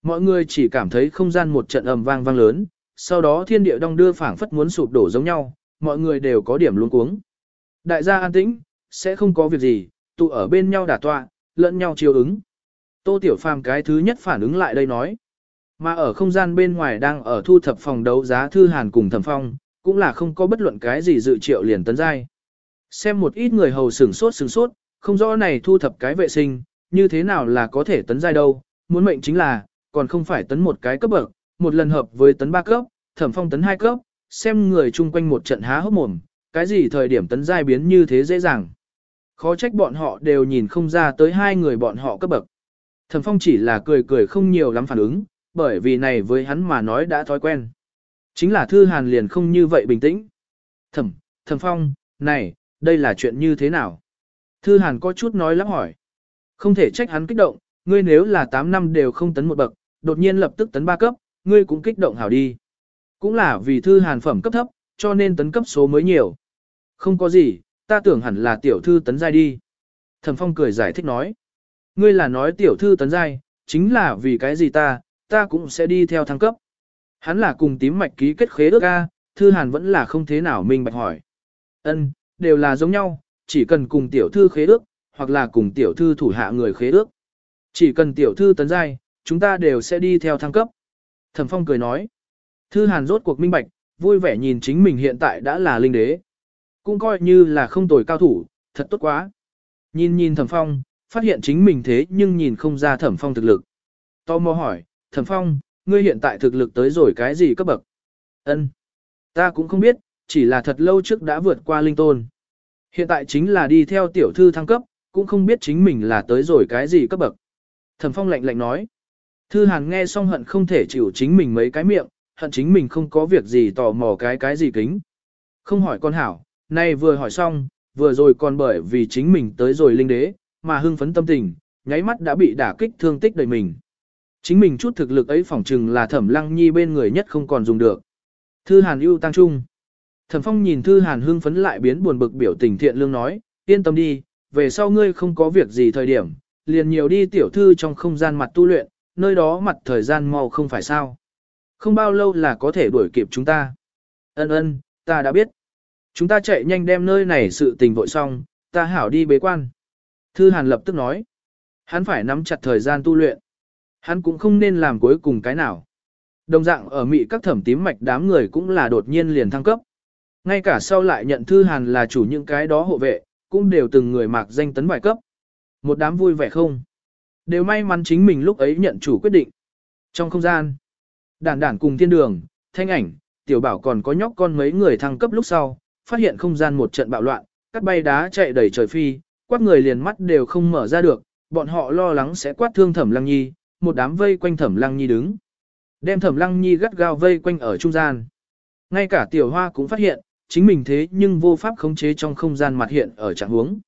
Mọi người chỉ cảm thấy không gian một trận ầm vang vang lớn, sau đó thiên địa đong đưa phảng phất muốn sụp đổ giống nhau, mọi người đều có điểm luống cuống. Đại gia an tĩnh, sẽ không có việc gì, tụ ở bên nhau đả tọa, lẫn nhau chiều ứng. Tô Tiểu Phàm cái thứ nhất phản ứng lại đây nói. Mà ở không gian bên ngoài đang ở thu thập phòng đấu giá thư hàn cùng thẩm phong, cũng là không có bất luận cái gì dự triệu liền tấn giai. Xem một ít người hầu sừng sốt sừng sốt, không rõ này thu thập cái vệ sinh, như thế nào là có thể tấn giai đâu, muốn mệnh chính là, còn không phải tấn một cái cấp bậc, một lần hợp với tấn ba cấp, thẩm phong tấn hai cấp, xem người chung quanh một trận há hốc mồm, cái gì thời điểm tấn giai biến như thế dễ dàng. Khó trách bọn họ đều nhìn không ra tới hai người bọn họ cấp bậc. Thẩm phong chỉ là cười cười không nhiều lắm phản ứng, bởi vì này với hắn mà nói đã thói quen. Chính là thư hàn liền không như vậy bình tĩnh. Thẩm, thẩm phong, này, đây là chuyện như thế nào? Thư hàn có chút nói lắp hỏi. Không thể trách hắn kích động, ngươi nếu là 8 năm đều không tấn một bậc, đột nhiên lập tức tấn 3 cấp, ngươi cũng kích động hảo đi. Cũng là vì thư hàn phẩm cấp thấp, cho nên tấn cấp số mới nhiều. Không có gì, ta tưởng hẳn là tiểu thư tấn giai đi. Thẩm phong cười giải thích nói. Ngươi là nói tiểu thư tấn giai, chính là vì cái gì ta, ta cũng sẽ đi theo thăng cấp. Hắn là cùng tím mạch ký kết khế ước A, thư hàn vẫn là không thế nào minh bạch hỏi. Ân, đều là giống nhau, chỉ cần cùng tiểu thư khế ước, hoặc là cùng tiểu thư thủ hạ người khế ước. Chỉ cần tiểu thư tấn giai, chúng ta đều sẽ đi theo thăng cấp. Thẩm Phong cười nói. Thư Hàn rốt cuộc minh bạch, vui vẻ nhìn chính mình hiện tại đã là linh đế. Cũng coi như là không tồi cao thủ, thật tốt quá. Nhìn nhìn Thẩm Phong, phát hiện chính mình thế nhưng nhìn không ra Thẩm Phong thực lực. Tò mò hỏi, Thẩm Phong, ngươi hiện tại thực lực tới rồi cái gì cấp bậc? Ân, Ta cũng không biết, chỉ là thật lâu trước đã vượt qua linh tôn. Hiện tại chính là đi theo tiểu thư thăng cấp, cũng không biết chính mình là tới rồi cái gì cấp bậc. Thẩm Phong lạnh lạnh nói. Thư Hàn nghe xong hận không thể chịu chính mình mấy cái miệng, hận chính mình không có việc gì tò mò cái cái gì kính. Không hỏi con hảo, nay vừa hỏi xong, vừa rồi còn bởi vì chính mình tới rồi linh đế, mà hưng phấn tâm tình, nháy mắt đã bị đả kích thương tích đầy mình. Chính mình chút thực lực ấy phỏng chừng là thẩm lăng nhi bên người nhất không còn dùng được. Thư Hàn ưu tăng trung. Thẩm Phong nhìn Thư Hàn hưng phấn lại biến buồn bực biểu tình thiện lương nói, yên tâm đi, về sau ngươi không có việc gì thời điểm, liền nhiều đi tiểu thư trong không gian mặt tu luyện, nơi đó mặt thời gian mau không phải sao. Không bao lâu là có thể đuổi kịp chúng ta. Ân ân, ta đã biết. Chúng ta chạy nhanh đem nơi này sự tình vội xong, ta hảo đi bế quan. Thư Hàn lập tức nói. Hắn phải nắm chặt thời gian tu luyện. Hắn cũng không nên làm cuối cùng cái nào. Đồng dạng ở Mỹ các thẩm tím mạch đám người cũng là đột nhiên liền thăng cấp. Ngay cả sau lại nhận Thư Hàn là chủ những cái đó hộ vệ, cũng đều từng người mạc danh tấn vài cấp. Một đám vui vẻ không? Đều may mắn chính mình lúc ấy nhận chủ quyết định. Trong không gian, đản đản cùng thiên đường, thanh ảnh, tiểu bảo còn có nhóc con mấy người thăng cấp lúc sau, phát hiện không gian một trận bạo loạn, cắt bay đá chạy đầy trời phi, quát người liền mắt đều không mở ra được, bọn họ lo lắng sẽ quát thương thẩm lăng nhi, một đám vây quanh thẩm lăng nhi đứng. Đem thẩm lăng nhi gắt gao vây quanh ở trung gian. Ngay cả tiểu hoa cũng phát hiện, chính mình thế nhưng vô pháp khống chế trong không gian mặt hiện ở trạng huống.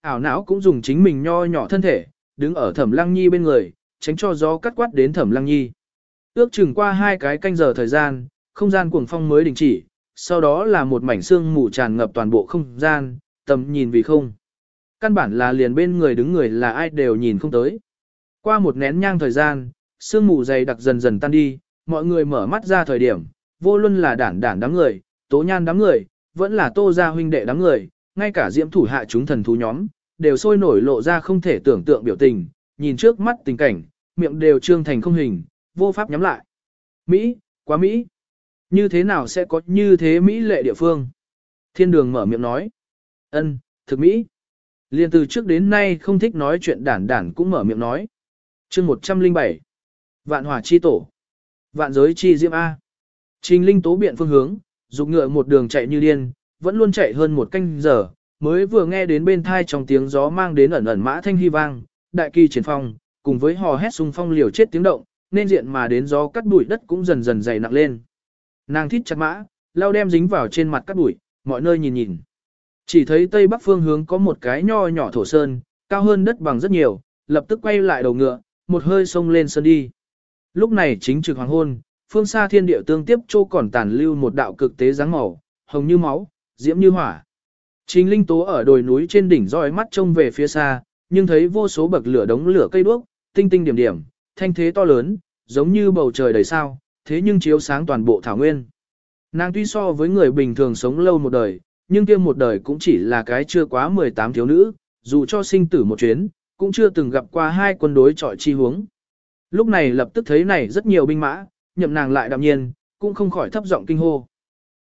Ảo não cũng dùng chính mình nho nhỏ thân thể, đứng ở thẩm lăng nhi bên người, tránh cho gió cắt quát đến thẩm lăng nhi. Ước chừng qua hai cái canh giờ thời gian, không gian cuồng phong mới đình chỉ, sau đó là một mảnh xương mù tràn ngập toàn bộ không gian, tầm nhìn vì không. căn bản là liền bên người đứng người là ai đều nhìn không tới. Qua một nén nhang thời gian, sương mù dày đặc dần dần tan đi, mọi người mở mắt ra thời điểm, vô luân là đản đản đám người, tố nhan đám người, vẫn là tô gia huynh đệ đám người, ngay cả diễm thủ hạ chúng thần thú nhóm, đều sôi nổi lộ ra không thể tưởng tượng biểu tình, nhìn trước mắt tình cảnh, miệng đều trương thành không hình, vô pháp nhắm lại. Mỹ, quá Mỹ. Như thế nào sẽ có như thế Mỹ lệ địa phương? Thiên đường mở miệng nói. ân, thực Mỹ. Liên từ trước đến nay không thích nói chuyện đản đản cũng mở miệng nói. chương 107. Vạn hỏa chi tổ. Vạn giới chi diễm A. Trình linh tố biện phương hướng, dục ngựa một đường chạy như điên, vẫn luôn chạy hơn một canh giờ, mới vừa nghe đến bên thai trong tiếng gió mang đến ẩn ẩn mã thanh hy vang, đại kỳ triển phong, cùng với hò hét xung phong liều chết tiếng động, nên diện mà đến gió cắt bụi đất cũng dần dần dày nặng lên. Nàng thít chặt mã, lao đem dính vào trên mặt cắt bụi, mọi nơi nhìn nhìn. Chỉ thấy tây bắc phương hướng có một cái nho nhỏ thổ sơn, cao hơn đất bằng rất nhiều, lập tức quay lại đầu ngựa, một hơi sông lên sơn đi. Lúc này chính trực hoàng hôn, phương xa thiên địa tương tiếp chỗ còn tàn lưu một đạo cực tế dáng màu, hồng như máu, diễm như hỏa. Trình Linh Tố ở đồi núi trên đỉnh dõi mắt trông về phía xa, nhưng thấy vô số bậc lửa đống lửa cây đuốc, tinh tinh điểm điểm, thanh thế to lớn, giống như bầu trời đầy sao, thế nhưng chiếu sáng toàn bộ thảo nguyên. Nàng tuy so với người bình thường sống lâu một đời, nhưng kia một đời cũng chỉ là cái chưa quá 18 thiếu nữ, dù cho sinh tử một chuyến, cũng chưa từng gặp qua hai quân đối trọi chi huống. Lúc này lập tức thấy này rất nhiều binh mã, nhậm nàng lại đạm nhiên, cũng không khỏi thấp giọng kinh hô.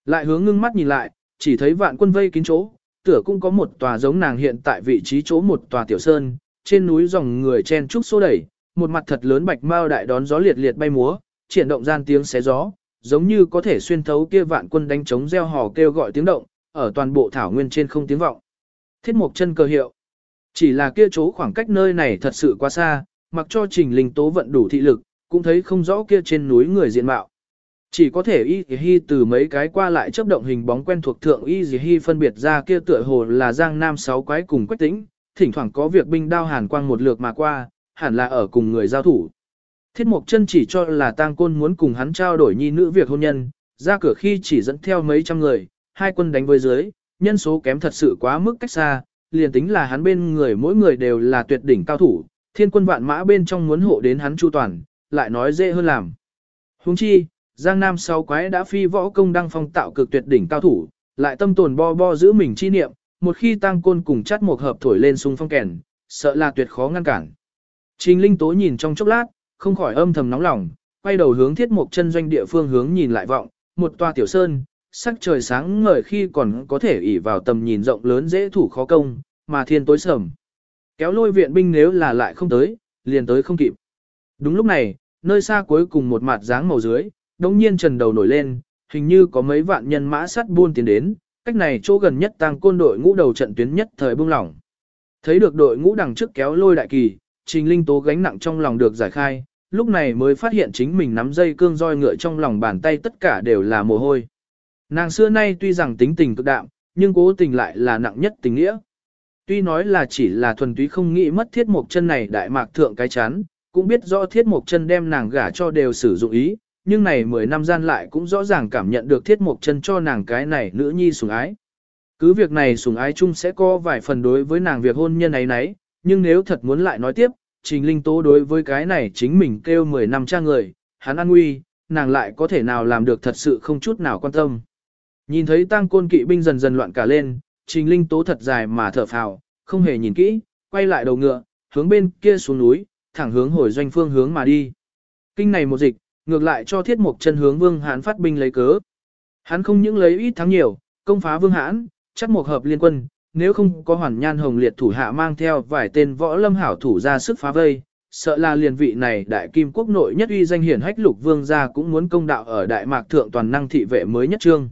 Lại hướng ngưng mắt nhìn lại, chỉ thấy vạn quân vây kín chỗ, tựa cũng có một tòa giống nàng hiện tại vị trí chỗ một tòa tiểu sơn, trên núi dòng người chen trúc xô đẩy, một mặt thật lớn bạch mao đại đón gió liệt liệt bay múa, triển động gian tiếng xé gió, giống như có thể xuyên thấu kia vạn quân đánh trống reo hò kêu gọi tiếng động, ở toàn bộ thảo nguyên trên không tiếng vọng. Thiết mục chân cơ hiệu. Chỉ là kia chỗ khoảng cách nơi này thật sự quá xa, mặc cho trình linh tố vận đủ thị lực, cũng thấy không rõ kia trên núi người diện mạo. Chỉ có thể y hi từ mấy cái qua lại chấp động hình bóng quen thuộc thượng y hi phân biệt ra kia tựa hồ là giang nam sáu quái cùng quách tĩnh, thỉnh thoảng có việc binh đao hàn quang một lượt mà qua, hẳn là ở cùng người giao thủ. Thiết mục Chân chỉ cho là Tang Côn muốn cùng hắn trao đổi nhi nữ việc hôn nhân, ra cửa khi chỉ dẫn theo mấy trăm người, hai quân đánh với dưới, nhân số kém thật sự quá mức cách xa, liền tính là hắn bên người mỗi người đều là tuyệt đỉnh cao thủ, thiên quân vạn mã bên trong muốn hộ đến hắn chu toàn, lại nói dễ hơn làm. Huống chi, Giang Nam sáu quái đã phi võ công đăng phong tạo cực tuyệt đỉnh cao thủ, lại tâm tồn bo bo giữ mình chi niệm, một khi tăng côn cùng chắt một hợp thổi lên sung phong kèn, sợ là tuyệt khó ngăn cản. Trình Linh Tố nhìn trong chốc lát, không khỏi âm thầm nóng lòng, quay đầu hướng thiết mục chân doanh địa phương hướng nhìn lại vọng, một tòa tiểu sơn, sắc trời sáng ngời khi còn có thể ỉ vào tầm nhìn rộng lớn dễ thủ khó công, mà thiên tối sầm. Kéo lôi viện binh nếu là lại không tới, liền tới không kịp. Đúng lúc này, nơi xa cuối cùng một mặt dáng màu dưới, đống nhiên trần đầu nổi lên, hình như có mấy vạn nhân mã sắt buôn tiến đến, cách này chỗ gần nhất tăng côn đội ngũ đầu trận tuyến nhất thời bung lỏng. Thấy được đội ngũ đằng trước kéo lôi đại kỳ, trình linh tố gánh nặng trong lòng được giải khai, lúc này mới phát hiện chính mình nắm dây cương roi ngựa trong lòng bàn tay tất cả đều là mồ hôi. Nàng xưa nay tuy rằng tính tình cực đạm, nhưng cố tình lại là nặng nhất tình nghĩa. Tuy nói là chỉ là thuần túy không nghĩ mất thiết một chân này đại mạc thượng cái chán, cũng biết rõ thiết mục chân đem nàng gả cho đều sử dụng ý, nhưng này 10 năm gian lại cũng rõ ràng cảm nhận được thiết mục chân cho nàng cái này nữ nhi sủng ái. Cứ việc này sủng ái chung sẽ có vài phần đối với nàng việc hôn nhân ấy nấy, nhưng nếu thật muốn lại nói tiếp, Trình Linh Tố đối với cái này chính mình kêu 10 năm cha người, hắn an nguy, nàng lại có thể nào làm được thật sự không chút nào quan tâm. Nhìn thấy tăng côn kỵ binh dần dần loạn cả lên, Trình Linh Tố thật dài mà thở phào, không hề nhìn kỹ, quay lại đầu ngựa, hướng bên kia xuống núi, thẳng hướng hồi doanh phương hướng mà đi. Kinh này một dịch, ngược lại cho thiết mục chân hướng vương hãn phát binh lấy cớ. Hắn không những lấy ít thắng nhiều, công phá vương hãn, chắc một hợp liên quân, nếu không có hoàn nhan hồng liệt thủ hạ mang theo vài tên võ lâm hảo thủ ra sức phá vây, sợ là liền vị này đại kim quốc nội nhất uy danh hiển hách lục vương gia cũng muốn công đạo ở đại mạc thượng toàn năng thị vệ mới nhất trương.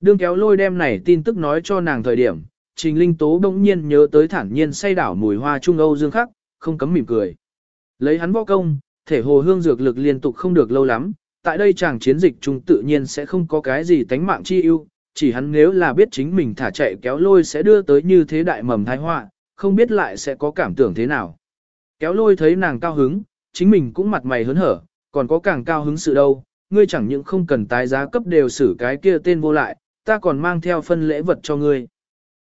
Đương kéo lôi đem này tin tức nói cho nàng thời điểm, Trình Linh Tố đông nhiên nhớ tới thản nhiên say đảo mùi hoa trung Âu Dương khắc, không cấm mỉm cười. Lấy hắn võ công, thể hồ hương dược lực liên tục không được lâu lắm, tại đây chàng chiến dịch trung tự nhiên sẽ không có cái gì tánh mạng chi ưu, chỉ hắn nếu là biết chính mình thả chạy kéo lôi sẽ đưa tới như thế đại mầm thái họa, không biết lại sẽ có cảm tưởng thế nào. Kéo lôi thấy nàng cao hứng, chính mình cũng mặt mày hớn hở, còn có càng cao hứng sự đâu, ngươi chẳng những không cần tái giá cấp đều xử cái kia tên vô lại, ta còn mang theo phân lễ vật cho ngươi.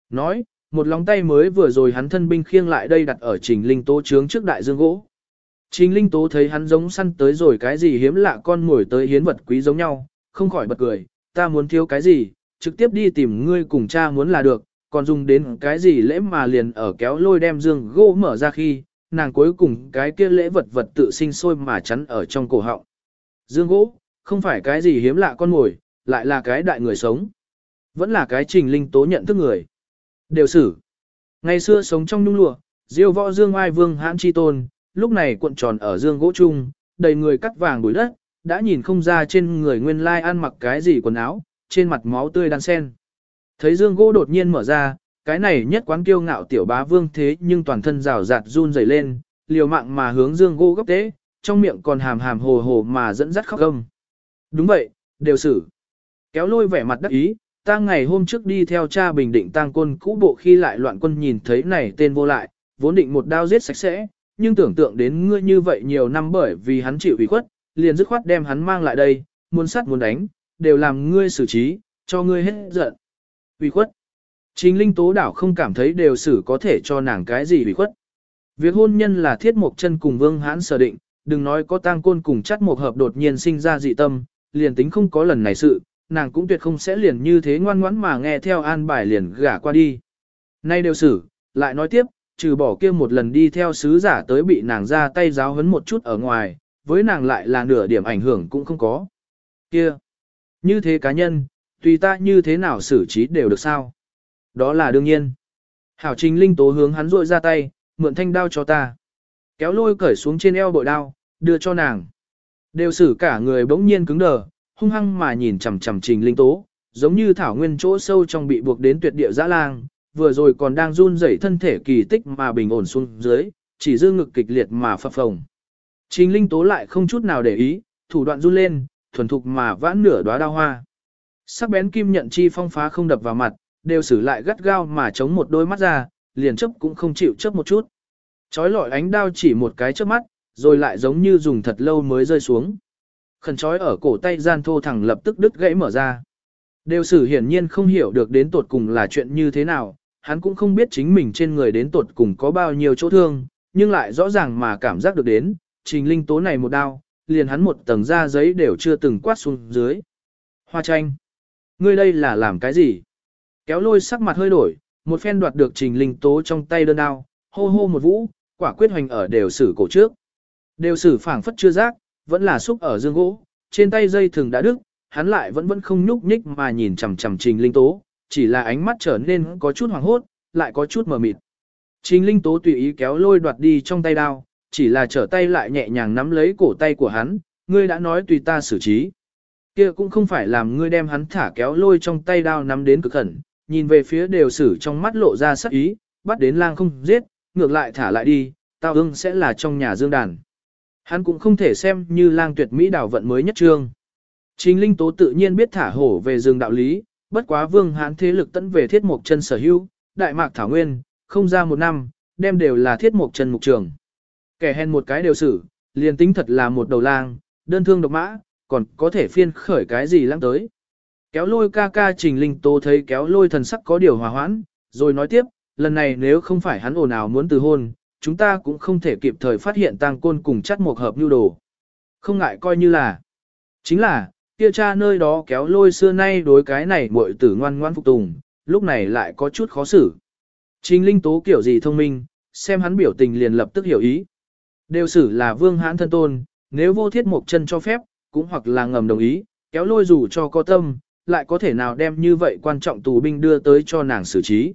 Nói, một lòng tay mới vừa rồi hắn thân binh khiêng lại đây đặt ở trình linh tố trướng trước đại dương gỗ. Trình linh tố thấy hắn giống săn tới rồi cái gì hiếm lạ con ngồi tới hiến vật quý giống nhau, không khỏi bật cười, ta muốn thiếu cái gì, trực tiếp đi tìm ngươi cùng cha muốn là được, còn dùng đến cái gì lễ mà liền ở kéo lôi đem dương gỗ mở ra khi, nàng cuối cùng cái kia lễ vật vật tự sinh sôi mà chắn ở trong cổ họng. Dương gỗ, không phải cái gì hiếm lạ con ngồi, lại là cái đại người sống. Vẫn là cái trình linh tố nhận thức người. Đều xử. Ngày xưa sống trong nhung lụa, diêu võ dương ai vương hãn chi tôn, lúc này cuộn tròn ở dương gỗ chung, đầy người cắt vàng bụi đất, đã nhìn không ra trên người nguyên lai ăn mặc cái gì quần áo, trên mặt máu tươi đan sen. Thấy dương gỗ đột nhiên mở ra, cái này nhất quán kiêu ngạo tiểu bá vương thế nhưng toàn thân rào rạt run rẩy lên, liều mạng mà hướng dương gỗ gấp tế, trong miệng còn hàm hàm hồ hồ mà dẫn dắt khóc gâm. Đúng vậy, đều xử. Kéo lôi vẻ mặt đắc ý, ta ngày hôm trước đi theo cha bình định tang quân cũ bộ khi lại loạn quân nhìn thấy này tên vô lại, vốn định một đao giết sạch sẽ, nhưng tưởng tượng đến ngươi như vậy nhiều năm bởi vì hắn chịu ủy khuất, liền dứt khoát đem hắn mang lại đây, muốn sát muốn đánh, đều làm ngươi xử trí, cho ngươi hết giận. Ủy khuất. Trình linh tố đảo không cảm thấy đều xử có thể cho nàng cái gì ủy khuất. Việc hôn nhân là thiết mục chân cùng vương hãn sở định, đừng nói có tang côn cùng chắt một hợp đột nhiên sinh ra dị tâm, liền tính không có lần này sự, nàng cũng tuyệt không sẽ liền như thế ngoan ngoãn mà nghe theo an bài liền gả qua đi. Nay đều xử, lại nói tiếp, trừ bỏ kia một lần đi theo sứ giả tới bị nàng ra tay giáo hấn một chút ở ngoài, với nàng lại là nửa điểm ảnh hưởng cũng không có. Kia, như thế cá nhân, tùy ta như thế nào xử trí đều được sao. Đó là đương nhiên. Hảo trình linh tố hướng hắn rội ra tay, mượn thanh đao cho ta. Kéo lôi cởi xuống trên eo bội đao, đưa cho nàng. Đều xử cả người bỗng nhiên cứng đờ, hung hăng mà nhìn chằm chằm trình linh tố, giống như thảo nguyên chỗ sâu trong bị buộc đến tuyệt địa dã lang, vừa rồi còn đang run rẩy thân thể kỳ tích mà bình ổn xuống dưới, chỉ dư ngực kịch liệt mà phập phồng. Trình linh tố lại không chút nào để ý, thủ đoạn run lên, thuần thục mà vãn nửa đóa đao hoa. Sắc bén kim nhận chi phong phá không đập vào mặt, đều xử lại gắt gao mà chống một đôi mắt ra, liền chấp cũng không chịu chấp một chút. Chói lọi ánh đao chỉ một cái trước mắt, rồi lại giống như dùng thật lâu mới rơi xuống. Khẩn chói ở cổ tay gian thô thẳng lập tức đứt gãy mở ra. Đều sử hiển nhiên không hiểu được đến tột cùng là chuyện như thế nào, hắn cũng không biết chính mình trên người đến tột cùng có bao nhiêu chỗ thương, nhưng lại rõ ràng mà cảm giác được đến, trình linh tố này một đao, liền hắn một tầng da giấy đều chưa từng quát xuống dưới. Hoa tranh. Ngươi đây là làm cái gì? Kéo lôi sắc mặt hơi đổi, một phen đoạt được trình linh tố trong tay đơn đao, hô hô một vũ, quả quyết hoành ở đều sử cổ trước. Đều sử phảng phất chưa giác, vẫn là xúc ở dương gỗ, trên tay dây thường đã đứt, hắn lại vẫn vẫn không nhúc nhích mà nhìn chằm chằm trình linh tố, chỉ là ánh mắt trở nên có chút hoảng hốt, lại có chút mờ mịt. Trình linh tố tùy ý kéo lôi đoạt đi trong tay đao, chỉ là trở tay lại nhẹ nhàng nắm lấy cổ tay của hắn, ngươi đã nói tùy ta xử trí. Kia cũng không phải làm ngươi đem hắn thả kéo lôi trong tay đao nắm đến cực khẩn, nhìn về phía đều xử trong mắt lộ ra sắc ý, bắt đến lang không giết, ngược lại thả lại đi, tao ưng sẽ là trong nhà dương đàn. Hắn cũng không thể xem như lang tuyệt mỹ đảo vận mới nhất trương. Trình linh tố tự nhiên biết thả hổ về rừng đạo lý, bất quá vương hán thế lực tẫn về thiết mục chân sở hữu, đại mạc thảo nguyên, không ra một năm, đem đều là thiết mục chân mục trường. Kẻ hèn một cái đều xử, liền tính thật là một đầu lang, đơn thương độc mã, còn có thể phiên khởi cái gì lăng tới. Kéo lôi ca ca trình linh tố thấy kéo lôi thần sắc có điều hòa hoãn, rồi nói tiếp, lần này nếu không phải hắn ồn ào muốn từ hôn, chúng ta cũng không thể kịp thời phát hiện tang côn cùng chắt một hợp nhu đồ. Không ngại coi như là. Chính là, kia cha nơi đó kéo lôi xưa nay đối cái này muội tử ngoan ngoan phục tùng, lúc này lại có chút khó xử. Trình linh tố kiểu gì thông minh, xem hắn biểu tình liền lập tức hiểu ý. Đều xử là vương hãn thân tôn, nếu vô thiết một chân cho phép, cũng hoặc là ngầm đồng ý, kéo lôi dù cho có tâm, lại có thể nào đem như vậy quan trọng tù binh đưa tới cho nàng xử trí.